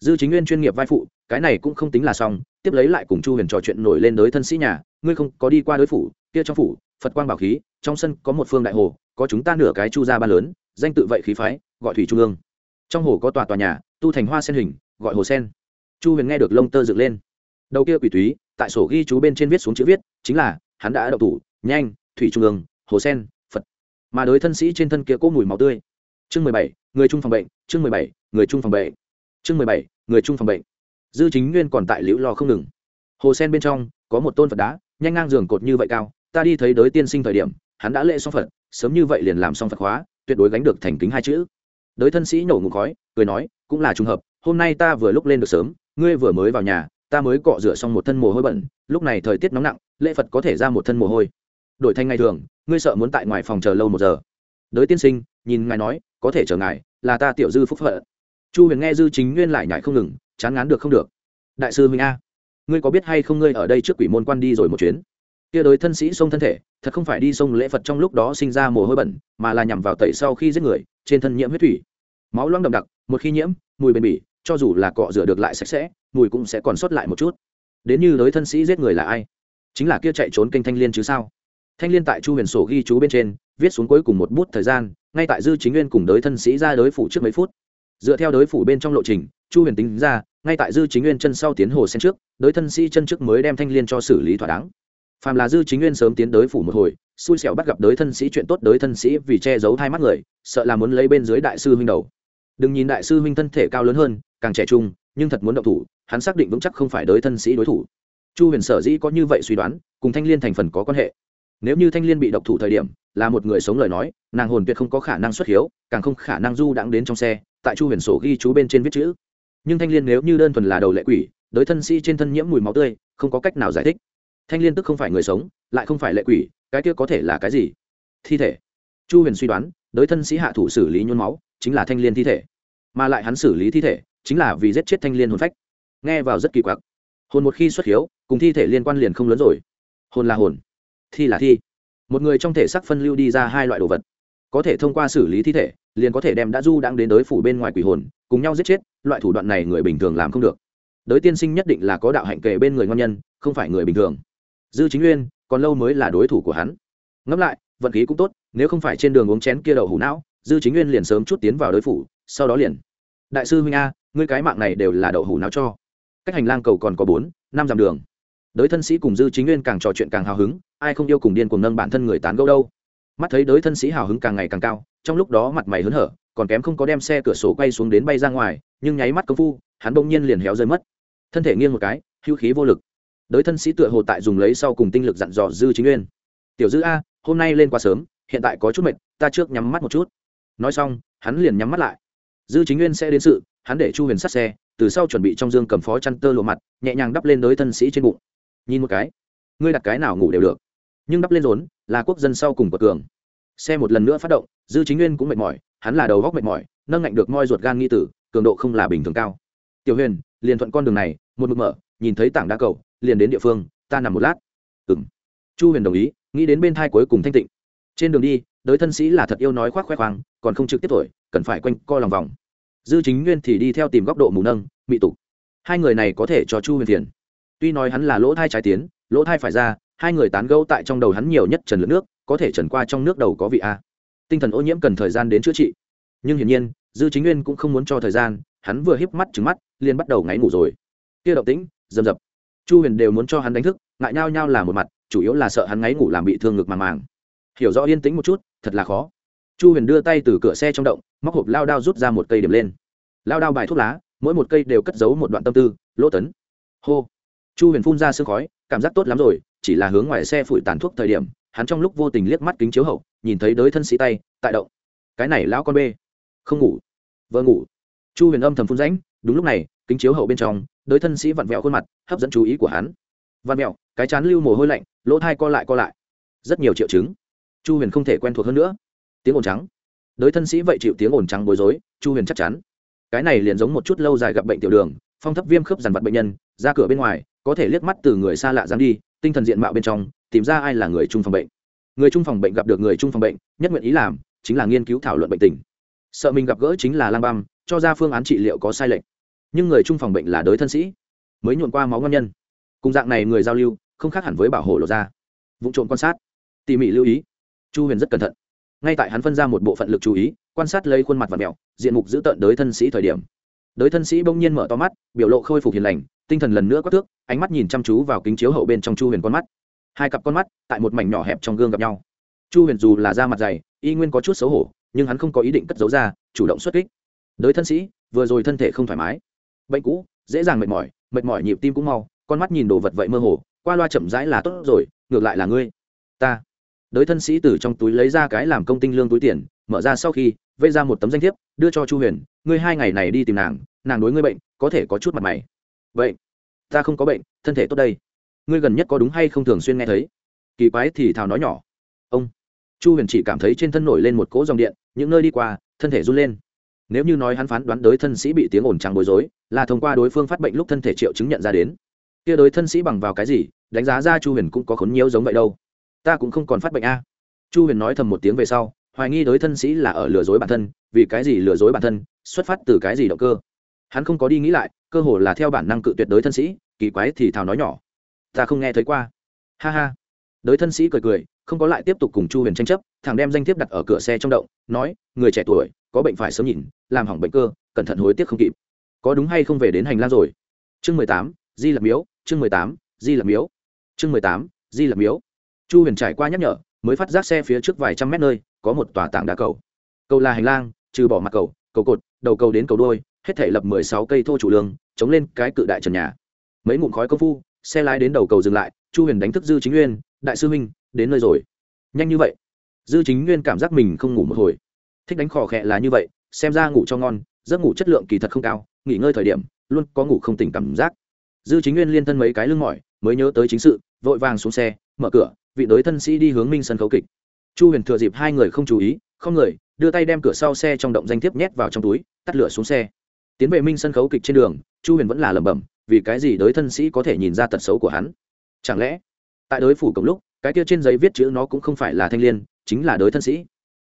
Dư chính nguyên chuyên nghiệp vai phụ, cái này cũng không tính là xong, tiếp lấy lại cùng chu huyền trò chuyện nổi lên đới thân sĩ nhà, ngươi không có đi qua đối phủ kia trong phủ, phật quang bảo khí, trong sân có một phương đại hồ, có chúng ta nửa cái chu gia ba lớn, danh tự vậy khí phái, gọi thủy trung ương. Trong hồ có tòa tòa nhà, tu thành hoa sen hình, gọi hồ sen. Chu huyền nghe được lông tơ dựng lên. Đầu kia quỷ túy, tại sổ ghi chú bên trên viết xuống chữ viết, chính là, hắn đã đậu thủ, nhanh, thủy trung ương, hồ sen, phật. Mà đối thân sĩ trên thân kia cố mùi máu tươi. Chương mười bảy, người chung phòng bệnh, chương mười bảy, người chung phòng bệnh. Chương mười bảy, người chung phòng bệnh. Dư chính nguyên còn tại liễu lo không ngừng. Hồ sen bên trong, có một tôn phật đá, nhanh ngang giường cột như vậy cao ta đi thấy đới tiên sinh thời điểm, hắn đã lễ xong phật, sớm như vậy liền làm xong phật hóa tuyệt đối gánh được thành kính hai chữ. Đới thân sĩ nổ ngụm khói, cười nói, cũng là trùng hợp, hôm nay ta vừa lúc lên được sớm, ngươi vừa mới vào nhà, ta mới cọ rửa xong một thân mồ hôi bẩn, lúc này thời tiết nóng nặng, lễ phật có thể ra một thân mồ hôi. Đổi thành ngày thường, ngươi sợ muốn tại ngoài phòng chờ lâu một giờ. Đới tiên sinh, nhìn ngài nói, có thể chờ ngài, là ta tiểu dư phúc phận. Chu huyền nghe dư chính nguyên lại nhải không ngừng, chán ngán được không được. Đại sư huynh a, ngươi có biết hay không ngươi ở đây trước quỷ môn quan đi rồi một chuyến? Kia đối thân sĩ sông thân thể, thật không phải đi sông lễ phật trong lúc đó sinh ra mồ hôi bẩn, mà là nhằm vào tẩy sau khi giết người, trên thân nhiễm huyết thủy. Máu loang đậm đặc, một khi nhiễm, mùi bền bỉ, cho dù là cọ rửa được lại sạch sẽ, mùi cũng sẽ còn sót lại một chút. Đến như đối thân sĩ giết người là ai? Chính là kia chạy trốn kênh thanh liên chứ sao? Thanh liên tại chu huyền sổ ghi chú bên trên, viết xuống cuối cùng một bút thời gian, ngay tại dư chính nguyên cùng đối thân sĩ ra đối phủ trước mấy phút. Dựa theo đối phủ bên trong lộ trình, chu huyền tính ra, ngay tại dư chính nguyên chân sau tiến hồ sen trước, đối thân sĩ chân trước mới đem thanh liên cho xử lý thỏa đáng phàm là dư chính nguyên sớm tiến tới phủ một hồi, xui xẻo bắt gặp đối thân sĩ chuyện tốt đối thân sĩ vì che giấu hai mắt người, sợ là muốn lấy bên dưới đại sư huynh đầu. Đừng nhìn đại sư huynh thân thể cao lớn hơn, càng trẻ trung, nhưng thật muốn động thủ, hắn xác định vững chắc không phải đối thân sĩ đối thủ. Chu huyền sở dĩ có như vậy suy đoán, cùng thanh liên thành phần có quan hệ. Nếu như thanh liên bị độc thủ thời điểm, là một người sống lời nói, nàng hồn tuyệt không có khả năng xuất hiếu, càng không khả năng du đãng đến trong xe, tại chu huyền sổ ghi chú bên trên viết chữ. Nhưng thanh liên nếu như đơn thuần là đầu lệ quỷ đối thân sĩ trên thân nhiễm mùi máu tươi, không có cách nào giải thích thanh liên tức không phải người sống, lại không phải lệ quỷ, cái kia có thể là cái gì? Thi thể. Chu huyền suy đoán đối thân sĩ hạ thủ xử lý nhuôn máu, chính là thanh liên thi thể. Mà lại hắn xử lý thi thể, chính là vì giết chết thanh liên hồn phách. Nghe vào rất kỳ quặc. Hồn một khi xuất hiếu, cùng thi thể liên quan liền không lớn rồi. Hồn là hồn, thi là thi. Một người trong thể xác phân lưu đi ra hai loại đồ vật. Có thể thông qua xử lý thi thể, liền có thể đem đã du đang đến đối phủ bên ngoài quỷ hồn, cùng nhau giết chết, loại thủ đoạn này người bình thường làm không được. Đới tiên sinh nhất định là có đạo hạnh kề bên người ngon nhân, không phải người bình thường dư chính nguyên, còn lâu mới là đối thủ của hắn. Ngẫm lại, vận khí cũng tốt, nếu không phải trên đường uống chén kia đậu hủ não, dư chính nguyên liền sớm chút tiến vào đối phủ, sau đó liền. Đại sư huynh a, ngươi cái mạng này đều là đậu hủ não cho. Cách hành lang cầu còn có bốn, năm dặm đường. Đới thân sĩ cùng dư chính nguyên càng trò chuyện càng hào hứng, ai không yêu cùng điên cùng nâng bản thân người tán gẫu đâu. Mắt thấy đới thân sĩ hào hứng càng ngày càng cao, trong lúc đó mặt mày hớn hở, còn kém không có đem xe cửa sổ quay xuống đến bay ra ngoài, nhưng nháy mắt công phu, hắn bỗng nhiên liền héo rơi mất. Thân thể nghiêng một cái hữu khí vô lực đới thân sĩ tựa hồ tại dùng lấy sau cùng tinh lực dặn dò dư chính nguyên. Tiểu dư a, hôm nay lên quá sớm, hiện tại có chút mệt, ta trước nhắm mắt một chút. Nói xong, hắn liền nhắm mắt lại. Dư chính nguyên sẽ đến sự, hắn để chu huyền sát xe, từ sau chuẩn bị trong dương cầm phó chăn tơ lộ mặt, nhẹ nhàng đắp lên đới thân sĩ trên bụng. Nhìn một cái, ngươi đặt cái nào ngủ đều được. Nhưng đắp lên rốn, là quốc dân sau cùng của cường. Xe một lần nữa phát động, dư chính nguyên cũng mệt mỏi, hắn là đầu góc mệt mỏi, nâng ngạnh được moi ruột gan nghi tử, cường độ không là bình thường cao. Tiểu huyền, liền thuận con đường này, một mực mở, nhìn thấy tảng đá cầu liền đến địa phương, ta nằm một lát. Ừ m chu huyền đồng ý, nghĩ đến bên thai cuối cùng thanh tịnh. Trên đường đi, đới thân sĩ là thật yêu nói khoác khoe khoang, còn không trực tiếp tuổi cần phải quanh co lòng vòng. Dư chính nguyên thì đi theo tìm góc độ mù nâng, mị tục. Hai người này có thể cho chu huyền tiền tuy nói hắn là lỗ thai trái tiến, lỗ thai phải ra, hai người tán gẫu tại trong đầu hắn nhiều nhất trần lượt nước, có thể trần qua trong nước đầu có vị a. Tinh thần ô nhiễm cần thời gian đến chữa trị. Nhưng hiển nhiên, dư chính nguyên cũng không muốn cho thời gian, hắn vừa híp mắt trứng mắt, liền bắt đầu ngáy ngủ rồi. Kia động tĩnh, rầm rập chu huyền đều muốn cho hắn đánh thức, ngại nhau nhau là một mặt, chủ yếu là sợ hắn ngáy ngủ làm bị thương ngực màng màng. Hiểu rõ yên tĩnh một chút, thật là khó. Chu huyền đưa tay từ cửa xe trong động, móc hộp lao đao rút ra một cây điểm lên. Lao đao bài thuốc lá, mỗi một cây đều cất giấu một đoạn tâm tư, lỗ tấn. Hô. Chu huyền phun ra sương khói, cảm giác tốt lắm rồi, chỉ là hướng ngoài xe phủi tàn thuốc thời điểm, hắn trong lúc vô tình liếc mắt kính chiếu hậu, nhìn thấy đới thân sĩ tay, tại động. Cái này lão con bê. Không ngủ. Vợ ngủ. Chu huyền âm thầm phun rãnh, đúng lúc này, kính chiếu hậu bên trong đới thân sĩ vặn vẹo khuôn mặt, hấp dẫn chú ý của hắn. Vặn vẹo, cái chán lưu mồ hôi lạnh, lỗ thai co lại co lại. Rất nhiều triệu chứng. Chu huyền không thể quen thuộc hơn nữa. Tiếng ồn trắng. Đới thân sĩ vậy chịu tiếng ồn trắng bối rối, chu huyền chắc chắn. Cái này liền giống một chút lâu dài gặp bệnh tiểu đường, phong thấp viêm khớp dằn vặt bệnh nhân, ra cửa bên ngoài, có thể liếc mắt từ người xa lạ dám đi, tinh thần diện mạo bên trong, tìm ra ai là người chung phòng bệnh. Người chung phòng bệnh gặp được người chung phòng bệnh, nhất nguyện ý làm chính là nghiên cứu thảo luận bệnh tình. Sợ mình gặp gỡ chính là lang băm, cho ra phương án trị liệu có sai lệch nhưng người chung phòng bệnh là đới thân sĩ, mới nhuộn qua máu ngon nhân. Cùng dạng này người giao lưu, không khác hẳn với bảo hộ lộ ra. Vụ trộm quan sát. Tỉ mỉ lưu ý. Chu huyền rất cẩn thận. Ngay tại hắn phân ra một bộ phận lực chú ý, quan sát lấy khuôn mặt và mẹo, diện mục giữ tợn đới thân sĩ thời điểm. Đới thân sĩ bỗng nhiên mở to mắt, biểu lộ khôi phục hiền lành, tinh thần lần nữa quát thước, ánh mắt nhìn chăm chú vào kính chiếu hậu bên trong chu huyền con mắt. Hai cặp con mắt, tại một mảnh nhỏ hẹp trong gương gặp nhau. Chu huyền dù là da mặt dày, y nguyên có chút xấu hổ, nhưng hắn không có ý định cất giấu ra, chủ động xuất kích. Đới thân sĩ, vừa rồi thân thể không thoải mái bệnh cũ, dễ dàng mệt mỏi mệt mỏi nhịp tim cũng mau, con mắt nhìn đồ vật vậy mơ hồ, qua loa chậm rãi là tốt rồi, ngược lại là ngươi. Ta. Đới thân sĩ từ trong túi lấy ra cái làm công tinh lương túi tiền, mở ra sau khi, vây ra một tấm danh thiếp, đưa cho chu huyền, ngươi hai ngày này đi tìm nàng nàng đối ngươi bệnh, có thể có chút mặt mày. Vậy ta không có bệnh, thân thể tốt đây. Ngươi gần nhất có đúng hay không thường xuyên nghe thấy? Kỳ quái thì thào nói nhỏ. Ông. Chu huyền chỉ cảm thấy trên thân nổi lên một cỗ dòng điện, những nơi đi qua, thân thể run lên nếu như nói hắn phán đoán đối thân sĩ bị tiếng ồn trắng bối rối, là thông qua đối phương phát bệnh lúc thân thể triệu chứng nhận ra đến. Kia đối thân sĩ bằng vào cái gì, đánh giá ra chu huyền cũng có khốn nhiễu giống vậy đâu. Ta cũng không còn phát bệnh a. Chu huyền nói thầm một tiếng về sau, hoài nghi đối thân sĩ là ở lừa dối bản thân, vì cái gì lừa dối bản thân, xuất phát từ cái gì động cơ? Hắn không có đi nghĩ lại, cơ hồ là theo bản năng cự tuyệt đối thân sĩ, kỳ quái thì thào nói nhỏ. Ta không nghe thấy qua. Ha ha. Đối thân sĩ cười cười, không có lại tiếp tục cùng chu huyền tranh chấp thằng đem danh thiếp đặt ở cửa xe trong động, nói, người trẻ tuổi, có bệnh phải sớm nhìn, làm hỏng bệnh cơ, cẩn thận hối tiếc không kịp. Có đúng hay không về đến hành lang rồi? Chương mười tám, di lập miếu, chương mười tám, di lập miếu. Chương mười tám, di lập miếu. Chu huyền trải qua nhắc nhở, mới phát giác xe phía trước vài trăm mét nơi, có một tòa tảng đá cầu. Cầu là hành lang, trừ bỏ mặt cầu cầu cột, đầu cầu đến cầu đôi hết thể lập mười sáu cây thô chủ lương, chống lên cái cự đại trần nhà. Mấy ngụm khói công phu, xe lái đến đầu cầu dừng lại, chu huyền đánh thức dư chính nguyên đại sư huynh, đến nơi rồi. Nhanh như vậy dư chính nguyên cảm giác mình không ngủ một hồi. Thích đánh khò khẽ là như vậy, xem ra ngủ cho ngon, giấc ngủ chất lượng kỳ thật không cao, nghỉ ngơi thời điểm, luôn có ngủ không tỉnh cảm giác. Dư chính nguyên liên thân mấy cái lưng mỏi, mới nhớ tới chính sự, vội vàng xuống xe, mở cửa, vị đối thân sĩ đi hướng minh sân khấu kịch. Chu huyền thừa dịp hai người không chú ý, không người, đưa tay đem cửa sau xe trong động danh thiếp nhét vào trong túi, tắt lửa xuống xe. Tiến về minh sân khấu kịch trên đường, chu huyền vẫn là lẩm bẩm, vì cái gì đối thân sĩ có thể nhìn ra tật xấu của hắn? Chẳng lẽ, tại đối phủ cổng lúc, cái kia trên giấy viết chữ nó cũng không phải là thanh l i ê n chính là đối thân sĩ.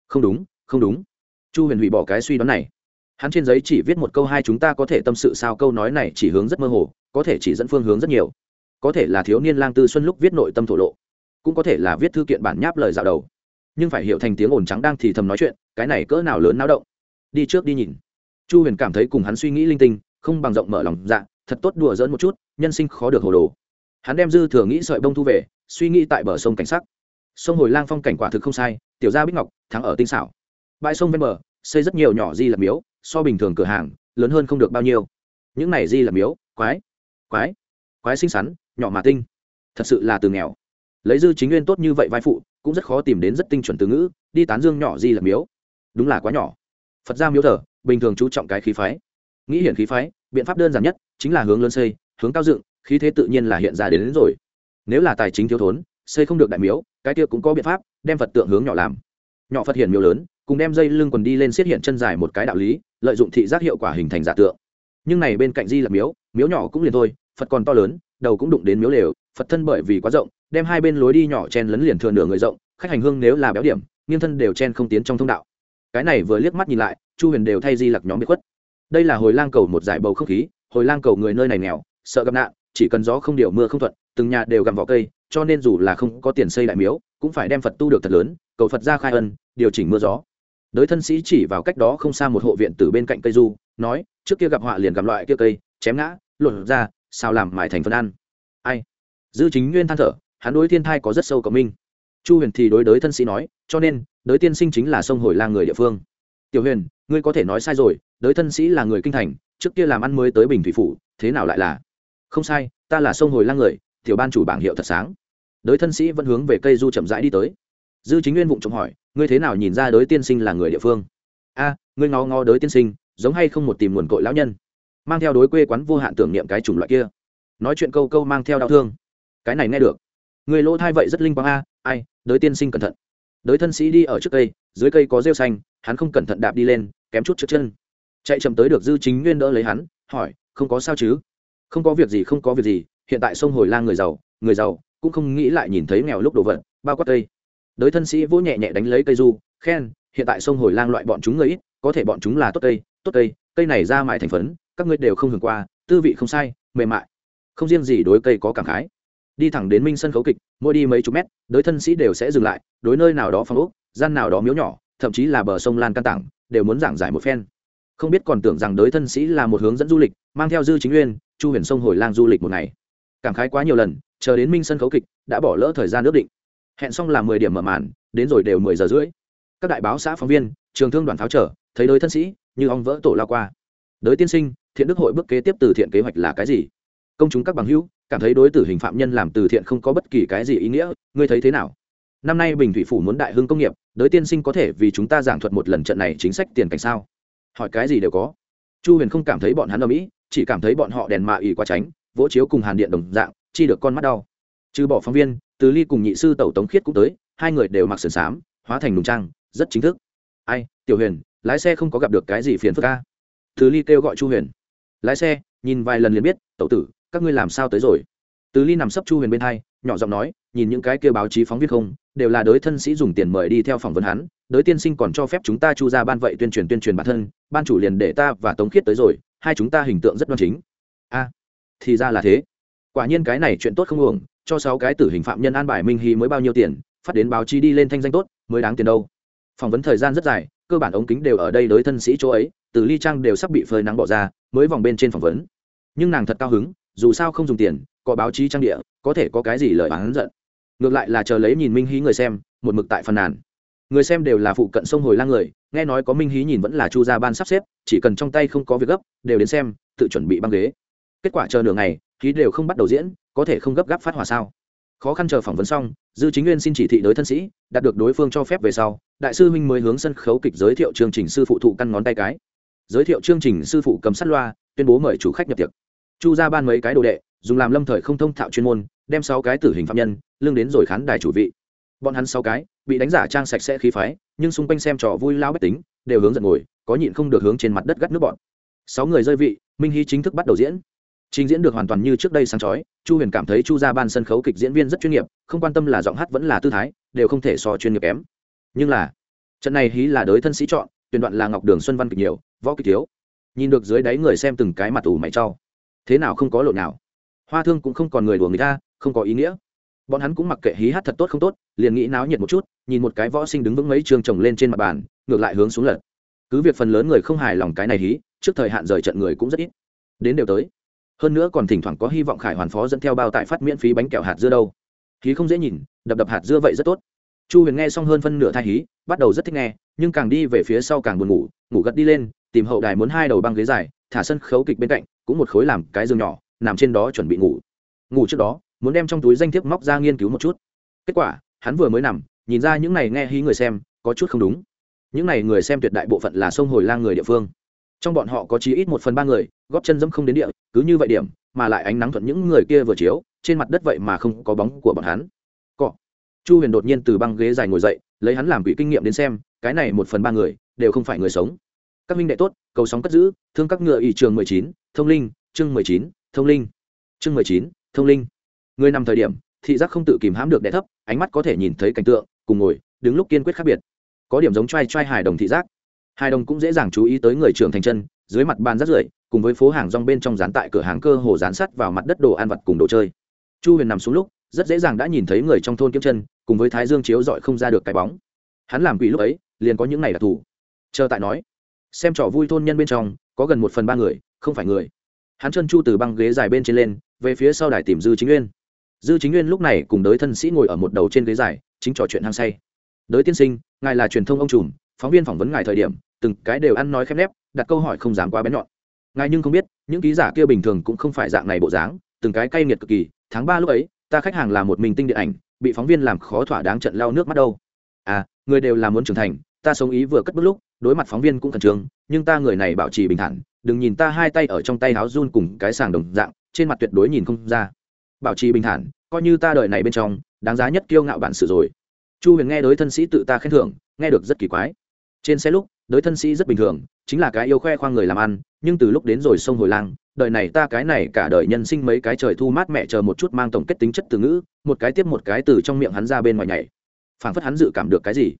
Không đúng không đúng. Chu huyền hủy bỏ cái suy đoán này. Hắn trên giấy chỉ viết một câu hai chúng ta có thể tâm sự sao câu nói này chỉ hướng rất mơ hồ, có thể chỉ dẫn phương hướng rất nhiều. Có thể là thiếu niên lang tư xuân lúc viết nội tâm thổ lộ, cũng có thể là viết thư kiện bản nháp lời dạo đầu. Nhưng phải hiểu thành tiếng ồn trắng đang thì thầm nói chuyện, cái này cỡ nào lớn náo động. Đi trước đi nhìn. Chu huyền cảm thấy cùng hắn suy nghĩ linh tinh, không bằng rộng mở lòng dạ thật tốt đùa dỡn một chút, nhân sinh khó được hồ đồ. Hắn đem dư thừa nghĩ sợi bông thu về, suy nghĩ tại bờ sông cảnh sắc sông hồi lang phong cảnh quả thực không sai tiểu gia bích ngọc thắng ở tinh xảo. Bãi sông ven bờ xây rất nhiều nhỏ di lập miếu so bình thường cửa hàng lớn hơn không được bao nhiêu. Những này di lập miếu quái quái quái xinh xắn nhỏ mà tinh. Thật sự là từ nghèo. Lấy dư chính nguyên tốt như vậy vai phụ cũng rất khó tìm đến rất tinh chuẩn từ ngữ đi tán dương nhỏ di lập miếu. Đúng là quá nhỏ. Phật gia miếu thờ bình thường chú trọng cái khí phái. Nghĩ hiển khí phái biện pháp đơn giản nhất chính là hướng lớn xây hướng cao dựng khí thế tự nhiên là hiện ra đến, đến rồi. Nếu là tài chính thiếu thốn xây không được đại miếu, cái kia cũng có biện pháp, đem phật tượng hướng nhỏ làm. Nhỏ phật hiển miếu lớn, cùng đem dây lưng quần đi lên xiết hiện chân dài một cái đạo lý, lợi dụng thị giác hiệu quả hình thành giả tượng. Nhưng này bên cạnh di là miếu miếu nhỏ cũng liền thôi, phật còn to lớn, đầu cũng đụng đến miếu lều, phật thân bởi vì quá rộng, đem hai bên lối đi nhỏ chen lấn liền thừa nửa người rộng, khách hành hương nếu là béo điểm, nghiêng thân đều chen không tiến trong thông đạo. Cái này vừa liếc mắt nhìn lại, chu huyền đều thay di lặc nhóm bị khuất. Đây là hồi lang cầu một giải bầu không khí, hồi lang cầu người nơi này nghèo, sợ gặp nạn, chỉ cần gió không điều mưa không thuận, từng nhà đều gặm vỏ cây cho nên dù là không có tiền xây đại miếu, cũng phải đem phật tu được thật lớn, cầu phật ra khai ân, điều chỉnh mưa gió. Đới thân sĩ chỉ vào cách đó không xa một hộ viện từ bên cạnh cây du, nói, trước kia gặp họa liền gặp loại kia cây, chém ngã, lột ra, sao làm mài thành phân ăn? Ai? Dư chính nguyên than thở, hắn đối thiên thai có rất sâu cộng minh. Chu huyền thì đối đới thân sĩ nói, cho nên, đới tiên sinh chính là sông hồi lang người địa phương. Tiểu huyền, ngươi có thể nói sai rồi, đới thân sĩ là người kinh thành, trước kia làm ăn mới tới bình thủy phủ, thế nào lại là? Không sai, ta là sông hồi lang người tiểu ban chủ bảng hiệu thật sáng. Đới thân sĩ vẫn hướng về cây du chậm rãi đi tới. Dư chính nguyên vụng trộm hỏi, ngươi thế nào nhìn ra đới tiên sinh là người địa phương? A, ngươi ngó ngó đới tiên sinh, giống hay không một tìm nguồn cội lão nhân, mang theo đối quê quán vô hạn tưởng niệm cái chủng loại kia. Nói chuyện câu câu mang theo đau thương. Cái này nghe được. Người lỗ thai vậy rất linh quang a, ai, đới tiên sinh cẩn thận. Đới thân sĩ đi ở trước cây, dưới cây có rêu xanh, hắn không cẩn thận đạp đi lên, kém chút trước chân. Chạy chậm tới được dư chính nguyên đỡ lấy hắn, hỏi, không có sao chứ? Không có việc gì, không có việc gì hiện tại sông hồi lang người giàu người giàu cũng không nghĩ lại nhìn thấy nghèo lúc đồ vật, bao quát cây. Đới thân sĩ vỗ nhẹ nhẹ đánh lấy cây du, khen, hiện tại sông hồi lang loại bọn chúng người ít, có thể bọn chúng là tốt cây tốt cây cây này ra mại thành phấn, các ngươi đều không hưởng qua, tư vị không sai, mềm mại. Không riêng gì đối cây có cảm khái. Đi thẳng đến minh sân khấu kịch, mỗi đi mấy chục mét, đới thân sĩ đều sẽ dừng lại, đối nơi nào đó phong ốc, gian nào đó miếu nhỏ, thậm chí là bờ sông lan can tảng, đều muốn giảng giải một phen. Không biết còn tưởng rằng đới thân sĩ là một hướng dẫn du lịch, mang theo dư chính nguyên chu huyền sông hồi lang du lịch một ngày cảm khái quá nhiều lần, chờ đến minh sân khấu kịch, đã bỏ lỡ thời gian ước định. Hẹn xong là mười điểm mở màn, đến rồi đều mười giờ rưỡi. Các đại báo xã phóng viên, trường thương đoàn pháo trở, thấy đới thân sĩ, như ong vỡ tổ lao qua. Đới tiên sinh, thiện đức hội bước kế tiếp từ thiện kế hoạch là cái gì? Công chúng các bằng hữu, cảm thấy đối tử hình phạm nhân làm từ thiện không có bất kỳ cái gì ý nghĩa, ngươi thấy thế nào? Năm nay bình thủy phủ muốn đại hưng công nghiệp đới tiên sinh có thể vì chúng ta giảng thuật một lần trận này chính sách tiền cảnh sao? Hỏi cái gì đều có. Chu huyền không cảm thấy bọn hắn ở mỹ chỉ cảm thấy bọn họ đèn mạ ỉ quá tránh vỗ chiếu cùng hàn điện đồng dạng, chi được con mắt đau. Trừ bỏ phóng viên, từ ly cùng nhị sư tẩu tống khiết cũng tới, hai người đều mặc sườn xám, hóa thành nùng trang, rất chính thức. Ai, tiểu huyền, lái xe không có gặp được cái gì phiền phức ca từ ly kêu gọi chu huyền. Lái xe, nhìn vài lần liền biết, tẩu tử, các ngươi làm sao tới rồi? Từ ly nằm sấp chu huyền bên hai, nhỏ giọng nói, nhìn những cái kêu báo chí phóng viên không, đều là đới thân sĩ dùng tiền mời đi theo phỏng vấn hắn, đới tiên sinh còn cho phép chúng ta chu ra ban vậy tuyên truyền tuyên truyền bản thân, ban chủ liền để ta và tống khiết tới rồi, hai chúng ta hình tượng rất đoan chính. A thì ra là thế. Quả nhiên cái này chuyện tốt không uổng, cho sáu cái tử hình phạm nhân an bài minh hy mới bao nhiêu tiền, phát đến báo chí đi lên thanh danh tốt, mới đáng tiền đâu. Phỏng vấn thời gian rất dài, cơ bản ống kính đều ở đây đối thân sĩ chỗ ấy, từ ly trang đều sắp bị phơi nắng bỏ ra, mới vòng bên trên phỏng vấn. Nhưng nàng thật cao hứng, dù sao không dùng tiền, có báo chí trang địa, có thể có cái gì lời bán giận. Ngược lại là chờ lấy nhìn minh hí người xem, một mực tại phần nàn. Người xem đều là phụ cận sông hồi lang người, nghe nói có minh hí nhìn vẫn là chu gia ban sắp xếp, chỉ cần trong tay không có việc gấp, đều đến xem, tự chuẩn bị băng ghế kết quả chờ nửa ngày, khí đều không bắt đầu diễn, có thể không gấp gáp phát hỏa sao? Khó khăn chờ phỏng vấn xong, dư chính nguyên xin chỉ thị đối thân sĩ, đạt được đối phương cho phép về sau, đại sư huynh mới hướng sân khấu kịch giới thiệu chương trình sư phụ thụ căn ngón tay cái. Giới thiệu chương trình sư phụ cầm sắt loa, tuyên bố mời chủ khách nhập tiệc. Chu ra ban mấy cái đồ đệ, dùng làm lâm thời không thông thạo chuyên môn, đem sáu cái tử hình phạm nhân, lương đến rồi khán đài chủ vị. Bọn hắn sáu cái, bị đánh giả trang sạch sẽ khí phái, nhưng xung quanh xem trò vui lao bách tính, đều hướng giận ngồi, có nhịn không được hướng trên mặt đất gắt nước bọn. Sáu người rơi vị, minh hy chính thức bắt đầu diễn trình diễn được hoàn toàn như trước đây sáng chói, chu huyền cảm thấy chu ra ban sân khấu kịch diễn viên rất chuyên nghiệp, không quan tâm là giọng hát vẫn là tư thái, đều không thể so chuyên nghiệp kém. Nhưng là, trận này hí là đới thân sĩ chọn, tuyển đoạn là ngọc đường xuân văn kịch nhiều, võ kịch thiếu. Nhìn được dưới đáy người xem từng cái mặt ủ mày trau thế nào không có lộ nào. Hoa thương cũng không còn người đùa người ta, không có ý nghĩa. Bọn hắn cũng mặc kệ hí hát thật tốt không tốt, liền nghĩ náo nhiệt một chút, nhìn một cái võ sinh đứng vững mấy trường chồng lên trên mặt bàn, ngược lại hướng xuống lật. Cứ việc phần lớn người không hài lòng cái này hí, trước thời hạn rời trận người cũng rất ít. Đến đều tới hơn nữa còn thỉnh thoảng có hy vọng khải hoàn phó dẫn theo bao tải phát miễn phí bánh kẹo hạt dưa đâu. Khí không dễ nhìn, đập đập hạt dưa vậy rất tốt. Chu huyền nghe xong hơn phân nửa thai hí, bắt đầu rất thích nghe, nhưng càng đi về phía sau càng buồn ngủ ngủ gật đi lên, tìm hậu đài muốn hai đầu băng ghế dài, thả sân khấu kịch bên cạnh, cũng một khối làm cái giường nhỏ, nằm trên đó chuẩn bị ngủ. Ngủ trước đó, muốn đem trong túi danh thiếp móc ra nghiên cứu một chút. Kết quả, hắn vừa mới nằm, nhìn ra những này nghe hí người xem, có chút không đúng. Những này người xem tuyệt đại bộ phận là sông hồi lang người địa phương trong bọn họ có chí ít một phần ba người, góp chân dẫm không đến địa, cứ như vậy điểm, mà lại ánh nắng thuận những người kia vừa chiếu, trên mặt đất vậy mà không có bóng của bọn hắn. Cọ. Chu huyền đột nhiên từ băng ghế dài ngồi dậy, lấy hắn làm quỹ kinh nghiệm đến xem, cái này một phần ba người, đều không phải người sống. Các minh đệ tốt, cầu sóng cất giữ, thương các ngựa ỷ trường mười chín, thông linh, chương mười chín, thông linh. Chương mười chín, thông linh. Người nằm thời điểm, thị giác không tự kìm hãm được đẻ thấp, ánh mắt có thể nhìn thấy cảnh tượng, cùng ngồi, đứng lúc kiên quyết khác biệt. Có điểm giống t r a i t r a i hài đồng thị giác Hai đồng cũng dễ dàng chú ý tới người trưởng thành chân, dưới mặt bàn rắt rưởi, cùng với phố hàng rong bên trong dán tại cửa hàng cơ hồ dán sắt vào mặt đất đồ ăn vặt cùng đồ chơi. Chu huyền nằm xuống lúc, rất dễ dàng đã nhìn thấy người trong thôn kiếm chân, cùng với thái dương chiếu dọi không ra được cái bóng. Hắn làm quỷ lúc ấy, liền có những này đặc thù chờ tại nói, xem trò vui thôn nhân bên trong, có gần một phần ba người, không phải người. Hắn chân chu từ băng ghế dài bên trên lên, về phía sau đài tìm dư chính nguyên dư chính nguyên lúc này cùng đới thân sĩ ngồi ở một đầu trên ghế dài, chính trò chuyện hăng say. Đới tiên sinh, ngài là truyền thông ông trùm, phóng viên phỏng vấn ngài thời điểm từng cái đều ăn nói khép nép, đặt câu hỏi không dám quá bén nhọn. Ngài nhưng không biết, những ký giả kia bình thường cũng không phải dạng này bộ dáng, từng cái cay nghiệt cực kỳ, tháng ba lúc ấy, ta khách hàng là một mình tinh điện ảnh, bị phóng viên làm khó thỏa đáng trận lao nước mắt đâu. À người đều là muốn trưởng thành, ta sống ý vừa cất bước lúc, đối mặt phóng viên cũng khẩn trương, nhưng ta người này bảo trì bình thản, đừng nhìn ta hai tay ở trong tay áo run cùng cái sàng đồng dạng, trên mặt tuyệt đối nhìn không ra. Bảo trì bình thản, coi như ta đợi này bên trong, đáng giá nhất kiêu ngạo bản sự rồi. Chu huyền nghe đối thân sĩ tự ta khen thưởng, nghe được rất kỳ quái. Trên xe lúc đối thân sĩ rất bình thường, chính là cái yêu khoe khoang người làm ăn, nhưng từ lúc đến rồi sông hồi lang đời này ta cái này cả đời nhân sinh mấy cái trời thu mát mẹ chờ một chút mang tổng kết tính chất từ ngữ, một cái tiếp một cái từ trong miệng hắn ra bên ngoài nhảy. Phảng phất hắn dự cảm được cái gì?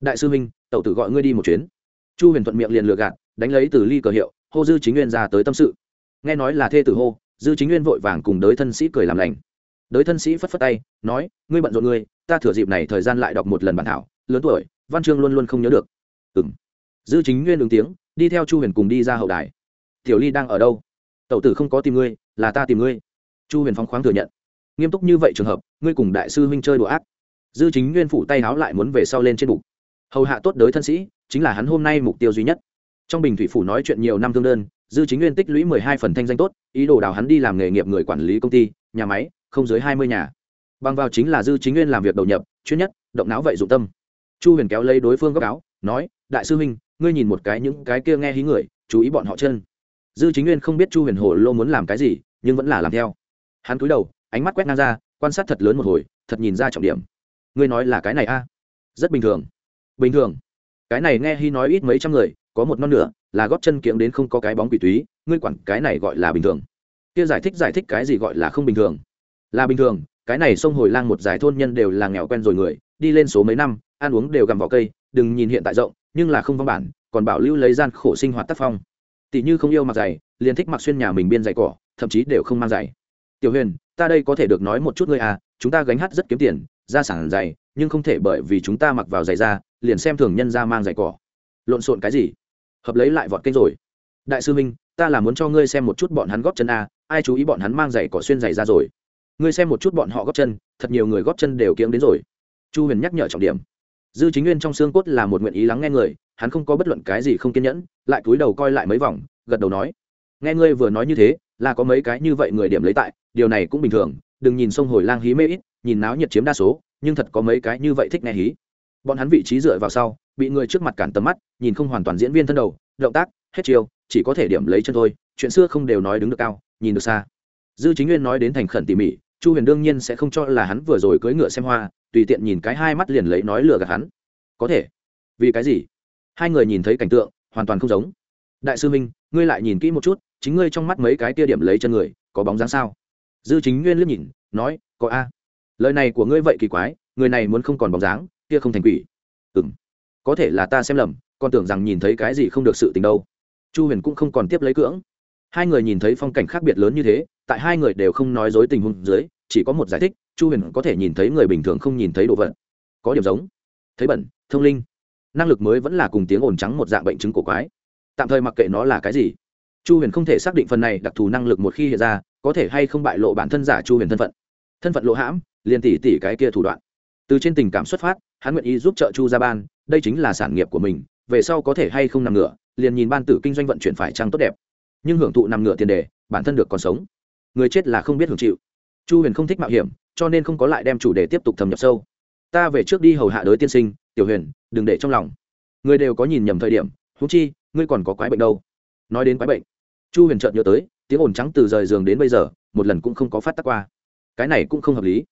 Đại sư minh tẩu tử gọi ngươi đi một chuyến. Chu huyền thuận miệng liền lừa gạt, đánh lấy từ ly cờ hiệu, hô dư chính nguyên ra tới tâm sự. Nghe nói là thê tử hô, dư chính nguyên vội vàng cùng đới thân sĩ cười làm lành. Đới thân sĩ phất phất tay, nói, ngươi bận rộn ngươi, ta thừa dịp này thời gian lại đọc một lần bản thảo, lớn tuổi, văn chương luôn luôn không nhớ được. Ừ m dư chính nguyên ứng tiếng, đi theo chu huyền cùng đi ra hậu đài. Tiểu ly đang ở đâu? Tẩu tử không có tìm ngươi, là ta tìm ngươi. Chu huyền phong khoáng thừa nhận. Nghiêm túc như vậy trường hợp, ngươi cùng đại sư huynh chơi đồ ác. Dư chính nguyên phủ tay háo lại muốn về sau lên trên bục. Hầu hạ tốt đới thân sĩ, chính là hắn hôm nay mục tiêu duy nhất. Trong bình thủy phủ nói chuyện nhiều năm thương đơn, dư chính nguyên tích lũy mười hai phần thanh danh tốt, ý đồ đào hắn đi làm nghề nghiệp người quản lý công ty, nhà máy, không dưới hai mươi nhà. Bằng vào chính là dư chính nguyên làm việc đầu nhập, chuyên nhất, động não vậy dụng tâm. Chu huyền kéo lấy đối phương góc áo, nói, đại sư huynh ngươi nhìn một cái những cái kia nghe hí người, chú ý bọn họ chân. Dư chính nguyên không biết chu huyền hồ lô muốn làm cái gì, nhưng vẫn là làm theo. Hắn cúi đầu, ánh mắt quét ngang ra, quan sát thật lớn một hồi, thật nhìn ra trọng điểm. Ngươi nói là cái này a? Rất bình thường. Bình thường. Cái này nghe hy nói ít mấy trăm người, có một non nửa là góp chân kiệm đến không có cái bóng quỷ túy, ngươi quản cái này gọi là bình thường. Kia giải thích giải thích cái gì gọi là không bình thường? Là bình thường, cái này sông hồi lang một giải thôn nhân đều là nghèo quen rồi người, đi lên số mấy năm, ăn uống đều gặm vào cây, đừng nhìn hiện tại rộng nhưng là không văn bản, còn bảo lưu lấy gian khổ sinh hoạt tác phong. Tỷ như không yêu mặc giày, liền thích mặc xuyên nhà mình biên giày cỏ, thậm chí đều không mang giày. Tiểu huyền, ta đây có thể được nói một chút ngươi à chúng ta gánh hát rất kiếm tiền, ra sản giày, nhưng không thể bởi vì chúng ta mặc vào giày ra, liền xem thường nhân ra mang giày cỏ. Lộn xộn cái gì? Hợp lấy lại vọt kênh rồi. Đại sư minh, ta là muốn cho ngươi xem một chút bọn hắn góp chân a ai chú ý bọn hắn mang giày cỏ xuyên giày ra rồi? Ngươi xem một chút bọn họ góp chân, thật nhiều người góp chân đều kiếng đến rồi. Chu huyền nhắc nhở trọng điểm dư chính nguyên trong xương cốt là một nguyện ý lắng nghe người, hắn không có bất luận cái gì không kiên nhẫn, lại cúi đầu coi lại mấy vòng, gật đầu nói, nghe ngươi vừa nói như thế, là có mấy cái như vậy người điểm lấy tại, điều này cũng bình thường, đừng nhìn sông hồi lang hí mê ít, nhìn náo nhiệt chiếm đa số, nhưng thật có mấy cái như vậy thích nghe hí. Bọn hắn vị trí dựa vào sau, bị người trước mặt cản tầm mắt, nhìn không hoàn toàn diễn viên thân đầu, động tác, hết chiều, chỉ có thể điểm lấy chân thôi, chuyện xưa không đều nói đứng được cao, nhìn được xa. Dư chính nguyên nói đến thành khẩn tỉ mỉ chu huyền đương nhiên sẽ không cho là hắn vừa rồi cưỡi ngựa xem hoa, tùy tiện nhìn cái hai mắt liền lấy nói lừa gạt hắn. Có thể. Vì cái gì? Hai người nhìn thấy cảnh tượng, hoàn toàn không giống. Đại sư minh, ngươi lại nhìn kỹ một chút, chính ngươi trong mắt mấy cái kia điểm lấy chân người, có bóng dáng sao? Dư chính nguyên liếc nhìn, nói, có a. Lời này của ngươi vậy kỳ quái, người này muốn không còn bóng dáng, kia không thành quỷ. Ừ m có thể là ta xem lầm, còn tưởng rằng nhìn thấy cái gì không được sự tình đâu. Chu huyền cũng không còn tiếp lấy cưỡng. Hai người nhìn thấy phong cảnh khác biệt lớn như thế tại hai người đều không nói dối tình huống dưới, chỉ có một giải thích, chu huyền có thể nhìn thấy người bình thường không nhìn thấy đồ vật. Có điểm giống. Thấy bẩn, thông linh. Năng lực mới vẫn là cùng tiếng ồn trắng một dạng bệnh chứng cổ quái. Tạm thời mặc kệ nó là cái gì. Chu huyền không thể xác định phần này đặc thù năng lực một khi hiện ra, có thể hay không bại lộ bản thân giả chu huyền thân phận. Thân phận lộ hãm, liền tỉ tỉ cái kia thủ đoạn. Từ trên tình cảm xuất phát, hắn nguyện ý giúp trợ chu gia ban, đây chính là sản nghiệp của mình, về sau có thể hay không nằm ngửa, liền nhìn ban tử kinh doanh vận chuyển phải trăng tốt đẹp. Nhưng hưởng thụ nằm ngửa tiền đề, bản thân được còn sống người chết là không biết hưởng chịu. Chu huyền không thích mạo hiểm, cho nên không có lại đem chủ đề tiếp tục thâm nhập sâu. Ta về trước đi hầu hạ đới tiên sinh, tiểu huyền, đừng để trong lòng. Người đều có nhìn nhầm thời điểm húng chi, ngươi còn có quái bệnh đâu. Nói đến quái bệnh, chu huyền chợt nhớ tới, tiếng ồn trắng từ rời giường đến bây giờ, một lần cũng không có phát tác qua. Cái này cũng không hợp lý.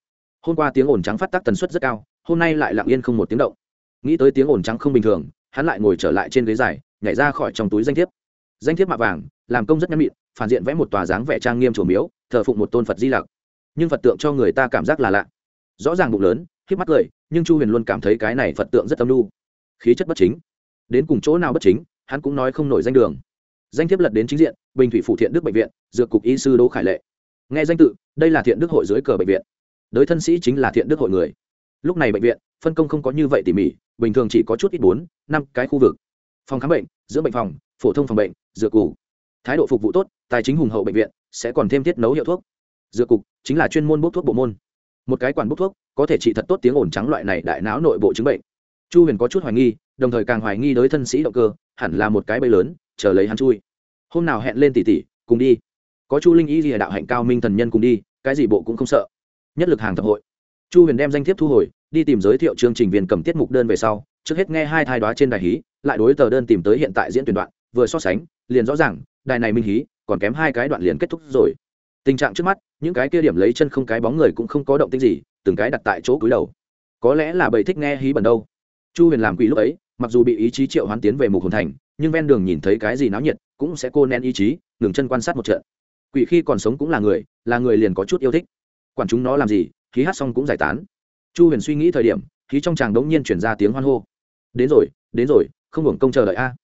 Hôm qua tiếng ồn trắng phát tác tần suất rất cao, hôm nay lại lặng yên không một tiếng động. Nghĩ tới tiếng ồn trắng không bình thường, hắn lại ngồi trở lại trên ghế dài, nhảy ra khỏi trong túi danh thiếp. Danh thiếp mạ vàng, làm công rất nhắn mịn phản diện vẽ một tòa dáng vẻ trang nghiêm chủ miếu, thờ phụng một tôn phật di lặc. Nhưng phật tượng cho người ta cảm giác là lạ. Rõ ràng bụng lớn khiếp mắt cười, nhưng chu huyền luôn cảm thấy cái này phật tượng rất âm lưu khí chất bất chính. Đến cùng chỗ nào bất chính, hắn cũng nói không nổi danh đường. Danh thiếp lật đến chính diện, bình thủy phụ thiện đức bệnh viện, dược cục y sư đỗ khải lệ. Nghe danh tự, đây là thiện đức hội dưới cờ bệnh viện. Đới thân sĩ chính là thiện đức hội người. Lúc này bệnh viện, phân công không có như vậy tỉ mỉ, bình thường chỉ có chút ít bốn, năm cái khu vực. Phòng khám bệnh, dưỡng bệnh phòng, phổ thông phòng bệnh, dược cục thái độ phục vụ tốt, tài chính hùng hậu bệnh viện, sẽ còn thêm thiết nấu hiệu thuốc. Dược cục, chính là chuyên môn bốc thuốc bộ môn. Một cái quản bốc thuốc, có thể trị thật tốt tiếng ồn trắng loại này đại não nội bộ chứng bệnh. Chu huyền có chút hoài nghi, đồng thời càng hoài nghi đối thân sĩ động cơ, hẳn là một cái bẫy lớn, chờ lấy hắn chui. Hôm nào hẹn lên tỷ tỷ, cùng đi. Có chu linh ý gì đạo hạnh cao minh thần nhân cùng đi, cái gì bộ cũng không sợ. Nhất lực hàng thập hội. Chu huyền đem danh thiếp thu hồi, đi tìm giới thiệu chương trình viên cầm tiết mục đơn về sau, trước hết nghe hai thai đoá trên đài hí, lại đối tờ đơn tìm tới hiện tại diễn tuyển đoạn, vừa so sánh, liền rõ ràng đài này minh hí, còn kém hai cái đoạn liền kết thúc rồi. Tình trạng trước mắt, những cái kia điểm lấy chân không cái bóng người cũng không có động tích gì, từng cái đặt tại chỗ cúi đầu. Có lẽ là bầy thích nghe hí bẩn đâu. Chu huyền làm quỷ lúc ấy, mặc dù bị ý chí triệu hoán tiến về mục hồn thành, nhưng ven đường nhìn thấy cái gì náo nhiệt, cũng sẽ cô nén ý chí, ngừng chân quan sát một trận. Quỷ khi còn sống cũng là người là người liền có chút yêu thích. Quản chúng nó làm gì, khí hát xong cũng giải tán. Chu huyền suy nghĩ thời điểm, khí trong chàng đống nhiên chuyển ra tiếng hoan hô. Đến rồi đến rồi, không hưởng công chờ đợi a.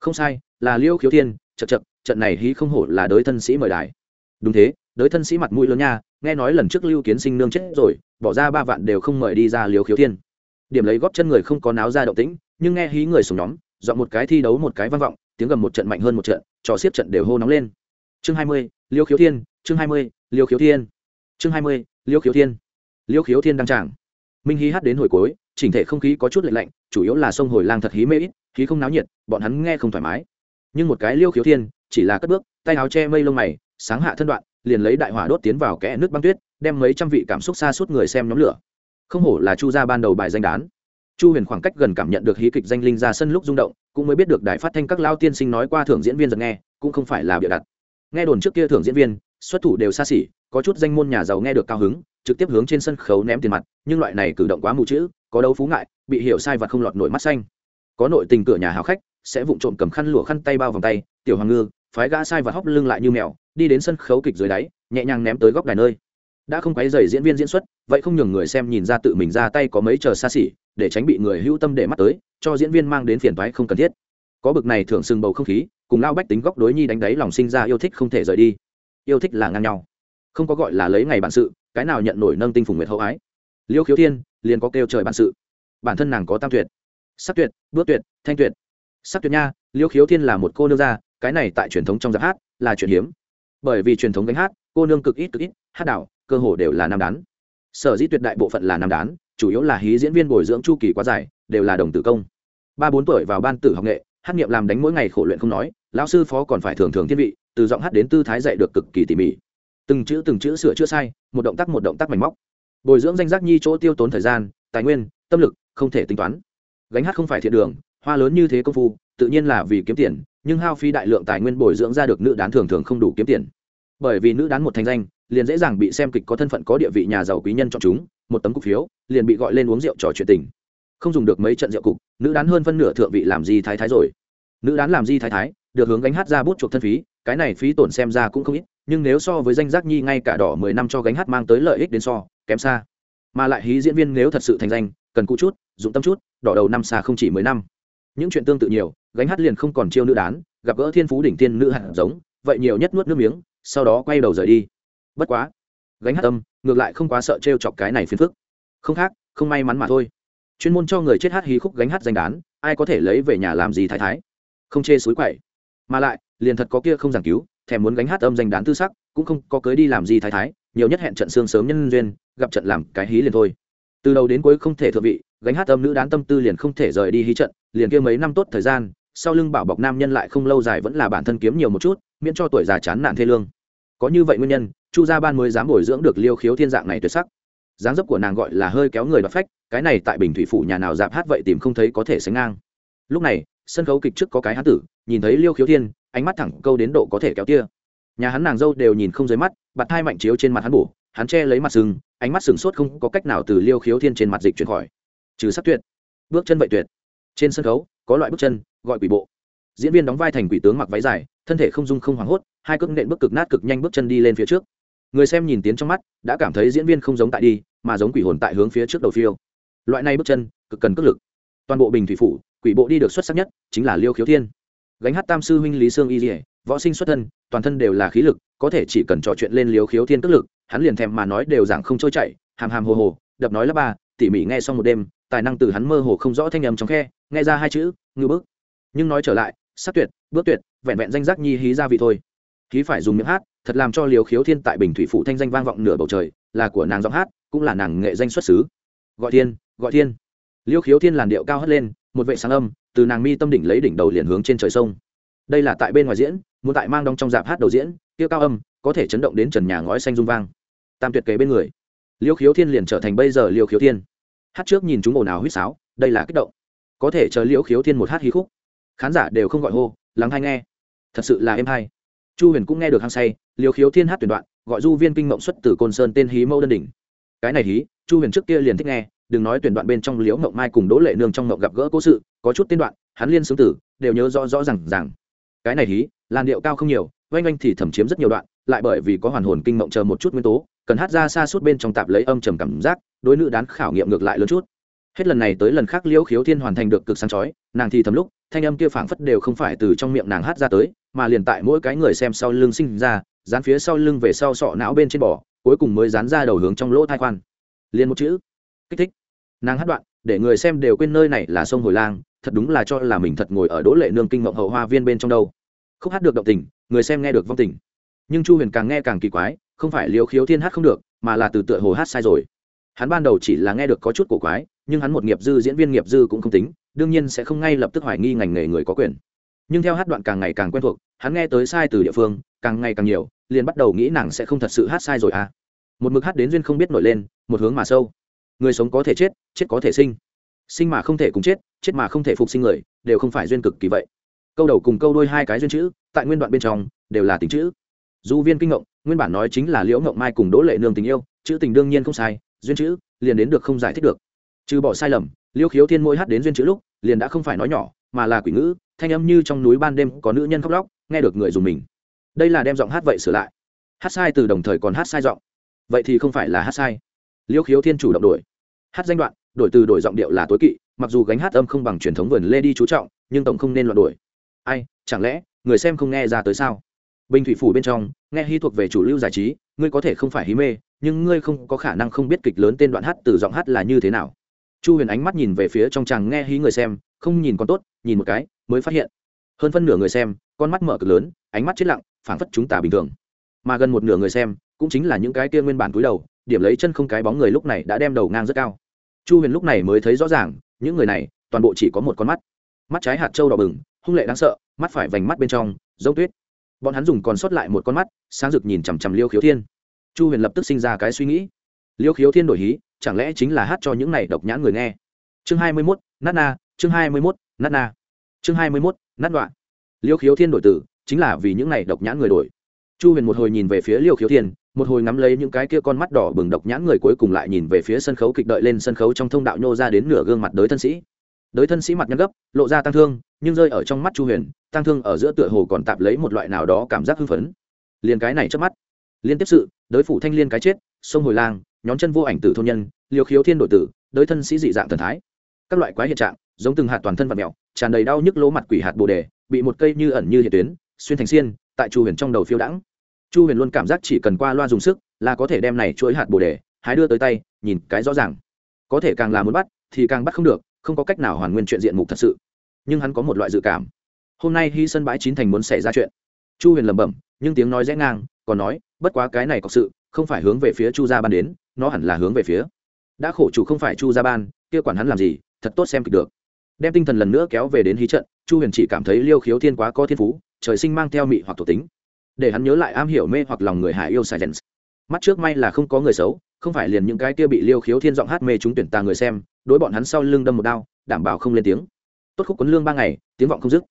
Không sai, là liêu khiếu thiên chật chật, trận này hí không hổ là đới thân sĩ mời đài. Đúng thế, đới thân sĩ mặt mũi lớn nha, nghe nói lần trước lưu kiến sinh nương chết rồi, bỏ ra ba vạn đều không mời đi ra liều khiếu thiên. Điểm lấy góp chân người không có náo ra động tĩnh, nhưng nghe hí người sùng nhóm dọn một cái thi đấu một cái vang vọng, tiếng gầm một trận mạnh hơn một trận, trò xiết trận đều hô nóng lên. Chương hai mươi, liêu khiếu thiên, chương hai mươi, liêu khiếu thiên. Chương hai mươi, liêu khiếu thiên. Liêu khiếu thiên đăng tràng. Minh hí hát đến hồi cuối, chỉnh thể không khí có chút lạnh lạnh, chủ yếu là sông hồi lang thật hí mê ít khí không náo nhiệt, bọn hắn nghe không thoải mái nhưng một cái liêu khiếu thiên, chỉ là cất bước, tay áo che mây lông mày, sáng hạ thân đoạn, liền lấy đại hỏa đốt tiến vào kẽ nước băng tuyết, đem mấy trăm vị cảm xúc xa suốt người xem nhóm lửa. Không hổ là chu gia ban đầu bài danh đán. Chu huyền khoảng cách gần cảm nhận được hí kịch danh linh ra sân lúc rung động, cũng mới biết được đài phát thanh các lao tiên sinh nói qua thưởng diễn viên giật nghe, cũng không phải là bịa đặt. Nghe đồn trước kia thưởng diễn viên, xuất thủ đều xa xỉ, có chút danh môn nhà giàu nghe được cao hứng, trực tiếp hướng trên sân khấu ném tiền mặt, nhưng loại này cử động quá mù chữ, có đấu phú ngại, bị hiểu sai và không lọt nổi mắt xanh. Có nội tình cửa nhà hào khách sẽ vụng trộm cầm khăn lụa khăn tay bao vòng tay, tiểu hoàng ngư, phái gã sai và hóc lưng lại như mèo, đi đến sân khấu kịch dưới đáy, nhẹ nhàng ném tới góc đài nơi. Đã không quấy dày diễn viên diễn xuất, vậy không nhường người xem nhìn ra tự mình ra tay có mấy chờ xa xỉ, để tránh bị người hữu tâm để mắt tới, cho diễn viên mang đến phiền thoái không cần thiết. Có bực này thường sừng bầu không khí, cùng lao bách tính góc đối nhi đánh đáy lòng sinh ra yêu thích không thể rời đi. Yêu thích là ngang nhau. Không có gọi là lấy ngày bản sự, cái nào nhận nổi nâng tinh phùng nguyệt hậu ái. Liêu khiếu thiên, liền có kêu trời bản sự. Bản thân nàng có tam tuyệt, sắc tuyệt, bước tuyệt, thanh tuyệt sắc tuyệt nha, liêu khiếu thiên là một cô nương gia, cái này tại truyền thống trong giáp hát là chuyện hiếm. Bởi vì truyền thống gánh hát, cô nương cực ít cực ít, hát đảo cơ hồ đều là nam đán. Sở dĩ tuyệt đại bộ phận là nam đán, chủ yếu là hí diễn viên bồi dưỡng chu kỳ quá dài, đều là đồng tử công. Ba bốn tuổi vào ban tử học nghệ, hát nghiệm làm đánh mỗi ngày khổ luyện không nói, lão sư phó còn phải thường thường thiên vị, từ giọng hát đến tư thái dạy được cực kỳ tỉ mỉ. Từng chữ từng chữ sửa chữa sai, một động tác một động tác mảnh móc. Bồi dưỡng danh giác nhi chỗ tiêu tốn thời gian, tài nguyên, tâm lực, không thể tính toán. Gánh hát không phải thiện đường hoa lớn như thế công phu, tự nhiên là vì kiếm tiền, nhưng hao phí đại lượng tài nguyên bồi dưỡng ra được nữ đán thường thường không đủ kiếm tiền. Bởi vì nữ đán một thành danh, liền dễ dàng bị xem kịch có thân phận có địa vị nhà giàu quý nhân chọn chúng, một tấm cục phiếu, liền bị gọi lên uống rượu trò chuyện tình. Không dùng được mấy trận rượu cục, nữ đán hơn phân nửa thượng vị làm gì thái thái rồi. Nữ đán làm gì thái thái, được hướng gánh hát ra bút chuộc thân phí, cái này phí tổn xem ra cũng không ít, nhưng nếu so với danh giác nhi ngay cả đỏ mười năm cho gánh hát mang tới lợi ích đến so, kém xa. Mà lại hí diễn viên nếu thật sự thành danh, cần cụ chút, dụng tâm chút, đỏ đầu năm xa không chỉ mười năm những chuyện tương tự nhiều, gánh hát liền không còn chiêu nữ đán, gặp gỡ thiên phú đỉnh tiên nữ hạt giống, vậy nhiều nhất nuốt nước miếng, sau đó quay đầu rời đi. Bất quá, gánh hát tâm ngược lại không quá sợ t chọc cái này phiền phức. Không khác, không may mắn mà thôi. Chuyên môn cho người chết hát hí khúc gánh hát danh đán, ai có thể lấy về nhà làm gì thái thái? Không chê suối quậy. Mà lại, liền thật có kia không giảng cứu, thèm muốn gánh hát âm danh đán tư sắc, cũng không có cưới đi làm gì thái thái, nhiều nhất hẹn trận xương sớm nhân duyên, gặp trận làm cái hí liền thôi. Từ đầu đến cuối không thể thượng vị gánh hát âm nữ đán tâm tư liền không thể rời đi hí trận, liền kia mấy năm tốt thời gian, sau lưng bảo bọc nam nhân lại không lâu dài vẫn là bản thân kiếm nhiều một chút, miễn cho tuổi già chán nản thê lương. Có như vậy nguyên nhân, chu gia ban mới dám bồi dưỡng được liêu khiếu thiên dạng này tuyệt sắc. Dáng dấp của nàng gọi là hơi kéo người đoạt phách, cái này tại bình thủy phủ nhà nào dạp hát vậy tìm không thấy có thể sánh ngang. Lúc này, sân khấu kịch trước có cái hán tử, nhìn thấy liêu khiếu thiên, ánh mắt thẳng câu đến độ có thể kéo tia. Nhà hắn nàng dâu đều nhìn không dưới mắt bặt hai mạnh chiếu trên mặt hắn bổ, hắn che lấy mặt sừng, ánh mắt sừng sốt không có cách nào từ liêu khiếu thiên trên mặt dịch chuyển khỏi trừ sắc tuyệt, bước chân vậy tuyệt. Trên sân khấu, có loại bước chân, gọi quỷ bộ. Diễn viên đóng vai thành quỷ tướng mặc váy dài, thân thể không dung không hoảng hốt, hai cước nện bước cực nát cực nhanh bước chân đi lên phía trước. Người xem nhìn tiến trong mắt, đã cảm thấy diễn viên không giống tại đi, mà giống quỷ hồn tại hướng phía trước đầu phiêu. Loại này bước chân, cực cần cước lực. Toàn bộ bình thủy phủ, quỷ bộ đi được xuất sắc nhất, chính là liêu khiếu thiên. Gánh hát tam sư huynh lý sương y dỉa võ sinh xuất thân, toàn thân đều là khí lực, có thể chỉ cần trò chuyện lên liêu khiếu thiên cước lực, hắn liền thèm mà nói đều giảng không trôi chảy, hàm hàm hồ hồ, đập nói là ba, tỉ mỉ nghe xong một đêm tài năng từ hắn mơ hồ không rõ thanh âm trong khe, nghe ra hai chữ ngư bước nhưng nói trở lại, sắc tuyệt, bước tuyệt, vẹn vẹn danh giác nhi hí ra vị thôi. Hí phải dùng miệng hát, thật làm cho liều khiếu thiên tại bình thủy phụ thanh danh vang vọng nửa bầu trời, là của nàng giọng hát, cũng là nàng nghệ danh xuất xứ. Gọi thiên gọi thiên. Liêu khiếu thiên làn điệu cao hất lên, một vệ sáng âm, từ nàng mi tâm đỉnh lấy đỉnh đầu liền hướng trên trời sông. Đây là tại bên ngoài diễn, muốn tại mang đong trong dạp hát đầu diễn, tiêu cao âm, có thể chấn động đến trần nhà ngói xanh rung vang. Tam tuyệt kế bên người. Liêu khiếu thiên liền trở thành bây giờ liêu khiếu thiên hát trước nhìn chúng ồn ào huýt sáo, đây là kích động. Có thể chờ liễu khiếu thiên một hát hí khúc, khán giả đều không gọi hô, lắng hay nghe. Thật sự là êm hay. Chu huyền cũng nghe được hăng say liều khiếu thiên hát tuyển đoạn, gọi du viên kinh mộng xuất từ côn sơn tên hí mẫu đơn đỉnh. Cái này hí, chu huyền trước kia liền thích nghe, đừng nói tuyển đoạn bên trong liễu mộng mai cùng đỗ lệ nương trong mộng gặp gỡ cố sự, có chút tên đoạn, hắn liên xướng tử, đều nhớ rõ rõ rằng rằng cái này hí, làn điệu cao không nhiều, oanh oanh thì thẩm chiếm rất nhiều đoạn, lại bởi vì có hoàn hồn kinh mộng chờ một chút nguyên tố, cần hát ra xa suốt bên trong tạp lấy âm trầm cảm giác đối nữ đán khảo nghiệm ngược lại lớn chút. Hết lần này tới lần khác liễu khiếu thiên hoàn thành được cực sáng chói, nàng thì thầm lúc, thanh âm kia phảng phất đều không phải từ trong miệng nàng hát ra tới, mà liền tại mỗi cái người xem sau lưng sinh ra, dán phía sau lưng về sau sọ não bên trên bò, cuối cùng mới dán ra đầu hướng trong lỗ thai khoan. Liền một chữ, kích thích. Nàng hát đoạn, để người xem đều quên nơi này là sông hồi lang, thật đúng là cho là mình thật ngồi ở đỗ lệ nương kinh mộng hậu hoa viên bên trong đâu. Khúc hát được động tình, người xem nghe được vong tình. Nhưng chu huyền càng nghe càng kỳ quái, không phải liều khiếu thiên hát không được, mà là từ tựa hồ hát sai rồi hắn ban đầu chỉ là nghe được có chút cổ quái, nhưng hắn một nghiệp dư, diễn viên nghiệp dư cũng không tính, đương nhiên sẽ không ngay lập tức hoài nghi ngành nghề người có quyền. Nhưng theo hát đoạn càng ngày càng quen thuộc, hắn nghe tới sai từ địa phương, càng ngày càng nhiều, liền bắt đầu nghĩ nàng sẽ không thật sự hát sai rồi à. Một mực hát đến duyên không biết nổi lên, một hướng mà sâu. Người sống có thể chết chết có thể sinh. Sinh mà không thể cùng chết chết mà không thể phục sinh người, đều không phải duyên cực kỳ vậy. Câu đầu cùng câu đôi hai cái duyên chữ, tại nguyên đoạn bên trong, đều là tình chữ. Du viên kinh ngộng, nguyên bản nói chính là liễu ngộng mai cùng đỗ lệ nương tình yêu, chữ tình đương nhiên không sai duyên chữ, liền đến được không giải thích được. Trừ bỏ sai lầm, liêu khiếu thiên mỗi hát đến duyên chữ lúc, liền đã không phải nói nhỏ, mà là quỷ ngữ, thanh âm như trong núi ban đêm có nữ nhân khóc lóc, nghe được người dùng mình. Đây là đem giọng hát vậy sửa lại. Hát sai từ đồng thời còn hát sai giọng. Vậy thì không phải là hát sai. Liêu khiếu thiên chủ động đổi. Hát danh đoạn, đổi từ đổi giọng điệu là tối kỵ, mặc dù gánh hát âm không bằng truyền thống vườn lê đi chú trọng, nhưng tổng không nên loạn đổi. Ai, chẳng lẽ, người xem không nghe ra tới sao? Bình thủy phủ bên trong, nghe hy thuộc về chủ lưu giải trí, ngươi có thể không phải hí mê nhưng ngươi không có khả năng không biết kịch lớn tên đoạn hát từ giọng hát là như thế nào. Chu huyền ánh mắt nhìn về phía trong chàng nghe hí người xem, không nhìn con tốt, nhìn một cái, mới phát hiện. Hơn phân nửa người xem, con mắt mở cực lớn, ánh mắt chết lặng, phảng phất chúng ta bình thường. Mà gần một nửa người xem, cũng chính là những cái kia nguyên bản túi đầu, điểm lấy chân không cái bóng người lúc này đã đem đầu ngang rất cao. Chu huyền lúc này mới thấy rõ ràng, những người này, toàn bộ chỉ có một con mắt. Mắt trái hạt trâu đỏ bừng, hung lệ đáng sợ, mắt phải vành mắt bên trong giống tuyết. Bọn hắn dùng còn sót lại một con mắt, sáng rực nhìn chằm chằm liêu khiếu thiên chu huyền lập tức sinh ra cái suy nghĩ. Liêu khiếu thiên đổi hí, chẳng lẽ chính là hát cho những này độc nhãn người nghe? Chương hai mươi mốt, nát na, chương hai mươi mốt, nát na. Chương hai mươi mốt, nát đoạn liêu khiếu thiên đổi tử chính là vì những này độc nhãn người đổi. Chu huyền một hồi nhìn về phía liêu khiếu thiên, một hồi ngắm lấy những cái kia con mắt đỏ bừng độc nhãn người cuối cùng lại nhìn về phía sân khấu kịch đợi lên sân khấu trong thông đạo nhô ra đến nửa gương mặt đới thân sĩ. Đới thân sĩ mặt nhăn gấp, lộ ra tăng thương, nhưng rơi ở trong mắt chu huyền tăng thương ở giữa tựa hồ còn tạp lấy một loại nào đó cảm giác hưng phấn. Liền cái này trước mắt liên tiếp sự, đới phủ thanh liên cái chết, sông hồi lang, nhóm chân vô ảnh tử thôn nhân liều khiếu thiên đội tử, đới thân sĩ dị dạng thần thái. Các loại quái hiện trạng, giống từng hạt toàn thân vật mèo, tràn đầy đau nhức lỗ mặt quỷ hạt bồ đề, bị một cây như ẩn như hiện tuyến, xuyên thành xiên, tại chu huyền trong đầu phiêu đãng. Chu huyền luôn cảm giác chỉ cần qua loa dùng sức là có thể đem này chuỗi hạt bồ đề, hái đưa tới tay, nhìn cái rõ ràng. Có thể càng là muốn bắt, thì càng bắt không được, không có cách nào hoàn nguyên chuyện diện mục thật sự. Nhưng hắn có một loại dự cảm. Hôm nay hy sân bãi chín thành muốn xảy ra chuyện. Chu huyền lẩm bẩm, nhưng tiếng nói rẽ ngang, còn nói bất quá cái này có sự, không phải hướng về phía chu gia ban đến, nó hẳn là hướng về phía. Đã khổ chủ không phải chu gia ban, kia quản hắn làm gì, thật tốt xem kịch được. Đem tinh thần lần nữa kéo về đến hí trận, chu huyền chỉ cảm thấy liêu khiếu thiên quá có thiên phú, trời sinh mang theo mị hoặc thuộc tính. Để hắn nhớ lại am hiểu mê hoặc lòng người hạ yêu silence mắt trước may là không có người xấu, không phải liền những cái kia bị liêu khiếu thiên giọng hát mê chúng tuyển tà người xem, đối bọn hắn sau lưng đâm một đao, đảm bảo không lên tiếng. Tốt khúc quấn lương ba ngày, tiếng vọng không dứt.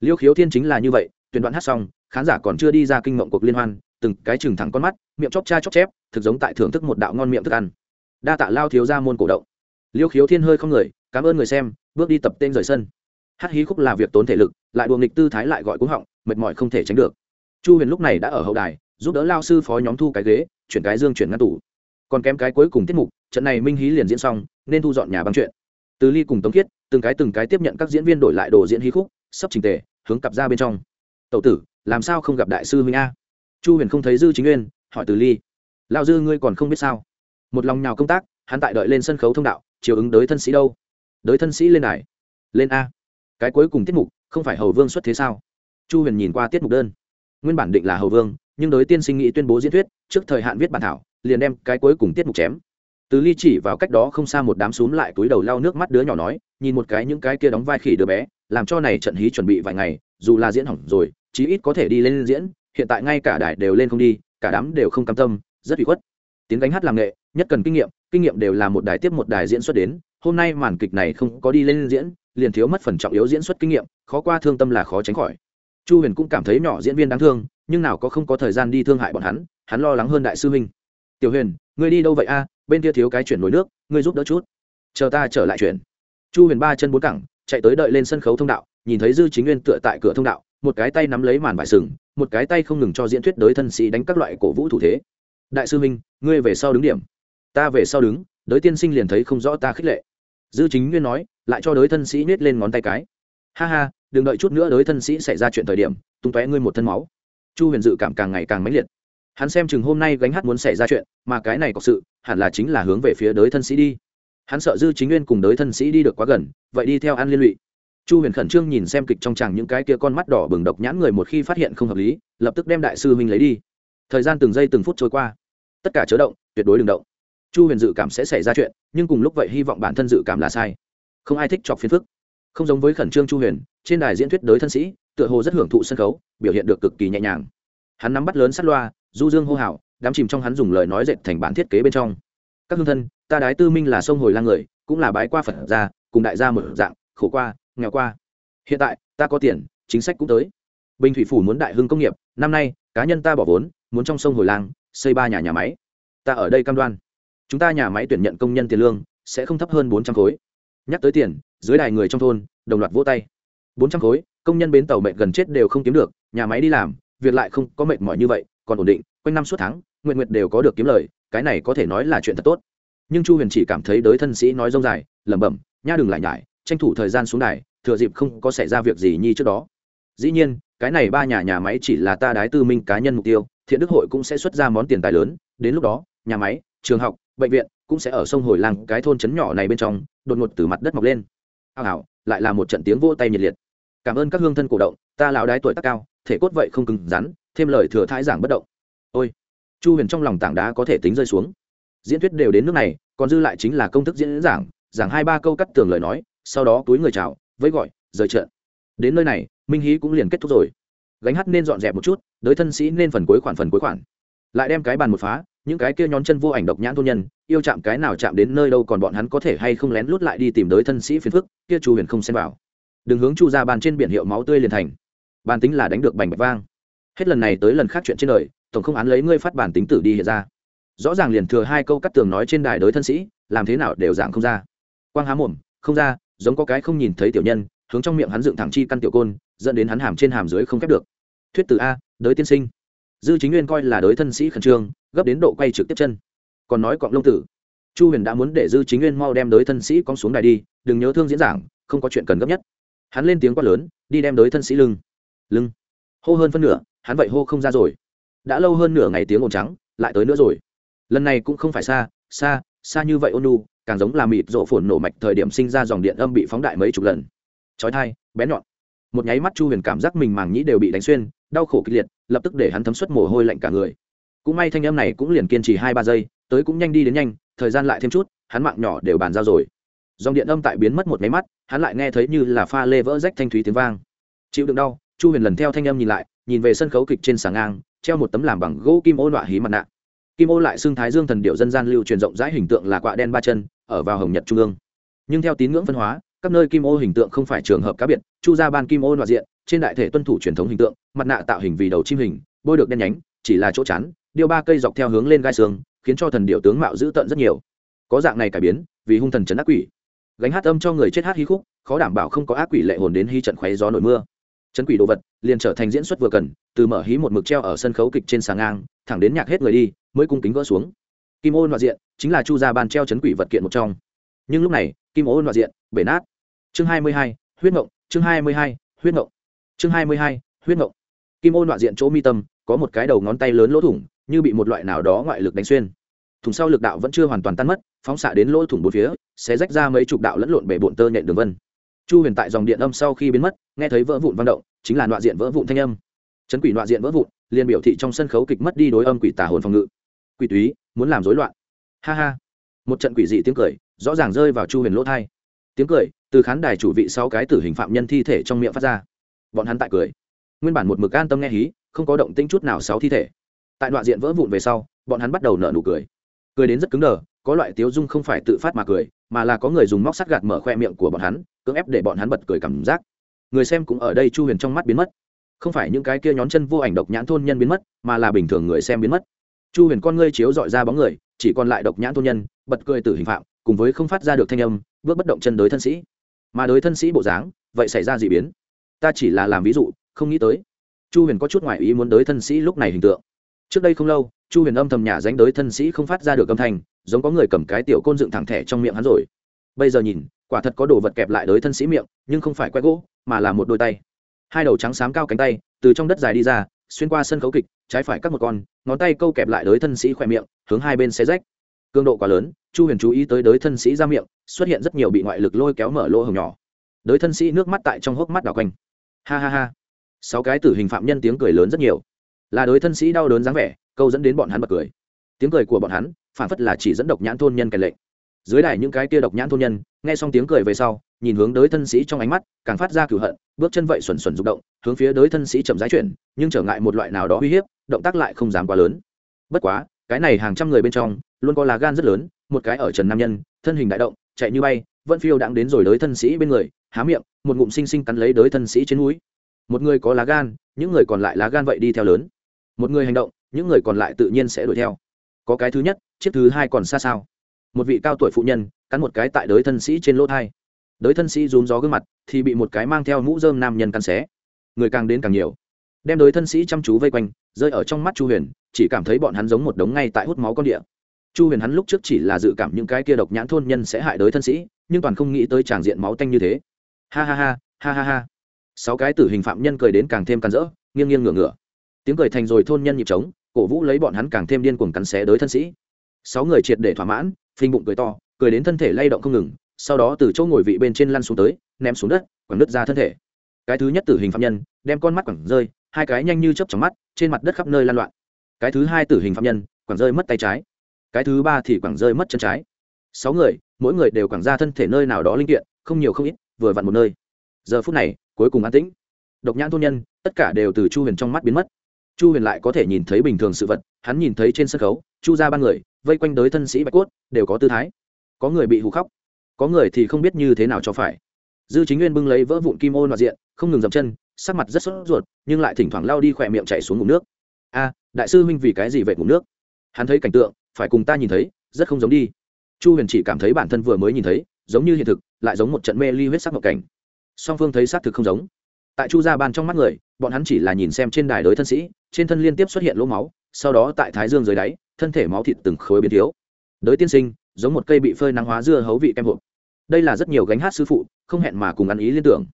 Liêu khiếu thiên chính là như vậy, tuyển đoạn hát xong, khán giả còn chưa đi ra kinh mộng cuộc liên hoan từng cái chừng thẳng con mắt, miệng chóp cha chóp chép, thực giống tại thưởng thức một đạo ngon miệng thức ăn. Đa tạ lao thiếu ra môn cổ động. Liêu khiếu thiên hơi không người, cảm ơn người xem, bước đi tập tên rời sân. Hát hí khúc là việc tốn thể lực, lại đùa nghịch tư thái lại gọi cúng họng, mệt mỏi không thể tránh được. Chu huyền lúc này đã ở hậu đài, giúp đỡ lao sư phó nhóm thu cái ghế, chuyển cái dương chuyển ngăn tủ. Còn kém cái cuối cùng tiết mục, trận này minh hí liền diễn xong, nên thu dọn nhà băng chuyện. Từ ly cùng tống khiết, từng cái từng cái tiếp nhận các diễn viên đổi lại đồ diễn hí khúc, sắp trình tề, hướng cặp ra bên trong. Tậu tử, làm sao không gặp đại sư huynh a? Chu huyền không thấy dư chính nguyên hỏi từ ly lao dư ngươi còn không biết sao? Một lòng nhào công tác, hắn tại đợi lên sân khấu thông đạo, chiều ứng đới thân sĩ đâu? Đới thân sĩ lên này lên a. Cái cuối cùng tiết mục, không phải hầu vương xuất thế sao? Chu huyền nhìn qua tiết mục đơn. Nguyên bản định là hầu vương, nhưng đới tiên sinh nghĩ tuyên bố diễn thuyết, trước thời hạn viết bản thảo, liền đem cái cuối cùng tiết mục chém. Từ ly chỉ vào cách đó không xa một đám xúm lại túi đầu lau nước mắt đứa nhỏ nói, nhìn một cái những cái kia đóng vai khỉ đứa bé, làm cho này trận hí chuẩn bị vài ngày, dù là diễn hỏng rồi, chí ít có thể đi lên diễn hiện tại ngay cả đài đều lên không đi, cả đám đều không cam tâm, rất bị khuất. Tiếng gánh hát làm nghệ, nhất cần kinh nghiệm kinh nghiệm đều là một đài tiếp một đài diễn xuất đến, hôm nay màn kịch này không có đi lên diễn, liền thiếu mất phần trọng yếu diễn xuất kinh nghiệm, khó qua thương tâm là khó tránh khỏi. Chu huyền cũng cảm thấy nhỏ diễn viên đáng thương, nhưng nào có không có thời gian đi thương hại bọn hắn hắn lo lắng hơn đại sư huynh. Tiểu huyền, ngươi đi đâu vậy a? Bên kia thiếu cái chuyển nổi nước, ngươi giúp đỡ chút. Chờ ta trở lại chuyển. Chu huyền ba chân bốn cẳng, chạy tới đợi lên sân khấu thông đạo, nhìn thấy dư chính nguyên tựa tại cửa thông đạo, một cái tay nắm lấy màn vải sừng một cái tay không ngừng cho diễn thuyết đới thân sĩ đánh các loại cổ vũ thủ thế. Đại sư minh, ngươi về sau đứng điểm. Ta về sau đứng, đới tiên sinh liền thấy không rõ ta khích lệ. Dư chính nguyên nói, lại cho đới thân sĩ nhét lên ngón tay cái. Ha ha, đừng đợi chút nữa đới thân sĩ xảy ra chuyện thời điểm, tung tóe ngươi một thân máu. Chu huyền dự cảm càng ngày càng mãnh liệt. Hắn xem chừng hôm nay gánh hát muốn xảy ra chuyện, mà cái này có sự, hẳn là chính là hướng về phía đới thân sĩ đi. Hắn sợ dư chính nguyên cùng đới thân sĩ đi được quá gần, vậy đi theo ăn liên lụy chu huyền khẩn trương nhìn xem kịch trong tràng những cái kia con mắt đỏ bừng độc nhãn người một khi phát hiện không hợp lý, lập tức đem đại sư huynh lấy đi. Thời gian từng giây từng phút trôi qua. Tất cả chớ động, tuyệt đối đừng động. Chu huyền dự cảm sẽ xảy ra chuyện, nhưng cùng lúc vậy hy vọng bản thân dự cảm là sai. Không ai thích chọc phiền phức. Không giống với khẩn trương chu huyền, trên đài diễn thuyết đới thân sĩ, tựa hồ rất hưởng thụ sân khấu, biểu hiện được cực kỳ nhẹ nhàng. Hắn nắm bắt lớn sắt loa, du dương hô hào, đám chìm trong hắn dùng lời nói dệt thành bản thiết kế bên trong. Các hương thân, ta đái tư minh là sông hồi lang người, cũng là bái qua phật gia, cùng đại gia một dạng, khổ qua nghèo qua. Hiện tại, ta có tiền, chính sách cũng tới. Bình thủy phủ muốn đại hưng công nghiệp, năm nay, cá nhân ta bỏ vốn, muốn trong sông hồi lang, xây ba nhà nhà máy. Ta ở đây cam đoan, chúng ta nhà máy tuyển nhận công nhân tiền lương, sẽ không thấp hơn bốn trăm khối. Nhắc tới tiền, dưới đài người trong thôn, đồng loạt vỗ tay. bốn trăm khối, công nhân bến tàu mệt gần chết đều không kiếm được, nhà máy đi làm, việc lại không có mệt mỏi như vậy, còn ổn định, quanh năm suốt tháng nguyện nguyện đều có được kiếm lời, cái này có thể nói là chuyện thật tốt. Nhưng chu huyền chỉ cảm thấy đới thân sĩ nói rông dài, lẩm bẩm, nha đừng lại nhải tranh thủ thời gian xuống đài, thừa dịp không có xảy ra việc gì nhi trước đó. Dĩ nhiên, cái này ba nhà nhà máy chỉ là ta đái tư minh cá nhân mục tiêu, thiện đức hội cũng sẽ xuất ra món tiền tài lớn, đến lúc đó, nhà máy, trường học, bệnh viện cũng sẽ ở sông hồi làng cái thôn trấn nhỏ này bên trong, đột ngột từ mặt đất mọc lên. Hào hảo lại là một trận tiếng vỗ tay nhiệt liệt. Cảm ơn các hương thân cổ động, ta lão đái tuổi tác cao, thể cốt vậy không cứng rắn, thêm lời thừa thái giảng bất động. Ôi, chu huyền trong lòng tảng đá có thể tính rơi xuống. Diễn thuyết đều đến nước này, còn dư lại chính là công thức diễn giảng giảng hai ba câu cắt tường lời nói sau đó túi người chào với gọi, rời trận đến nơi này, minh hí cũng liền kết thúc rồi. Gánh hát nên dọn dẹp một chút, đới thân sĩ nên phần cuối khoản phần cuối khoản. Lại đem cái bàn một phá, những cái kia nhón chân vô ảnh độc nhãn thôn nhân, yêu chạm cái nào chạm đến nơi đâu còn bọn hắn có thể hay không lén lút lại đi tìm đới thân sĩ phiền phức, kia chu huyền không xem vào. Đừng hướng chu ra bàn trên biển hiệu máu tươi liền thành. Bàn tính là đánh được bành bạch vang. Hết lần này tới lần khác chuyện trên đời, tổng không án lấy ngươi phát bản tính tử đi hiện ra. Rõ ràng liền thừa hai câu cắt tường nói trên đài đối thân sĩ, làm thế nào đều dạng không ra. Quang há mồm, không ra giống có cái không nhìn thấy tiểu nhân, hướng trong miệng hắn dựng thẳng chi căn tiểu côn, dẫn đến hắn hàm trên hàm dưới không khép được. Thuyết từ a, đới tiên sinh. Dư chính nguyên coi là đới thân sĩ khẩn trương, gấp đến độ quay trực tiếp chân. Còn nói cọng lông tử. Chu huyền đã muốn để dư chính nguyên mau đem đới thân sĩ con xuống đài đi, đừng nhớ thương diễn giảng, không có chuyện cần gấp nhất. Hắn lên tiếng quát lớn, đi đem đới thân sĩ lưng. Lưng. Hô hơn phân nửa, hắn vậy hô không ra rồi. Đã lâu hơn nửa ngày tiếng ồn trắng, lại tới nữa rồi. Lần này cũng không phải xa xa xa như vậy ôn nu càng giống là mịt rộ phồn nổ mạch thời điểm sinh ra dòng điện âm bị phóng đại mấy chục lần. Chói thai bé nhọn. Một nháy mắt chu huyền cảm giác mình màng nhĩ đều bị đánh xuyên, đau khổ kịch liệt, lập tức để hắn thấm suất mồ hôi lạnh cả người. Cũng may thanh âm này cũng liền kiên trì hai ba giây, tới cũng nhanh đi đến nhanh, thời gian lại thêm chút, hắn mạng nhỏ đều bàn giao rồi. Dòng điện âm tại biến mất một máy mắt, hắn lại nghe thấy như là pha lê vỡ rách thanh thúy tiếng vang. Chịu đựng đau, chu huyền lần theo thanh âm nhìn lại, nhìn về sân khấu kịch trên sàng ngang, treo một tấm làm bằng gỗ kim ô nọa hí mặt nạ kim ô lại xưng thái dương thần điệu dân gian lưu truyền rộng rãi hình tượng là quạ đen ba chân, ở vào hồng nhật trung ương. Nhưng theo tín ngưỡng phân hóa, các nơi kim ô hình tượng không phải trường hợp cá biệt, chu ra ban kim ô nọa diện, trên đại thể tuân thủ truyền thống hình tượng, mặt nạ tạo hình vì đầu chim hình, bôi được đen nhánh, chỉ là chỗ chắn, điêu ba cây dọc theo hướng lên gai xương, khiến cho thần điệu tướng mạo dữ tợn rất nhiều. Có dạng này cải biến, vì hung thần trấn ác quỷ. Gánh hát âm cho người chết hát hí khúc, khó đảm bảo không có ác quỷ lệ hồn đến hy trận khoé gió nổi mưa. Chấn quỷ đồ vật, liền trở thành diễn xuất vừa cần, từ mở hí một mực treo ở sân khấu kịch trên sàng ngang, thẳng đến nhạc hết người đi mới cung kính gỡ xuống. Kim ô loạt diện chính là chu gia ban treo chấn quỷ vật kiện một trong. Nhưng lúc này, kim ô loạt diện, bể nát. Chương hai mươi hai, huyết ngộng, chương hai mươi hai, huyết ngộng. Chương hai mươi hai, huyết ngộng. Kim ô loạt diện chỗ mi tâm, có một cái đầu ngón tay lớn lỗ thủng, như bị một loại nào đó ngoại lực đánh xuyên. Thùng sau lực đạo vẫn chưa hoàn toàn tan mất, phóng xạ đến lỗ thủng bốn phía sẽ rách ra mấy chục đạo lẫn lộn bể bộn tơ nhện đường vân. Chu huyền tại dòng điện âm sau khi biến mất, nghe thấy vỡ vụn văn động, chính là loạn diện vỡ vụn thanh âm. Chấn quỷ loạn diện vỡ vụn, liền biểu thị trong sân khấu kịch mất đi đối âm quỷ tà hồn phòng ngự quỷ túy, muốn làm rối loạn. Ha ha. Một trận quỷ dị tiếng cười, rõ ràng rơi vào chu huyền lỗ thai. Tiếng cười, từ khán đài chủ vị sau cái tử hình phạm nhân thi thể trong miệng phát ra. Bọn hắn tại cười. Nguyên bản một mực an tâm nghe hí, không có động tĩnh chút nào sáu thi thể. Tại đoạn diện vỡ vụn về sau, bọn hắn bắt đầu nở nụ cười. Cười đến rất cứng đờ, có loại tiếu dung không phải tự phát mà cười, mà là có người dùng móc sắt gạt mở khoe miệng của bọn hắn, cưỡng ép để bọn hắn bật cười cảm giác. Người xem cũng ở đây chu huyền trong mắt biến mất. Không phải những cái kia nhón chân vô ảnh độc nhãn thôn nhân biến mất, mà là bình thường người xem biến mất chu huyền con ngươi chiếu dọi ra bóng người, chỉ còn lại độc nhãn thôn nhân, bật cười từ hình phạm, cùng với không phát ra được thanh âm, bước bất động chân đối thân sĩ. Mà đối thân sĩ bộ dáng, vậy xảy ra d ị biến. Ta chỉ là làm ví dụ, không nghĩ tới. Chu huyền có chút ngoại ý muốn đối thân sĩ lúc này hình tượng. Trước đây không lâu, chu huyền âm thầm nhà dánh đối thân sĩ không phát ra được âm thanh, giống có người cầm cái tiểu côn dựng thẳng thẻ trong miệng hắn rồi. Bây giờ nhìn, quả thật có đồ vật kẹp lại đối thân sĩ miệng, nhưng không phải quét gỗ, mà là một đôi tay. Hai đầu trắng xám cao cánh tay, từ trong đất dài đi ra xuyên qua sân khấu kịch, trái phải cắt một con, ngón tay câu kẹp lại đới thân sĩ khỏe miệng, hướng hai bên xe rách. Cường độ quá lớn, chu huyền chú ý tới đới thân sĩ ra miệng, xuất hiện rất nhiều bị ngoại lực lôi kéo mở lỗ hồng nhỏ. Đới thân sĩ nước mắt tại trong hốc mắt đảo quanh. Ha ha ha. Sáu cái tử hình phạm nhân tiếng cười lớn rất nhiều. Là đối thân sĩ đau đớn dáng vẻ, câu dẫn đến bọn hắn bật cười. Tiếng cười của bọn hắn, phản phất là chỉ dẫn độc nhãn thôn nhân kèn lệnh dưới đài những cái kia độc nhãn thôn nhân, nghe xong tiếng cười về sau nhìn hướng đới thân sĩ trong ánh mắt, càng phát ra cửu hận, bước chân vậy xuẩn xuẩn rụng động, hướng phía đới thân sĩ chậm rãi chuyển, nhưng trở ngại một loại nào đó uy hiếp, động tác lại không dám quá lớn. Bất quá, cái này hàng trăm người bên trong, luôn có lá gan rất lớn, một cái ở trần nam nhân, thân hình đại động, chạy như bay, vẫn phiêu đãng đến rồi đới thân sĩ bên người, há miệng, một ngụm xinh xinh cắn lấy đới thân sĩ trên núi một người có lá gan, những người còn lại lá gan vậy đi theo lớn. Một người hành động, những người còn lại tự nhiên sẽ đuổi theo. Có cái thứ nhất, chiếc thứ hai còn xa sao. Một vị cao tuổi phụ nhân, cắn một cái tại đới thân sĩ trên lỗ thai đới thân sĩ rúm gió gương mặt, thì bị một cái mang theo mũ dơm nam nhân cắn xé. Người càng đến càng nhiều. Đem đới thân sĩ chăm chú vây quanh, rơi ở trong mắt chu huyền, chỉ cảm thấy bọn hắn giống một đống ngay tại hút máu con địa. Chu huyền hắn lúc trước chỉ là dự cảm những cái kia độc nhãn thôn nhân sẽ hại đới thân sĩ, nhưng toàn không nghĩ tới tràng diện máu tanh như thế. Ha ha ha ha ha ha. Sáu cái tử hình phạm nhân cười đến càng thêm cắn rỡ, nghiêng nghiêng ngửa ngửa. Tiếng cười thành rồi thôn nhân nhịp trống, cổ vũ lấy bọn hắn càng thêm điên cuồng cắn xé đới thân sĩ. Sáu người triệt để thỏa mãn, phình bụng cười to, cười đến thân thể lay động không ngừng sau đó từ chỗ ngồi vị bên trên lăn xuống tới, ném xuống đất, quẳng nứt ra thân thể. Cái thứ nhất tử hình phạm nhân, đem con mắt quẳng rơi, hai cái nhanh như chớp trong mắt, trên mặt đất khắp nơi lan loạn. Cái thứ hai tử hình phạm nhân, quẳng rơi mất tay trái. Cái thứ ba thì quẳng rơi mất chân trái. Sáu người, mỗi người đều quẳng ra thân thể nơi nào đó linh kiện, không nhiều không ít, vừa vặn một nơi. Giờ phút này, cuối cùng an tĩnh. Độc nhãn thôn nhân, tất cả đều từ chu huyền trong mắt biến mất. Chu huyền lại có thể nhìn thấy bình thường sự vật, hắn nhìn thấy trên sân khấu, chu ra ba người, vây quanh đới thân sĩ bạch cốt, đều có tư thái. Có người bị hù khóc có người thì không biết như thế nào cho phải. Dư chính nguyên bưng lấy vỡ vụn kim ô nọt diện, không ngừng dậm chân, sắc mặt rất sốt ruột, nhưng lại thỉnh thoảng lao đi khỏe miệng chạy xuống ngụm nước. A, đại sư huynh vì cái gì vậy ngụm nước? Hắn thấy cảnh tượng, phải cùng ta nhìn thấy, rất không giống đi. Chu huyền chỉ cảm thấy bản thân vừa mới nhìn thấy, giống như hiện thực, lại giống một trận mê ly huyết sắc mộng cảnh. Song phương thấy xác thực không giống. Tại chu gia ban trong mắt người, bọn hắn chỉ là nhìn xem trên đài đối thân sĩ, trên thân liên tiếp xuất hiện lỗ máu, sau đó tại thái dương dưới đáy, thân thể máu thịt từng khối biến thiếu. Đới tiên sinh, giống một cây bị phơi nắng hóa dưa hấu vị kem hộp đây là rất nhiều gánh hát sư phụ, không hẹn mà cùng ăn ý liên tưởng.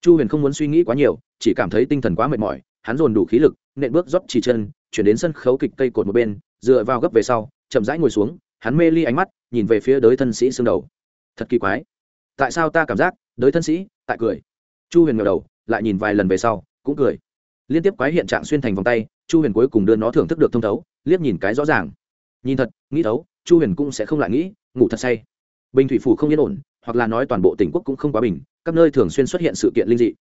Chu huyền không muốn suy nghĩ quá nhiều, chỉ cảm thấy tinh thần quá mệt mỏi, hắn dồn đủ khí lực, nện bước rót chỉ chân, chuyển đến sân khấu kịch cây cột một bên, dựa vào gấp về sau, chậm rãi ngồi xuống, hắn mê ly ánh mắt, nhìn về phía đới thân sĩ xương đầu. Thật kỳ quái. Tại sao ta cảm giác, đới thân sĩ, tại cười? Chu huyền ngờ đầu, lại nhìn vài lần về sau, cũng cười. Liên tiếp quái hiện trạng xuyên thành vòng tay, chu huyền cuối cùng đưa nó thưởng thức được thông thấu, liếc nhìn cái rõ ràng. Nhìn thật, nghĩ thấu, chu huyền cũng sẽ không lại nghĩ, ngủ thật say. Bình thủy phủ không yên ổn hoặc là nói toàn bộ tỉnh quốc cũng không quá bình, các nơi thường xuyên xuất hiện sự kiện linh dị.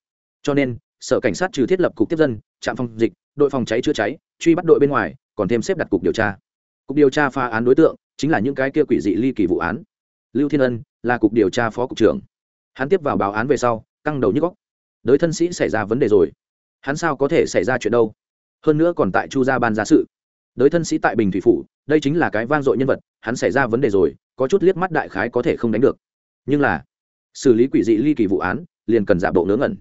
Cho nên, sở cảnh sát trừ thiết lập cục tiếp dân, trạm phòng dịch, đội phòng cháy chữa cháy, truy bắt đội bên ngoài, còn thêm xếp đặt cục điều tra. Cục điều tra phá án đối tượng chính là những cái kia quỷ dị ly kỳ vụ án. Lưu thiên ân là cục điều tra phó cục trưởng. Hắn tiếp vào báo án về sau, căng đầu nhức góc đới thân sĩ xảy ra vấn đề rồi. Hắn sao có thể xảy ra chuyện đâu? Hơn nữa còn tại chu gia ban giá sự. Đới thân sĩ tại bình thủy phủ, đây chính là cái vang dội nhân vật, hắn xảy ra vấn đề rồi, có chút liếc mắt đại khái có thể không đánh được nhưng là, xử lý quỷ dị ly kỳ vụ án liền cần giả bộ ngớ ngẩn.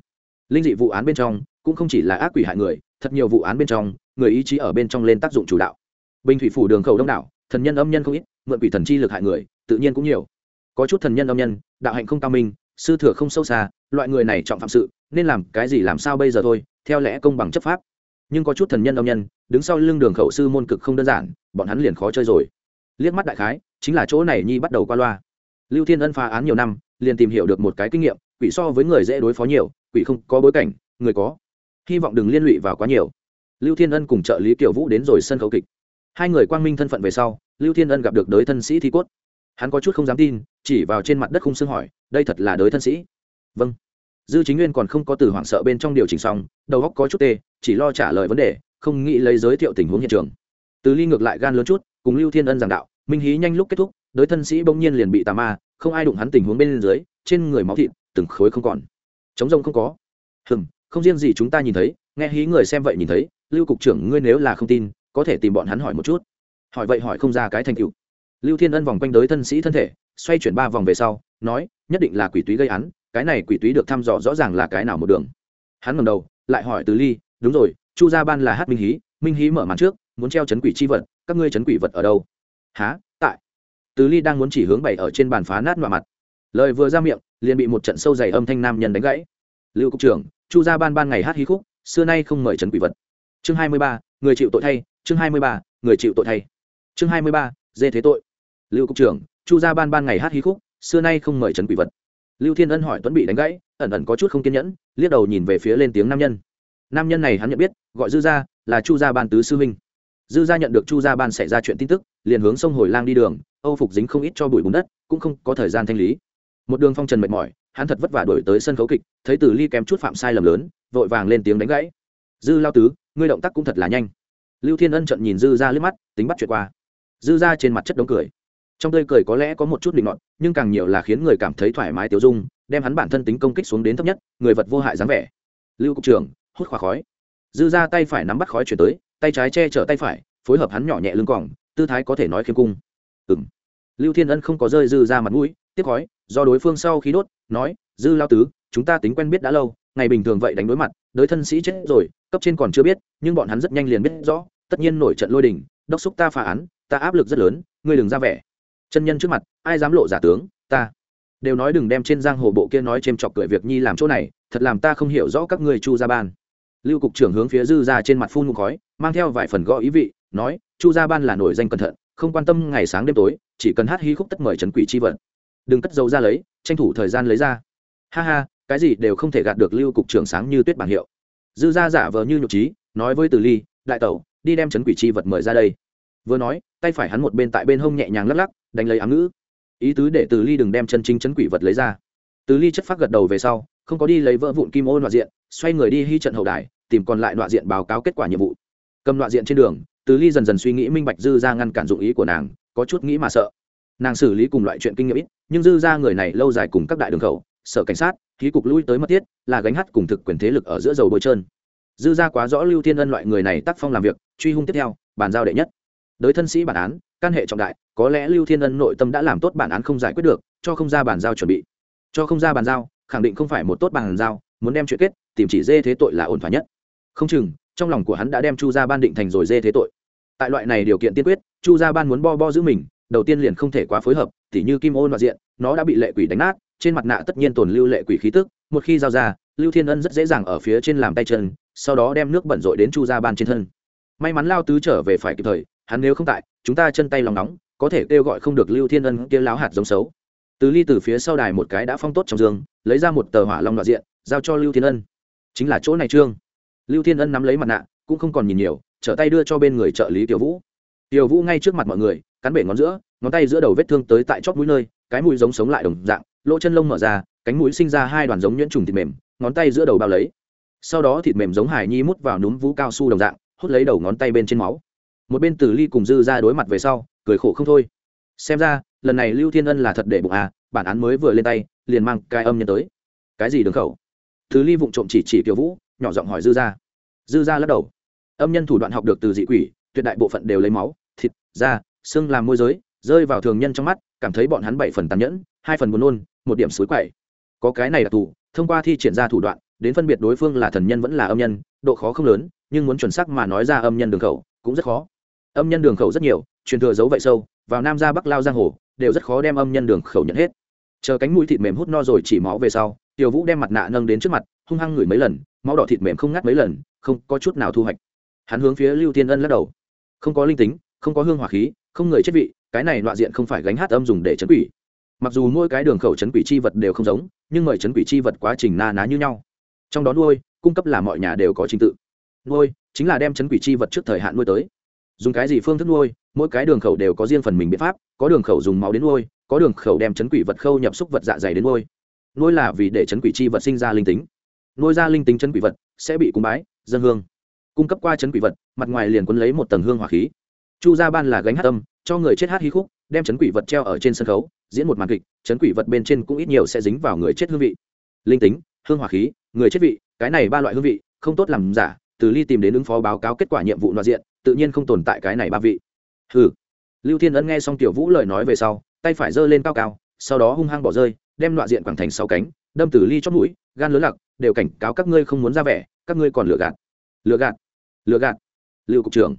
Linh dị vụ án bên trong cũng không chỉ là ác quỷ hại người, thật nhiều vụ án bên trong, người ý chí ở bên trong lên tác dụng chủ đạo. Bình thủy phủ đường khẩu đông đảo, thần nhân âm nhân không ít, mượn quỷ thần chi lực hại người, tự nhiên cũng nhiều. Có chút thần nhân âm nhân, đạo hạnh không cao minh, sư thừa không sâu xa, loại người này trọng phạm sự, nên làm cái gì làm sao bây giờ thôi, theo lẽ công bằng chấp pháp. Nhưng có chút thần nhân âm nhân, đứng sau lưng đường khẩu sư môn cực không đơn giản, bọn hắn liền khó chơi rồi. Liếc mắt đại khái, chính là chỗ này nhi bắt đầu qua loa lưu thiên ân phá án nhiều năm, liền tìm hiểu được một cái kinh nghiệm, quỷ so với người dễ đối phó nhiều, quỷ không có bối cảnh, người có. Hy vọng đừng liên lụy vào quá nhiều. Lưu thiên ân cùng trợ lý kiều vũ đến rồi sân khấu kịch. Hai người quang minh thân phận về sau, lưu thiên ân gặp được đới thân sĩ thi cốt. Hắn có chút không dám tin, chỉ vào trên mặt đất khung xương hỏi, đây thật là đới thân sĩ? Vâng. Dư chính nguyên còn không có từ hoảng sợ bên trong điều chỉnh xong, đầu óc có chút tê, chỉ lo trả lời vấn đề, không nghĩ lấy giới thiệu tình huống hiện trường. Từ ly ngược lại gan lớn chút, cùng lưu thiên ân giảng đạo, minh hí nhanh lúc kết thúc đới thân sĩ bỗng nhiên liền bị tà ma, không ai đụng hắn tình huống bên dưới, trên người máu thịt, từng khối không còn. Chống rông không có. Hừm, không riêng gì chúng ta nhìn thấy, nghe hí người xem vậy nhìn thấy, lưu cục trưởng ngươi nếu là không tin, có thể tìm bọn hắn hỏi một chút. Hỏi vậy hỏi không ra cái thành cựu lưu thiên ân vòng quanh đới thân sĩ thân thể, xoay chuyển ba vòng về sau, nói, nhất định là quỷ túy gây án, cái này quỷ túy được thăm dò rõ ràng là cái nào một đường. Hắn ngầm đầu, lại hỏi từ ly, đúng rồi, chu gia ban là hát minh hí minh hí mở màn trước, muốn treo chấn quỷ chi vật, các ngươi chấn quỷ vật ở đâu? Há từ ly đang muốn chỉ hướng bày ở trên bàn phá nát mặt. Lời vừa ra miệng, liền bị một trận sâu dày âm thanh nam nhân đánh gãy. Lưu cục trưởng, chu gia ban ban ngày hát hí khúc, xưa nay không mời trấn quỷ vật. Chương hai mươi ba, người chịu tội thay, chương hai mươi ba, người chịu tội thay. Chương hai mươi ba, dê thế tội. Lưu cục trưởng, chu gia ban ban ngày hát hí khúc, xưa nay không mời trấn quỷ vật. Lưu thiên ân hỏi tuấn bị đánh gãy, ẩn ẩn có chút không kiên nhẫn, liếc đầu nhìn về phía lên tiếng nam nhân. Nam nhân này hắn nhận biết, gọi dư gia, là chu gia ban tứ sư huynh. Dư gia nhận được chu gia ban xảy ra chuyện tin tức, liền hướng sông hồi lang đi đường âu phục dính không ít cho bụi bùn đất, cũng không có thời gian thanh lý. Một đường phong trần mệt mỏi, hắn thật vất vả đổi tới sân khấu kịch, thấy từ ly kém chút phạm sai lầm lớn, vội vàng lên tiếng đánh gãy. Dư lao tứ, ngươi động tác cũng thật là nhanh. Lưu thiên ân trận nhìn dư ra liếc mắt, tính bắt chuyện qua. Dư ra trên mặt chất đống cười. Trong tươi cười có lẽ có một chút định nọt, nhưng càng nhiều là khiến người cảm thấy thoải mái tiêu dung, đem hắn bản thân tính công kích xuống đến thấp nhất, người vật vô hại dáng vẻ. Lưu cục trưởng, hút khóa khói. Dư ra tay phải nắm bắt khói chuyển tới, tay trái che chở tay phải, phối hợp hắn nhỏ nhẹ lưng còng, tư thái có thể nói khiêm cung ừng lưu thiên ân không có rơi dư ra mặt mũi, tiếp khói, do đối phương sau khi đốt, nói, dư lao tứ, chúng ta tính quen biết đã lâu, ngày bình thường vậy đánh đối mặt, đới thân sĩ chết rồi, cấp trên còn chưa biết, nhưng bọn hắn rất nhanh liền biết rõ, tất nhiên nổi trận lôi đình, đốc xúc ta phá án, ta áp lực rất lớn, ngươi đừng ra vẻ. Chân nhân trước mặt, ai dám lộ giả tướng, ta. Đều nói đừng đem trên giang hồ bộ kia nói c h chọc cười việc nhi làm chỗ này, thật làm ta không hiểu rõ các ngươi chu gia ban. Lưu cục trưởng hướng phía dư ra trên mặt phun ngụ khói, mang theo vài phần gõ ý vị, nói, chu gia ban là nổi danh cẩn thận không quan tâm ngày sáng đêm tối, chỉ cần hát hí khúc tất mời trấn quỷ chi vận đừng cất dấu ra lấy, tranh thủ thời gian lấy ra. Ha ha, cái gì đều không thể gạt được lưu cục trưởng sáng như tuyết bảng hiệu. Dư gia giả vờ như nhục trí, nói với từ ly, đại tẩu, đi đem trấn quỷ chi vật mời ra đây. Vừa nói, tay phải hắn một bên tại bên hông nhẹ nhàng lắc lắc, đánh lấy ám ngữ. Ý tứ để từ ly đừng đem chân chính trấn quỷ vật lấy ra. Từ ly chất phát gật đầu về sau, không có đi lấy vỡ vụn kim ô đoạn diện, xoay người đi hy trận hậu đài, tìm còn lại đoạn diện báo cáo kết quả nhiệm vụ. Cầm đoạn diện trên đường từ ly dần dần suy nghĩ minh bạch dư ra ngăn cản dụng ý của nàng, có chút nghĩ mà sợ. Nàng xử lý cùng loại chuyện kinh nghiệm ít, nhưng dư ra người này lâu dài cùng các đại đường khẩu sở cảnh sát, khí cục lui tới mất tiết, là gánh hát cùng thực quyền thế lực ở giữa dầu bôi trơn. Dư ra quá rõ lưu thiên ân loại người này tác phong làm việc, truy hung tiếp theo, bàn giao đệ nhất. Đới thân sĩ bản án, căn hệ trọng đại, có lẽ lưu thiên ân nội tâm đã làm tốt bản án không giải quyết được, cho không ra bàn giao chuẩn bị. Cho không ra bàn giao, khẳng định không phải một tốt bàn giao, muốn đem chuyện kết, tìm chỉ dê thế tội là ổn thỏa nhất. Không chừng, trong lòng của hắn đã đem chu ra ban định thành rồi dê thế tội tại loại này điều kiện tiên quyết, chu gia ban muốn bo bo giữ mình, đầu tiên liền không thể quá phối hợp, tỉ như kim ôn và diện, nó đã bị lệ quỷ đánh nát, trên mặt nạ tất nhiên tồn lưu lệ quỷ khí tức, một khi giao ra, lưu thiên ân rất dễ dàng ở phía trên làm tay chân, sau đó đem nước bẩn rội đến chu gia ban trên thân. May mắn lao tứ trở về phải kịp thời, hắn nếu không tại, chúng ta chân tay lòng nóng, có thể kêu gọi không được lưu thiên ân kia láo hạt giống xấu. Từ ly từ phía sau đài một cái đã phong tốt trong giường lấy ra một tờ hỏa long đoạn diện, giao cho lưu thiên ân. Chính là chỗ này, trương. Lưu thiên ân nắm lấy mặt nạ, cũng không còn nhìn nhiều trở tay đưa cho bên người trợ lý tiểu vũ. Tiểu vũ ngay trước mặt mọi người, cắn bể ngón giữa, ngón tay giữa đầu vết thương tới tại chót mũi nơi, cái mũi giống sống lại đồng dạng, lỗ chân lông mở ra, cánh mũi sinh ra hai đoàn giống nhuyễn trùng thịt mềm, ngón tay giữa đầu bao lấy. Sau đó thịt mềm giống hải nhi mút vào núm vú cao su đồng dạng, hút lấy đầu ngón tay bên trên máu. Một bên tử ly cùng dư ra đối mặt về sau, cười khổ không thôi. Xem ra, lần này lưu thiên ân là thật để bụng à bản án mới vừa lên tay, liền mang cái âm nhân tới. Cái gì đường khẩu? Thứ ly vụng trộm chỉ chỉ kiều vũ, nhỏ giọng hỏi dư ra dư ra lắc đầu âm nhân thủ đoạn học được từ dị quỷ, tuyệt đại bộ phận đều lấy máu, thịt, da, xương làm môi giới, rơi vào thường nhân trong mắt, cảm thấy bọn hắn bảy phần tàn nhẫn, hai phần buồn nôn, một điểm suối quậy. Có cái này đặc thù, thông qua thi triển ra thủ đoạn, đến phân biệt đối phương là thần nhân vẫn là âm nhân, độ khó không lớn, nhưng muốn chuẩn xác mà nói ra âm nhân đường khẩu, cũng rất khó. Âm nhân đường khẩu rất nhiều, truyền thừa giấu vậy sâu, vào nam ra bắc lao giang hồ, đều rất khó đem âm nhân đường khẩu nhận hết. Chờ cánh mũi thịt mềm hút no rồi chỉ máu về sau, tiểu vũ đem mặt nạ nâng đến trước mặt, hung hăng ngửi mấy lần, máu đỏ thịt mềm không ngắt mấy lần, không có chút nào thu hoạch hắn hướng phía lưu tiên ân lắc đầu. Không có linh tính, không có hương hỏa khí, không người chết vị, cái này loại diện không phải gánh hát âm dùng để chấn quỷ. Mặc dù mỗi cái đường khẩu chấn quỷ chi vật đều không giống, nhưng mời chấn quỷ chi vật quá trình na ná như nhau. Trong đó nuôi, cung cấp là mọi nhà đều có trình tự. Nuôi, chính là đem chấn quỷ chi vật trước thời hạn nuôi tới. Dùng cái gì phương thức nuôi, mỗi cái đường khẩu đều có riêng phần mình biện pháp, có đường khẩu dùng máu đến nuôi, có đường khẩu đem chấn quỷ vật khâu nhập xúc vật dạ dày đến nuôi. Nuôi là vì để chấn quỷ chi vật sinh ra linh tính. Nuôi ra linh tính chấn quỷ vật sẽ bị cúng bái, dân hương cung cấp qua chấn quỷ vật, mặt ngoài liền quấn lấy một tầng hương hỏa khí. Chu gia ban là gánh hát tâm cho người chết hát hí khúc, đem chấn quỷ vật treo ở trên sân khấu, diễn một màn kịch, chấn quỷ vật bên trên cũng ít nhiều sẽ dính vào người chết hương vị. Linh tính, hương hỏa khí, người chết vị, cái này ba loại hương vị, không tốt làm giả, từ ly tìm đến ứng phó báo cáo kết quả nhiệm vụ nội diện, tự nhiên không tồn tại cái này ba vị. Hừ. Lưu thiên ân nghe xong tiểu vũ lời nói về sau, tay phải giơ lên cao cao, sau đó hung hăng bỏ rơi, đem loại diện quảng thành sáu cánh, đâm từ ly chót mũi, gan lớn lặc, đều cảnh cáo các ngươi không muốn ra vẻ, các ngươi còn lừa gạt. Lừa gạt? Lừa gạt. Lưu cục trưởng.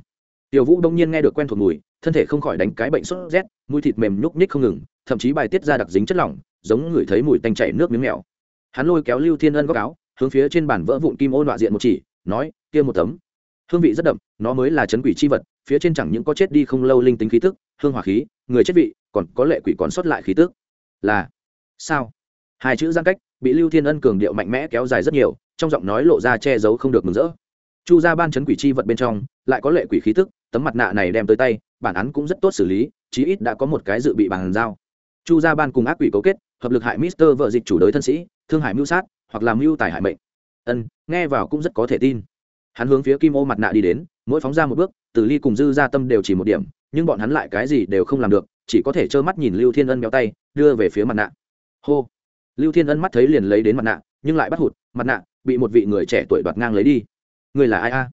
Tiểu vũ đông nhiên nghe được quen thuộc mùi, thân thể không khỏi đánh cái bệnh sốt rét, mũi thịt mềm nhúc nhích không ngừng, thậm chí bài tiết ra đặc dính chất lỏng, giống người thấy mùi tanh chảy nước miếng mèo. Hắn lôi kéo lưu thiên ân góc áo, hướng phía trên bản vỡ vụn kim ô nọa diện một chỉ, nói, kia một tấm. Hương vị rất đậm, nó mới là chấn quỷ chi vật, phía trên chẳng những có chết đi không lâu linh tính khí tức, hương hỏa khí, người chết vị, còn có lệ quỷ còn sót lại khí tức. Là, sao? Hai chữ giãn cách, bị lưu thiên ân cường điệu mạnh mẽ kéo dài rất nhiều, trong giọng nói lộ ra che giấu không được mừng rỡ chu ra ban chấn quỷ chi vật bên trong, lại có lệ quỷ khí tức, tấm mặt nạ này đem tới tay, bản án cũng rất tốt xử lý, chí ít đã có một cái dự bị bàn giao. Chu ra ban cùng ác quỷ cấu kết, hợp lực hại mister vợ dịch chủ đới thân sĩ, thương hại mưu sát, hoặc làm mưu tài hại mệnh. Ân, nghe vào cũng rất có thể tin. Hắn hướng phía kim ô mặt nạ đi đến, mỗi phóng ra một bước từ ly cùng dư ra tâm đều chỉ một điểm, nhưng bọn hắn lại cái gì đều không làm được, chỉ có thể trơ mắt nhìn lưu thiên ân méo tay, đưa về phía mặt nạ. Hô. Lưu thiên ân mắt thấy liền lấy đến mặt nạ, nhưng lại bắt hụt, mặt nạ bị một vị người trẻ tuổi đoạt ngang lấy đi người là ai a?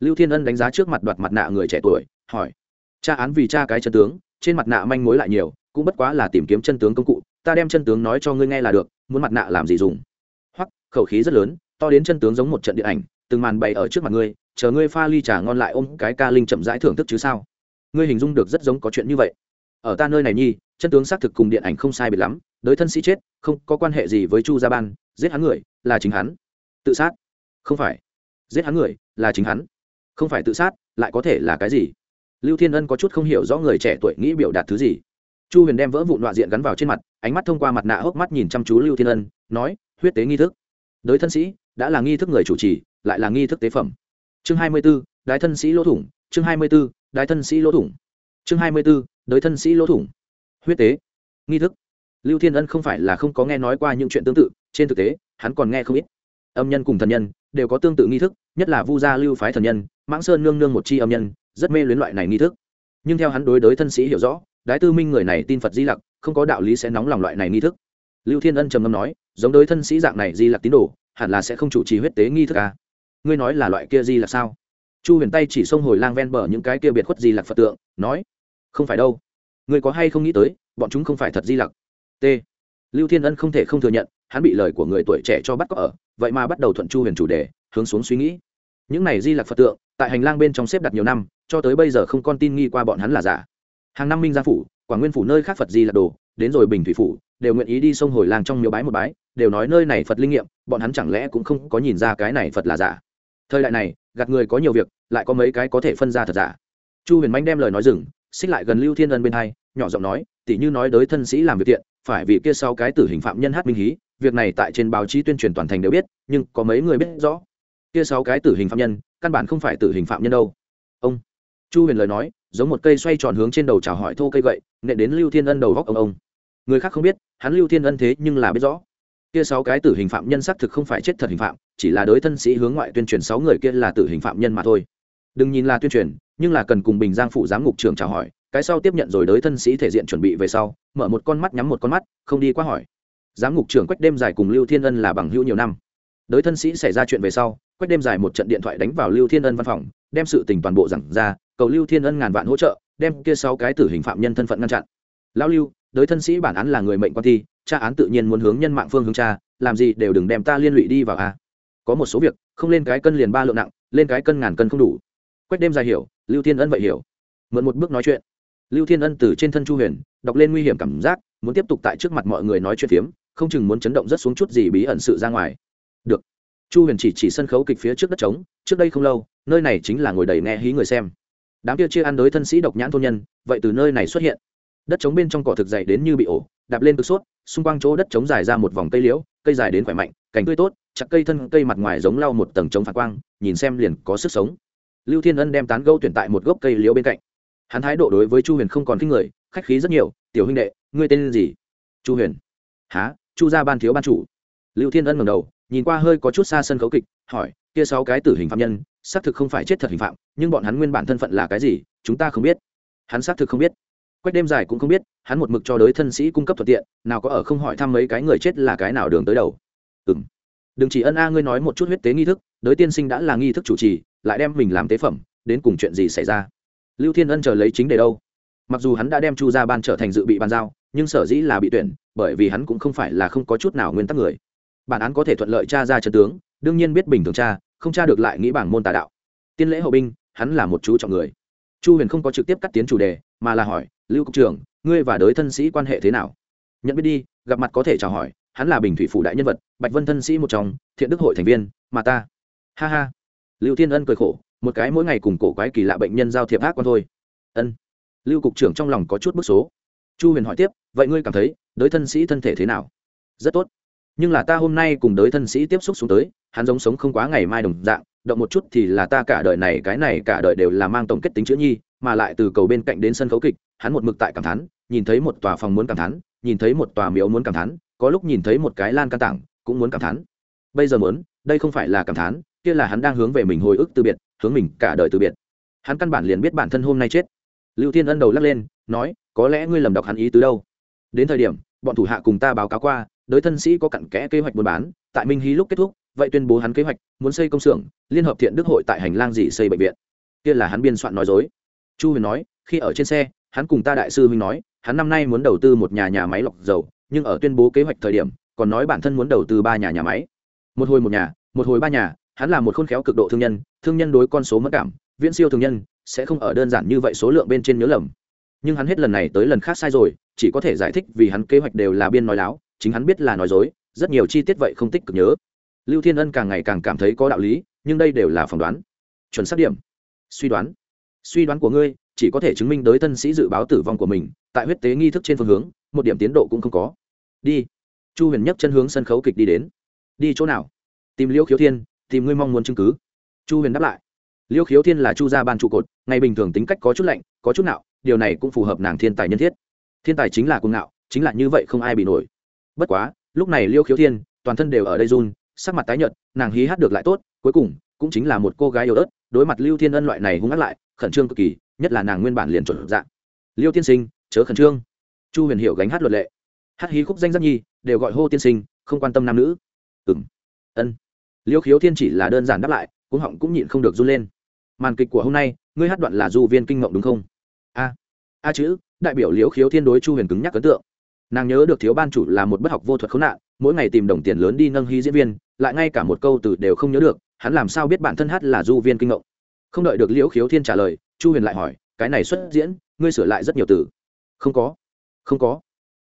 Lưu thiên ân đánh giá trước mặt đoạt mặt nạ người trẻ tuổi, hỏi. Cha án vì cha cái chân tướng, trên mặt nạ manh mối lại nhiều, cũng bất quá là tìm kiếm chân tướng công cụ, ta đem chân tướng nói cho ngươi nghe là được, muốn mặt nạ làm gì dùng? Hoặc khẩu khí rất lớn, to đến chân tướng giống một trận điện ảnh, từng màn bày ở trước mặt ngươi, chờ ngươi pha ly trà ngon lại ôm cái ca linh chậm rãi thưởng thức chứ sao? Ngươi hình dung được rất giống có chuyện như vậy. Ở ta nơi này nhi, chân tướng xác thực cùng điện ảnh không sai biệt lắm, đới thân sĩ chết, không có quan hệ gì với chu gia ban, giết hắn người, là chính hắn. Tự sát? Không phải giết hắn người, là chính hắn. Không phải tự sát, lại có thể là cái gì? Lưu thiên ân có chút không hiểu rõ người trẻ tuổi nghĩ biểu đạt thứ gì. Chu huyền đem vỡ vụ nọa diện gắn vào trên mặt, ánh mắt thông qua mặt nạ hốc mắt nhìn chăm chú lưu thiên ân, nói, huyết tế nghi thức. Đới thân sĩ, đã là nghi thức người chủ trì, lại là nghi thức tế phẩm. Chương hai mươi b ố đái thân sĩ lỗ thủng, chương hai mươi b ố đái thân sĩ lỗ thủng. Chương hai mươi b ố đới thân sĩ lỗ thủng. Huyết tế, nghi thức. Lưu thiên ân không phải là không có nghe nói qua những chuyện tương tự, trên thực tế, hắn còn nghe không ít âm nhân cùng thần nhân, đều có tương tự nghi thức, nhất là vu gia lưu phái thần nhân, mãng sơn nương nương một chi âm nhân, rất mê luyến loại này nghi thức. Nhưng theo hắn đối đối thân sĩ hiểu rõ, đái tư minh người này tin phật di lặc, không có đạo lý sẽ nóng lòng loại này nghi thức. Lưu thiên ân trầm ngâm nói, giống đối thân sĩ dạng này di lặc tín đồ, hẳn là sẽ không chủ trì huyết tế nghi thức à. ngươi nói là loại kia di lặc sao? Chu huyền tay chỉ xông hồi lang ven bờ những cái kia biệt khuất di lặc phật tượng, nói, không phải đâu. Ngươi có hay không nghĩ tới, bọn chúng không phải thật di lặc? T. Lưu thiên ân không thể không thừa nhận, hắn bị lời của người tuổi trẻ cho bắt có ở vậy mà bắt đầu thuận chu huyền chủ đề, hướng xuống suy nghĩ. Những này di lạc phật tượng, tại hành lang bên trong xếp đặt nhiều năm, cho tới bây giờ không con tin nghi qua bọn hắn là giả. Hàng năm minh gia phủ, quảng nguyên phủ nơi khác phật di lạc đồ, đến rồi bình thủy phủ, đều nguyện ý đi sông hồi làng trong miếu bái một bái, đều nói nơi này phật linh nghiệm, bọn hắn chẳng lẽ cũng không có nhìn ra cái này phật là giả. Thời đại này, gạt người có nhiều việc, lại có mấy cái có thể phân ra thật giả. Chu huyền manh đem lời nói dừng, xích lại gần lưu thiên ân bên hai, nhỏ giọng nói tỉ như nói đới thân sĩ làm việc thiện, phải vì kia sau cái tử hình phạm nhân hát minh hí việc này tại trên báo chí tuyên truyền toàn thành đều biết nhưng có mấy người biết rõ. Kia sáu cái tử hình phạm nhân căn bản không phải tử hình phạm nhân đâu. Ông, chu huyền lời nói giống một cây xoay tròn hướng trên đầu chào hỏi thô cây gậy nện đến lưu thiên ân đầu góc ông ông. Người khác không biết hắn lưu thiên ân thế nhưng là biết rõ. Kia sáu cái tử hình phạm nhân xác thực không phải chết thật hình phạm chỉ là đối thân sĩ hướng ngoại tuyên truyền sáu người kia là tử hình phạm nhân mà thôi. Đừng nhìn là tuyên truyền nhưng là cần cùng bình giang phụ giám ngục trưởng chào hỏi cái sau tiếp nhận rồi đối thân sĩ thể diện chuẩn bị về sau mở một con mắt nhắm một con mắt không đi qua hỏi giám ngục trưởng quách đêm dài cùng lưu thiên ân là bằng hữu nhiều năm. Đối thân sĩ xảy ra chuyện về sau quách đêm dài một trận điện thoại đánh vào lưu thiên ân văn phòng đem sự tình toàn bộ giảng ra cầu lưu thiên ân ngàn vạn hỗ trợ đem kia sáu cái tử hình phạm nhân thân phận ngăn chặn. Lão lưu đối thân sĩ bản án là người mệnh quan thi tra án tự nhiên muốn hướng nhân mạng phương hướng cha, làm gì đều đừng đem ta liên lụy đi vào a. Có một số việc không lên cái cân liền ba lượng nặng lên cái cân ngàn cân không đủ. Quách đêm dài hiểu lưu thiên ân vậy hiểu. Mượn một bước nói chuyện. Lưu thiên ân từ trên thân chu huyền đọc lên nguy hiểm cảm giác muốn tiếp tục tại trước mặt mọi người nói chuyện phiếm không chừng muốn chấn động rất xuống chút gì bí ẩn sự ra ngoài. Được. Chu huyền chỉ chỉ sân khấu kịch phía trước đất trống, trước đây không lâu, nơi này chính là ngồi đầy nghe hí người xem. Đám kia chia ăn đối thân sĩ độc nhãn thôn nhân, vậy từ nơi này xuất hiện. Đất trống bên trong cỏ thực dày đến như bị ổ, đạp lên cực sốt, xung quanh chỗ đất trống dài ra một vòng cây liễu, cây dài đến khỏe mạnh, cành tươi tốt, chặt cây thân cây mặt ngoài giống lau một tầng trống phản quang, nhìn xem liền có sức sống. Lưu thiên ân đem tán gâu tuyển tại một gốc cây liễu bên cạnh. Hắn thái độ đối với chu huyền không còn khinh người, khách khí rất nhiều, tiểu huynh đệ, ngươi tên gì? Chu huyền. Há chu gia ban thiếu ban chủ. Lưu thiên ân ngầm đầu, nhìn qua hơi có chút xa sân khấu kịch, hỏi, kia sáu cái tử hình phạm nhân, xác thực không phải chết thật hình phạm, nhưng bọn hắn nguyên bản thân phận là cái gì, chúng ta không biết. Hắn xác thực không biết. Quách đêm dài cũng không biết, hắn một mực cho đới thân sĩ cung cấp thuận tiện, nào có ở không hỏi thăm mấy cái người chết là cái nào đường tới đầu. Ừ m đừng chỉ ân a, ngươi nói một chút huyết tế nghi thức, đới tiên sinh đã là nghi thức chủ trì, lại đem mình làm tế phẩm, đến cùng chuyện gì xảy ra? Lưu thiên ân chờ lấy chính đề đâu. Mặc dù hắn đã đem chu gia ban trở thành dự bị bàn giao, nhưng sở dĩ là bị tuyển bởi vì hắn cũng không phải là không có chút nào nguyên tắc người. Bản án có thể thuận lợi tra ra chân tướng, đương nhiên biết bình thường tra, không tra được lại nghĩ bảng môn tà đạo. Tiên lễ hậu binh, hắn là một chú trọng người. Chu huyền không có trực tiếp cắt tiến chủ đề, mà là hỏi, lưu cục trưởng, ngươi và đới thân sĩ quan hệ thế nào? Nhận biết đi, gặp mặt có thể chào hỏi, hắn là bình thủy phủ đại nhân vật, bạch vân thân sĩ một trong, thiện đức hội thành viên, mà ta. Ha ha. Lưu thiên ân cười khổ, một cái mỗi ngày cùng cổ quái kỳ lạ bệnh nhân giao thiệp ác quan thôi. Ân. Lưu cục trưởng trong lòng có chút bức số. Chu huyền hỏi tiếp, vậy ngươi cảm thấy đới thân sĩ thân thể thế nào? Rất tốt. Nhưng là ta hôm nay cùng đới thân sĩ tiếp xúc xuống tới, hắn giống sống không quá ngày mai đồng dạng, động một chút thì là ta cả đời này, cái này cả đời đều là mang tổng kết tính chữ nhi, mà lại từ cầu bên cạnh đến sân khấu kịch, hắn một mực tại cảm thán, nhìn thấy một tòa phòng muốn cảm thán, nhìn thấy một tòa miếu muốn cảm thán, có lúc nhìn thấy một cái lan can tảng, cũng muốn cảm thán. Bây giờ muốn, đây không phải là cảm thán, kia là hắn đang hướng về mình hồi ức từ biệt, hướng mình cả đời từ biệt. Hắn căn bản liền biết bản thân hôm nay chết. Lưu thiên ân đầu lắc lên, nói, có lẽ ngươi lầm đọc hắn ý từ đâu? Đến thời điểm, bọn thủ hạ cùng ta báo cáo qua, đới thân sĩ có cặn kẽ kế hoạch buôn bán, tại minh hí lúc kết thúc, vậy tuyên bố hắn kế hoạch, muốn xây công xưởng, liên hợp thiện đức hội tại hành lang gì xây bệnh viện. Kia là hắn biên soạn nói dối. Chu huyền nói, khi ở trên xe, hắn cùng ta đại sư huynh nói, hắn năm nay muốn đầu tư một nhà nhà máy lọc dầu, nhưng ở tuyên bố kế hoạch thời điểm, còn nói bản thân muốn đầu tư ba nhà nhà máy. Một hồi một nhà, một hồi ba nhà, hắn là một khôn khéo cực độ thương nhân thương nhân đối con số mất cảm, viễn siêu thương nhân, sẽ không ở đơn giản như vậy số lượng bên trên nhớ lầm nhưng hắn hết lần này tới lần khác sai rồi, chỉ có thể giải thích vì hắn kế hoạch đều là biên nói láo, chính hắn biết là nói dối, rất nhiều chi tiết vậy không tích cực nhớ. Lưu thiên ân càng ngày càng cảm thấy có đạo lý, nhưng đây đều là phỏng đoán. Chuẩn xác điểm. Suy đoán. Suy đoán của ngươi, chỉ có thể chứng minh đới thân sĩ dự báo tử vong của mình, tại huyết tế nghi thức trên phương hướng, một điểm tiến độ cũng không có. Đi. Chu huyền nhấc chân hướng sân khấu kịch đi đến. Đi chỗ nào? Tìm liêu khiếu thiên, tìm ngươi mong muốn chứng cứ. Chu huyền đáp lại. Liêu khiếu thiên là chu gia ban trụ cột, ngày bình thường tính cách có chút lạnh, có chút nạo điều này cũng phù hợp nàng thiên tài nhân thiết. Thiên tài chính là cuồng ngạo, chính là như vậy không ai bị nổi. Bất quá, lúc này liêu khiếu thiên, toàn thân đều ở đây run, sắc mặt tái nhợt, nàng hí hát được lại tốt, cuối cùng cũng chính là một cô gái yếu ớt, đối mặt lưu thiên ân loại này hung ác lại, khẩn trương cực kỳ, nhất là nàng nguyên bản liền chuẩn dạng. Liêu tiên sinh, chớ khẩn trương. Chu huyền hiểu gánh hát luật lệ. Hát hí khúc danh giác nhi, đều gọi hô tiên sinh, không quan tâm nam nữ. Ừ m ân. Liêu khiếu thiên chỉ là đơn giản đáp lại cũng họng cũng nhịn không được run lên. Màn kịch của hôm nay, ngươi hát đoạn là du viên kinh ngộng đúng không? A a chữ, đại biểu Liễu khiếu thiên đối chu huyền cứng nhắc ấn tượng. Nàng nhớ được thiếu ban chủ là một bất học vô thuật khốn nạn, mỗi ngày tìm đồng tiền lớn đi nâng hí diễn viên, lại ngay cả một câu từ đều không nhớ được, hắn làm sao biết bản thân hát là du viên kinh ngộng. Không đợi được liễu khiếu thiên trả lời, chu huyền lại hỏi, cái này xuất diễn, ngươi sửa lại rất nhiều từ? Không có không có.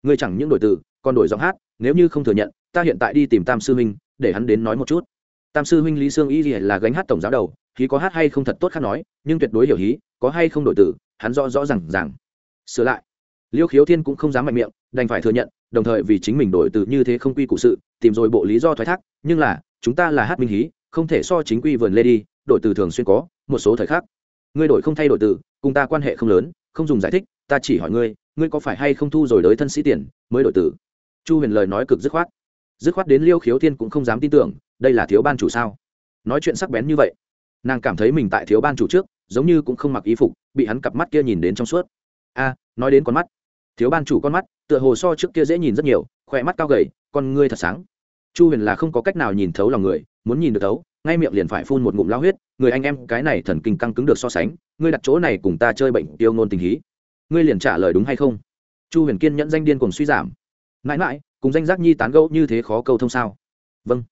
Ngươi chẳng những đổi từ, còn đổi giọng hát, nếu như không thừa nhận, ta hiện tại đi tìm tam sư huynh, để hắn đến nói một chút. Tam sư huynh lý sương y là gánh hát tổng giáo đầu, hí có hát hay không thật tốt khác nói, nhưng tuyệt đối hiểu hí, có hay không đổi từ hắn rõ rõ rằng rằng sửa lại. Liêu khiếu thiên cũng không dám mạnh miệng, đành phải thừa nhận, đồng thời vì chính mình đổi từ như thế không quy cụ sự, tìm rồi bộ lý do thoái thác, nhưng là, chúng ta là hát minh hí, không thể so chính quy vườn lê đi, đổi từ thường xuyên có, một số thời khắc. Ngươi đổi không thay đổi từ, cùng ta quan hệ không lớn, không dùng giải thích, ta chỉ hỏi ngươi ngươi có phải hay không thu rồi đới thân sĩ tiền, mới đổi từ? Chu huyền lời nói cực dứt khoát. Dứt khoát đến liêu khiếu thiên cũng không dám tin tưởng, đây là thiếu ban chủ sao? Nói chuyện sắc bén như vậy nàng cảm thấy mình tại thiếu ban chủ trước, giống như cũng không mặc ý phục, bị hắn cặp mắt kia nhìn đến trong suốt. A, nói đến con mắt. Thiếu ban chủ con mắt, tựa hồ so trước kia dễ nhìn rất nhiều, khỏe mắt cao gầy, con ngươi thật sáng. Chu huyền là không có cách nào nhìn thấu lòng người, muốn nhìn được thấu, ngay miệng liền phải phun một ngụm lao huyết, người anh em, cái này thần kinh căng cứng được so sánh, ngươi đặt chỗ này cùng ta chơi bệnh tiêu ngôn tình hí. Ngươi liền trả lời đúng hay không? Chu huyền kiên nhẫn danh điên cùng suy giảm. Mãi mãi, cùng danh giác nhi tán gẫu như thế khó câu thông sao? Vâng.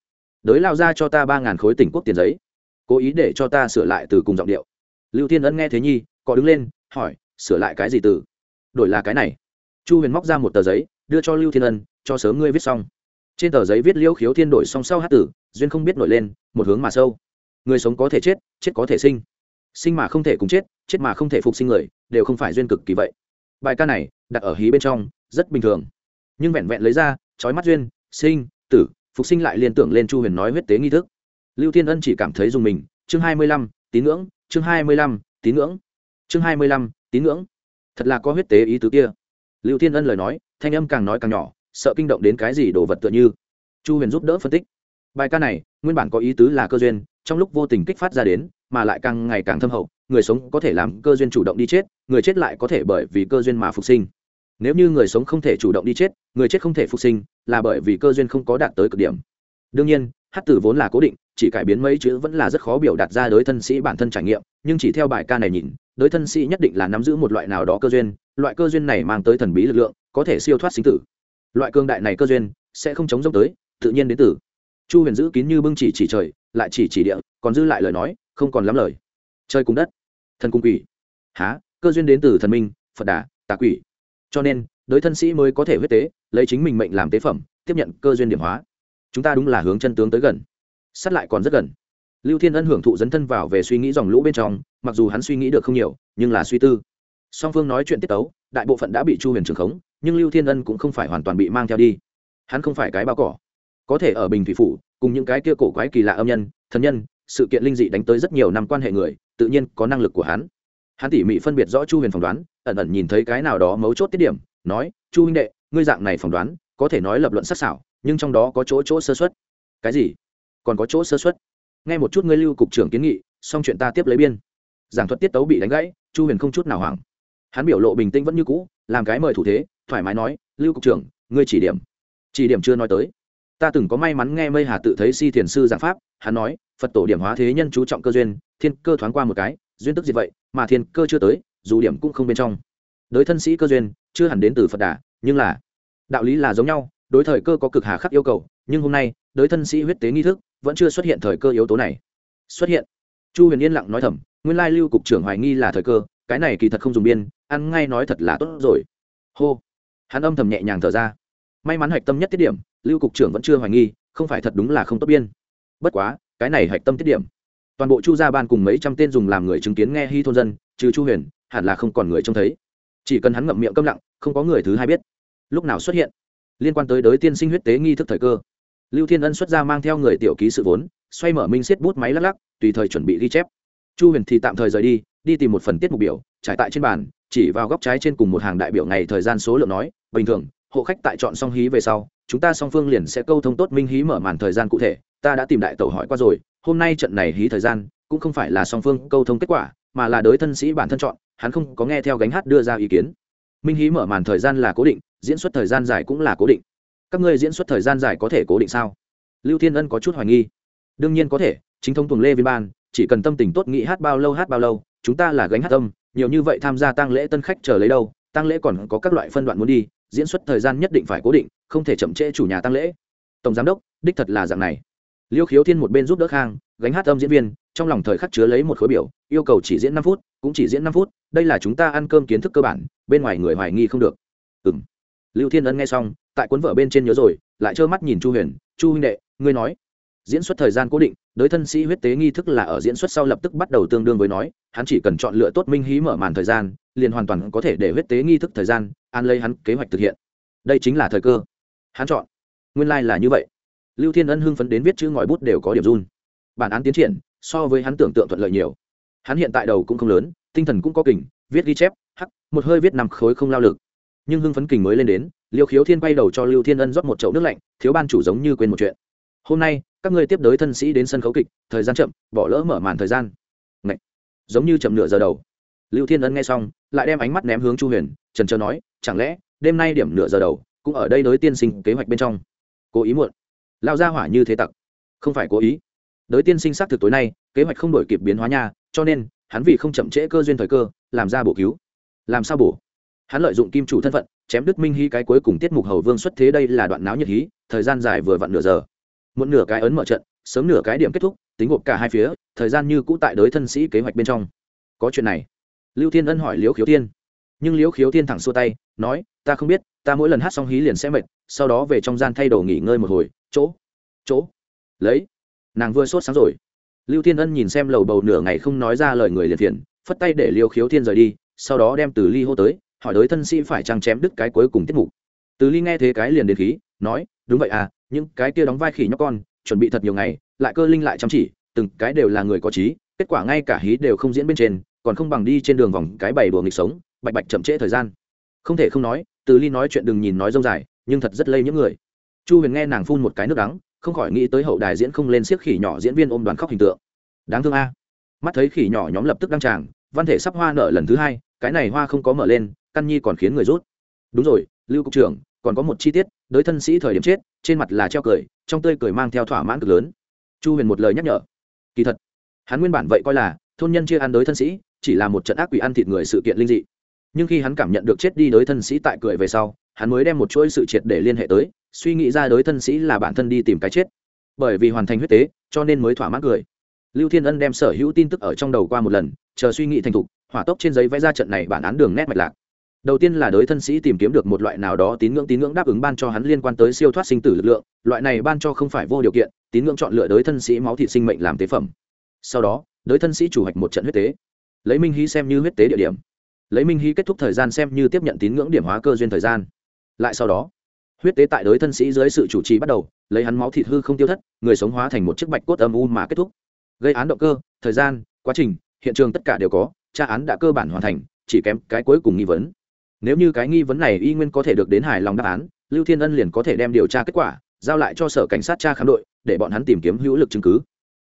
Đới lao ra cho ta ba ngàn khối tỉnh quốc tiền giấy cố ý để cho ta sửa lại từ cùng giọng điệu. Lưu thiên ân nghe thế nhi có đứng lên, hỏi, sửa lại cái gì từ? Đổi là cái này. Chu huyền móc ra một tờ giấy, đưa cho lưu thiên ân, cho sớm ngươi viết xong. Trên tờ giấy viết liễu khiếu thiên đổi song sau hát tử, duyên không biết nổi lên, một hướng mà sâu. Người sống có thể chết chết có thể sinh. Sinh mà không thể cùng chết chết mà không thể phục sinh người, đều không phải duyên cực kỳ vậy. Bài ca này, đặt ở hí bên trong, rất bình thường. Nhưng vẹn vẹn lấy ra trói mắt duyên, sinh, tử, phục sinh lại liên tưởng lên chu huyền nói huyết tế nghi thức lưu thiên ân chỉ cảm thấy dùng mình. Chương hai mươi lăm, tín ngưỡng. Chương hai mươi lăm, tín ngưỡng. Chương hai mươi lăm, tín ngưỡng. Thật là có huyết tế ý tứ kia. Lưu thiên ân lời nói, thanh âm càng nói càng nhỏ, sợ kinh động đến cái gì đồ vật tựa như. Chu huyền giúp đỡ phân tích. Bài ca này, nguyên bản có ý tứ là cơ duyên, trong lúc vô tình kích phát ra đến, mà lại càng ngày càng thâm hậu, người sống có thể làm cơ duyên chủ động đi chết, người chết lại có thể bởi vì cơ duyên mà phục sinh. Nếu như người sống không thể chủ động đi chết, người chết không thể phục sinh, là bởi vì cơ duyên không có đạt tới cực điểm. Đương nhiên hát tử vốn là cố định, chỉ cải biến mấy chữ vẫn là rất khó biểu đạt ra đối thân sĩ bản thân trải nghiệm, nhưng chỉ theo bài ca này nhìn, đối thân sĩ nhất định là nắm giữ một loại nào đó cơ duyên, loại cơ duyên này mang tới thần bí lực lượng, có thể siêu thoát sinh tử. Loại cương đại này cơ duyên sẽ không chống dốc tới, tự nhiên đến tử. chu huyền giữ kín như bưng chỉ chỉ trời, lại chỉ chỉ địa, còn dư lại lời nói, không còn lắm lời. Chơi cùng đất, thần cung quỷ. Há cơ duyên đến từ thần minh, phật đà, tà quỷ. Cho nên, đối thân sĩ mới có thể huyết tế, lấy chính mình mệnh làm tế phẩm, tiếp nhận cơ duyên điểm hóa chúng ta đúng là hướng chân tướng tới gần. Sát lại còn rất gần. Lưu thiên ân hưởng thụ dấn thân vào về suy nghĩ dòng lũ bên trong, mặc dù hắn suy nghĩ được không nhiều, nhưng là suy tư. Song phương nói chuyện tiết tấu, đại bộ phận đã bị chu huyền trường khống, nhưng lưu thiên ân cũng không phải hoàn toàn bị mang theo đi. Hắn không phải cái bao cỏ. Có thể ở bình thủy phủ, cùng những cái kia cổ quái kỳ lạ âm nhân, thần nhân, sự kiện linh dị đánh tới rất nhiều năm quan hệ người, tự nhiên có năng lực của hắn. Hắn tỉ mỉ phân biệt rõ chu huyền phỏng đoán, ẩn ẩn nhìn thấy cái nào đó mấu chốt tiết điểm, nói, chu huynh đệ, ngươi dạng này phỏng đoán, có thể nói lập luận sắc sảo nhưng trong đó có chỗ chỗ sơ xuất cái gì? Còn có chỗ sơ xuất nghe một chút ngươi lưu cục trưởng kiến nghị, xong chuyện ta tiếp lấy biên. Giảng thuật tiết tấu bị đánh gãy, chu huyền không chút nào hoảng. Hắn biểu lộ bình tĩnh vẫn như cũ, làm cái mời thủ thế, thoải mái nói, lưu cục trưởng, ngươi chỉ điểm. Chỉ điểm chưa nói tới. Ta từng có may mắn nghe mây hà tự thấy si thiền sư giảng pháp, hắn nói, phật tổ điểm hóa thế nhân chú trọng cơ duyên, thiên cơ thoáng qua một cái, duyên tức gì vậy, mà thiên cơ chưa tới, dù điểm cũng không bên trong. Đối thân sĩ cơ duyên, chưa hẳn đến từ phật đà, nhưng là, đạo lý là giống nhau đối thời cơ có cực hà khắc yêu cầu, nhưng hôm nay đối thân sĩ huyết tế nghi thức, vẫn chưa xuất hiện thời cơ yếu tố này. Xuất hiện. Chu huyền yên lặng nói thầm, nguyên lai lưu cục trưởng hoài nghi là thời cơ, cái này kỳ thật không dùng biên, ăn ngay nói thật là tốt rồi. Hô. Hắn âm thầm nhẹ nhàng thở ra. May mắn hạch tâm nhất tiết điểm, lưu cục trưởng vẫn chưa hoài nghi, không phải thật đúng là không tốt biên. Bất quá, cái này hạch tâm tiết điểm. Toàn bộ chu gia ban cùng mấy trăm tên dùng làm người chứng kiến nghe hy thôn dân, trừ chu huyền, hẳn là không còn người trông thấy. Chỉ cần hắn ngậm miệng câm lặng, không có người thứ hai biết. Lúc nào xuất hiện? Liên quan tới đới tiên sinh huyết tế nghi thức thời cơ. Lưu thiên ân xuất ra mang theo người tiểu ký sự vốn, xoay mở minh xiết bút máy lắc lắc, tùy thời chuẩn bị ghi chép. Chu huyền thì tạm thời rời đi đi tìm một phần tiết mục biểu, trải tại trên bàn, chỉ vào góc trái trên cùng một hàng đại biểu ngày thời gian số lượng nói, bình thường, hộ khách tại chọn song hí về sau, chúng ta song phương liền sẽ câu thông tốt minh hí mở màn thời gian cụ thể, ta đã tìm đại tẩu hỏi qua rồi, hôm nay trận này hí thời gian, cũng không phải là song phương câu thông kết quả, mà là đới thân sĩ bản thân chọn, hắn không có nghe theo gánh hát đưa ra ý kiến. Minh hí mở màn thời gian là cố định diễn xuất thời gian dài cũng là cố định. Các ngươi diễn xuất thời gian dài có thể cố định sao? Lưu thiên ân có chút hoài nghi. Đương nhiên có thể, chính thống tuồng lê viên ban, chỉ cần tâm tình tốt nghĩ hát bao lâu hát bao lâu, chúng ta là gánh hát tâm nhiều như vậy tham gia tăng lễ tân khách chờ lấy đâu tăng lễ còn có các loại phân đoạn muốn đi, diễn xuất thời gian nhất định phải cố định, không thể chậm trễ chủ nhà tăng lễ. Tổng giám đốc, đích thật là dạng này. Liêu khiếu thiên một bên giúp đỡ khang, gánh hát âm diễn viên, trong lòng thời khắc chứa lấy một khối biểu, yêu cầu chỉ diễn năm phút, cũng chỉ diễn năm phút, đây là chúng ta ăn cơm kiến thức cơ bản, bên ngoài người hoài nghi không được. Ừ m lưu thiên ân nghe xong, tại cuốn vở bên trên nhớ rồi, lại trơ mắt nhìn chu huyền, chu huynh đệ, ngươi nói. Diễn xuất thời gian cố định, đối thân sĩ huyết tế nghi thức là ở diễn xuất sau lập tức bắt đầu tương đương với nói, hắn chỉ cần chọn lựa tốt minh hí mở màn thời gian, liền hoàn toàn có thể để huyết tế nghi thức thời gian an lấy hắn kế hoạch thực hiện. Đây chính là thời cơ. Hắn chọn. Nguyên lai、like、là như vậy. Lưu thiên ân hưng phấn đến viết chữ ngòi bút đều có điểm run. Bản án tiến triển, so với hắn tưởng tượng thuận lợi nhiều. Hắn hiện tại đầu cũng không lớn, tinh thần cũng có kình, viết ghi chép, hắc, một hơi viết nằm khối không lao lực nhưng hưng phấn kình mới lên đến, liêu khiếu thiên quay đầu cho lưu thiên ân rót một chậu nước lạnh, thiếu ban chủ giống như quên một chuyện. Hôm nay, các ngươi tiếp đới thân sĩ đến sân khấu kịch, thời gian chậm, bỏ lỡ mở màn thời gian. Ngậy! giống như chậm nửa giờ đầu. Lưu thiên ân nghe xong, lại đem ánh mắt ném hướng chu huyền, trần trơ nói, chẳng lẽ, đêm nay điểm nửa giờ đầu, cũng ở đây đối tiên sinh kế hoạch bên trong? Cố ý muộn. Lao ra hỏa như thế tặc. Không phải cố ý. Đới tiên sinh xác thực tối nay, kế hoạch không đổi kịp biến hóa nha, cho nên, hắn vì không chậm trễ cơ duyên thời cơ, làm ra bổ cứu. Làm sao bổ? Hắn lợi dụng kim chủ thân phận, chém đức minh hy cái cuối cùng tiết mục hầu vương xuất thế đây là đoạn náo nhật hí, thời gian dài vừa vặn nửa giờ. Một nửa cái ấn mở trận, sớm nửa cái điểm kết thúc, tính gộp cả hai phía, thời gian như cũ tại đới thân sĩ kế hoạch bên trong. Có chuyện này. Lưu thiên ân hỏi liễu khiếu thiên. Nhưng liễu khiếu thiên thẳng xua tay, nói, ta không biết, ta mỗi lần hát xong hí liền sẽ mệt, sau đó về trong gian thay đồ nghỉ ngơi một hồi, chỗ chỗ, lấy. Nàng vừa sốt sáng rồi. Lưu thiên ân nhìn xem lầu bầu nửa ngày không nói ra lời người liền thiện phất tay để liêu khiếu thiên rời đi, sau đó đem từ ly hô tới hỏi đối thân sĩ phải trang chém đứt cái cuối cùng tiết mục. Từ ly nghe thế cái liền đến khí, nói, đúng vậy à những cái kia đóng vai khỉ nhóc con, chuẩn bị thật nhiều ngày, lại cơ linh lại chăm chỉ, từng cái đều là người có trí, kết quả ngay cả hí đều không diễn bên trên, còn không bằng đi trên đường vòng cái bày đùa nghịch sống, bạch bạch chậm trễ thời gian. Không thể không nói, từ ly nói chuyện đừng nhìn nói dông dài, nhưng thật rất lây những người. Chu huyền nghe nàng phun một cái nước đắng, không khỏi nghĩ tới hậu đài diễn không lên siếc khỉ nhỏ diễn viên ôm đoàn khóc hình tượng. Đáng thương a. Mắt thấy khỉ nhỏ nhóm lập tức đăng tràng, văn thể sắp hoa nở lần thứ hai, cái này hoa không có mở lên căn nhi còn khiến người rút. Đúng rồi, lưu cục trưởng, còn có một chi tiết, đới thân sĩ thời điểm chết, trên mặt là treo cười, trong tươi cười mang theo thỏa mãn cực lớn. Chu huyền một lời nhắc nhở. Kỳ thật, hắn nguyên bản vậy coi là, thôn nhân chia ăn đới thân sĩ, chỉ là một trận ác quỷ ăn thịt người sự kiện linh dị. Nhưng khi hắn cảm nhận được chết đi đới thân sĩ tại cười về sau, hắn mới đem một chuỗi sự triệt để liên hệ tới, suy nghĩ ra đới thân sĩ là bản thân đi tìm cái chết. Bởi vì hoàn thành huyết tế, cho nên mới thỏa mãn cười. Lưu thiên ân đem sở hữu tin tức ở trong đầu qua một lần, chờ suy nghĩ thành thục, hỏa tốc trên giấy vẽ ra trận này bản án đường nét mạch lạc đầu tiên là đới thân sĩ tìm kiếm được một loại nào đó tín ngưỡng tín ngưỡng đáp ứng ban cho hắn liên quan tới siêu thoát sinh tử lực lượng. Loại này ban cho không phải vô điều kiện, tín ngưỡng chọn lựa đới thân sĩ máu thịt sinh mệnh làm tế phẩm. Sau đó, đới thân sĩ chủ hoạch một trận huyết tế. Lấy minh hy xem như huyết tế địa điểm. Lấy minh hy kết thúc thời gian xem như tiếp nhận tín ngưỡng điểm hóa cơ duyên thời gian. Lại sau đó, huyết tế tại đới thân sĩ dưới sự chủ trì bắt đầu, lấy hắn máu thịt hư không tiêu thất, người sống hóa thành một chiếc bạch cốt âm u mà kết thúc. Gây án động cơ, thời gian, quá trình, hiện trường tất cả đều có, tra án đã cơ bản hoàn thành, chỉ kém cái cuối cùng nghi vấn nếu như cái nghi vấn này y nguyên có thể được đến hài lòng đáp án, lưu thiên ân liền có thể đem điều tra kết quả, giao lại cho sở cảnh sát tra khám đội, để bọn hắn tìm kiếm hữu lực chứng cứ.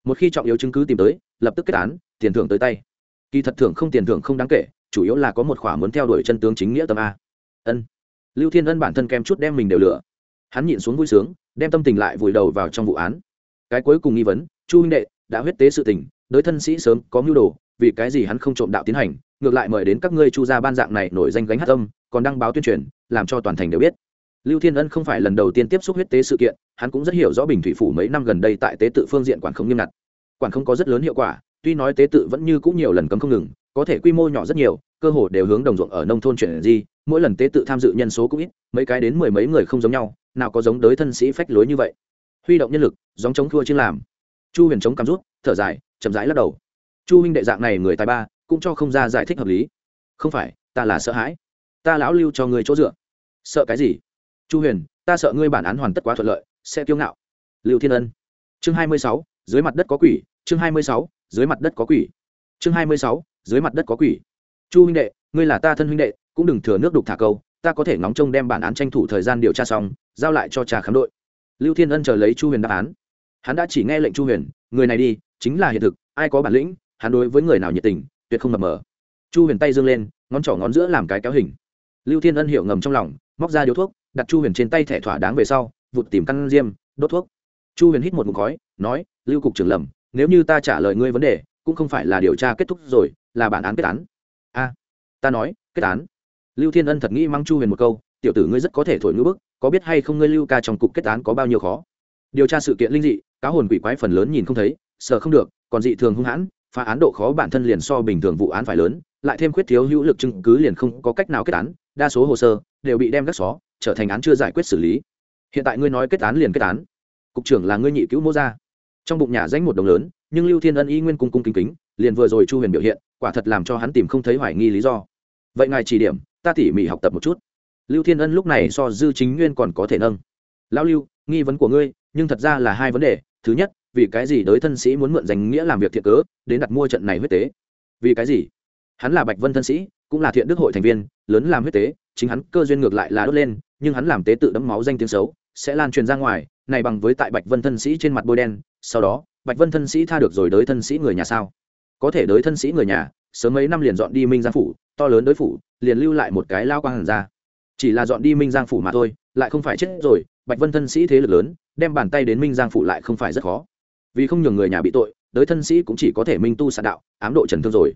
Một khi trọng yếu chứng cứ tìm tới, lập tức kết án, tiền thưởng tới tay. Kỳ thật thưởng không tiền thưởng không đáng kể, chủ yếu là có một khỏa muốn theo đuổi chân tướng chính nghĩa tâm a. Ân. Lưu thiên ân bản thân kem chút đem mình đều lửa hắn nhịn xuống vui sướng, đem tâm tình lại vùi đầu vào trong vụ án. Cái cuối cùng nghi vấn, chu huynh đệ, đã huyết tế sự tình, đối thân sĩ sớm có mưu đồ vì cái gì hắn không trộm đạo tiến hành, ngược lại mời đến các ngươi chu gia ban dạng này nổi danh gánh hát âm, còn đăng báo tuyên truyền, làm cho toàn thành đều biết. Lưu thiên ân không phải lần đầu tiên tiếp xúc huyết tế sự kiện, hắn cũng rất hiểu rõ bình thủy phủ mấy năm gần đây tại tế tự phương diện quản không nghiêm ngặt. Quản không có rất lớn hiệu quả, tuy nói tế tự vẫn như cũng nhiều lần cấm không ngừng, có thể quy mô nhỏ rất nhiều, cơ hồ đều hướng đồng ruộng ở nông thôn chuyển di, mỗi lần tế tự tham dự nhân số cũng ít, mấy cái đến mười mấy người không giống nhau, nào có giống đới thân sĩ phách lối như vậy. Huy động nhân lực giống chống thua chưa làm. Chu huyền chống cắm rút, thở dài, chậm rãi lắc đầu chu huynh đệ dạng này người tài ba, cũng cho không ra giải thích hợp lý. Không phải, ta là sợ hãi. Ta lão lưu cho người chỗ dựa. Sợ cái gì? Chu huyền, ta sợ ngươi bản án hoàn tất quá thuận lợi, sẽ kiêu ngạo. Lưu thiên ân. Chương hai mươi sáu, dưới mặt đất có quỷ. Chương hai mươi sáu, dưới mặt đất có quỷ. Chương hai mươi sáu, dưới mặt đất có quỷ. Chu huynh đệ, ngươi là ta thân huynh đệ, cũng đừng thừa nước đục thả câu. Ta có thể ngóng trông đem bản án tranh thủ thời gian điều tra xong, giao lại cho trà khám đội. Lưu thiên ân chờ lấy chu huyền đáp án. Hắn đã chỉ nghe lệnh chu huyền, người này đi, chính là hiện thực, ai có bản lĩnh hắn đối với người nào nhiệt tình, tuyệt không mập mờ. Chu huyền tay dương lên, ngón trỏ ngón giữa làm cái kéo hình. Lưu thiên ân hiểu ngầm trong lòng, móc ra điếu thuốc, đặt chu huyền trên tay thẻ thỏa đáng về sau, vụt tìm căn diêm, đốt thuốc. Chu huyền hít một mục khói, nói, lưu cục trưởng lầm, nếu như ta trả lời ngươi vấn đề, cũng không phải là điều tra kết thúc rồi, là bản án kết án. A, ta nói, kết án. Lưu thiên ân thật nghĩ mang chu huyền một câu, tiểu tử ngươi rất có thể thổi ngữ bức, có biết hay không ngươi lưu ca trong cục kết án có bao nhiêu khó? Điều tra sự kiện linh dị, cáo hồn quỷ quái phần lớn nhìn không thấy, sợ không được, còn dị thường hung hãn phá án độ khó bản thân liền so bình thường vụ án phải lớn, lại thêm khuyết thiếu hữu lực chứng cứ liền không có cách nào kết án, đa số hồ sơ đều bị đem gác xó, trở thành án chưa giải quyết xử lý. Hiện tại ngươi nói kết án liền kết án. Cục trưởng là ngươi nhị cứu mô ra trong bụng nhà danh một đồng lớn, nhưng lưu thiên ân y nguyên cung cung kính kính, liền vừa rồi chu huyền biểu hiện, quả thật làm cho hắn tìm không thấy hoài nghi lý do. Vậy ngài chỉ điểm, ta tỉ mỉ học tập một chút. Lưu thiên ân lúc này so dư chính nguyên còn có thể nâng. Lão lưu, nghi vấn của ngươi, nhưng thật ra là hai vấn đề. Thứ nhất vì cái gì đới thân sĩ muốn mượn danh nghĩa làm việc thiện cớ, đến đặt mua trận này huyết tế? Vì cái gì? Hắn là bạch vân thân sĩ, cũng là thiện đức hội thành viên, lớn làm huyết tế, chính hắn cơ duyên ngược lại là đốt lên, nhưng hắn làm tế tự đấm máu danh tiếng xấu, sẽ lan truyền ra ngoài, này bằng với tại bạch vân thân sĩ trên mặt bôi đen, sau đó, bạch vân thân sĩ tha được rồi đới thân sĩ người nhà sao? Có thể đới thân sĩ người nhà, sớm mấy năm liền dọn đi minh giang phủ, to lớn đối phủ, liền lưu lại một cái lao quang hẳn ra. Chỉ là dọn đi minh giang phủ mà thôi, lại không phải chết rồi, bạch vân thân sĩ thế lực lớn, đem bàn tay đến minh giang phủ lại không phải rất khó vì không nhường người nhà bị tội, đới thân sĩ cũng chỉ có thể minh tu sạn đạo, ám độ trần thương rồi.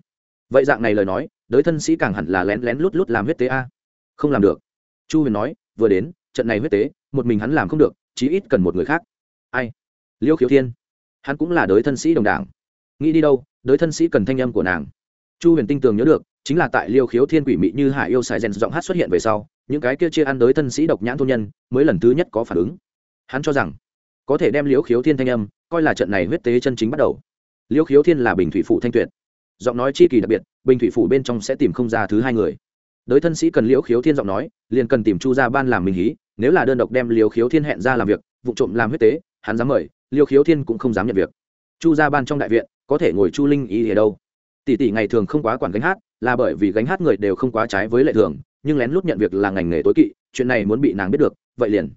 Vậy dạng này lời nói, đới thân sĩ càng hẳn là lén lén lút lút làm huyết tế a. Không làm được. Chu huyền nói, vừa đến, trận này huyết tế, một mình hắn làm không được, chí ít cần một người khác. Ai? Liêu khiếu thiên. Hắn cũng là đới thân sĩ đồng đảng. Nghĩ đi đâu, đới thân sĩ cần thanh âm của nàng. Chu huyền tinh tường nhớ được, chính là tại liêu khiếu thiên quỷ mị như hải yêu xài rèn giọng hát xuất hiện về sau, những cái kia chia ăn đới thân sĩ độc nhãn thôn nhân, mới lần thứ nhất có phản ứng. Hắn cho rằng có thể đem liễu khiếu thiên thanh âm coi là trận này huyết tế chân chính bắt đầu. Liễu khiếu thiên là bình thủy phụ thanh tuyệt. Giọng nói chi kỳ đặc biệt, bình thủy phủ bên trong sẽ tìm không ra thứ hai người. Đới thân sĩ cần liễu khiếu thiên giọng nói, liền cần tìm chu gia ban làm minh hí, nếu là đơn độc đem liễu khiếu thiên hẹn ra làm việc, vụ trộm làm huyết tế, hắn dám mời, liễu khiếu thiên cũng không dám nhận việc. Chu gia ban trong đại viện, có thể ngồi chu linh ý ở đâu? Tỷ tỷ ngày thường không quá quản gánh hát, là bởi vì gánh hát người đều không quá trái với lệ thường, nhưng lén lút nhận việc là ngành nghề tối kỵ, chuyện này muốn bị nàng biết được, vậy liền.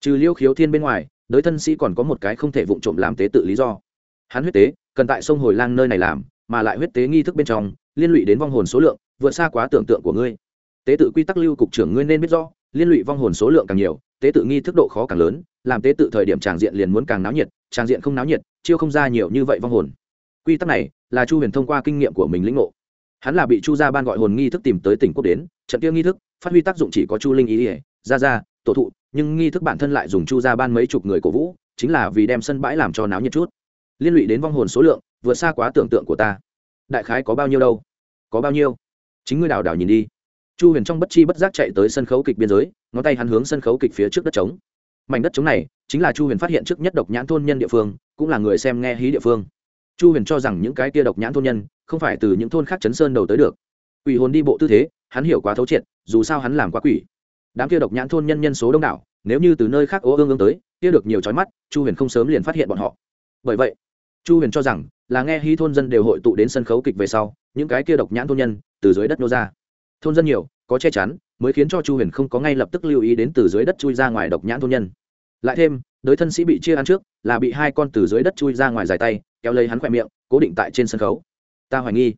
Trừ liễu khiếu thiên bên ngoài đới thân sĩ còn có một cái không thể vụng trộm làm tế tự lý do. Hắn huyết tế cần tại sông hồi lang nơi này làm mà lại huyết tế nghi thức bên trong liên lụy đến vong hồn số lượng vượt xa quá tưởng tượng của ngươi. Tế tự quy tắc lưu cục trưởng ngươi nên biết rõ liên lụy vong hồn số lượng càng nhiều tế tự nghi thức độ khó càng lớn làm tế tự thời điểm tràng diện liền muốn càng náo nhiệt tràng diện không náo nhiệt chiêu không ra nhiều như vậy vong hồn. Quy tắc này là chu huyền thông qua kinh nghiệm của mình lĩnh ngộ. Hắn là bị chu gia ban gọi hồn nghi thức tìm tới tỉnh quốc đến trận tiêu nghi thức phát huy tác dụng chỉ có chu linh ý ỉa Gia gia, tổ thụ nhưng nghi thức bản thân lại dùng chu gia ban mấy chục người cổ vũ, chính là vì đem sân bãi làm cho náo nhiệt chút. Liên lụy đến vong hồn số lượng, vượt xa quá tưởng tượng của ta. Đại khái có bao nhiêu đâu? Có bao nhiêu? Chính ngươi đào đào nhìn đi. Chu huyền trong bất chi bất giác chạy tới sân khấu kịch biên giới, ngón tay hắn hướng sân khấu kịch phía trước đất trống. Mảnh đất trống này, chính là chu huyền phát hiện trước nhất độc nhãn thôn nhân địa phương, cũng là người xem nghe hí địa phương. Chu huyền cho rằng những cái kia độc nhãn thôn nhân, không phải từ những thôn khác chấn sơn đầu tới được. Quỷ hồn đi bộ tư thế, hắn hiểu quá thấu triệt, dù sao hắn làm quá quỷ đám kia độc nhãn thôn nhân nhân số đông đảo, nếu như từ nơi khác ố ương ương tới, kia được nhiều trói mắt, chu huyền không sớm liền phát hiện bọn họ. Bởi vậy, chu huyền cho rằng là nghe hí thôn dân đều hội tụ đến sân khấu kịch về sau, những cái kia độc nhãn thôn nhân từ dưới đất nô ra. Thôn dân nhiều, có che chắn, mới khiến cho chu huyền không có ngay lập tức lưu ý đến từ dưới đất chui ra ngoài độc nhãn thôn nhân. Lại thêm, đới thân sĩ bị chia ăn trước, là bị hai con từ dưới đất chui ra ngoài dài tay, kéo lấy hắn khỏe miệng, cố định tại trên sân khấu. Ta hoài nghi,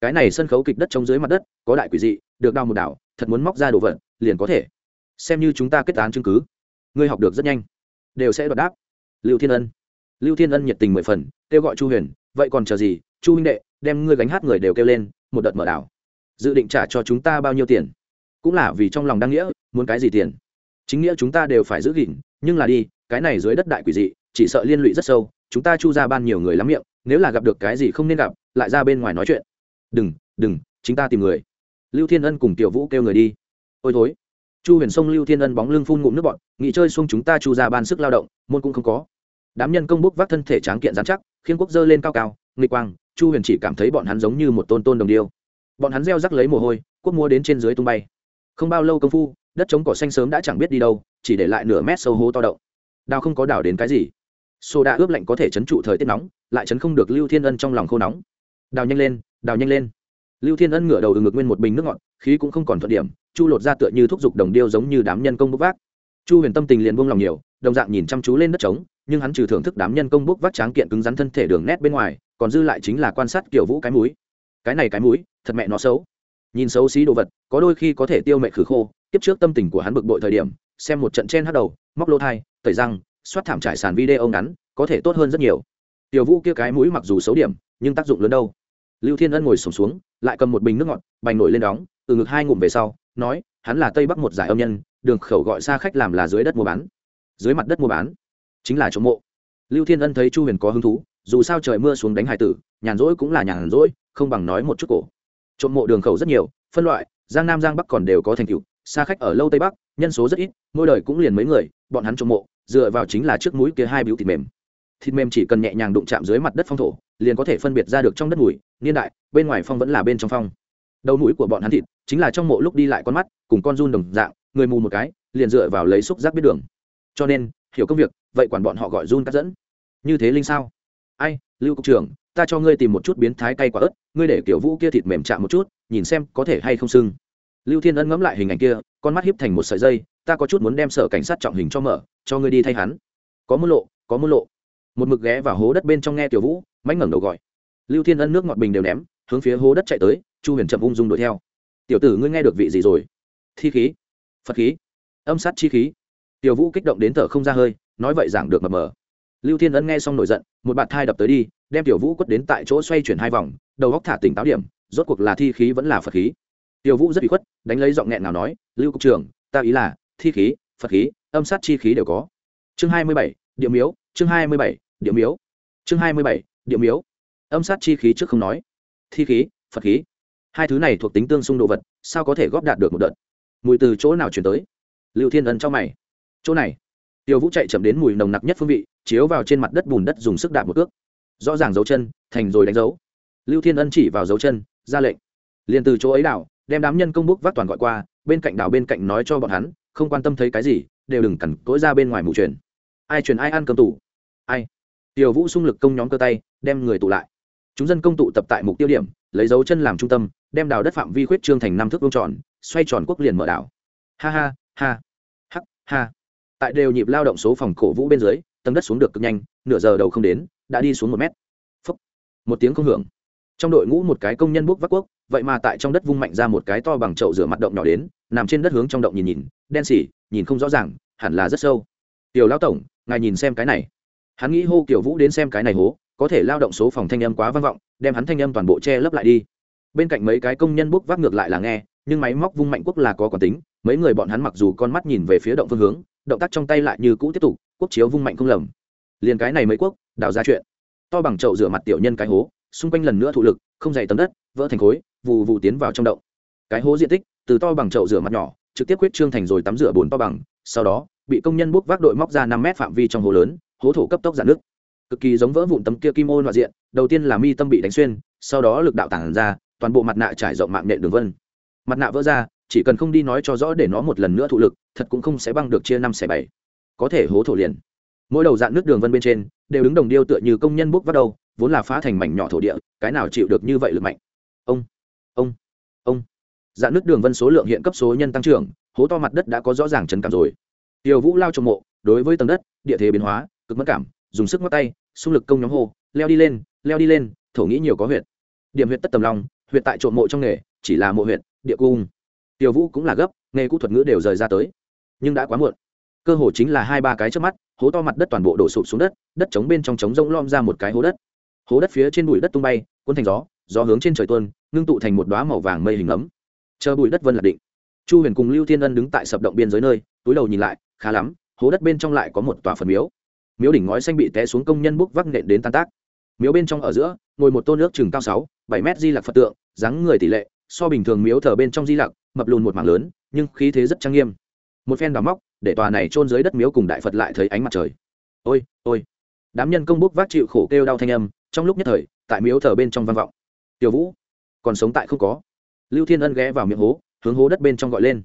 cái này sân khấu kịch đất trống dưới mặt đất, có đại quỷ dị, được đào một đảo, thật muốn móc ra đồ vật, liền có thể xem như chúng ta kết án chứng cứ. Ngươi học được rất nhanh. Đều sẽ đoạt đáp. Lưu thiên ân. Lưu thiên ân nhiệt tình mười phần, kêu gọi chu huyền, vậy còn chờ gì? Chu huynh đệ, đem ngươi gánh hát người đều kêu lên, một đợt mở đảo. Dự định trả cho chúng ta bao nhiêu tiền? Cũng là vì trong lòng đăng nghĩa, muốn cái gì tiền? Chính nghĩa chúng ta đều phải giữ gìn, nhưng là đi, cái này dưới đất đại quỷ dị, chỉ sợ liên lụy rất sâu, chúng ta chu ra ban nhiều người lắm miệng, nếu là gặp được cái gì không nên gặp, lại ra bên ngoài nói chuyện. Đừng đừng, chính ta tìm người. Lưu thiên ân cùng tiểu vũ kêu người đi. Ôi thối chu huyền sông lưu thiên ân bóng lưng phun ngụm nước bọn nghỉ chơi xuống chúng ta chu ra ban sức lao động, môn cũng không có. Đám nhân công bốc vác thân thể tráng kiện dán chắc khiến quốc dơ lên cao cao, nghịch quang, chu huyền chỉ cảm thấy bọn hắn giống như một tôn tôn đồng điêu. Bọn hắn gieo rắc lấy mồ hôi, quốc mua đến trên dưới tung bay. Không bao lâu công phu, đất trống cỏ xanh sớm đã chẳng biết đi đâu, chỉ để lại nửa mét sâu hố to động đào không có đào đến cái gì. Xô đã ướp lạnh có thể chấn trụ thời tiết nóng, lại chấn không được lưu thiên ân trong lòng khô nóng. Đào nhanh lên, đào nhanh lên. Lưu thiên ân ngửa đầu ừng ngực nguyên một bình nước ngọt, khí cũng không còn thuận điểm chu lột ra tựa như thúc giục đồng điêu giống như đám nhân công bốc vác. Chu huyền tâm tình liền buông lòng nhiều đồng dạng nhìn chăm chú lên đất trống nhưng hắn trừ thưởng thức đám nhân công bốc vác tráng kiện cứng rắn thân thể đường nét bên ngoài còn dư lại chính là quan sát kiểu vũ cái mũi. Cái này cái mũi thật mẹ nó xấu. Nhìn xấu xí đồ vật có đôi khi có thể tiêu mẹ khử khô tiếp trước tâm tình của hắn bực bội thời điểm xem một trận trên hắt đầu móc lô thai tẩy răng xoát thảm trải sàn video ngắn có thể tốt hơn rất nhiều. Tiểu vũ kia cái mũi mặc dù xấu điểm nhưng tác dụng lớn đâu. Lưu thiên ân ngồi sùng xuống, xuống lại cầm một bình nước ngọt bành nổi lên đóng từ ngực hai ngụm về sau nói, hắn là tây bắc một giải âm nhân, đường khẩu gọi xa khách làm là dưới đất mua bán. Dưới mặt đất mua bán, chính là trộm mộ. Lưu thiên ân thấy chu huyền có hứng thú, dù sao trời mưa xuống đánh hải tử, nhàn rỗi cũng là nhàn rỗi, không bằng nói một chút cổ. Trộm mộ đường khẩu rất nhiều, phân loại, giang nam, giang bắc còn đều có thành tựu, xa khách ở lâu tây bắc, nhân số rất ít, mỗi đời cũng liền mấy người, bọn hắn trộm mộ, dựa vào chính là trước mũi kia hai biểu thịt mềm. Thịt mềm chỉ cần nhẹ nhàng đụng chạm dưới mặt đất phong thổ, liền có thể phân biệt ra được trong đất mùi, niên đại, bên ngoài phong vẫn là bên trong phong đầu mũi của bọn hắn thịt chính là trong mộ lúc đi lại con mắt, cùng con run đồng dạng, người mù một cái, liền dựa vào lấy xúc giác biết đường. Cho nên, hiểu công việc, vậy quản bọn họ gọi run cắt dẫn. Như thế linh sao? Ai, lưu cục trưởng, ta cho ngươi tìm một chút biến thái cay quả ớt, ngươi để kiểu vũ kia thịt mềm chạm một chút, nhìn xem có thể hay không sưng. Lưu thiên ân ngẫm lại hình ảnh kia, con mắt hiếp thành một sợi dây, ta có chút muốn đem sở cảnh sát trọng hình cho mở, cho ngươi đi thay hắn. Có môn lộ, có môn lộ. Một mực ghé vào hố đất bên trong nghe tiểu vũ mánh ngẩng đầu gọi. Lưu thiên ân nước ngọt bình đều ném, hướng phía hố đất chạy tới chu huyền chậm ung dung đuổi theo. Tiểu tử ngươi nghe được vị gì rồi? Thi khí, phật khí, âm sát chi khí. Tiểu vũ kích động đến thở không ra hơi, nói vậy giảng được mờ mờ. Lưu thiên ân nghe xong nổi giận, một bạt thai đập tới đi, đem tiểu vũ quất đến tại chỗ xoay chuyển hai vòng, đầu góc thả tỉnh táo điểm, rốt cuộc là thi khí vẫn là phật khí. Tiểu vũ rất bị khuất, đánh lấy giọng nghẹn nào nói, lưu cục trưởng, ta ý là, thi khí, phật khí, âm sát chi khí đều có. Chương hai mươi bảy địa miếu, chương hai mươi bảy địa miếu, chương hai mươi bảy địa miếu, âm sát chi khí trước không nói. Thi khí, phật khí hai thứ này thuộc tính tương xung đồ vật, sao có thể góp đạt được một đợt? Mùi từ chỗ nào chuyển tới? Lưu thiên ân cho mày. Chỗ này. Tiêu vũ chạy chậm đến mùi nồng nặc nhất phương vị, chiếu vào trên mặt đất bùn đất dùng sức đạp một cước. Rõ ràng dấu chân, thành rồi đánh dấu. Lưu thiên ân chỉ vào dấu chân, ra lệnh. Liền từ chỗ ấy đảo, đem đám nhân công bước vác toàn gọi qua, bên cạnh đảo bên cạnh nói cho bọn hắn, không quan tâm thấy cái gì, đều đừng cẩn cỗi ra bên ngoài mù truyền ai truyền ai ăn cơm tủ? Ai? Tiểu vũ xung lực công nhóm cơ tay, đem người tụ lại. Chúng dân công tụ tập tại mục tiêu điểm, lấy dấu chân làm trung tâm đem đào đất phạm vi khuyết trương thành năm thước vuông tròn, xoay tròn quốc liền mở đảo. Ha ha ha hắc ha. Tại đều nhịp lao động số phòng cổ vũ bên dưới, tầng đất xuống được cực nhanh, nửa giờ đầu không đến, đã đi xuống một mét. Phốc. một tiếng không hưởng. Trong đội ngũ một cái công nhân bước vác quốc, vậy mà tại trong đất vung mạnh ra một cái to bằng chậu rửa mặt động nhỏ đến, nằm trên đất hướng trong động nhìn nhìn, đen xỉ, nhìn không rõ ràng, hẳn là rất sâu. Tiểu lao tổng, ngài nhìn xem cái này. Hắn nghĩ hô kiểu vũ đến xem cái này hố, có thể lao động số phòng thanh âm quá vang vọng, đem hắn thanh âm toàn bộ che lấp lại đi bên cạnh mấy cái công nhân bốc vác ngược lại là nghe, nhưng máy móc vung mạnh quốc là có còn tính, mấy người bọn hắn mặc dù con mắt nhìn về phía động phương hướng, động tác trong tay lại như cũ tiếp tục, quốc chiếu vung mạnh không lầm. Liền cái này mấy quốc, đào ra chuyện. To bằng chậu rửa mặt tiểu nhân cái hố, xung quanh lần nữa thụ lực, không dày tấm đất, vỡ thành khối, vù vù tiến vào trong động. Cái hố diện tích, từ to bằng chậu rửa mặt nhỏ, trực tiếp quyết trương thành rồi tắm rửa bồn to bằng, sau đó, bị công nhân bốc vác đội móc ra năm mét phạm vi trong hố lớn, hố thổ cấp tốc giãn nước cực kỳ giống vỡ vụn tấm kia kim ô loại diện, đầu tiên là mi tâm bị đánh xuyên, sau đó lực đạo tản ra toàn bộ mặt nạ trải rộng mạng nện đường vân. Mặt nạ vỡ ra, chỉ cần không đi nói cho rõ để nó một lần nữa thụ lực, thật cũng không sẽ băng được chia năm xẻ bảy. Có thể hố thổ liền. Mỗi đầu dạng nước đường vân bên trên, đều đứng đồng điêu tựa như công nhân bốc vác đầu, vốn là phá thành mảnh nhỏ thổ địa, cái nào chịu được như vậy lực mạnh? Ông ông ông. Dạng nước đường vân số lượng hiện cấp số nhân tăng trưởng, hố to mặt đất đã có rõ ràng chấn cảm rồi. Tiểu vũ lao trong mộ, đối với tầng đất, địa thế biến hóa, cực mất cảm, dùng sức ngắt tay, xung lực công nhóm hô, leo đi lên, leo đi lên, thổ nghĩ nhiều có huyện điểm huyện tất tầm long huyện tại trộm mộ trong nghề, chỉ là mộ huyện, địa cung. Tiểu vũ cũng là gấp, nghề cũ thuật ngữ đều rời ra tới. Nhưng đã quá muộn. Cơ hồ chính là hai ba cái trước mắt, hố to mặt đất toàn bộ đổ sụp xuống đất đất trống bên trong trống rông lom ra một cái hố đất. Hố đất phía trên bụi đất tung bay, cuốn thành gió gió hướng trên trời tuôn, ngưng tụ thành một đóa màu vàng mây hình ấm. Chờ bụi đất vân lạc định. Chu huyền cùng lưu thiên ân đứng tại sập động biên giới nơi, túi đầu nhìn lại, khá lắm, hố đất bên trong lại có một tòa phần miếu. Miếu đỉnh ngói xanh bị té xuống công nhân bốc vác nện đến tan tác. Miếu bên trong ở giữa, ngồi một tôn nước chừng cao sáu bảy mét di lặc phật tượng, dáng người tỷ lệ, so bình thường miếu thờ bên trong di lặc, mập lùn một mảng lớn, nhưng khí thế rất trang nghiêm. Một phen đào móc, để tòa này trôn dưới đất miếu cùng đại phật lại thấy ánh mặt trời. Ôi ôi. Đám nhân công bốc vác chịu khổ kêu đau thanh âm, trong lúc nhất thời, tại miếu thờ bên trong vang vọng. Tiểu vũ, còn sống tại không có. Lưu thiên ân ghé vào miệng hố, hướng hố đất bên trong gọi lên.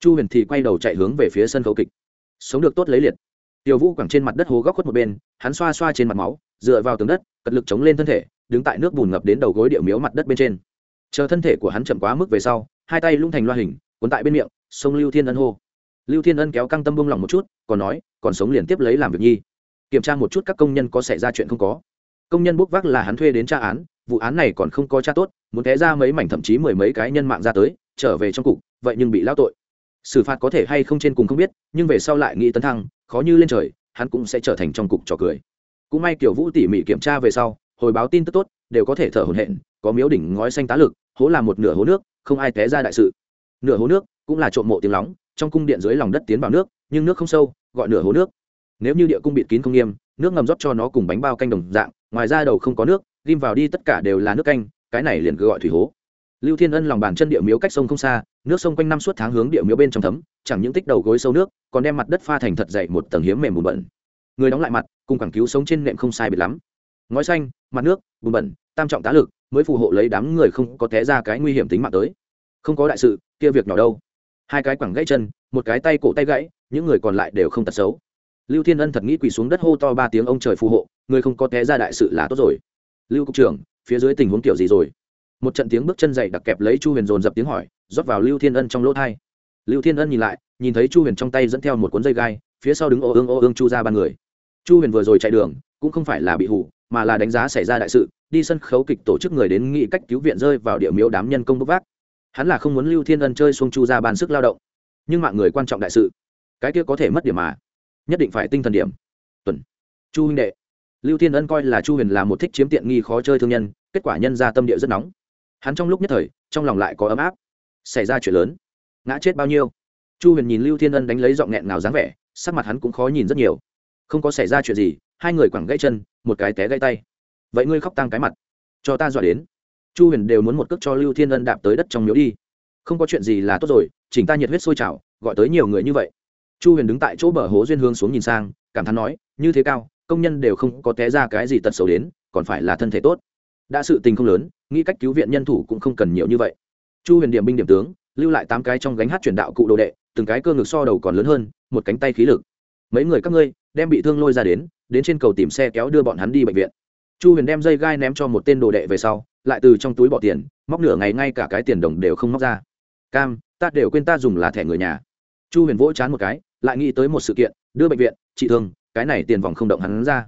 Chu huyền thì quay đầu chạy hướng về phía sân khấu kịch. Sống được tốt lấy liệt. Tiểu vũ quẳng trên mặt đất hố góc khuất một bên, hắn xoa xoa trên mặt máu, dựa vào tường đất, cật lực chống lên thân thể đứng tại nước bùn ngập đến đầu gối điệu miếu mặt đất bên trên. Chờ thân thể của hắn chậm quá mức về sau, hai tay lung thành loa hình, cuốn tại bên miệng, sông lưu thiên ân hô. Lưu thiên ân kéo căng tâm bông lòng một chút, còn nói, còn sống liền tiếp lấy làm việc nhi. Kiểm tra một chút các công nhân có xảy ra chuyện không có. Công nhân bốc vác là hắn thuê đến tra án, vụ án này còn không có tra tốt, muốn té ra mấy mảnh thậm chí mười mấy cái nhân mạng ra tới, trở về trong cục, vậy nhưng bị lao tội. Xử phạt có thể hay không trên cùng không biết, nhưng về sau lại nghĩ tấn thăng, khó như lên trời, hắn cũng sẽ trở thành trong cục trò cười. Cũng may kiểu vũ tỉ mỉ kiểm tra về sau hồi báo tin tức tốt, đều có thể thở hổn hển, có miếu đỉnh ngói xanh tá lực, hố là một nửa hố nước, không ai té ra đại sự. Nửa hố nước cũng là trộm mộ tiếng lóng, trong cung điện dưới lòng đất tiến vào nước, nhưng nước không sâu, gọi nửa hố nước. Nếu như địa cung bịt kín không nghiêm, nước ngầm rót cho nó cùng bánh bao canh đồng dạng, ngoài ra đầu không có nước, ghim vào đi tất cả đều là nước canh, cái này liền cứ gọi thủy hố. Lưu thiên ân lòng bàn chân địa miếu cách sông không xa, nước sông quanh năm suốt tháng hướng địa miếu bên trong thấm, chẳng những tích đầu gối sâu nước, còn đem mặt đất pha thành thật dậy một tầng hiếm mềm bùn bẩn. Người đóng lại mặt, cùng quảng cứu sống trên nệm không sai biệt lắm ngói xanh, mặt nước, bùn bẩn, tam trọng tá lực mới phù hộ lấy đám người không có té ra cái nguy hiểm tính mạng tới. Không có đại sự, kia việc nhỏ đâu. Hai cái quẳng gãy chân, một cái tay cổ tay gãy, những người còn lại đều không tật xấu. Lưu thiên ân thật nghĩ quỳ xuống đất hô to ba tiếng ông trời phù hộ, người không có té ra đại sự là tốt rồi. Lưu cục trưởng, phía dưới tình huống kiểu gì rồi? Một trận tiếng bước chân dậy đặc kẹp lấy chu huyền dồn dập tiếng hỏi, rót vào lưu thiên ân trong lỗ thai. Lưu thiên ân nhìn lại, nhìn thấy chu huyền trong tay dẫn theo một cuốn dây gai, phía sau đứng ô ương ô ương chu ra ba người. Chu huyền vừa rồi chạy đường, cũng không phải là bị hủ mà là đánh giá xảy ra đại sự, đi sân khấu kịch tổ chức người đến nghị cách cứu viện rơi vào địa miếu đám nhân công bốc vác. Hắn là không muốn lưu thiên ân chơi xuông chu ra bàn sức lao động. Nhưng mạng người quan trọng đại sự, cái kia có thể mất điểm mà. Nhất định phải tinh thần điểm. Tuần. Chu huynh đệ. Lưu thiên ân coi là chu huyền là một thích chiếm tiện nghi khó chơi thương nhân, kết quả nhân ra tâm địa rất nóng. Hắn trong lúc nhất thời, trong lòng lại có ấm áp. Xảy ra chuyện lớn. Ngã chết bao nhiêu? Chu huyền nhìn lưu thiên ân đánh lấy giọng nghẹn ngào dáng vẻ, sắc mặt hắn cũng khó nhìn rất nhiều. Không có xảy ra chuyện gì hai người quẳng gãy chân, một cái té gãy tay. Vậy ngươi khóc tăng cái mặt. Cho ta dọa đến. Chu huyền đều muốn một cước cho lưu thiên ân đạp tới đất trong miếu đi. Không có chuyện gì là tốt rồi, chỉnh ta nhiệt huyết sôi trào, gọi tới nhiều người như vậy. Chu huyền đứng tại chỗ bờ hố duyên hương xuống nhìn sang, cảm thán nói, như thế cao, công nhân đều không có té ra cái gì tật xấu đến, còn phải là thân thể tốt. Đã sự tình không lớn, nghĩ cách cứu viện nhân thủ cũng không cần nhiều như vậy. Chu huyền điểm binh điểm tướng, lưu lại tám cái trong gánh hát chuyển đạo cụ đồ đệ, từng cái cơ ngực so đầu còn lớn hơn, một cánh tay khí lực. Mấy người các ngươi, đem bị thương lôi ra đến đến trên cầu tìm xe kéo đưa bọn hắn đi bệnh viện. Chu huyền đem dây gai ném cho một tên đồ đệ về sau, lại từ trong túi bỏ tiền, móc nửa ngày ngay cả cái tiền đồng đều không móc ra. Cam, ta đều quên ta dùng là thẻ người nhà. Chu huyền vỗ chán một cái, lại nghĩ tới một sự kiện, đưa bệnh viện trị thương, cái này tiền vòng không động hắn ra.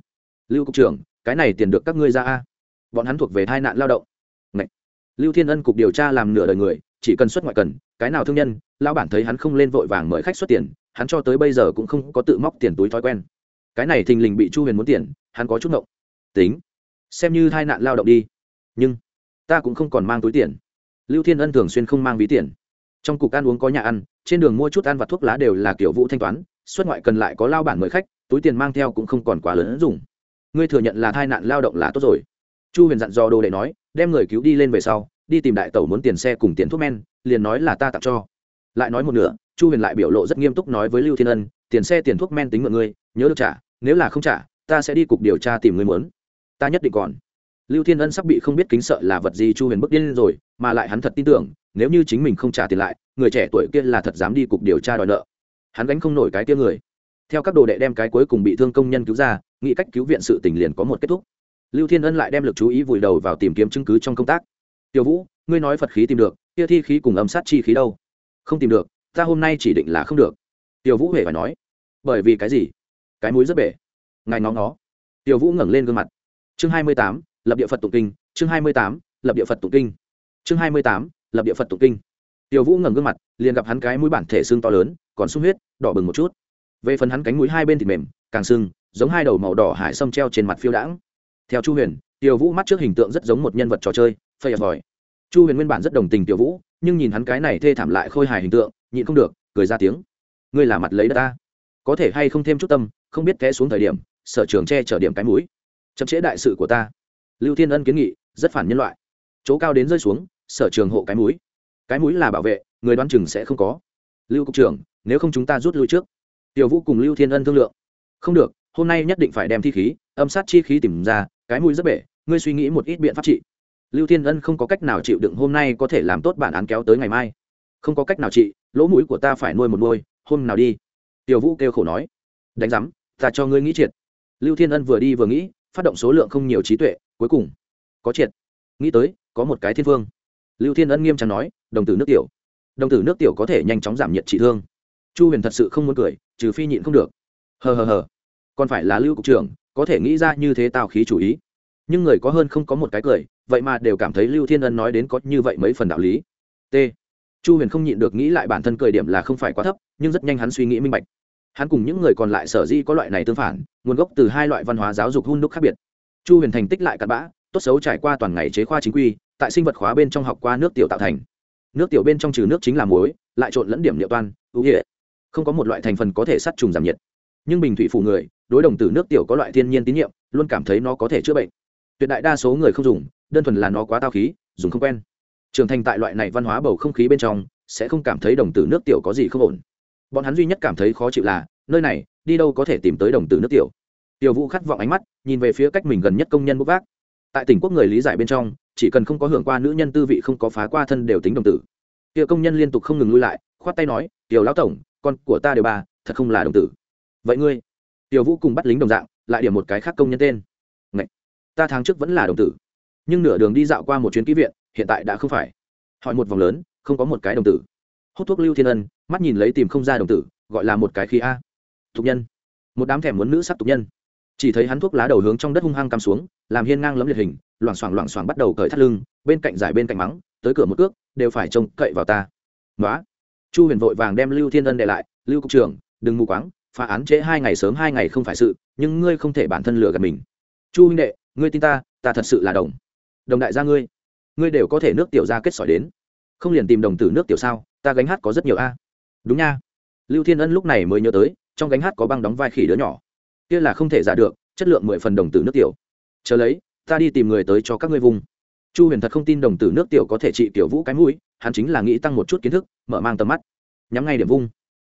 Lưu cục trưởng, cái này tiền được các ngươi ra a. Bọn hắn thuộc về tai nạn lao động. Ngậy. lưu thiên ân cục điều tra làm nửa đời người, chỉ cần xuất ngoại cần, cái nào thương nhân, lão bản thấy hắn không lên vội vàng mời khách xuất tiền, hắn cho tới bây giờ cũng không có tự móc tiền túi thói quen cái này thình lình bị chu huyền muốn tiền, hắn có chút ngộng. Tính, xem như tai nạn lao động đi. Nhưng, ta cũng không còn mang túi tiền. Lưu thiên ân thường xuyên không mang ví tiền. Trong cục ăn uống có nhà ăn, trên đường mua chút ăn và thuốc lá đều là kiểu vũ thanh toán, xuất ngoại cần lại có lao bản mời khách, túi tiền mang theo cũng không còn quá lớn dùng ngươi thừa nhận là tai nạn lao động là tốt rồi. Chu huyền dặn dò đồ để nói, đem người cứu đi lên về sau, đi tìm đại tẩu muốn tiền xe cùng tiền thuốc men, liền nói là ta tặng cho. Lại nói một nửa, chu huyền lại biểu lộ rất nghiêm túc nói với lưu thiên ân, tiền xe tiền thuốc men tính mượn ngươi, nhớ được trả nếu là không trả, ta sẽ đi cục điều tra tìm người muốn. Ta nhất định còn. Lưu thiên ân sắp bị không biết kính sợ là vật gì chu huyền bước điên rồi, mà lại hắn thật tin tưởng, nếu như chính mình không trả tiền lại, người trẻ tuổi kia là thật dám đi cục điều tra đòi nợ. Hắn gánh không nổi cái kia người. Theo các đồ đệ đem cái cuối cùng bị thương công nhân cứu ra, nghĩ cách cứu viện sự tình liền có một kết thúc. Lưu thiên ân lại đem lực chú ý vùi đầu vào tìm kiếm chứng cứ trong công tác. Tiểu vũ, ngươi nói phật khí tìm được, kia thi khí cùng âm sát chi khí đâu? Không tìm được, ta hôm nay chỉ định là không được. Tiểu vũ huệ phải nói. Bởi vì cái gì? Cái mũi rất bể. Ngài ngó ngó. Tiểu vũ ngẩng lên gương mặt. Chương hai mươi tám, lập địa phật tụng kinh. Chương hai mươi tám, lập địa phật tụng kinh. Chương hai mươi tám, lập địa phật tụng kinh. Tiểu vũ ngẩng gương mặt, liền gặp hắn cái mũi bản thể xương to lớn, còn sung huyết, đỏ bừng một chút. Về phần hắn cánh mũi hai bên thịt mềm, càng sưng, giống hai đầu màu đỏ hải sâm treo trên mặt phiêu đãng. Theo chu huyền, tiểu vũ mắt trước hình tượng rất giống một nhân vật trò chơi, phây vòi. Chu huyền nguyên bản rất đồng tình tiểu vũ, nhưng nhìn hắn cái này thê thảm lại khôi hài hình tượng, nhịn không được, cười ra tiếng. Ngươi là mặt lấy đất ta. Có thể hay không thêm chút tâm không biết té xuống thời điểm, sở trường che chở điểm cái mũi. Chậm trễ đại sự của ta. Lưu thiên ân kiến nghị, rất phản nhân loại. Chỗ cao đến rơi xuống, sở trường hộ cái mũi. Cái mũi là bảo vệ, người đoán chừng sẽ không có. Lưu cục trưởng, nếu không chúng ta rút lui trước. Tiểu vũ cùng lưu thiên ân thương lượng. Không được, hôm nay nhất định phải đem thi khí, âm sát chi khí tìm ra, cái mũi rất bể, ngươi suy nghĩ một ít biện pháp trị. Lưu thiên ân không có cách nào chịu đựng hôm nay có thể làm tốt bản án kéo tới ngày mai. Không có cách nào trị, lỗ mũi của ta phải nuôi một nuôi, hôm nào đi. Tiểu vũ kêu khổ nói. Đánh giám ta cho ngươi nghĩ triệt. Lưu thiên ân vừa đi vừa nghĩ, phát động số lượng không nhiều trí tuệ, cuối cùng, có triệt. Nghĩ tới, có một cái thiên phương lưu thiên ân nghiêm trang nói, đồng tử nước tiểu. Đồng tử nước tiểu có thể nhanh chóng giảm nhiệt trị thương. Chu huyền thật sự không muốn cười, trừ phi nhịn không được. Hờ hờ hờ. Còn phải là lưu cục trưởng, có thể nghĩ ra như thế tào khí chủ ý. Nhưng người có hơn không có một cái cười, vậy mà đều cảm thấy lưu thiên ân nói đến có như vậy mấy phần đạo lý. T. Chu huyền không nhịn được nghĩ lại bản thân cười điểm là không phải quá thấp, nhưng rất nhanh hắn suy nghĩ minh bạch hắn cùng những người còn lại sở di có loại này tương phản, nguồn gốc từ hai loại văn hóa giáo dục hun đúc khác biệt. Chu huyền thành tích lại cặn bã, tốt xấu trải qua toàn ngày chế khoa chính quy, tại sinh vật khóa bên trong học qua nước tiểu tạo thành. Nước tiểu bên trong trừ nước chính là muối, lại trộn lẫn điểm niệu toan, ưu nghĩa không có một loại thành phần có thể sát trùng giảm nhiệt. Nhưng bình thủy phủ người, đối đồng tử nước tiểu có loại thiên nhiên tín nhiệm, luôn cảm thấy nó có thể chữa bệnh. Tuyệt đại đa số người không dùng, đơn thuần là nó quá tao khí, dùng không quen. Trưởng thành tại loại này văn hóa bầu không khí bên trong, sẽ không cảm thấy đồng tử nước tiểu có gì không ổn bọn hắn duy nhất cảm thấy khó chịu là, nơi này, đi đâu có thể tìm tới đồng tử nước tiểu. Tiểu vũ khát vọng ánh mắt, nhìn về phía cách mình gần nhất công nhân bốc vác. Tại tỉnh quốc người lý giải bên trong, chỉ cần không có hưởng qua nữ nhân tư vị không có phá qua thân đều tính đồng tử. Tiểu công nhân liên tục không ngừng lui lại, khoát tay nói, tiểu lão tổng, con của ta đều ba, thật không là đồng tử. Vậy ngươi? Tiểu vũ cùng bắt lính đồng dạng, lại điểm một cái khác công nhân tên. Ngậy! ta tháng trước vẫn là đồng tử, nhưng nửa đường đi dạo qua một chuyến ký viện, hiện tại đã không phải. Hỏi một vòng lớn, không có một cái đồng tử hút thuốc lưu thiên ân, mắt nhìn lấy tìm không ra đồng tử, gọi là một cái khí a. Tục nhân. Một đám thèm muốn nữ sắc tục nhân. Chỉ thấy hắn thuốc lá đầu hướng trong đất hung hăng cắm xuống, làm hiên ngang lấm liệt hình, loảng xoảng loảng xoảng bắt đầu cởi thắt lưng, bên cạnh giải bên cạnh mắng, tới cửa một cước, đều phải trông cậy vào ta. Nói chu huyền vội vàng đem lưu thiên ân để lại, lưu cục trưởng, đừng mù quáng, phá án trễ hai ngày sớm hai ngày không phải sự, nhưng ngươi không thể bản thân lừa gạt mình. Chu huynh đệ, ngươi tin ta ta thật sự là đồng. Đồng đại gia ngươi ngươi đều có thể nước tiểu ra kết sỏi đến không liền tìm đồng tử nước tiểu sao, ta gánh hát có rất nhiều a. Đúng nha. Lưu thiên ân lúc này mới nhớ tới, trong gánh hát có băng đóng vai khỉ đứa nhỏ. Kia là không thể giả được, chất lượng mười phần đồng tử nước tiểu. Chờ lấy, ta đi tìm người tới cho các ngươi vùng. Chu huyền thật không tin đồng tử nước tiểu có thể trị tiểu vũ cái mũi, hắn chính là nghĩ tăng một chút kiến thức, mở mang tầm mắt. Nhắm ngay điểm vung.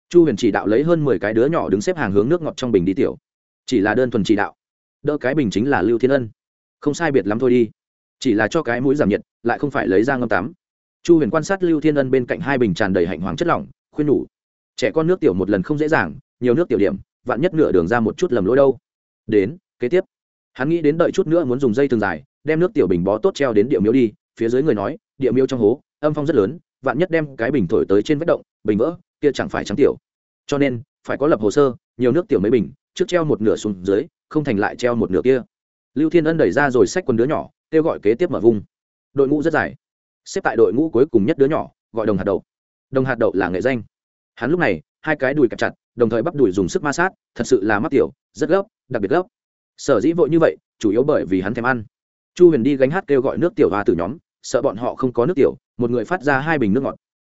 Chu huyền chỉ đạo lấy hơn mười cái đứa nhỏ đứng xếp hàng hướng nước ngọt trong bình đi tiểu. Chỉ là đơn thuần chỉ đạo. Đỡ cái bình chính là lưu thiên ân. Không sai biệt lắm thôi đi. Chỉ là cho cái mũi giảm nhiệt, lại không phải lấy ra ngâm tắm chu huyền quan sát lưu thiên ân bên cạnh hai bình tràn đầy hạnh hoàng chất lỏng, khuyên nhủ, trẻ con nước tiểu một lần không dễ dàng, nhiều nước tiểu điểm, vạn nhất nửa đường ra một chút lầm lỗi đâu. Đến, kế tiếp. Hắn nghĩ đến đợi chút nữa muốn dùng dây thường dài, đem nước tiểu bình bó tốt treo đến địa miếu đi, phía dưới người nói địa miếu trong hố, âm phong rất lớn, vạn nhất đem cái bình thổi tới trên vách động, bình vỡ, kia chẳng phải trắng tiểu. Cho nên, phải có lập hồ sơ, nhiều nước tiểu mấy bình, trước treo một nửa xuống dưới, không thành lại treo một nửa kia. Lưu thiên ân đẩy ra rồi xách quần đứa nhỏ, kêu gọi kế tiếp mở vùng đội ngũ rất dài xếp tại đội ngũ cuối cùng nhất đứa nhỏ, gọi đồng hạt đậu. Đồng hạt đậu là nghệ danh. Hắn lúc này, hai cái đùi cặp chặt, đồng thời bắp đùi dùng sức ma sát, thật sự là mắc tiểu, rất gấp, đặc biệt gấp. Sở dĩ vội như vậy, chủ yếu bởi vì hắn thèm ăn. Chu huyền đi gánh hát kêu gọi nước tiểu hoa từ nhóm, sợ bọn họ không có nước tiểu, một người phát ra hai bình nước ngọt.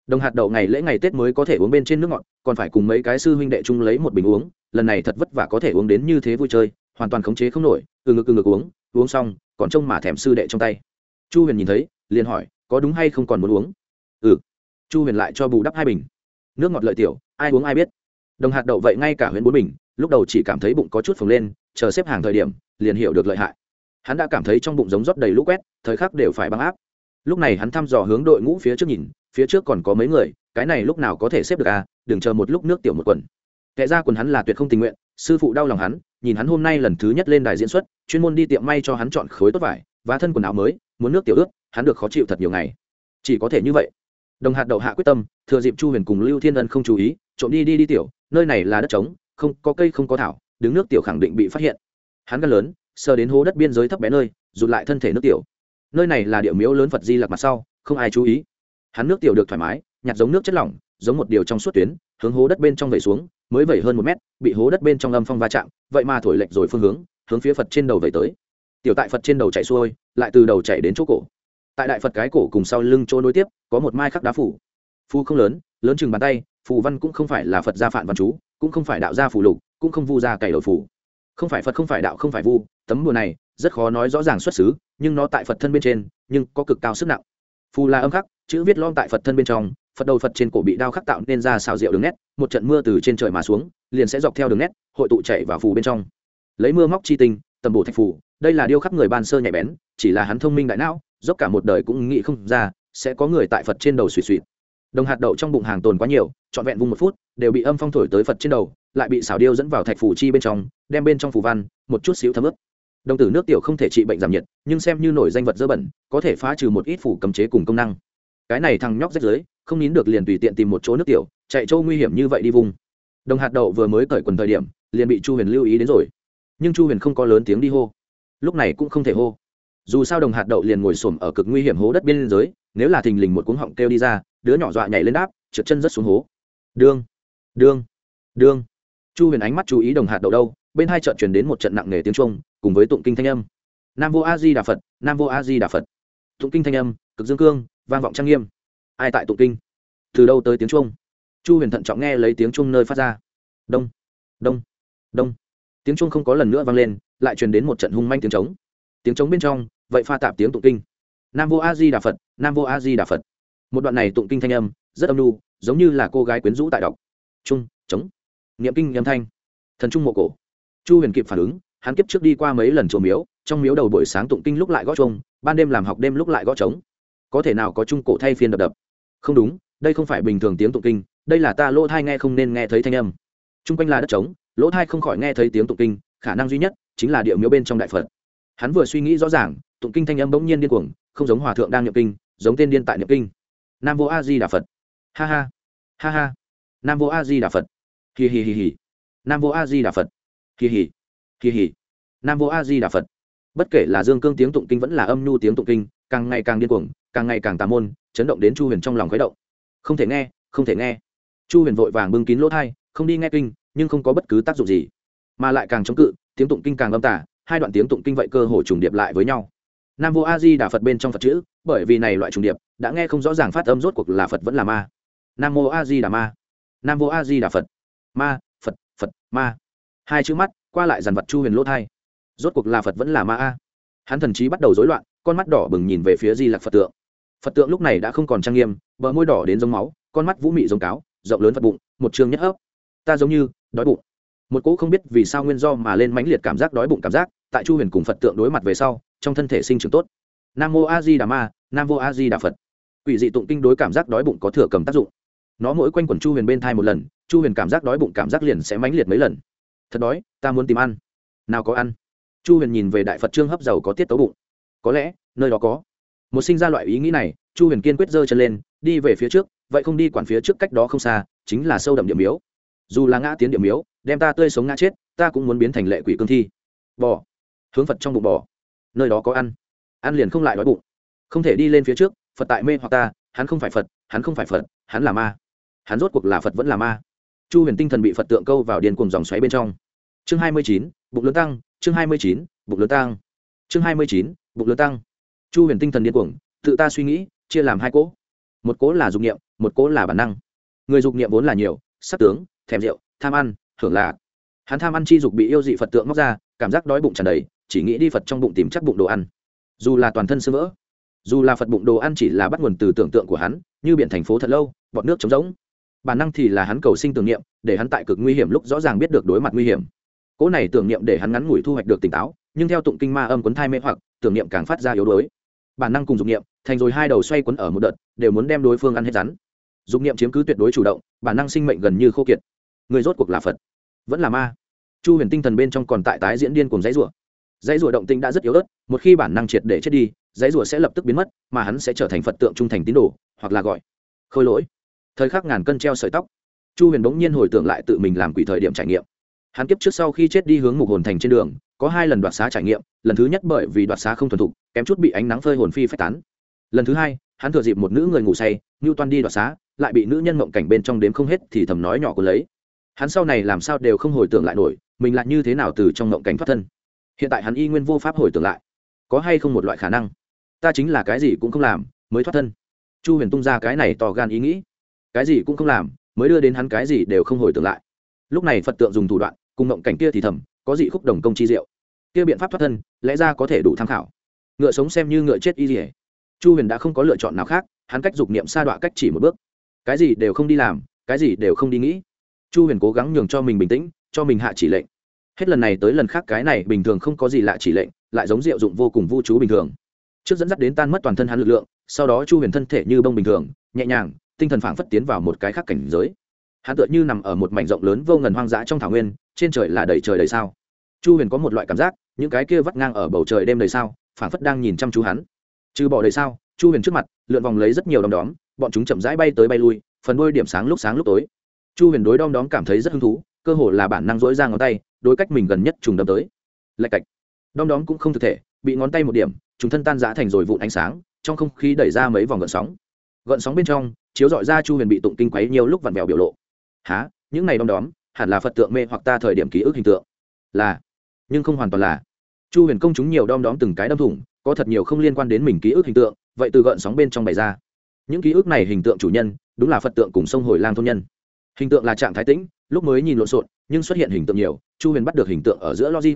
Đồng hạt đậu ngày lễ ngày tết mới có thể uống bên trên nước ngọt, còn phải cùng mấy cái sư huynh đệ chung lấy một bình uống, lần này thật vất vả có thể uống đến như thế vui chơi, hoàn toàn khống chế không nổi, từ ngực từ ngực uống uống xong, còn trông mà thèm sư đệ trong tay. Chu huyền nhìn thấy, liền hỏi có đúng hay không còn muốn uống? Ừ. Chu huyền lại cho bù đắp hai bình. Nước ngọt lợi tiểu, ai uống ai biết. Đồng hạt đậu vậy ngay cả huyện bốn bình, lúc đầu chỉ cảm thấy bụng có chút phồng lên, chờ xếp hàng thời điểm, liền hiểu được lợi hại. Hắn đã cảm thấy trong bụng giống rót đầy lũ quét, thời khắc đều phải băng áp. Lúc này hắn thăm dò hướng đội ngũ phía trước nhìn, phía trước còn có mấy người, cái này lúc nào có thể xếp được à đừng chờ một lúc nước tiểu một quần. Kệ ra quần hắn là tuyệt không tình nguyện, sư phụ đau lòng hắn, nhìn hắn hôm nay lần thứ nhất lên đài diễn xuất, chuyên môn đi tiệm may cho hắn chọn khối tốt vải và thân quần áo mới, muốn nước tiểu ướt hắn được khó chịu thật nhiều ngày. Chỉ có thể như vậy. Đồng hạt đậu hạ quyết tâm, thừa dịp chu huyền cùng lưu thiên ân không chú ý, trộm đi đi đi tiểu, nơi này là đất trống, không có cây không có thảo, đứng nước tiểu khẳng định bị phát hiện. Hắn gan lớn, sờ đến hố đất biên giới thấp bé nơi, rụt lại thân thể nước tiểu. Nơi này là địa miếu lớn phật di lặc mặt sau, không ai chú ý. Hắn nước tiểu được thoải mái, nhặt giống nước chất lỏng, giống một điều trong suốt tuyến, hướng hố đất bên trong vẩy xuống, mới vẩy hơn một mét, bị hố đất bên trong âm phong va chạm, vậy mà thổi lệch rồi phương hướng hướng phía phật trên đầu vẩy tới. Tiểu tại phật trên đầu chạy xuôi, lại từ đầu chạy đến chỗ cổ tại đại phật cái cổ cùng sau lưng chỗ nối tiếp, có một mai khắc đá phủ. Phù không lớn lớn chừng bàn tay, phù văn cũng không phải là phật gia phạn văn chú, cũng không phải đạo gia phù lục, cũng không vu gia cày đổi phủ không phải phật không phải đạo không phải vu, tấm bùa này rất khó nói rõ ràng xuất xứ, nhưng nó tại phật thân bên trên, nhưng có cực cao sức nặng. Phù là âm khắc, chữ viết lon tại phật thân bên trong, phật đầu phật trên cổ bị đao khắc tạo nên ra xào rượu đường nét, một trận mưa từ trên trời mà xuống, liền sẽ dọc theo đường nét, hội tụ chạy vào phù bên trong. Lấy mưa móc chi tinh, tầm bổ thạch phù, đây là điêu khắc người ban sơ nhạy bén, chỉ là hắn thông minh đại não dốc cả một đời cũng nghĩ không ra, sẽ có người tại phật trên đầu suy suy. Đồng hạt đậu trong bụng hàng tồn quá nhiều, trọn vẹn vung một phút, đều bị âm phong thổi tới phật trên đầu, lại bị xảo điêu dẫn vào thạch phủ chi bên trong, đem bên trong phủ văn, một chút xíu thấm ướp đồng tử nước tiểu không thể trị bệnh giảm nhiệt, nhưng xem như nổi danh vật dơ bẩn, có thể phá trừ một ít phủ cấm chế cùng công năng. Cái này thằng nhóc rách dưới không nín được liền tùy tiện tìm một chỗ nước tiểu, chạy trâu nguy hiểm như vậy đi vùng. Đồng hạt đậu vừa mới cởi quần thời điểm, liền bị chu huyền lưu ý đến rồi. Nhưng chu huyền không có lớn tiếng đi hô. Lúc này cũng không thể hô dù sao đồng hạt đậu liền ngồi xổm ở cực nguy hiểm hố đất biên giới nếu là thình lình một cuống họng kêu đi ra, đứa nhỏ dọa nhảy lên đáp, trượt chân rất xuống hố. Đương đương đương. Chu huyền ánh mắt chú ý đồng hạt đậu đâu, bên hai trận chuyển đến một trận nặng nề tiếng trung cùng với tụng kinh thanh âm. Nam vô a di đà phật, nam vô a di đà phật. Tụng kinh thanh âm, cực dương cương, vang vọng trang nghiêm. Ai tại tụng kinh? Từ đâu tới tiếng trung chu huyền thận trọng nghe lấy tiếng trung nơi phát ra. Đông đông đông. Tiếng trung không có lần nữa vang lên, lại truyền đến một trận hung manh tiếng trống tiếng trống bên trong, vậy pha tạp tiếng tụng kinh. Nam vô a di đà phật, nam vô a di đà phật. Một đoạn này tụng kinh thanh âm, rất âm lưu giống như là cô gái quyến rũ tại đọc. Trung, trống. Niệm kinh âm thanh. Thần trung mộ cổ. Chu huyền kịp phản ứng, hắn kiếp trước đi qua mấy lần chùa miếu, trong miếu đầu buổi sáng tụng kinh lúc lại gõ trông ban đêm làm học đêm lúc lại gõ trống. Có thể nào có trung cổ thay phiên đập đập? Không đúng, đây không phải bình thường tiếng tụng kinh, đây là ta lỗ thai nghe không nên nghe thấy thanh âm. T r u n g quanh là đất trống, lỗ thai không khỏi nghe thấy tiếng tụng kinh, khả năng duy nhất chính là điệu miếu bên trong đại phật hắn vừa suy nghĩ rõ ràng, tụng kinh thanh âm bỗng nhiên điên cuồng, không giống hòa thượng đang niệm kinh, giống tên điên tại niệm kinh. Nam vô a di đà phật. Ha ha ha ha. Nam vô a di đà phật. Hì hì hì hì nam vô a di đà phật. Hì hì hì hì nam vô a di đà phật. Bất kể là dương cương tiếng tụng kinh vẫn là âm nhu tiếng tụng kinh, càng ngày càng điên cuồng, càng ngày càng tà môn, chấn động đến chu huyền trong lòng khuấy động. Không thể nghe, không thể nghe. Chu huyền vội vàng bưng kín lỗ thai không đi nghe kinh, nhưng không có bất cứ tác dụng gì, mà lại càng chống cự, tiếng tụng kinh càng âm tả hai đoạn tiếng tụng kinh vậy cơ hồ trùng điệp lại với nhau. Nam vô a di đà phật bên trong phật chữ, bởi vì này loại trùng điệp, đã nghe không rõ ràng phát âm rốt cuộc là phật vẫn là ma. Nam mô a di đà ma. Nam vô a di đà phật. Ma, phật phật, ma. Hai chữ mắt, qua lại dàn vật chu huyền lỗ thai. Rốt cuộc là phật vẫn là ma a. Hắn thần trí bắt đầu rối loạn, con mắt đỏ bừng nhìn về phía di lặc phật tượng. Phật tượng lúc này đã không còn trang nghiêm, bờ môi đỏ đến giống máu, con mắt vũ mị giống cáo, rộng lớn phật bụng, một chương nhất ấp ta giống như đói bụng một cỗ không biết vì sao nguyên do mà lên mãnh liệt cảm giác đói bụng cảm giác, tại chu huyền cùng phật tượng đối mặt về sau, trong thân thể sinh trưởng tốt. Nam mô a di đà ma, nam vô a di đà phật. Quỷ dị tụng kinh đối cảm giác đói bụng có thừa cầm tác dụng. Nó mỗi quanh quẩn chu huyền bên thai một lần, chu huyền cảm giác đói bụng cảm giác liền sẽ mãnh liệt mấy lần. Thật đói, ta muốn tìm ăn. Nào có ăn. Chu huyền nhìn về đại phật trương hấp dầu có tiết tấu bụng. Có lẽ, nơi đó có. Một sinh ra loại ý nghĩ này, chu huyền kiên quyết giơ chân lên, đi về phía trước, vậy không đi quản phía trước cách đó không xa, chính là sâu đậm điểm miếu dù là ngã tiến điểm miếu đem ta tươi sống ngã chết, ta cũng muốn biến thành lệ quỷ cương thi. Bò. Hướng phật trong bụng bò. Nơi đó có ăn. Ăn liền không lại đói bụng. Không thể đi lên phía trước, phật tại mê hoặc ta, hắn không phải phật, hắn không phải phật, hắn là ma. Hắn rốt cuộc là phật vẫn là ma. Chu huyền tinh thần bị phật tượng câu vào điền cùng dòng xoáy bên trong. Chương hai mươi chín, bụng lớn tăng, chương hai mươi chín, bụng lớn tăng. Chương hai mươi chín, bụng lớn tăng. Chu huyền tinh thần điên cuồng, tự ta suy nghĩ, chia làm hai cỗ. Một cỗ là dục niệm, một cỗ là bản năng. Người dục niệm vốn là nhiều, sắc tướng, thèm rượu, tham ăn hưởng lạc hắn tham ăn chi dục bị yêu dị phật tượng móc ra cảm giác đói bụng tràn đầy chỉ nghĩ đi phật trong bụng tìm chắc bụng đồ ăn dù là toàn thân sơ vỡ dù là phật bụng đồ ăn chỉ là bắt nguồn từ tưởng tượng của hắn như biển thành phố thật lâu bọt nước trống rỗng bản năng thì là hắn cầu sinh tưởng niệm để hắn tại cực nguy hiểm lúc rõ ràng biết được đối mặt nguy hiểm cỗ này tưởng niệm để hắn ngắn ngủi thu hoạch được tỉnh táo nhưng theo tụng kinh ma âm quấn thai mê hoặc tưởng niệm càng phát ra yếu đuối bản năng cùng dục niệm thành rồi hai đầu xoay quấn ở một đợt đều muốn đem đối phương ăn hết rắn dục niệm chiếm cứ tuyệt đối chủ động bản năng sinh mệnh gần như khô kiệt người rốt cuộc là phật vẫn là ma. Chu huyền tinh thần bên trong còn tại tái diễn điên cùng dãy rủa. Dãy rủa động tinh đã rất yếu ớt, một khi bản năng triệt để chết đi, dãy rủa sẽ lập tức biến mất, mà hắn sẽ trở thành phật tượng trung thành tín đồ, hoặc là gọi, khôi lỗi. Thời khắc ngàn cân treo sợi tóc, chu huyền bỗng nhiên hồi tưởng lại tự mình làm quỷ thời điểm trải nghiệm. Hắn kiếp trước sau khi chết đi hướng mục hồn thành trên đường, có hai lần đoạt xá trải nghiệm, lần thứ nhất bởi vì đoạt xá không thuần thục, kém chút bị ánh nắng phơi hồn phi phách tán. Lần thứ hai, hắn thừa dịp một nữ người ngủ say ngưu toan đi đoạt xá, lại bị nữ nhân mộng cảnh bên trong đếm không hết thì thầm nói nhỏ của lấy hắn sau này làm sao đều không hồi tưởng lại nổi, mình lại như thế nào từ trong ngộng cảnh thoát thân. Hiện tại hắn y nguyên vô pháp hồi tưởng lại. Có hay không một loại khả năng? Ta chính là cái gì cũng không làm, mới thoát thân. Chu huyền tung ra cái này to gan ý nghĩ. Cái gì cũng không làm, mới đưa đến hắn cái gì đều không hồi tưởng lại. Lúc này phật tượng dùng thủ đoạn, cùng ngộng cảnh kia thì thầm, có dị khúc đồng công chi diệu. Kia biện pháp thoát thân, lẽ ra có thể đủ tham khảo. Ngựa sống xem như ngựa chết y dỉa chu huyền đã không có lựa chọn nào khác, hắn cách dục niệm sa đọa cách chỉ một bước. Cái gì đều không đi làm, cái gì đều không đi nghĩ chu huyền cố gắng nhường cho mình bình tĩnh, cho mình hạ chỉ lệnh. Hết lần này tới lần khác cái này bình thường không có gì lạ chỉ lệnh, lại giống diệu dụng vô cùng vô chú bình thường. Trước dẫn dắt đến tan mất toàn thân hắn lực lượng, sau đó chu huyền thân thể như bông bình thường, nhẹ nhàng, tinh thần phảng phất tiến vào một cái khác cảnh giới. Hắn tựa như nằm ở một mảnh rộng lớn vô ngần hoang dã trong thảo nguyên, trên trời là đầy trời đầy sao. Chu huyền có một loại cảm giác, những cái kia vắt ngang ở bầu trời đêm đầy sao, phảng phất đang nhìn chăm chú hắn. Trừ bỏ đầy sao, chu huyền trước mặt, lượn vòng lấy rất nhiều đom đóm, bọn chúng chậm rãi bay tới bay lui, phần đôi điểm sáng lúc sáng lúc tối chu huyền đối đom đóm cảm thấy rất hứng thú, cơ hồ là bản năng dỗi ra ngón tay, đối cách mình gần nhất trùng đâm tới. Lạch cạch. Đom đóm cũng không thực thể, bị ngón tay một điểm chúng thân tan giã thành rồi vụn ánh sáng, trong không khí đẩy ra mấy vòng gợn sóng. Gợn sóng bên trong, chiếu dọi ra chu huyền bị tụng kinh quấy nhiều lúc vặn vẹo biểu lộ. Há những này đom đóm, hẳn là phật tượng mê hoặc ta thời điểm ký ức hình tượng. Là, nhưng không hoàn toàn là. Chu huyền công chúng nhiều đom đóm từng cái đâm thủng, có thật nhiều không liên quan đến mình ký ức hình tượng, vậy từ gợn sóng bên trong bày ra. Những ký ức này hình tượng chủ nhân, đúng là phật tượng cùng sông hồi lang thôn nhân hình tượng là trạng thái tĩnh, lúc mới nhìn lộn xộn, nhưng xuất hiện hình tượng nhiều, chu huyền bắt được hình tượng ở giữa logic.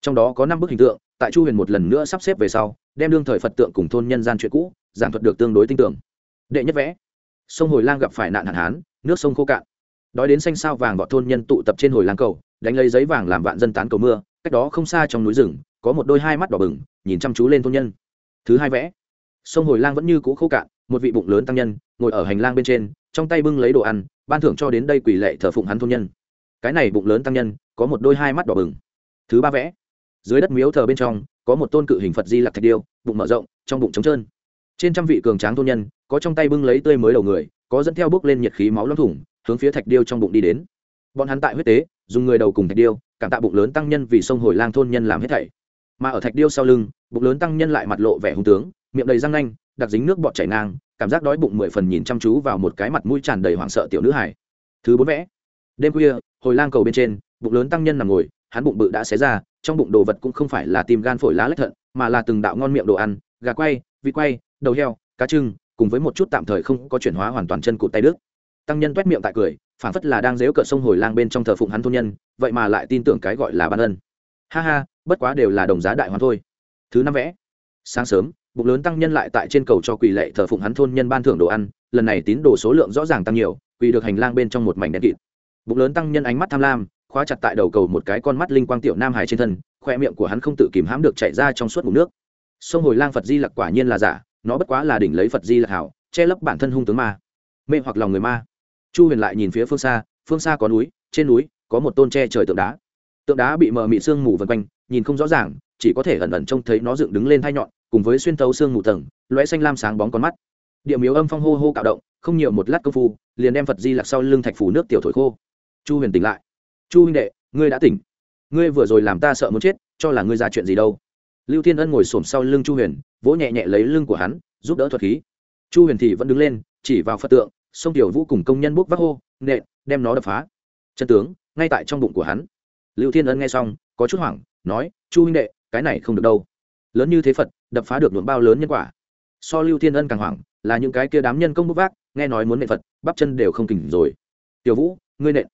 Trong đó có năm bức hình tượng, tại chu huyền một lần nữa sắp xếp về sau, đem đương thời phật tượng cùng thôn nhân gian chuyện cũ, giảng thuật được tương đối tin tưởng đệ nhất vẽ. Sông hồi lang gặp phải nạn hạn hán, nước sông khô cạn. Đói đến xanh sao vàng bọn thôn nhân tụ tập trên hồi lang cầu, đánh lấy giấy vàng làm vạn dân tán cầu mưa, cách đó không xa trong núi rừng, có một đôi hai mắt đỏ bừng, nhìn chăm chú lên thôn nhân. Thứ hai vẽ. Sông hồi lang vẫn như cũ khô cạn, một vị bụng lớn tăng nhân, ngồi ở hành lang bên trên, trong tay bưng lấy đồ ăn ban thưởng cho đến đây quỷ lệ thờ phụng hắn thôn nhân. Cái này bụng lớn tăng nhân, có một đôi hai mắt đỏ bừng. Thứ ba vẽ. Dưới đất miếu thờ bên trong, có một tôn cự hình phật di lặc thạch điêu, bụng mở rộng, trong bụng trống trơn. Trên trăm vị cường tráng thôn nhân, có trong tay bưng lấy tươi mới đầu người, có dẫn theo bước lên nhiệt khí máu lâm thủng, hướng phía thạch điêu trong bụng đi đến. Bọn hắn tại huyết tế, dùng người đầu cùng thạch điêu, cảm tạ bụng lớn tăng nhân vì sông hồi lang thôn nhân làm hết thảy. Mà ở thạch điêu sau lưng, bụng lớn tăng nhân lại mặt lộ vẻ hung tướng, miệng đầy răng nanh, đặc dính nước bọt chảy ngang cảm giác đói bụng mười phần nhìn chăm chú vào một cái mặt mũi tràn đầy hoảng sợ tiểu nữ hải thứ bốn vẽ. Đêm khuya, hồi lang cầu bên trên, bụng lớn tăng nhân nằm ngồi, hắn bụng bự đã xé ra, trong bụng đồ vật cũng không phải là tim gan phổi lá lách thận, mà là từng đạo ngon miệng đồ ăn, gà quay, vịt quay, đầu heo, cá trưng, cùng với một chút tạm thời không có chuyển hóa hoàn toàn chân cụt tay đức tăng nhân toét miệng tại cười phản phất là đang dếu cợt sông hồi lang bên trong thờ phụng hắn thôn nhân, vậy mà lại tin tưởng cái gọi là ban ân. Ha ha, bất quá đều là đồng giá đại hoàn thôi. Thứ năm vẽ. Sáng sớm bụng lớn tăng nhân lại tại trên cầu cho quỳ lệ thờ phụng hắn thôn nhân ban thưởng đồ ăn, lần này tín đồ số lượng rõ ràng tăng nhiều quỳ được hành lang bên trong một mảnh đen kịt. Bụng lớn tăng nhân ánh mắt tham lam, khóa chặt tại đầu cầu một cái con mắt linh quang tiểu nam hải trên thân, khoe miệng của hắn không tự kìm hãm được chạy ra trong suốt bụng nước. Sông hồi lang phật di lặc quả nhiên là giả, nó bất quá là đỉnh lấy phật di lặc hảo, che lấp bản thân hung tướng ma. Mê hoặc lòng người ma. Chu huyền lại nhìn phía phương xa phương xa có núi, trên núi có một tôn tre trời tượng đá. Tượng đá bị mờ mị sương mù vần quanh, nhìn không rõ ràng, chỉ có thể ẩn ẩn trông thấy nó dựng đứng lên thai nhọn cùng với xuyên tấu xương mù tầng loé xanh lam sáng bóng con mắt. Địa miếu âm phong hô hô cạo động, không nhiều một lát công phu, liền đem phật di lặc sau lưng thạch phủ nước tiểu thổi khô. Chu huyền tỉnh lại. Chu huynh đệ, ngươi đã tỉnh. Ngươi vừa rồi làm ta sợ muốn chết, cho là ngươi ra chuyện gì đâu. Lưu thiên ân ngồi s ổ m sau lưng chu huyền, vỗ nhẹ nhẹ lấy lưng của hắn, giúp đỡ thuật khí. Chu huyền thì vẫn đứng lên, chỉ vào phật tượng, sông tiểu vũ cùng công nhân bốc vác hô, nện, đem nó đập phá. Chân tướng, ngay tại trong bụng của hắn. Lưu thiên ân nghe xong, có chút hoảng, nói, chu huynh đệ, cái này không được đâu. Lớn như thế phật đập phá được nhuộm bao lớn nhân quả. So lưu thiên ân càng hoảng, là những cái kia đám nhân công bốc vác, nghe nói muốn nệ phật, bắp chân đều không kỉnh rồi. Tiểu vũ, ngươi nện.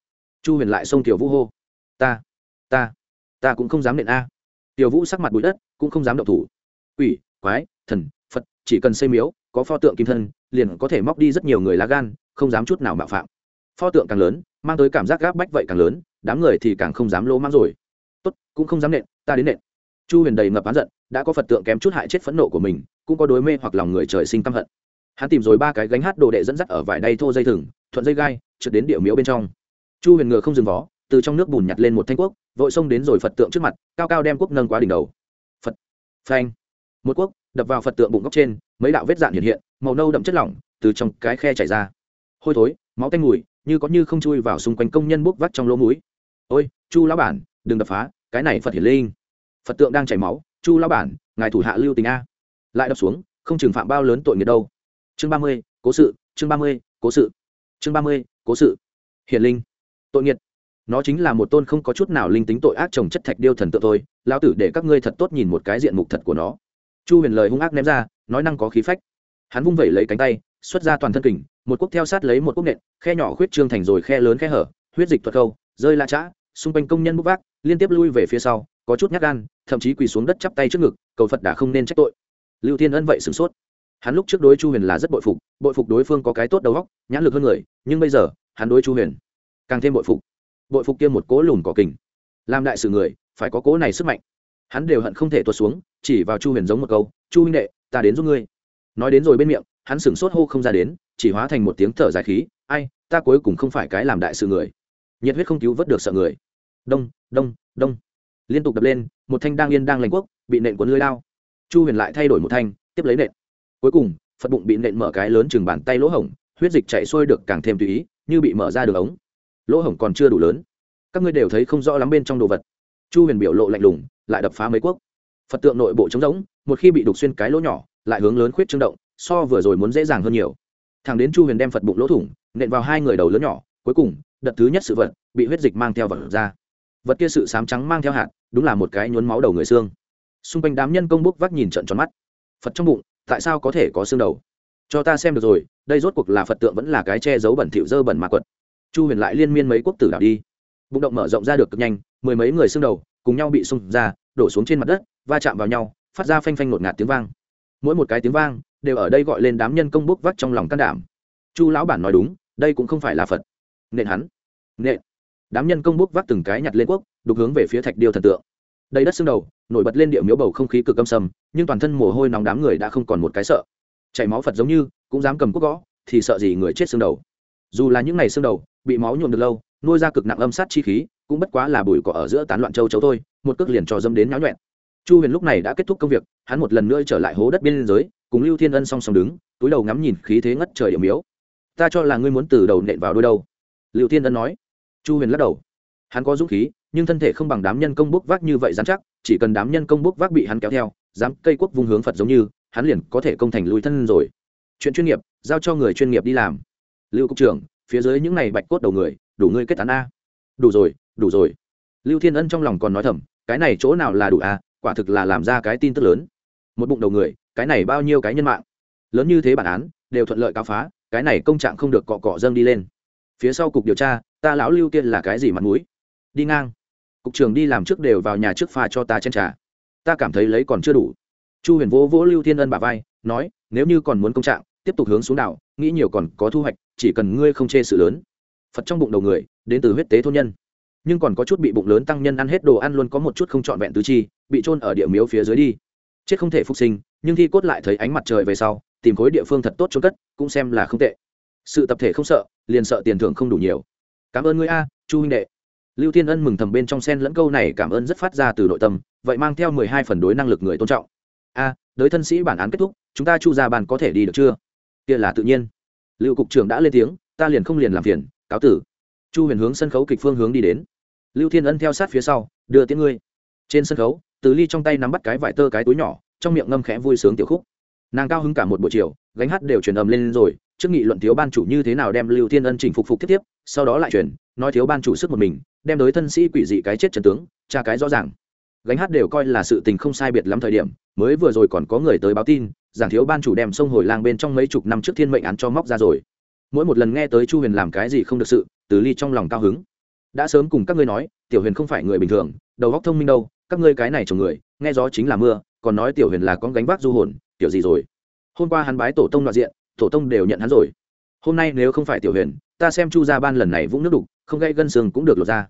Chu huyền lại xông tiểu vũ hô. Ta ta ta cũng không dám nện a. Tiểu vũ sắc mặt bụi đất, cũng không dám động thủ. Quỷ, quái, thần, phật, chỉ cần xây miếu, có pho tượng kim thân, liền có thể móc đi rất nhiều người lá gan, không dám chút nào mạo phạm. Pho tượng càng lớn, mang tới cảm giác gáp bách vậy càng lớn, đám người thì càng không dám lỗ mang rồi. Tốt, cũng không dám nện, ta đến nện chu huyền đầy ngập oán giận, đã có phật tượng kém chút hại chết phẫn nộ của mình, cũng có đối mê hoặc lòng người trời sinh tâm hận. Hắn tìm rồi ba cái gánh hát đồ đệ dẫn dắt ở vải đay thô dây thừng, thuận dây gai, trượt đến địa miễu bên trong. Chu huyền ngựa không dừng vó, từ trong nước bùn nhặt lên một thanh quốc, vội xông đến rồi phật tượng trước mặt, cao cao đem quốc nâng qua đỉnh đầu. Phật, phanh. Một quốc, đập vào phật tượng bụng góc trên, mấy đạo vết dạn hiện hiện, màu nâu đậm chất lỏng, từ trong cái khe chảy ra. Hôi thối, máu tanh mùi, như có như không chui vào xung quanh công nhân bốc vắt trong lỗ mũi. Ôi, chu lão bản, đừng đập phá, cái này phật hiển linh phật tượng đang chảy máu, chu lão bản, ngài thủ hạ lưu tình a. Lại đập xuống, không trừng phạm bao lớn tội nghiệp đâu. Chương ba mươi, cố sự, chương ba mươi, cố sự. Chương ba mươi, cố sự. Hiển linh. Tội nghiệt nó chính là một tôn không có chút nào linh tính tội ác trồng chất thạch điêu thần tượng thôi. Lao tử để các ngươi thật tốt nhìn một cái diện mục thật của nó. Chu huyền lời hung ác ném ra, nói năng có khí phách. Hắn vung vẩy lấy cánh tay, xuất ra toàn thân kình, một quốc theo sát lấy một quốc nện, khe nhỏ khuyết trương thành rồi khe lớn khe hở, huyết dịch thuật câu, rơi la chã xung quanh công nhân bốc vác, liên tiếp lui về phía sau có chút nhát gan, thậm chí quỳ xuống đất chắp tay trước ngực, cầu phật đã không nên trách tội. Lưu thiên ân vậy sửng sốt. Hắn lúc trước đối chu huyền là rất bội phục bội phục đối phương có cái tốt đầu óc, nhãn lực hơn người, nhưng bây giờ, hắn đối chu huyền càng thêm bội phục. Bội phục kia một cố lùn cỏ kình. Làm đại sự người, phải có cố này sức mạnh. Hắn đều hận không thể tuột xuống, chỉ vào chu huyền giống một câu, chu huynh đệ, ta đến giúp ngươi. Nói đến rồi bên miệng, hắn sửng sốt hô không ra đến, chỉ hóa thành một tiếng thở dài khí, ai, ta cuối cùng không phải cái làm đại sự người. Nhiệt huyết không cứu vớt được sợ người. Đông đông đông liên tục đập lên, một thanh đang yên đang lành quốc, bị nện cuốn lưới lao chu huyền lại thay đổi một thanh, tiếp lấy nện. Cuối cùng, phật bụng bị nện mở cái lớn chừng bàn tay lỗ hổng, huyết dịch chạy xuôi được càng thêm tùy ý, như bị mở ra đường ống. Lỗ hổng còn chưa đủ lớn. Các ngươi đều thấy không rõ lắm bên trong đồ vật. Chu huyền biểu lộ lạnh lùng, lại đập phá mấy quốc. Phật tượng nội bộ trống rỗng, một khi bị đục xuyên cái lỗ nhỏ, lại hướng lớn khuyết trương động, so vừa rồi muốn dễ dàng hơn nhiều. Thằng đến chu huyền đem phật bụng lỗ thủng, nện vào hai người đầu lớn nhỏ, cuối cùng, đợt thứ nhất sự vật, bị huyết dịch mang theo vật ra vật kia sự sám trắng mang theo hạt, đúng là một cái nhuốm máu đầu người xương. Xung quanh đám nhân công bốc vác nhìn trận tròn mắt. Phật trong bụng, tại sao có thể có xương đầu? Cho ta xem được rồi, đây rốt cuộc là phật tượng vẫn là cái che giấu bẩn thỉu dơ bẩn mà quật. Chu huyền lại liên miên mấy quốc tử đảo đi. Bụng động mở rộng ra được cực nhanh, mười mấy người xương đầu, cùng nhau bị xung ra, đổ xuống trên mặt đất, va chạm vào nhau, phát ra phanh phanh ngột ngạt tiếng vang. Mỗi một cái tiếng vang, đều ở đây gọi lên đám nhân công bốc vác trong lòng can đảm. Chu lão bản nói đúng, đây cũng không phải là phật. Nện hắn. Nện đám nhân công bốc vác từng cái nhặt lên quốc, đục hướng về phía thạch điêu thần tượng. Đầy đất xương đầu, nổi bật lên địa miếu bầu không khí cực âm sầm, nhưng toàn thân mồ hôi nóng đám người đã không còn một cái sợ. Chảy máu phật giống như, cũng dám cầm quốc gõ, thì sợ gì người chết xương đầu. Dù là những ngày xương đầu, bị máu nhuộm được lâu, nuôi ra cực nặng âm sát chi khí, cũng bất quá là bụi cỏ ở giữa tán loạn châu chấu thôi, một cước liền cho dâm đến nháo nhuẹn. Chu huyền lúc này đã kết thúc công việc, hắn một lần nữa trở lại hố đất biên giới, cùng lưu thiên ân song song đứng, túi đầu ngắm nhìn khí thế ngất trời điểm yếu ta cho là ngươi muốn từ đầu nện vào đôi đâu. Lưu thiên ân nói chu huyền lắc đầu. Hắn có dũng khí, nhưng thân thể không bằng đám nhân công bốc vác như vậy dám chắc, chỉ cần đám nhân công bốc vác bị hắn kéo theo, dám cây quốc vung hướng phật giống như, hắn liền có thể công thành lùi thân rồi. Chuyện chuyên nghiệp, giao cho người chuyên nghiệp đi làm. Lưu cục trưởng, phía dưới những này bạch cốt đầu người, đủ ngươi kết tán a. Đủ rồi đủ rồi. Lưu thiên ân trong lòng còn nói thầm, cái này chỗ nào là đủ a, quả thực là làm ra cái tin tức lớn. Một bụng đầu người, cái này bao nhiêu cái nhân mạng. Lớn như thế bản án, đều thuận lợi cáo phá, cái này công trạng không được cọ cọ dâng đi lên. Phía sau cục điều tra ta lão lưu kia là cái gì mặt mũi? Đi ngang. Cục trưởng đi làm trước đều vào nhà trước pha cho ta chen trà. Ta cảm thấy lấy còn chưa đủ. Chu huyền vỗ vỗ lưu thiên ân bà vai, nói, nếu như còn muốn công trạng, tiếp tục hướng xuống đảo, nghĩ nhiều còn có thu hoạch, chỉ cần ngươi không chê sự lớn. Phật trong bụng đầu người, đến từ huyết tế thôn nhân. Nhưng còn có chút bị bụng lớn tăng nhân ăn hết đồ ăn luôn có một chút không trọn vẹn tứ chi, bị trôn ở địa miếu phía dưới đi. Chết không thể phục sinh, nhưng thi cốt lại thấy ánh mặt trời về sau, tìm khối địa phương thật tốt trôn cất, cũng xem là không tệ. Sự tập thể không sợ, liền sợ tiền thưởng không đủ nhiều cảm ơn ngươi a chu huynh đệ. Lưu thiên ân mừng thầm bên trong sen lẫn câu này cảm ơn rất phát ra từ nội tâm vậy mang theo mười hai phần đối năng lực người tôn trọng. A à, đới thân sĩ bản án kết thúc chúng ta chu ra bàn có thể đi được chưa? Kia là tự nhiên. Lưu cục trưởng đã lên tiếng ta liền không liền làm phiền cáo tử. Chu huyền hướng sân khấu kịch phương hướng đi đến. Lưu thiên ân theo sát phía sau đưa tiếng ngươi. Trên sân khấu từ ly trong tay nắm bắt cái vải tơ cái túi nhỏ trong miệng ngâm khẽ vui sướng tiểu khúc. Nàng cao hứng cả một buổi chiều gánh hát đều truyền ầm lên rồi trước nghị luận thiếu ban chủ như thế nào đem lưu thiên ân chỉnh phục phục tiếp tiếp, sau đó lại truyền, nói thiếu ban chủ sức một mình, đem đối thân sĩ quỷ dị cái chết trần tướng, tra cái rõ ràng. Gánh hát đều coi là sự tình không sai biệt lắm thời điểm, mới vừa rồi còn có người tới báo tin giảng thiếu ban chủ đem sông hồi lang bên trong mấy chục năm trước thiên mệnh án cho móc ra rồi. Mỗi một lần nghe tới chu huyền làm cái gì không được sự, từ ly trong lòng cao hứng. Đã sớm cùng các ngươi nói, tiểu huyền không phải người bình thường, đầu óc thông minh đâu, các ngươi cái này chồng người, nghe gió chính là mưa, còn nói tiểu huyền là con gánh vác du hồn tiểu gì rồi? Hôm qua hắn bái tổ tông đoạn diện tổ tông đều nhận hắn rồi. Hôm nay nếu không phải tiểu huyền, ta xem chu gia ban lần này vũng nước đục, không gây gân xương cũng được lột ra.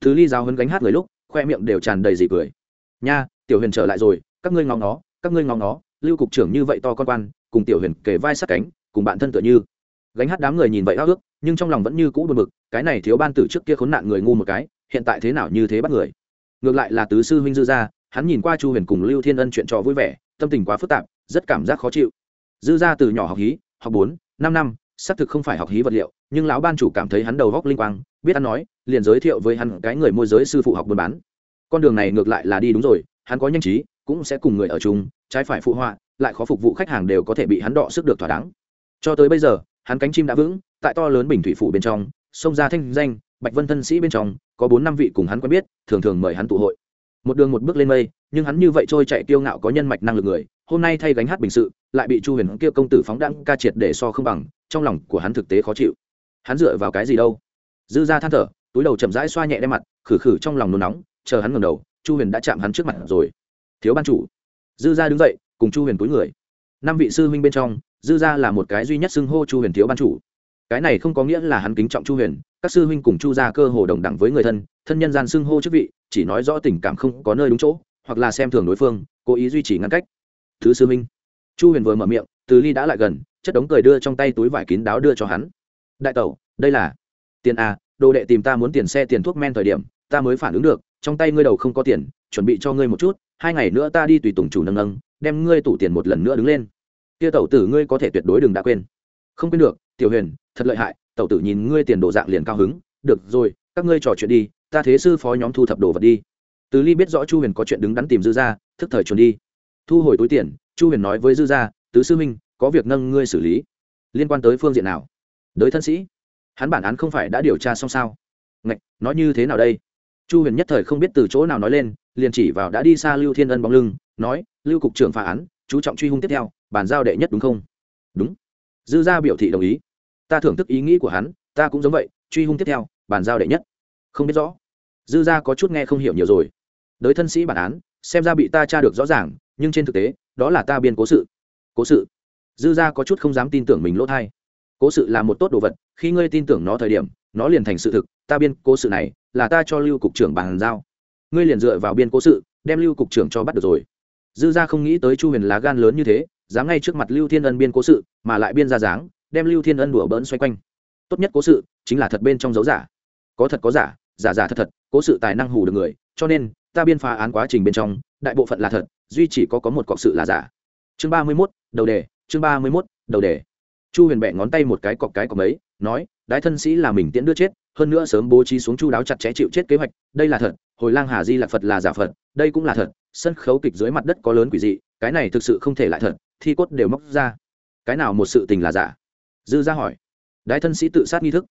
Thứ ly giáo hấn gánh hát người lúc, khoe miệng đều tràn đầy dị cười. Nha, tiểu huyền trở lại rồi, các ngươi ngóng nó các ngươi ngóng nó lưu cục trưởng như vậy to con quan, cùng tiểu huyền kề vai sát cánh, cùng bạn thân tựa như. Gánh hát đám người nhìn vậy háo ước, nhưng trong lòng vẫn như cũ buồn bực, cái này thiếu ban tử trước kia khốn nạn người ngu một cái, hiện tại thế nào như thế bắt người. Ngược lại là tứ sư huynh dư gia, hắn nhìn qua chu huyền cùng lưu thiên ân chuyện trò vui vẻ, tâm tình quá phức tạp, rất cảm giác khó chịu. Dư gia từ nhỏ học hí học bốn, năm năm, xác thực không phải học hí vật liệu, nhưng lão ban chủ cảm thấy hắn đầu góc linh quang, biết ăn nói, liền giới thiệu với hắn cái người môi giới sư phụ học buôn bán. Con đường này ngược lại là đi đúng rồi, hắn có nhanh trí, cũng sẽ cùng người ở chung, trái phải phụ họa, lại khó phục vụ khách hàng đều có thể bị hắn đọ sức được thỏa đáng. Cho tới bây giờ, hắn cánh chim đã vững, tại to lớn bình thủy phủ bên trong, sông ra thanh danh, bạch vân thân sĩ bên trong, có bốn, năm vị cùng hắn quen biết, thường thường mời hắn tụ hội. Một đường một bước lên mây, nhưng hắn như vậy trôi chạy tiêu ngạo có nhân mạch năng lực người, hôm nay thay gánh hát bình sự lại bị chu huyền kia công tử phóng đãng ca triệt để so không bằng, trong lòng của hắn thực tế khó chịu. Hắn dựa vào cái gì đâu? Dư ra than thở, túi đầu chậm rãi xoa nhẹ đem mặt, khử khử trong lòng nôn nóng, chờ hắn ngầm đầu, chu huyền đã chạm hắn trước mặt rồi. Thiếu ban chủ. Dư ra đứng dậy, cùng chu huyền túi người. Năm vị sư huynh bên trong, dư ra là một cái duy nhất xưng hô chu huyền thiếu ban chủ. Cái này không có nghĩa là hắn kính trọng chu huyền, các sư huynh cùng chu ra cơ hồ đồng đẳng với người thân thân nhân gian xưng hô chức vị, chỉ nói rõ tình cảm không có nơi đúng chỗ, hoặc là xem thường đối phương, cố ý duy trì ngăn cách. Thứ sư huynh chu huyền vừa mở miệng từ ly đã lại gần chất đống cười đưa trong tay túi vải kín đáo đưa cho hắn. Đại tẩu đây là tiền à, đồ đệ tìm ta muốn tiền xe tiền thuốc men thời điểm ta mới phản ứng được trong tay ngươi đầu không có tiền chuẩn bị cho ngươi một chút hai ngày nữa ta đi tùy tùng chủ nâng nâng đem ngươi tủ tiền một lần nữa đứng lên. Kia tẩu tử ngươi có thể tuyệt đối đừng đã quên. Không quên được tiểu huyền thật lợi hại tẩu tử nhìn ngươi tiền đồ dạng liền cao hứng được rồi các ngươi trò chuyện đi ta thế sư phó nhóm thu thập đồ vật đi. Từ ly biết rõ chu huyền có chuyện đứng đắn tìm dư ra thức thời chuẩn đi. Thu hồi túi tiền chu huyền nói với dư gia, tứ sư minh có việc nâng ngươi xử lý. Liên quan tới phương diện nào? Đới thân sĩ. Hắn bản án không phải đã điều tra xong sao? Ngạch, nói như thế nào đây? Chu huyền nhất thời không biết từ chỗ nào nói lên, liền chỉ vào đã đi xa lưu thiên ân bóng lưng, nói, lưu cục trưởng phá án, chú trọng truy hung tiếp theo, bàn giao đệ nhất đúng không? Đúng. Dư gia biểu thị đồng ý. Ta thưởng thức ý nghĩ của hắn, ta cũng giống vậy, truy hung tiếp theo, bàn giao đệ nhất. Không biết rõ. Dư gia có chút nghe không hiểu nhiều rồi. Đới thân sĩ bản án, xem ra bị ta tra được rõ ràng, nhưng trên thực tế đó là ta biên cố sự. Cố sự? Dư gia có chút không dám tin tưởng mình lỗ thai. Cố sự là một tốt đồ vật, khi ngươi tin tưởng nó thời điểm, nó liền thành sự thực, ta biên cố sự này là ta cho lưu cục trưởng bàn giao. Ngươi liền dựa vào biên cố sự, đem lưu cục trưởng cho bắt được rồi. Dư gia không nghĩ tới chu huyền lá gan lớn như thế, dám ngay trước mặt lưu thiên ân biên cố sự, mà lại biên ra dáng, đem lưu thiên ân đùa bỡn xoay quanh. Tốt nhất cố sự chính là thật bên trong dấu giả. Có thật có giả giả giả thật thật, cố sự tài năng hù được người, cho nên ta biên phá án quá trình bên trong đại bộ phận là thật, duy chỉ có có một cọc sự là giả. Chương ba mươi mốt, đầu đề, chương ba mươi mốt, đầu đề. Chu huyền bẹ ngón tay một cái cọc cái cọc ấy, nói, đái thân sĩ là mình tiễn đưa chết, hơn nữa sớm bố trí xuống chu đáo chặt chẽ chịu chết kế hoạch, đây là thật, hồi lang hà di lạc phật là giả phật, đây cũng là thật, sân khấu kịch dưới mặt đất có lớn quỷ dị, cái này thực sự không thể lại thật, thi cốt đều móc ra. Cái nào một sự tình là giả? Dư ra hỏi. Đái thân sĩ tự sát nghi thức.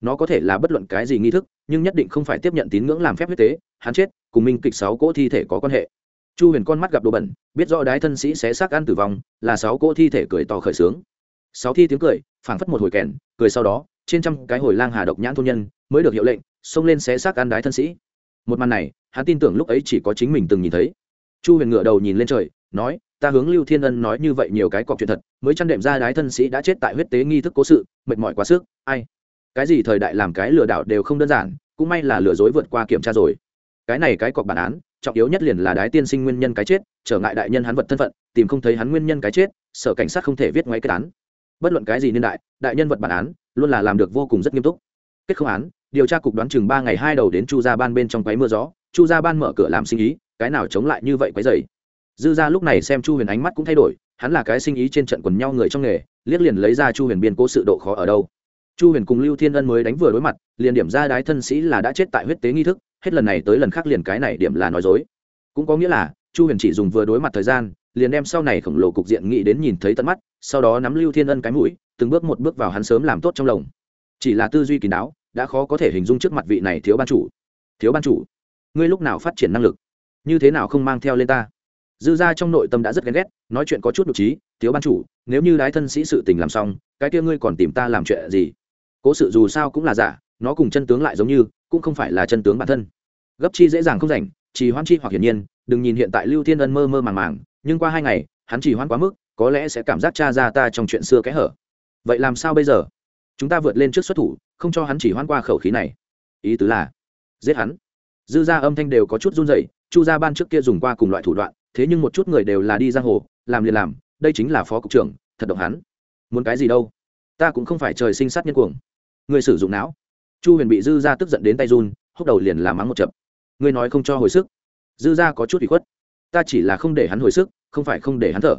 Nó có thể là bất luận cái gì nghi thức, nhưng nhất định không phải tiếp nhận tín ngưỡng làm phép huyết tế, hắn chết, cùng minh kịch sáu cỗ thi thể có quan hệ chu huyền con mắt gặp đồ bẩn, biết rõ đái thân sĩ xé xác ăn tử vong, là sáu cỗ thi thể cười to khởi sướng. Sáu thi tiếng cười, phảng phất một hồi kèn, cười sau đó, trên trăm cái hồi lang hà độc nhãn thôn nhân mới được hiệu lệnh, xông lên xé xác ăn đái thân sĩ. Một màn này, hắn tin tưởng lúc ấy chỉ có chính mình từng nhìn thấy. Chu huyền ngựa đầu nhìn lên trời, nói, ta hướng lưu thiên ân nói như vậy nhiều cái cọc chuyện thật, mới chăn đệm ra đái thân sĩ đã chết tại huyết tế nghi thức cố sự, mệt mỏi quá sức, ai? Cái gì thời đại làm cái lừa đảo đều không đơn giản, cũng may là lừa dối vượt qua kiểm tra rồi. Cái này cái cọc bản án trọng yếu nhất liền là đái tiên sinh nguyên nhân cái chết, trở ngại đại nhân hắn vật thân phận, tìm không thấy hắn nguyên nhân cái chết, sở cảnh sát không thể viết ngoáy kết án. Bất luận cái gì niên đại đại nhân vật bản án luôn là làm được vô cùng rất nghiêm túc. Kết không án, điều tra cục đoán chừng ba ngày hai đầu đến chu gia ban bên trong quáy mưa gió, chu gia ban mở cửa làm sinh ý, cái nào chống lại như vậy quấy dày dư ra lúc này xem chu huyền ánh mắt cũng thay đổi, hắn là cái sinh ý trên trận quần nhau người trong nghề, liếc liền lấy ra chu huyền biên cố sự độ khó ở đâu. Chu huyền cùng lưu thiên ân mới đánh vừa đối mặt, liền điểm ra đái thân sĩ là đã chết tại huyết tế nghi thức hết lần này tới lần khác liền cái này điểm là nói dối. Cũng có nghĩa là, chu huyền chỉ dùng vừa đối mặt thời gian, liền đem sau này khổng lồ cục diện nghĩ đến nhìn thấy tận mắt, sau đó nắm lưu thiên ân cái mũi, từng bước một bước vào hắn sớm làm tốt trong lồng chỉ là tư duy kín đáo, đã khó có thể hình dung trước mặt vị này thiếu ban chủ. Thiếu ban chủ, ngươi lúc nào phát triển năng lực? Như thế nào không mang theo lên ta? Dư ra trong nội tâm đã rất ghen ghét, nói chuyện có chút độc trí, thiếu ban chủ, nếu như đái thân sĩ sự tình làm xong, cái kia ngươi còn tìm ta làm chuyện gì? Cố sự dù sao cũng là giả, nó cùng chân tướng lại giống như cũng không phải là chân tướng bản thân. Gấp chi dễ dàng không rảnh chỉ hoan chi hoặc hiển nhiên, đừng nhìn hiện tại lưu thiên ân mơ mơ màng màng, nhưng qua hai ngày, hắn chỉ hoan quá mức, có lẽ sẽ cảm giác cha ra ta trong chuyện xưa kẽ hở. Vậy làm sao bây giờ? Chúng ta vượt lên trước xuất thủ, không cho hắn chỉ hoan qua khẩu khí này. Ý tứ là, giết hắn. Dư gia âm thanh đều có chút run rẩy, chu gia ban trước kia dùng qua cùng loại thủ đoạn, thế nhưng một chút người đều là đi giang hồ, làm liền làm, đây chính là phó cục trưởng, thật động hắn. Muốn cái gì đâu? Ta cũng không phải trời sinh sát nhân cuồng. Người sử dụng não chu huyền bị dư ra tức giận đến tay run, hốc đầu liền làm mắng một chập. Ngươi nói không cho hồi sức. Dư ra có chút bị khuất. Ta chỉ là không để hắn hồi sức, không phải không để hắn thở.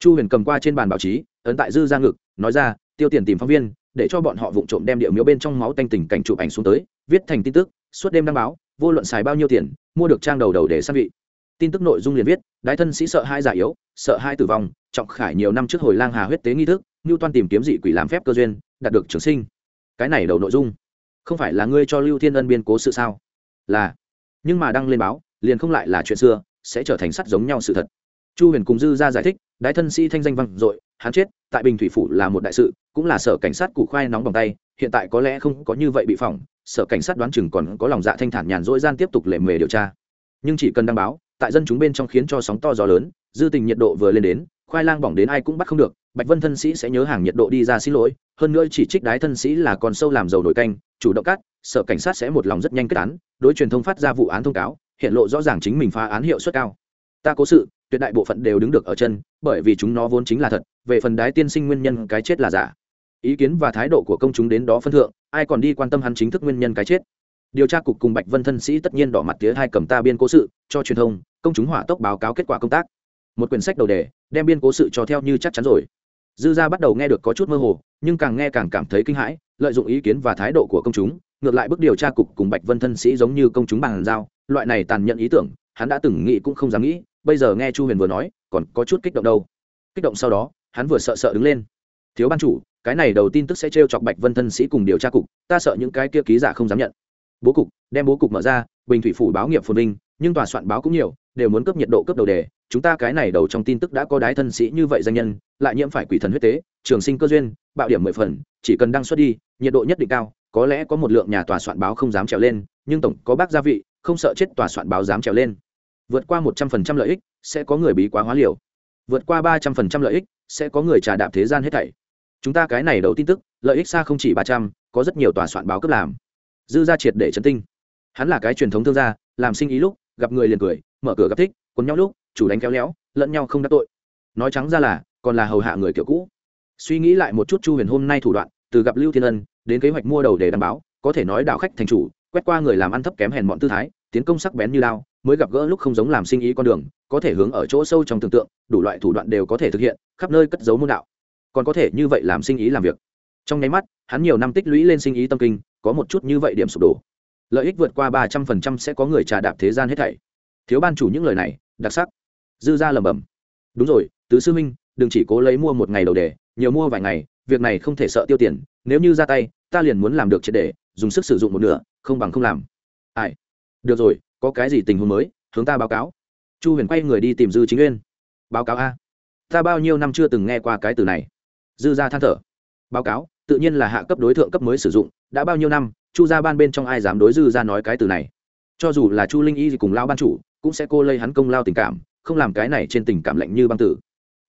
Chu huyền cầm qua trên bàn báo chí, ấn tại dư ra ngực, nói ra, tiêu tiền tìm phóng viên, để cho bọn họ vụng trộm đem địa miếu bên trong máu tanh tình cảnh chụp ảnh xuống tới, viết thành tin tức, suốt đêm đăng báo, vô luận xài bao nhiêu tiền, mua được trang đầu đầu để săn vị. Tin tức nội dung liền viết, đái thân sĩ sợ hai giả yếu, sợ hai tử vong, trọng khải nhiều năm trước hồi lang hà huyết tế nghi thức như toan tìm kiếm dị quỷ làm phép cơ duyên, đạt được trường sinh. Cái này đầu nội dung không phải là ngươi cho lưu thiên ân biên cố sự sao? Là. Nhưng mà đăng lên báo, liền không lại là chuyện xưa, sẽ trở thành sắt giống nhau sự thật. Chu huyền cùng dư ra giải thích, đái thân sĩ thanh danh vang dội, hắn chết, tại bình thủy phủ là một đại sự, cũng là sở cảnh sát củ khoai nóng bằng tay, hiện tại có lẽ không có như vậy bị phỏng, sở cảnh sát đoán chừng còn có lòng dạ thanh thản nhàn rỗi gian tiếp tục lệ mề điều tra. Nhưng chỉ cần đăng báo, tại dân chúng bên trong khiến cho sóng to gió lớn, dư tình nhiệt độ vừa lên đến khoai lang bỏng đến ai cũng bắt không được, bạch vân thân sĩ sẽ nhớ hàng nhiệt độ đi ra xin lỗi, hơn nữa chỉ trích đái thân sĩ là con sâu làm dầu nổi canh, chủ động cắt, sở cảnh sát sẽ một lòng rất nhanh kết án, đối truyền thông phát ra vụ án thông cáo, hiện lộ rõ ràng chính mình phá án hiệu suất cao. Ta cố sự, tuyệt đại bộ phận đều đứng được ở chân, bởi vì chúng nó vốn chính là thật, về phần đái tiên sinh nguyên nhân cái chết là giả. Ý kiến và thái độ của công chúng đến đó phân thượng, ai còn đi quan tâm hắn chính thức nguyên nhân cái chết? Điều tra cục cùng bạch vân thân sĩ tất nhiên đỏ mặt tía hai cầm ta biên cố sự, cho truyền thông, công chúng hỏa tốc báo cáo kết quả công tác một quyển sách đầu đề, đem biên cố sự cho theo như chắc chắn rồi. Dư gia bắt đầu nghe được có chút mơ hồ, nhưng càng nghe càng cảm thấy kinh hãi, lợi dụng ý kiến và thái độ của công chúng, ngược lại bước điều tra cục cùng bạch vân thân sĩ giống như công chúng bằng giao, loại này tàn nhẫn ý tưởng, hắn đã từng nghĩ cũng không dám nghĩ, bây giờ nghe chu huyền vừa nói, còn có chút kích động đâu. Kích động sau đó, hắn vừa sợ sợ đứng lên. Thiếu ban chủ, cái này đầu tin tức sẽ t chọc bạch vân thân sĩ cùng điều tra cục, ta sợ những cái kia ký giả không dám nhận. Bố cục, đem bố cục mở ra, bình thủy phủ báo nghiệp phồn vinh, nhưng tòa soạn báo cũng nhiều, đều muốn cấp nhiệt độ cấp đầu đề chúng ta cái này đầu trong tin tức đã có đái thân sĩ như vậy danh nhân, lại nhiễm phải quỷ thần huyết tế, trường sinh cơ duyên, bạo điểm mười phần, chỉ cần đăng xuất đi, nhiệt độ nhất định cao, có lẽ có một lượng nhà tòa soạn báo không dám trèo lên, nhưng tổng có bác gia vị, không sợ chết tòa soạn báo dám trèo lên. Vượt qua một trăm phần trăm lợi ích, sẽ có người bí quá hóa liều. Vượt qua ba trăm phần trăm lợi ích, sẽ có người trà đạp thế gian hết thảy. Chúng ta cái này đầu tin tức, lợi ích xa không chỉ ba trăm, có rất nhiều tòa soạn báo cấp làm. Dư ra triệt để chấn tinh. Hắn là cái truyền thống thương gia, làm sinh ý lúc, gặp người liền cười, mở cửa gặp thích, quấn nhau lúc chủ đánh kéo léo, lẫn nhau không đắc tội. Nói trắng ra là, còn là hầu hạ người kiểu cũ. Suy nghĩ lại một chút chu huyền hôm nay thủ đoạn, từ gặp lưu thiên ân, đến kế hoạch mua đầu để đảm bảo có thể nói đạo khách thành chủ, quét qua người làm ăn thấp kém hèn bọn tư thái, tiến công sắc bén như lao mới gặp gỡ lúc không giống làm sinh ý con đường, có thể hướng ở chỗ sâu trong tưởng tượng, đủ loại thủ đoạn đều có thể thực hiện, khắp nơi cất giấu môn đạo. Còn có thể như vậy làm sinh ý làm việc. Trong nháy mắt, hắn nhiều năm tích lũy lên sinh ý tâm kinh, có một chút như vậy điểm sụp đổ. Lợi ích vượt qua ba trăm phần trăm sẽ có người trà đạp thế gian hết thảy. Thiếu ban chủ những lời này, đặc sắc dư ra lầm bầm đúng rồi, tứ sư minh đừng chỉ cố lấy mua một ngày đầu đề, nhiều mua vài ngày, việc này không thể sợ tiêu tiền, nếu như ra tay, ta liền muốn làm được triệt để, dùng sức sử dụng một nửa, không bằng không làm. Ai? Được rồi, có cái gì tình huống mới, hướng ta báo cáo. Chu huyền quay người đi tìm dư chính nguyên báo cáo a. Ta bao nhiêu năm chưa từng nghe qua cái từ này. Dư ra than thở. Báo cáo, tự nhiên là hạ cấp đối tượng cấp mới sử dụng, đã bao nhiêu năm, chu ra ban bên trong ai dám đối dư ra nói cái từ này? Cho dù là chu linh y cùng lao ban chủ, cũng sẽ cô lây hắn công lao tình cảm không làm cái này trên tình cảm lạnh như băng tử.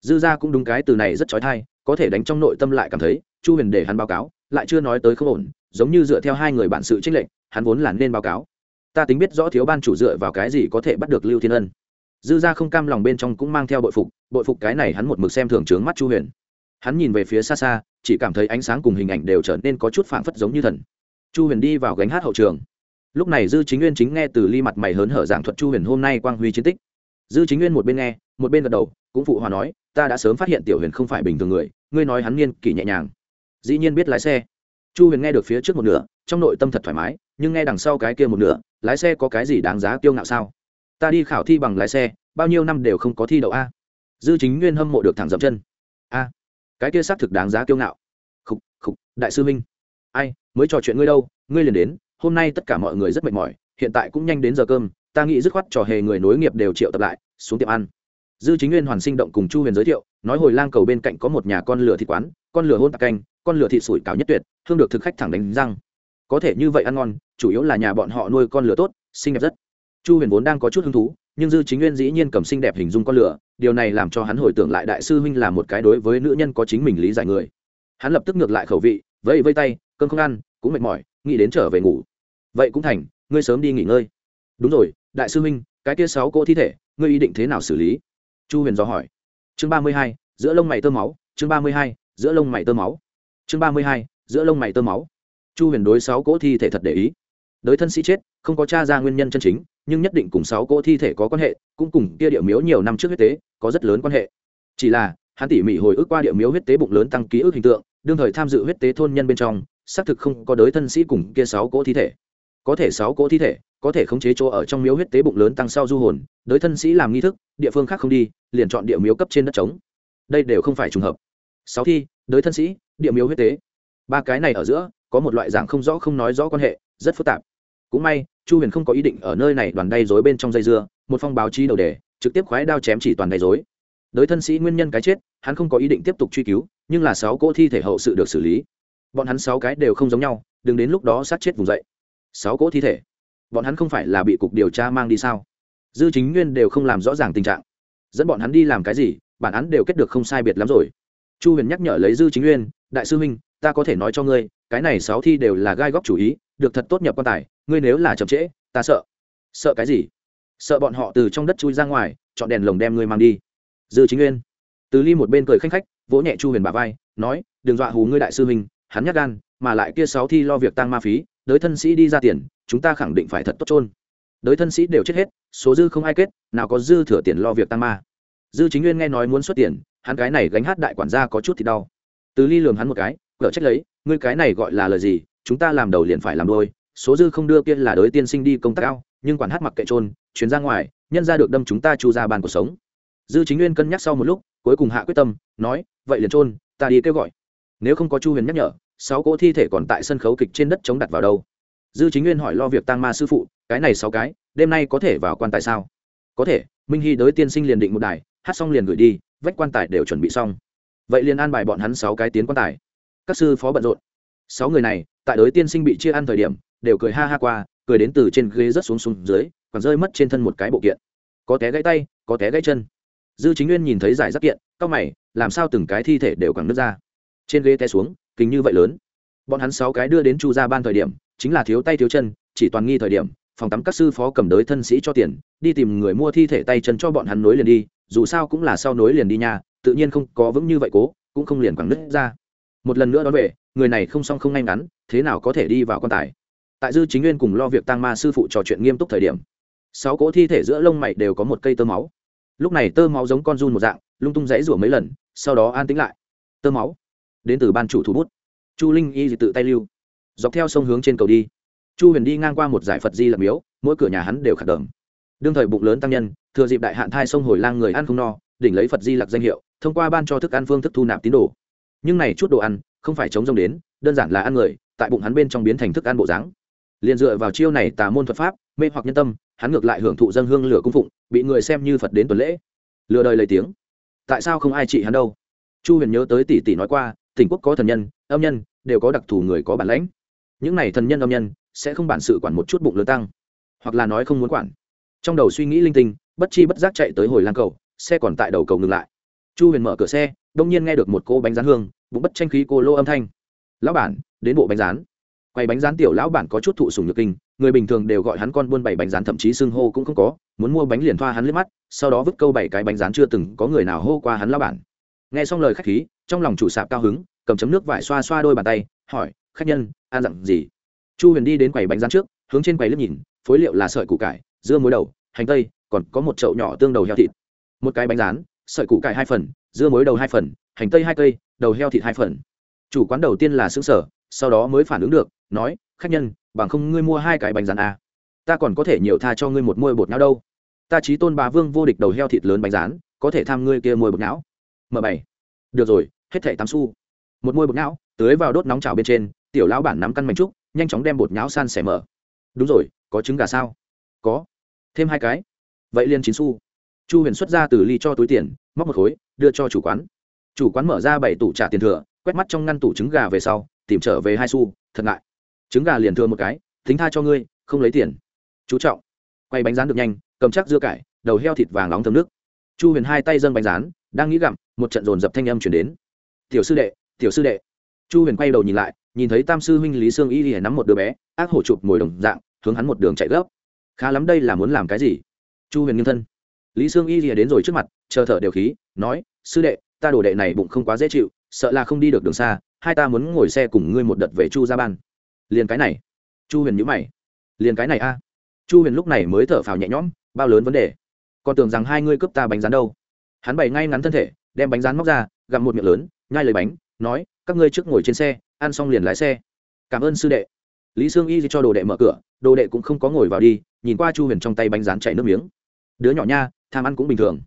Dư gia cũng đúng cái từ này rất trói thai, có thể đánh trong nội tâm lại cảm thấy, chu huyền để hắn báo cáo, lại chưa nói tới không ổn, giống như dựa theo hai người bản sự trích lệnh hắn vốn là nên báo cáo. Ta tính biết rõ thiếu ban chủ dựa vào cái gì có thể bắt được lưu thiên ân. Dư gia không cam lòng bên trong cũng mang theo bội phục bội phục cái này hắn một mực xem thường trướng mắt chu huyền. Hắn nhìn về phía xa xa, chỉ cảm thấy ánh sáng cùng hình ảnh đều trở nên có chút phảng phất giống như thần. Chu huyền đi vào gánh hát hậu trường. Lúc này dư chính nguyên chính nghe từ ly mặt mày hớn hở giảng thuật chu huyền hôm nay quang huy chiến tích dư chính nguyên một bên nghe, một bên gật đầu, cũng phụ hòa nói, ta đã sớm phát hiện tiểu huyền không phải bình thường người, ngươi nói hắn niên kỷ nhẹ nhàng. Dĩ nhiên biết lái xe. Chu huyền nghe được phía trước một nửa, trong nội tâm thật thoải mái, nhưng nghe đằng sau cái kia một nửa, lái xe có cái gì đáng giá kiêu ngạo sao? Ta đi khảo thi bằng lái xe, bao nhiêu năm đều không có thi đậu a? Dư chính nguyên hâm mộ được thẳng dậm chân. A, cái kia xác thực đáng giá kiêu ngạo. Khục khục, đại sư minh ai, mới trò chuyện ngươi đâu, ngươi liền đến, hôm nay tất cả mọi người rất mệt mỏi, hiện tại cũng nhanh đến giờ cơm ta nghĩ dứt khoát trò hề người nối nghiệp đều triệu tập lại, xuống tiệm ăn. Dư chính nguyên hoàn sinh động cùng chu huyền giới thiệu, nói hồi lang cầu bên cạnh có một nhà con lửa thịt quán, con lửa hôn tạc canh, con lửa thịt sủi cảo nhất tuyệt thương được thực khách thẳng đánh răng. Có thể như vậy ăn ngon, chủ yếu là nhà bọn họ nuôi con lửa tốt, xinh đẹp rất. Chu huyền vốn đang có chút hứng thú, nhưng dư chính nguyên dĩ nhiên cầm xinh đẹp hình dung con lửa, điều này làm cho hắn hồi tưởng lại đại sư huynh là một cái đối với nữ nhân có chính mình lý giải người. Hắn lập tức ngược lại khẩu vị, vẫy vây tay, cơm không ăn, cũng mệt mỏi, nghĩ đến trở về ngủ. Vậy cũng thành, ngươi sớm đi nghỉ ngơi đúng rồi, đại sư minh cái kia sáu cỗ thi thể, ngươi ý định thế nào xử lý? Chu huyền do hỏi. Chương ba mươi hai, giữa lông mày tơ máu, chương ba mươi hai, giữa lông mày tơ máu. Chương ba mươi hai, giữa lông mày tơ máu. Chu huyền đối sáu cỗ thi thể thật để ý. Đới thân sĩ chết, không có t r a ra nguyên nhân chân chính, nhưng nhất định cùng sáu cỗ thi thể có quan hệ, cũng cùng kia địa miếu nhiều năm trước huyết tế, có rất lớn quan hệ. Chỉ là, hắn tỉ mỉ hồi ức qua địa miếu huyết tế bụng lớn tăng ký ức hình tượng, đương thời tham dự huyết tế thôn nhân bên trong, xác thực không có đới thân sĩ cùng kia sáu cỗ thi thể. Có thể sáu cỗ thi thể có thể khống chế chỗ ở trong miếu huyết tế bụng lớn tăng sau du hồn, đới thân sĩ làm nghi thức, địa phương khác không đi, liền chọn địa miếu cấp trên đất trống. Đây đều không phải trùng hợp. Sáu thi, đới thân sĩ, địa miếu huyết tế. Ba cái này ở giữa, có một loại dạng không rõ không nói rõ quan hệ, rất phức tạp. Cũng may, chu huyền không có ý định ở nơi này đoàn đay dối bên trong dây dưa, một phong báo chí đầu đề, trực tiếp khoái đao chém chỉ toàn đay dối đới thân sĩ nguyên nhân cái chết, hắn không có ý định tiếp tục truy cứu, nhưng là sáu cỗ thi thể hậu sự được xử lý. Bọn hắn sáu cái đều không giống nhau, đừng đến lúc đó sát chết vùng dậy. Sáu cỗ thi thể bọn hắn không phải là bị cục điều tra mang đi sao? Dư chính nguyên đều không làm rõ ràng tình trạng. Dẫn bọn hắn đi làm cái gì, bản án đều kết được không sai biệt lắm rồi. Chu huyền nhắc nhở lấy dư chính nguyên, đại sư huynh, ta có thể nói cho ngươi, cái này sáu thi đều là gai góc chủ ý, được thật tốt nhập quan tài, ngươi nếu là chậm trễ, ta sợ. Sợ cái gì? Sợ bọn họ từ trong đất chui ra ngoài, chọn đèn lồng đem ngươi mang đi. Dư chính nguyên. Từ ly một bên cười khanh khách, vỗ nhẹ chu huyền bà vai, nói, đừng dọa hù ngươi đại sư huynh, hắn nhắc gan, mà lại kia sáu thi lo việc tăng ma phí đới thân sĩ đi ra tiền, chúng ta khẳng định phải thật tốt trôn đới thân sĩ đều chết hết, số dư không ai kết, nào có dư thừa tiền lo việc tăng ma. Dư chính nguyên nghe nói muốn xuất tiền, hắn cái này gánh hát đại quản gia có chút thì đau. Từ ly lường hắn một cái cỡ trách lấy, ngươi cái này gọi là lời gì, chúng ta làm đầu liền phải làm đôi, số dư không đưa kia là đới tiên sinh đi công tác cao nhưng quản hát mặc kệ trôn chuyến ra ngoài, nhân ra được đâm chúng ta chu ra bàn cuộc sống. Dư chính nguyên cân nhắc sau một lúc, cuối cùng hạ quyết tâm, nói, vậy liền trôn ta đi kêu gọi. Nếu không có chu huyền nhắc nhở sáu cỗ thi thể còn tại sân khấu kịch trên đất chống đặt vào đâu? Dư chính nguyên hỏi lo việc tăng ma sư phụ, cái này sáu cái, đêm nay có thể vào quan tài sao? Có thể, minh hy đới tiên sinh liền định một đài, hát xong liền gửi đi, vách quan tài đều chuẩn bị xong. Vậy liền an bài bọn hắn sáu cái tiến quan tài. Các sư phó bận rộn. Sáu người này, tại đới tiên sinh bị chia ăn thời điểm, đều cười ha ha qua, cười đến từ trên ghế rất xuống xuống dưới, còn rơi mất trên thân một cái bộ kiện. Có té gãy tay, có té gãy chân. Dư chính nguyên nhìn thấy giải rác kiện c mày, làm sao từng cái thi thể đều càng nước ra. Trên ghế té xuống kính như vậy lớn. Bọn hắn sáu cái đưa đến chu ra ban thời điểm, chính là thiếu tay thiếu chân, chỉ toàn nghi thời điểm, phòng tắm các sư phó cầm đới thân sĩ cho tiền, đi tìm người mua thi thể tay chân cho bọn hắn nối liền đi, dù sao cũng là sau nối liền đi nhà tự nhiên không có vững như vậy cố, cũng không liền quẳng nứt ra. Một lần nữa đón về, người này không xong không ngay ngắn, thế nào có thể đi vào quan tài. Tại dư chính nguyên cùng lo việc tăng ma sư phụ trò chuyện nghiêm túc thời điểm, sáu cỗ thi thể giữa lông mày đều có một cây tơ máu. Lúc này tơ máu giống con run một dạng, lung tung rẽ rủa mấy lần, sau đó an tĩnh lại. Tơ máu đến từ ban chủ thủ bút. Chu linh y tự tay lưu. Dọc theo sông hướng trên cầu đi. Chu huyền đi ngang qua một giải phật di lập miếu, mỗi cửa nhà hắn đều khạc đờm. Đương thời bụng lớn tăng nhân, thừa dịp đại hạn thai sông hồi lang người ăn không no, đỉnh lấy phật di lặc danh hiệu, thông qua ban cho thức ăn phương thức thu nạp tín đồ. Nhưng này chút đồ ăn, không phải chống rông đến, đơn giản là ăn người, tại bụng hắn bên trong biến thành thức ăn bộ dáng. Liền dựa vào chiêu này tà môn thuật pháp, mê hoặc nhân tâm, hắn ngược lại hưởng thụ dân hương lửa cung phụng, bị người xem như phật đến tuần lễ. Lừa đời lấy tiếng. Tại sao không ai trị hắn đâu? Chu huyền nhớ tới tỷ tỷ nói qua tỉnh quốc có thần nhân, âm nhân, đều có đặc thù người có bản lãnh. Những này thần nhân âm nhân, sẽ không bản sự quản một chút bụng lớn tăng, hoặc là nói không muốn quản. Trong đầu suy nghĩ linh tinh, bất chi bất giác chạy tới hồi lang cầu, xe còn tại đầu cầu ngừng lại. Chu huyền mở cửa xe, đông nhiên nghe được một cô bánh rán hương, bụng bất tranh khí cô lô âm thanh. Lão bản, đến bộ bánh rán. Quay bánh rán tiểu lão bản có chút thụ sùng nhược kinh, người bình thường đều gọi hắn con buôn bảy bánh rán, thậm chí xưng hô cũng không có, muốn mua bánh liền thoa hắn liếc mắt, sau đó vứt câu bảy cái bánh rán chưa từng có người nào hô qua hắn lão bản nghe xong lời khách khí, trong lòng chủ sạp cao hứng, cầm chấm nước vải xoa xoa đôi bàn tay, hỏi, khách nhân, ăn dặn gì? Chu huyền đi đến quầy bánh rán trước, hướng trên quầy liếc nhìn, phối liệu là sợi củ cải, dưa muối đầu, hành tây, còn có một chậu nhỏ tương đầu heo thịt. Một cái bánh rán, sợi củ cải hai phần, dưa muối đầu hai phần, hành tây hai cây, đầu heo thịt hai phần. Chủ quán đầu tiên là xứng sở sau đó mới phản ứng được, nói, khách nhân, bằng không ngươi mua hai cái bánh rán à. ta còn có thể nhiều tha cho ngươi một môi bột não đâu. Ta trí tôn bà vương vô địch đầu heo thịt lớn bánh rán, có thể tham ngươi kia môi bột não m bảy được rồi, hết thẻ tám xu. Một môi bột não tưới vào đốt nóng chảo bên trên, tiểu lão bản nắm căn mảnh trúc, nhanh chóng đem bột nhão san xẻ mở. Đúng rồi, có trứng gà sao? Có. Thêm hai cái. Vậy liền chín xu. Chu huyền xuất ra từ ly cho túi tiền, móc một khối, đưa cho chủ quán. Chủ quán mở ra bảy tủ trả tiền thừa, quét mắt trong ngăn tủ trứng gà về sau, tìm trở về hai xu, thật ngại. Trứng gà liền thừa một cái, thính tha cho ngươi, không lấy tiền. Chú trọng. Quay bánh rán được nhanh, cầm chắc dưa cải, đầu heo thịt vàng nóng thơm nước chu huyền hai tay dâng bánh rán, đang nghĩ gặm, một trận dồn dập thanh âm chuyển đến. Tiểu sư đệ, tiểu sư đệ. Chu huyền quay đầu nhìn lại, nhìn thấy tam sư huynh lý sương y lìa nắm một đứa bé, ác hổ chụp ngồi đồng dạng, hướng hắn một đường chạy gấp. Khá lắm đây là muốn làm cái gì? Chu huyền nghiêng thân. Lý sương y lìa đến rồi trước mặt, chờ thở đều khí, nói, sư đệ, ta đồ đệ này bụng không quá dễ chịu, sợ là không đi được đường xa, hai ta muốn ngồi xe cùng ngươi một đợt về chu ra ban. Liền cái này. Chu huyền nhữ mày. Liền cái này a? Chu huyền lúc này mới thở phào nhẹ nhõm, bao lớn vấn đề? Còn tưởng rằng hai ngươi cướp ta bánh rán đâu. Hắn bày ngay ngắn thân thể, đem bánh rán móc ra, gặm một miệng lớn, nhai lấy bánh, nói, các ngươi trước ngồi trên xe, ăn xong liền lái xe. Cảm ơn sư đệ. Lý sương y cho đồ đệ mở cửa, đồ đệ cũng không có ngồi vào đi, nhìn qua chu huyền trong tay bánh rán chảy nước miếng. Đứa nhỏ nha, tham ăn cũng bình thường.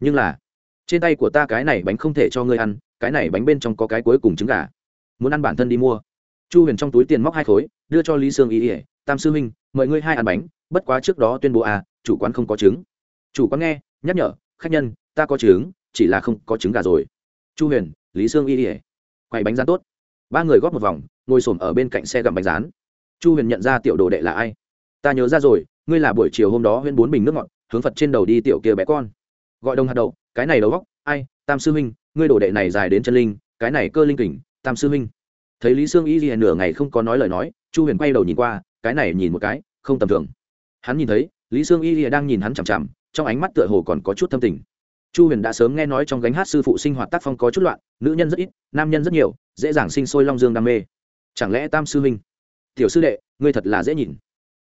Nhưng là, trên tay của ta cái này bánh không thể cho ngươi ăn, cái này bánh bên trong có cái cuối cùng trứng gà. Muốn ăn bản thân đi mua. Chu huyền trong túi tiền móc hai khối, đưa cho lý sương y ỉa tam sư huynh, mời ngươi hai ăn bánh, bất quá trước đó tuyên bố à chủ quán không có trứng chủ quán nghe, nhắc nhở, khách nhân, ta có trứng, chỉ là không có trứng gà rồi. Chu huyền, lý sương y ỉa quay bánh rán tốt. Ba người góp một vòng, ngồi s ở bên cạnh xe gặm bánh rán. Chu huyền nhận ra tiểu đồ đệ là ai? Ta nhớ ra rồi, ngươi là buổi chiều hôm đó huyên bốn bình nước ngọt, hướng phật trên đầu đi tiểu kia bé con. Gọi đồng hạt đậu, cái này đầu góc, ai? Tam sư huynh, ngươi đồ đệ này dài đến chân linh, cái này cơ linh kình, tam sư huynh. Thấy lý sương y ghi nửa ngày không có nói lời nói, chu huyền quay đầu nhìn qua, cái này nhìn một cái, không tầm thường. Hắn nhìn thấy, lý sương y ghi đang nhìn hắn chằm chằm trong ánh mắt tựa hồ còn có chút thâm tình. Chu huyền đã sớm nghe nói trong gánh hát sư phụ sinh hoạt tác phong có chút loạn, nữ nhân rất ít, nam nhân rất nhiều, dễ dàng sinh sôi long dương đam mê. Chẳng lẽ tam sư huynh? Tiểu sư đệ, ngươi thật là dễ nhìn.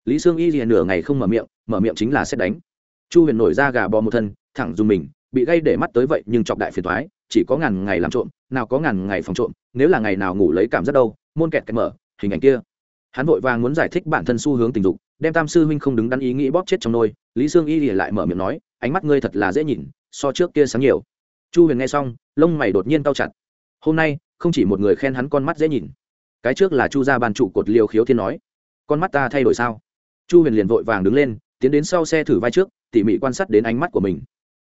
Lý sương y liền nửa ngày không mở miệng mở miệng chính là xét đánh. Chu huyền nổi ra gà bò một thân, thẳng dùng mình, bị gây để mắt tới vậy nhưng chọc đại phiền thoái chỉ có ngàn ngày làm trộm, nào có ngàn ngày phòng trộm, nếu là ngày nào ngủ lấy cảm giác đâu môn kẹt kẹt mở, hình ảnh kia hắn vội vàng muốn giải thích bản thân xu hướng tình dục, đem tam sư huynh không đứng đắn ý nghĩ bóp chết trong nôi, lý sương y thì lại mở miệng nói, ánh mắt ngươi thật là dễ nhìn, so trước kia sáng nhiều. Chu huyền nghe xong, lông mày đột nhiên cau chặt. Hôm nay, không chỉ một người khen hắn con mắt dễ nhìn. Cái trước là chu gia bàn trụ cột liều khiếu thiên nói, con mắt ta thay đổi sao? Chu huyền liền vội vàng đứng lên, tiến đến sau xe thử vai trước, tỉ mỉ quan sát đến ánh mắt của mình.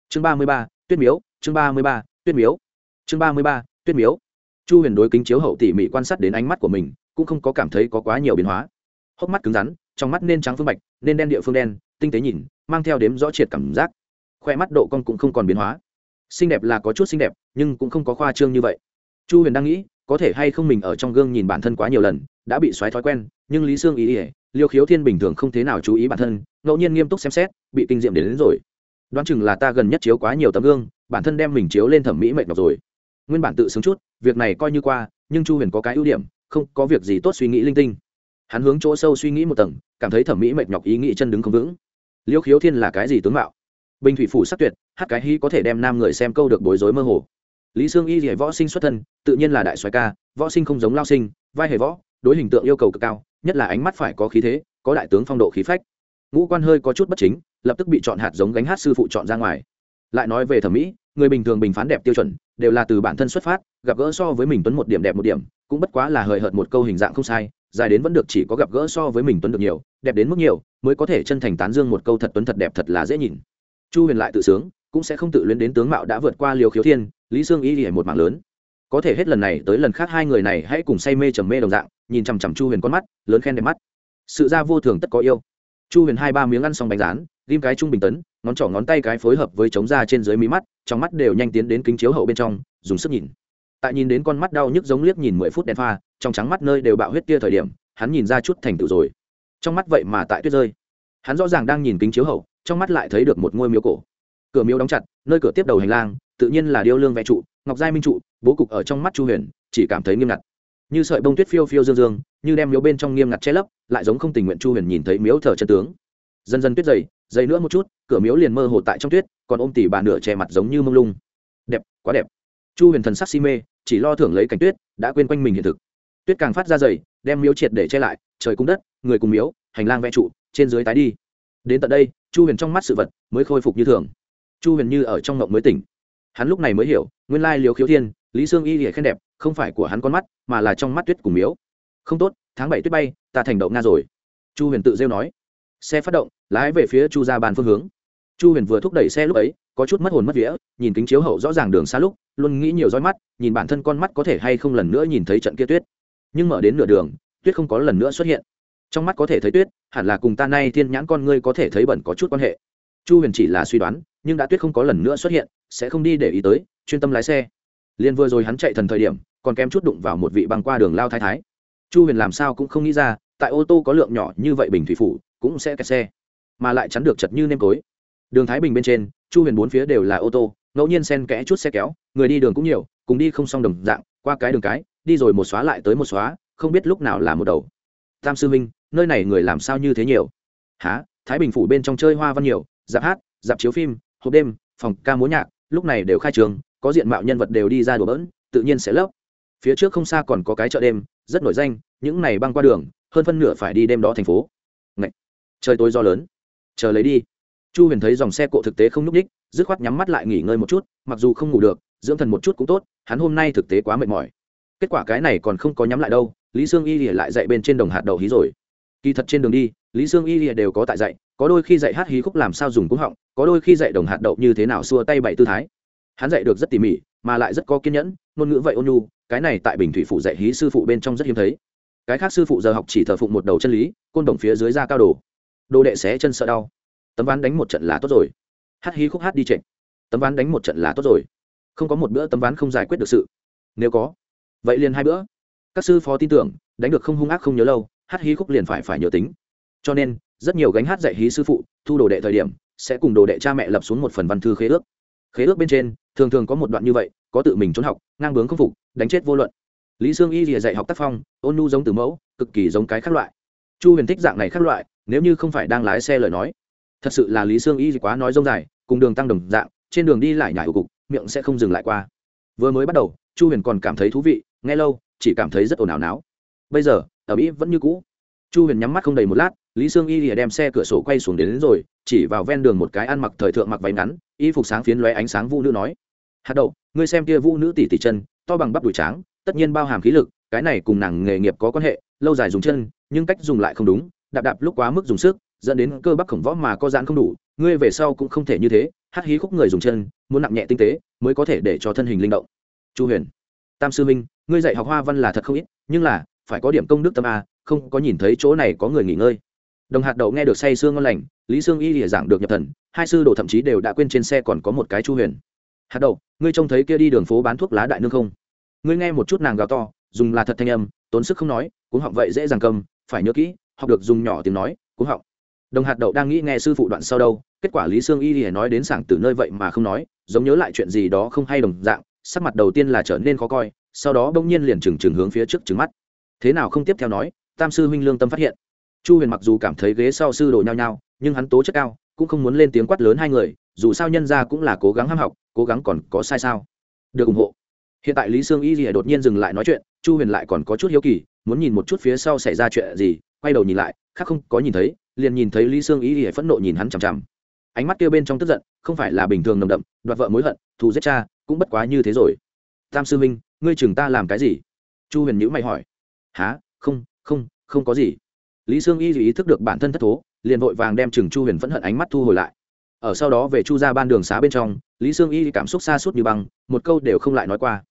Chương ba mươi ba, tuyết miếu, chương ba mươi ba, tuyết miếu. Chương ba mươi ba, tuyết miếu. Chu huyền đối kính chiếu hậu tỉ mỉ quan sát đến ánh mắt của mình cũng không có cảm thấy có quá nhiều biến hóa. Hốc mắt cứng rắn trong mắt nên trắng phương bạch nên đen địa phương đen tinh tế nhìn mang theo đếm rõ triệt cảm giác. Khoe mắt độ con cũng không còn biến hóa. Xinh đẹp là có chút xinh đẹp nhưng cũng không có khoa trương như vậy. Chu huyền đang nghĩ có thể hay không mình ở trong gương nhìn bản thân quá nhiều lần đã bị xoáy thói quen nhưng lý sương ý ỉa liêu khiếu thiên bình thường không thế nào chú ý bản thân ngẫu nhiên nghiêm túc xem xét bị kinh diệm đến, đến rồi. Đoán chừng là ta gần nhất chiếu quá nhiều tấm gương bản thân đem mình chiếu lên thẩm mỹ mệt mọc rồi. Nguyên bản tự xứng chút việc này coi như qua nhưng chu huyền có cái ưu điểm không có việc gì tốt suy nghĩ linh tinh. Hắn hướng chỗ sâu suy nghĩ một tầng, cảm thấy thẩm mỹ mệt nhọc ý nghĩ chân đứng không vững. Liêu khiếu thiên là cái gì tướng mạo? Bình thủy phủ sắc tuyệt, hát cái hy có thể đem nam người xem câu được bối rối mơ hồ. Lý sương y rỉa võ sinh xuất thân, tự nhiên là đại xoài ca, võ sinh không giống lao sinh, vai hề võ, đối hình tượng yêu cầu cực cao, nhất là ánh mắt phải có khí thế, có đại tướng phong độ khí phách. Ngũ quan hơi có chút bất chính, lập tức bị chọn hạt giống gánh hát sư phụ chọn ra ngoài. Lại nói về thẩm mỹ người bình thường bình phán đẹp tiêu chuẩn đều là từ bản thân xuất phát, gặp gỡ so với mình tuấn một điểm đẹp một điểm, cũng bất quá là hời hợt một câu hình dạng không sai, dài đến vẫn được chỉ có gặp gỡ so với mình tuấn được nhiều, đẹp đến mức nhiều, mới có thể chân thành tán dương một câu thật tuấn thật đẹp thật là dễ nhìn. Chu huyền lại tự sướng, cũng sẽ không tự luyến đến tướng mạo đã vượt qua liều khiếu thiên, lý sương y thì một mạng lớn. Có thể hết lần này tới lần khác hai người này hãy cùng say mê trầm mê đồng dạng, nhìn chằm chằm chu huyền con mắt, lớn khen đẹp mắt. Sự ra vô thường tất có yêu. Chu huyền hai ba miếng ăn xong bánh rán ghim cái trung bình tấn, ngón trỏ ngón tay cái phối hợp với chống da trên dưới mí mắt, trong mắt đều nhanh tiến đến kính chiếu hậu bên trong, dùng sức nhìn. Tại nhìn đến con mắt đau nhức giống liếc nhìn mười phút đèn pha, trong trắng mắt nơi đều bạo huyết kia thời điểm, hắn nhìn ra chút thành tựu rồi. Trong mắt vậy mà tại tuyết rơi. Hắn rõ ràng đang nhìn kính chiếu hậu, trong mắt lại thấy được một ngôi miếu cổ. Cửa miếu đóng chặt, nơi cửa tiếp đầu hành lang, tự nhiên là điêu lương vẽ trụ, ngọc giai minh trụ, bố cục ở trong mắt chu huyền, chỉ cảm thấy nghiêm ngặt. Như sợi bông tuyết phiêu phiêu dương dương, như đem miếu bên trong nghiêm ngặt che lấp, lại giống không tình nguyện chu huyền nhìn thấy miếu thờ chân tướng. Dần dần tuyết dày dày nữa một chút, cửa miếu liền mơ hồ tại trong tuyết, còn ôm tỉ bà nửa che mặt giống như mông lung. Đẹp, quá đẹp. Chu huyền thần sắc si mê, chỉ lo thưởng lấy cảnh tuyết, đã quên quanh mình hiện thực. Tuyết càng phát ra dày, đem miếu triệt để che lại, trời cung đất, người cùng miếu, hành lang vẽ trụ, trên dưới tái đi. Đến tận đây, chu huyền trong mắt sự vật mới khôi phục như thường. Chu huyền như ở trong ngộng mới tỉnh. Hắn lúc này mới hiểu, nguyên lai liều khiếu thiên, lý sương y lìa khen đẹp, không phải của hắn con mắt, mà là trong mắt tuyết cùng miếu. Không tốt, tháng bảy tuyết bay, ta thành đậu nga rồi. Chu huyền tự rêu nói xe phát động, lái về phía chu ra bàn phương hướng. Chu huyền vừa thúc đẩy xe lúc ấy, có chút mất hồn mất vía, nhìn kính chiếu hậu rõ ràng đường xa lúc, luôn nghĩ nhiều roi mắt, nhìn bản thân con mắt có thể hay không lần nữa nhìn thấy trận kia tuyết. Nhưng mở đến nửa đường, tuyết không có lần nữa xuất hiện. Trong mắt có thể thấy tuyết, hẳn là cùng ta nay thiên nhãn con ngươi có thể thấy bẩn có chút quan hệ. Chu huyền chỉ là suy đoán, nhưng đã tuyết không có lần nữa xuất hiện, sẽ không đi để ý tới, chuyên tâm lái xe. Liền vừa rồi hắn chạy thần thời điểm, còn kém chút đụng vào một vị băng qua đường lao thái thái. Chu huyền làm sao cũng không nghĩ ra, tại ô tô có lượng nhỏ như vậy bình thủy phủ cũng sẽ kẹt xe, mà lại chắn được chật như nêm tối đường thái bình bên trên, chu huyền bốn phía đều là ô tô, ngẫu nhiên sen kẽ chút xe kéo, người đi đường cũng nhiều, cùng đi không xong đồng dạng, qua cái đường cái, đi rồi một xóa lại tới một xóa, không biết lúc nào là một đầu. Tam sư minh nơi này người làm sao như thế nhiều? Há thái bình phủ bên trong chơi hoa văn nhiều, dạp hát, dạp chiếu phim, hộp đêm, phòng ca múa nhạc, lúc này đều khai trường, có diện mạo nhân vật đều đi ra đùa bỡn, tự nhiên sẽ lấp. Phía trước không xa còn có cái chợ đêm, rất nổi danh, những này băng qua đường, hơn phân nửa phải đi đêm đó thành phố trời tối do lớn. Chờ lấy đi. Chu huyền thấy dòng xe cộ thực tế không nhúc ních dứt khoát nhắm mắt lại nghỉ ngơi một chút, mặc dù không ngủ được, dưỡng thần một chút cũng tốt, hắn hôm nay thực tế quá mệt mỏi. Kết quả cái này còn không có nhắm lại đâu, lý sương y lìa lại dạy bên trên đồng hạt đậu hí rồi. Kỳ thật trên đường đi, lý sương y lìa đều có tại dạy có đôi khi dạy hát hí khúc làm sao dùng cúng họng, có đôi khi dạy đồng hạt đậu như thế nào xua tay bậy tư thái. Hắn dạy được rất tỉ mỉ, mà lại rất có kiên nhẫn, ngôn ngữ vậy ôn nhu, cái này tại bình thủy phụ dạy hí sư phụ bên trong rất hiếm thấy. Cái khác sư phụ giờ học chỉ thờ phụng một đầu chân lý, côn đồng phía dưới ra cao đồ đồ đệ xé chân sợ đau. Tấm ván đánh một trận là tốt rồi. Hát hí khúc hát đi trịnh tấm ván đánh một trận là tốt rồi. Không có một bữa tấm ván không giải quyết được sự. Nếu có, vậy liền hai bữa. Các sư phó tin tưởng, đánh được không hung ác không nhớ lâu, hát hí khúc liền phải phải nhớ tính. Cho nên, rất nhiều gánh hát dạy hí sư phụ, thu đồ đệ thời điểm, sẽ cùng đồ đệ cha mẹ lập xuống một phần văn thư khế ước. Khế ước bên trên, thường thường có một đoạn như vậy, có tự mình trốn học, ngang bướng không phục, đánh chết vô luận. Lý sương y rìa dạy học tác phong, ôn nu giống từ mẫu, cực kỳ giống cái khác loại. Chu huyền thích dạng này khác loại nếu như không phải đang lái xe lời nói thật sự là lý sương y quá nói dông dài cùng đường tăng đồng dạng trên đường đi lại nhải ưu cục miệng sẽ không dừng lại qua. Vừa mới bắt đầu chu huyền còn cảm thấy thú vị nghe lâu chỉ cảm thấy rất ồn ào náo. Bây giờ ở mỹ vẫn như cũ. Chu huyền nhắm mắt không đầy một lát lý sương y lìa đem xe cửa sổ quay xuống đến, đến rồi chỉ vào ven đường một cái ăn mặc thời thượng mặc váy ngắn y phục sáng phiến lóe ánh sáng vũ nữ nói hạt đậu ngươi xem kia vũ nữ tỷ tỷ chân to bằng bắp đùi tráng tất nhiên bao hàm khí lực cái này cùng nàng nghề nghiệp có quan hệ lâu dài dùng chân nhưng cách dùng lại không đúng đạp đạp lúc quá mức dùng sức, dẫn đến cơ bắp khổng võ mà có giãn không đủ, ngươi về sau cũng không thể như thế hát hí khúc người dùng chân, muốn nặng nhẹ tinh tế, mới có thể để cho thân hình linh động. Chu huyền, tam sư minh ngươi dạy học hoa văn là thật không ít, nhưng là, phải có điểm công đức tâm a, không có nhìn thấy chỗ này có người nghỉ ngơi. Đồng hạt đậu nghe được say sương ngon lành, lý sương y lìa giảng được nhập thần, hai sư đồ thậm chí đều đã quên trên xe còn có một cái chu huyền. Hạt đậu, ngươi trông thấy kia đi đường phố bán thuốc lá đại nương không? Ngươi nghe một chút nàng gào to, dùng là thật thanh âm, tốn sức không nói cũng họng vậy dễ dàng cầm, phải nhớ kỹ học được dùng nhỏ tiếng nói cũng họng. Đồng hạt đậu đang nghĩ nghe sư phụ đoạn sau đâu, kết quả lý sương y thì nói đến sảng từ nơi vậy mà không nói, giống nhớ lại chuyện gì đó không hay đồng dạng, sắc mặt đầu tiên là trở nên khó coi, sau đó bỗng nhiên liền trừng trừng hướng phía trước trừng mắt. Thế nào không tiếp theo nói, tam sư huynh lương tâm phát hiện. Chu huyền mặc dù cảm thấy ghế sau sư đồ nhao nhao, nhưng hắn tố chất cao, cũng không muốn lên tiếng quát lớn hai người, dù sao nhân ra cũng là cố gắng ham học, cố gắng còn có sai sao. Được ủng hộ. Hiện tại lý sương y thì đột nhiên dừng lại nói chuyện, chu huyền lại còn có chút hiếu kỳ, muốn nhìn một chút phía sau xảy ra chuyện gì quay đầu nhìn lại, khác không có nhìn thấy, liền nhìn thấy lý sương y ỉa phẫn nộ nhìn hắn chằm chằm. Ánh mắt kia bên trong tức giận, không phải là bình thường nồng đậm, đoạt vợ mối hận, thù giết cha, cũng bất quá như thế rồi. Tam sư minh ngươi chừng ta làm cái gì? Chu huyền nhữ mày hỏi. Há không không không có gì. Lý sương y ý thức được bản thân thất thố, liền vội vàng đem chừng chu huyền phẫn hận ánh mắt thu hồi lại. Ở sau đó về chu ra ban đường xá bên trong, lý sương y cảm xúc xa suốt như băng, một câu đều không lại nói qua.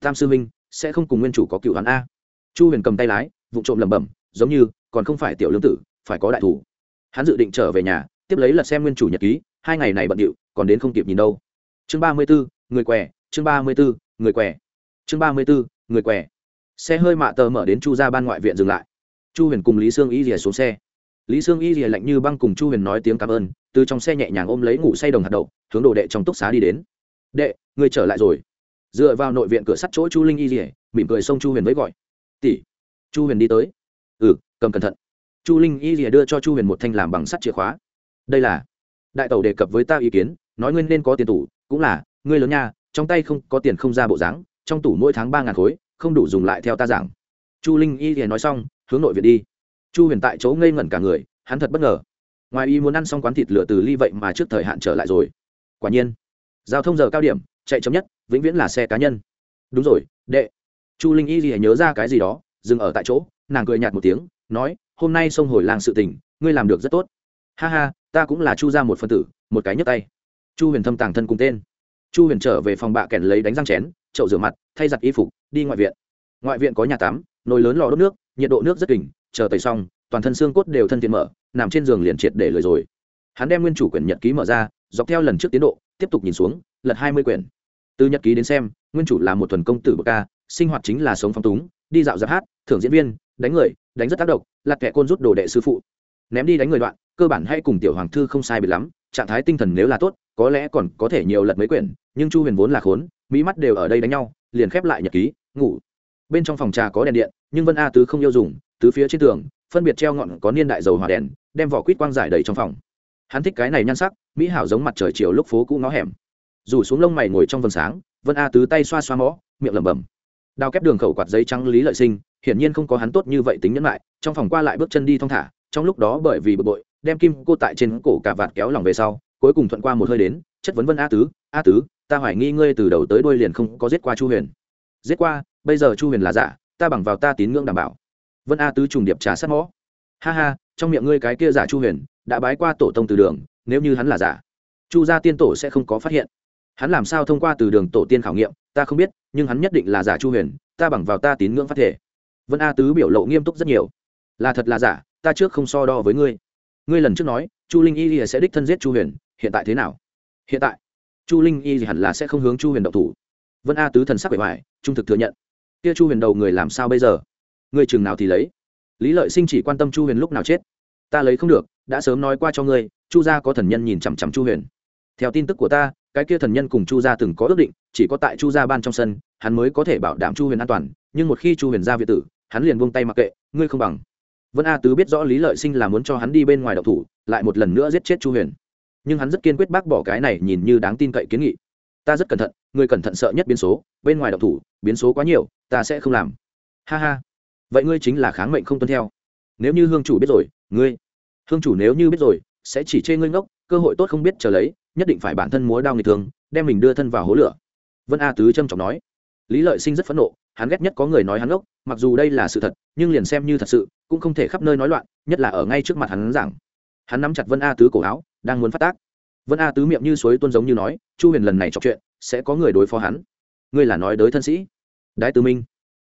Tam sư minh sẽ không cùng nguyên chủ có cựu hắn a. Chu huyền cầm tay lái vụ trộm lẩm bẩm, giống như còn không phải tiểu lương tử, phải có đại thủ. Hắn dự định trở về nhà, tiếp lấy lật xem nguyên chủ nhật ký, hai ngày này bận điệu, còn đến không kịp nhìn đâu. Chương ba mươi bốn người què, chương ba mươi bốn người què. Chương ba mươi bốn người què. Xe hơi mạ tờ mở đến chu ra ban ngoại viện dừng lại. Chu huyền cùng lý sương y rìa xuống xe. Lý sương y rìa lạnh như băng cùng chu huyền nói tiếng cảm ơn, từ trong xe nhẹ nhàng ôm lấy ngủ say đồng hạt đậu, hướng đồ đệ trong túc xá đi đến. Đệ, người trở lại rồi. Dựa vào nội viện cửa sắt chỗ chu linh y rìa, mỉm cười xông chu huyền với gọi. Tỷ. Chu huyền đi tới. Ừ cầm cẩn thận. Chu linh y lìa đưa cho chu huyền một thanh làm bằng sắt chìa khóa. Đây là, đại tẩu đề cập với ta ý kiến, nói ngươi nên có tiền tủ, cũng là, ngươi lớn nha, trong tay không có tiền không ra bộ dáng, trong tủ mỗi tháng ba ngàn khối, không đủ dùng lại theo ta giảng. Chu linh y lìa nói xong, hướng nội viện đi. Chu huyền tại chỗ ngây ngẩn cả người, hắn thật bất ngờ. Ngoài y muốn ăn xong quán thịt lửa từ ly vậy mà trước thời hạn trở lại rồi. Quả nhiên, giao thông giờ cao điểm, chạy chấm nhất, vĩnh viễn là xe cá nhân. Đúng rồi, đệ. Chu linh y lìa nhớ ra cái gì đó, dừng ở tại chỗ, nàng cười nhạt một tiếng nói, hôm nay sông hồi làng sự tình, ngươi làm được rất tốt. Ha ha, ta cũng là chu ra một phân tử, một cái nhấc tay. Chu huyền thâm tàng thân cùng tên. Chu huyền trở về phòng bạ kèn lấy đánh răng chén, chậu rửa mặt, thay giặt y phục, đi ngoại viện. Ngoại viện có nhà tắm, nồi lớn lò đốt nước, nhiệt độ nước rất kình, chờ tẩy xong, toàn thân xương cốt đều thân thiện mở, nằm trên giường liền triệt để lười rồi. Hắn đem nguyên chủ quyển nhật ký mở ra, dọc theo lần trước tiến độ, tiếp tục nhìn xuống, lật hai mươi quyển. Từ nhật ký đến xem, nguyên chủ là một thuần công tử bậc ca, sinh hoạt chính là sống phong túng, đi dạo giáp hát, thưởng diễn viên đánh người, đánh rất tác động lặt kẻ côn rút đồ đệ sư phụ. Ném đi đánh người đoạn, cơ bản hay cùng tiểu hoàng thư không sai biệt lắm, trạng thái tinh thần nếu là tốt, có lẽ còn có thể nhiều lật mấy quyển, nhưng chu huyền vốn là khốn, mỹ mắt đều ở đây đánh nhau, liền khép lại nhật ký, ngủ. Bên trong phòng trà có đèn điện, nhưng vân a tứ không yêu dùng, tứ phía trên tường, phân biệt treo ngọn có niên đại dầu hỏa đèn, đem vỏ quýt quang giải đầy trong phòng. Hắn thích cái này nhan sắc, mỹ hảo giống mặt trời chiều lúc phố cũ ngó hẻm. Rủ xuống lông mày ngồi trong vườn sáng, vân a tứ tay xoa xoa mõ, miệng lẩm bẩm. Đào kép đường khẩu quạt giấy trắng lý lợi sinh hiển nhiên không có hắn tốt như vậy tính nhẫn lại, trong phòng qua lại bước chân đi thong thả, trong lúc đó bởi vì bực bội, đem kim cô tại trên cổ cả vạt kéo lòng về sau, cuối cùng thuận qua một hơi đến, chất vấn vân a tứ a tứ, ta hoài nghi ngươi từ đầu tới đuôi liền không có giết qua chu huyền. Giết qua? Bây giờ chu huyền là giả, ta bằng vào ta tín ngưỡng đảm bảo. Vân a tứ trùng điệp trà sát mõ. Ha ha, trong miệng ngươi cái kia giả chu huyền, đã bái qua tổ tông từ đường, nếu như hắn là giả, chu gia tiên tổ sẽ không có phát hiện. Hắn làm sao thông qua từ đường tổ tiên khảo nghiệm, ta không biết, nhưng hắn nhất định là giả chu huyền, ta bằng vào ta tín ngưỡng phát thể vân a tứ biểu lộ nghiêm túc rất nhiều. Là thật là giả, ta trước không so đo với ngươi. Ngươi lần trước nói, chu linh y sẽ đích thân giết chu huyền, hiện tại thế nào? Hiện tại, chu linh y hẳn là sẽ không hướng chu huyền động thủ. Vân a tứ thần sắc bề ngoài, trung thực thừa nhận. Kia chu huyền đầu người làm sao bây giờ? Ngươi chừng nào thì lấy? Lý lợi sinh chỉ quan tâm chu huyền lúc nào chết. Ta lấy không được, đã sớm nói qua cho ngươi, chu gia có thần nhân nhìn chằm chằm chu huyền. Theo tin tức của ta, cái kia thần nhân cùng chu gia từng có ước định, chỉ có tại chu gia ban trong sân, hắn mới có thể bảo đảm chu huyền an toàn, nhưng một khi chu huyền ra việt tử hắn liền buông tay mặc kệ, ngươi không bằng. Vân a tứ biết rõ lý lợi sinh là muốn cho hắn đi bên ngoài đậu thủ, lại một lần nữa giết chết chu huyền. Nhưng hắn rất kiên quyết bác bỏ cái này nhìn như đáng tin cậy kiến nghị. Ta rất cẩn thận người cẩn thận sợ nhất biến số, bên ngoài đậu thủ, biến số quá nhiều, ta sẽ không làm. Ha ha, vậy ngươi chính là kháng mệnh không tuân theo. Nếu như hương chủ biết rồi, ngươi, hương chủ nếu như biết rồi, sẽ chỉ chê ngươi ngốc, cơ hội tốt không biết chờ lấy, nhất định phải bản thân múa đao người thường đem mình đưa thân vào hố lửa. Vân a tứ trâm trọng nói. Lý lợi sinh rất phẫn nộ hắn ghét nhất có người nói hắn ngốc, mặc dù đây là sự thật, nhưng liền xem như thật sự, cũng không thể khắp nơi nói loạn, nhất là ở ngay trước mặt hắn giảng. Hắn nắm chặt vân a tứ cổ áo, đang muốn phát tác. Vân a tứ miệng như suối tuôn giống như nói, chu huyền lần này trọc chuyện, sẽ có người đối phó hắn. Ngươi là nói đới thân sĩ. Đái tư minh.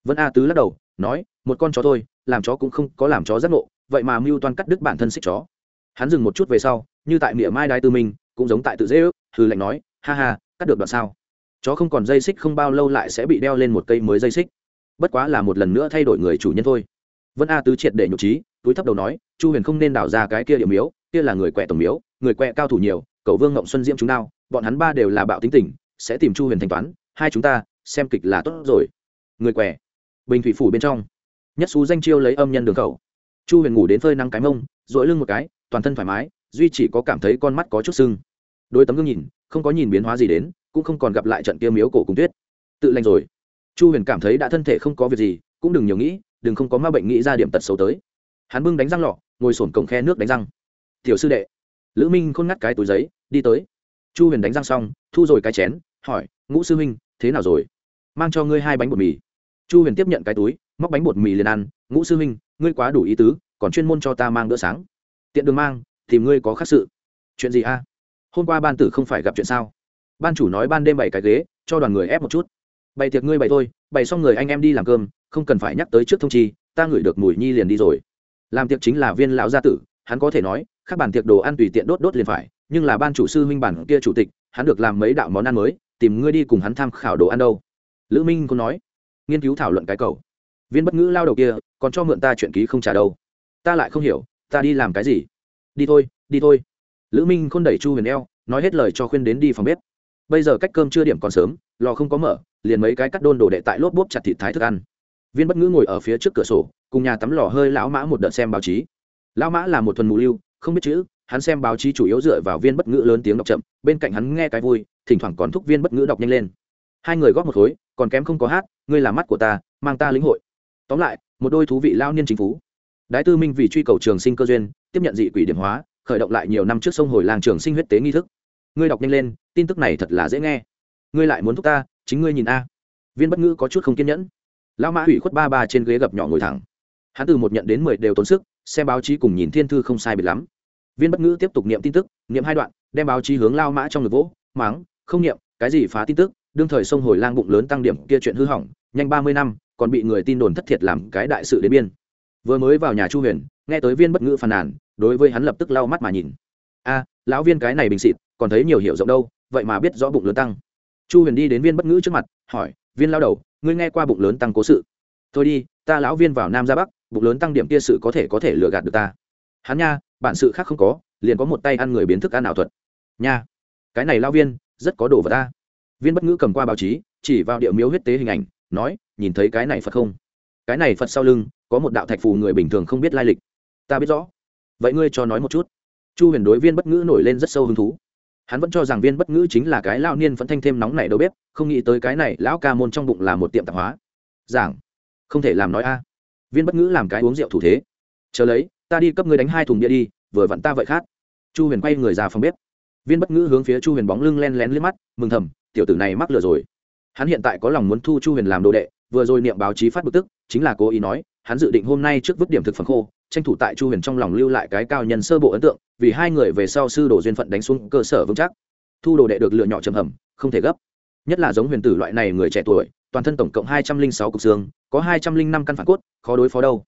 Vân a tứ lắc đầu, nói, một con chó thôi, làm chó cũng không có làm chó giác ngộ, vậy mà mưu toan cắt đứt bản thân xích chó. Hắn dừng một chút về sau, như tại miệng mai đái tư minh, cũng giống tại tự dễ ước hư lệnh nói, ha ha, cắt được đoạn sao? Chó không còn dây xích không bao lâu lại sẽ bị đeo lên một cây mới dây xích. Bất quá là một lần nữa thay đổi người chủ nhân thôi. Vân a tứ triệt để nhục trí, túi thấp đầu nói, chu huyền không nên đào ra cái kia điểm miếu, kia là người quẹ tổng miếu, người quẹ cao thủ nhiều, cầu vương ngộng xuân diễm chúng nào bọn hắn ba đều là bạo tính tình, sẽ tìm chu huyền thanh toán, hai chúng ta, xem kịch là tốt rồi. Người quẹ, bình thủy phủ bên trong, nhất xú danh chiêu lấy âm nhân đường khẩu. Chu huyền ngủ đến phơi nắng cái mông dội lưng một cái, toàn thân thoải mái, duy chỉ có cảm thấy con mắt có chút sưng. Đôi tấm gương nhìn, không có nhìn biến hóa gì đến cũng không còn gặp lại trận kia miếu cổ cùng tuyết. Tự lành rồi. Chu huyền cảm thấy đã thân thể không có việc gì, cũng đừng nhiều nghĩ, đừng không có ma bệnh nghĩ ra điểm tật xấu tới. Hắn bưng đánh răng lọ, ngồi sổn cổng khe nước đánh răng. Tiểu sư đệ. Lữ minh khôn ngắt cái túi giấy, đi tới. Chu huyền đánh răng xong, thu rồi cái chén, hỏi, ngũ sư huynh, thế nào rồi? Mang cho ngươi hai bánh bột mì. Chu huyền tiếp nhận cái túi, móc bánh bột mì liền ăn, ngũ sư huynh, ngươi quá đủ ý tứ, còn chuyên môn cho ta mang bữa sáng. Tiện đường mang, tìm ngươi có khác sự. Chuyện gì a? Hôm qua ban tử không phải gặp chuyện sao? Ban chủ nói ban đêm bày cái ghế, cho đoàn người ép một chút. Bày tiệc ngươi bày thôi, bày xong người anh em đi làm cơm, không cần phải nhắc tới trước thông chi, ta ngửi được mùi nhi liền đi rồi. Làm tiệc chính là viên lão gia tử, hắn có thể nói các bản tiệc đồ ăn tùy tiện đốt đốt liền phải, nhưng là ban chủ sư minh bản kia chủ tịch, hắn được làm mấy đạo món ăn mới, tìm ngươi đi cùng hắn tham khảo đồ ăn đâu. Lữ minh cũng nói, nghiên cứu thảo luận cái cầu. Viên bất ngữ lao đầu kia, còn cho mượn ta chuyện ký không trả đâu. Ta lại không hiểu, ta đi làm cái gì? Đi thôi đi thôi. Lữ minh khôn đẩy chu huyền eo, nói hết lời cho khuyên đến đi phòng bếp bây giờ cách cơm chưa điểm còn sớm, lò không có mở, liền mấy cái cắt đôn đổ đệ tại lốp bốp chặt thịt thái thức ăn. Viên bất ngữ ngồi ở phía trước cửa sổ, cùng nhà tắm lò hơi lão mã một đợt xem báo chí. Lão mã là một thuần mù lưu, không biết chữ, hắn xem báo chí chủ yếu dựa vào viên bất ngữ lớn tiếng đọc chậm, bên cạnh hắn nghe cái vui, thỉnh thoảng còn thúc viên bất ngữ đọc nhanh lên. Hai người góp một khối, còn kém không có hát, ngươi là mắt của ta, mang ta lĩnh hội. Tóm lại, một đôi thú vị lao niên chính phú. Đái tư minh vì truy cầu trường sinh cơ duyên, tiếp nhận dị quỷ điểm hóa, khởi động lại nhiều năm trước sông hồi làng trường sinh huyết tế nghi thức ngươi đọc nhanh lên, tin tức này thật là dễ nghe. Ngươi lại muốn thúc ta, chính ngươi nhìn a. Viên bất ngữ có chút không kiên nhẫn. Lão mã hủy khuất ba ba trên ghế gập nhỏ ngồi thẳng. Hắn từ một nhận đến mười đều tốn sức, xem báo chí cùng nhìn thiên thư không sai biệt lắm. Viên bất ngữ tiếp tục niệm tin tức, niệm hai đoạn, đem báo chí hướng lao mã trong ngực vỗ máng không niệm, cái gì phá tin tức, đương thời sông hồi lang bụng lớn tăng điểm kia chuyện hư hỏng, nhanh ba mươi năm, còn bị người tin đồn thất thiệt làm cái đại sự đến biên. Vừa mới vào nhà chu huyền, nghe tới viên bất ngữ phàn nàn, đối với hắn lập tức lau mắt mà nhìn. A, lão viên cái này bình xịt còn thấy nhiều hiểu rộng đâu, vậy mà biết rõ bụng lớn tăng. Chu huyền đi đến viên bất ngữ trước mặt, hỏi, viên lao đầu, ngươi nghe qua bụng lớn tăng cố sự? Thôi đi, ta lão viên vào nam ra bắc, bụng lớn tăng điểm kia sự có thể có thể lừa gạt được ta. Hắn nha, bản sự khác không có, liền có một tay ăn người biến thức ăn ảo thuật. Nha, cái này lao viên, rất có đồ vật ta. Viên bất ngữ cầm qua báo chí, chỉ vào địa miếu huyết tế hình ảnh, nói, nhìn thấy cái này phật không? Cái này phật sau lưng, có một đạo thạch phù người bình thường không biết lai lịch. Ta biết rõ. Vậy ngươi cho nói một chút. Chu huyền đối viên bất ngữ nổi lên rất sâu hứng thú hắn vẫn cho rằng viên bất ngữ chính là cái lao niên vẫn thanh thêm nóng này đâu bếp, không nghĩ tới cái này lão ca môn trong bụng là một tiệm tạp hóa. Giảng, không thể làm nói a. Viên bất ngữ làm cái uống rượu thủ thế. Chờ lấy, ta đi cấp ngươi đánh hai thùng bia đi, vừa vặn ta vậy khát. Chu huyền quay người ra phòng bếp. Viên bất ngữ hướng phía chu huyền bóng lưng len lén liếc mắt, mừng thầm, tiểu tử này mắc lừa rồi. Hắn hiện tại có lòng muốn thu chu huyền làm đồ đệ, vừa rồi niệm báo chí phát bực tức, chính là cố ý nói, hắn dự định hôm nay trước vứt điểm thực phẩm khô tranh thủ tại chu huyền trong lòng lưu lại cái cao nhân sơ bộ ấn tượng, vì hai người về sau sư đồ duyên phận đánh xuống cơ sở vững chắc. Thu đồ đệ được lựa nhỏ trầm hầm, không thể gấp. Nhất là giống huyền tử loại này người trẻ tuổi, toàn thân tổng cộng hai trăm linh sáu cục xương, có hai trăm linh năm căn phản cốt, khó đối phó đâu.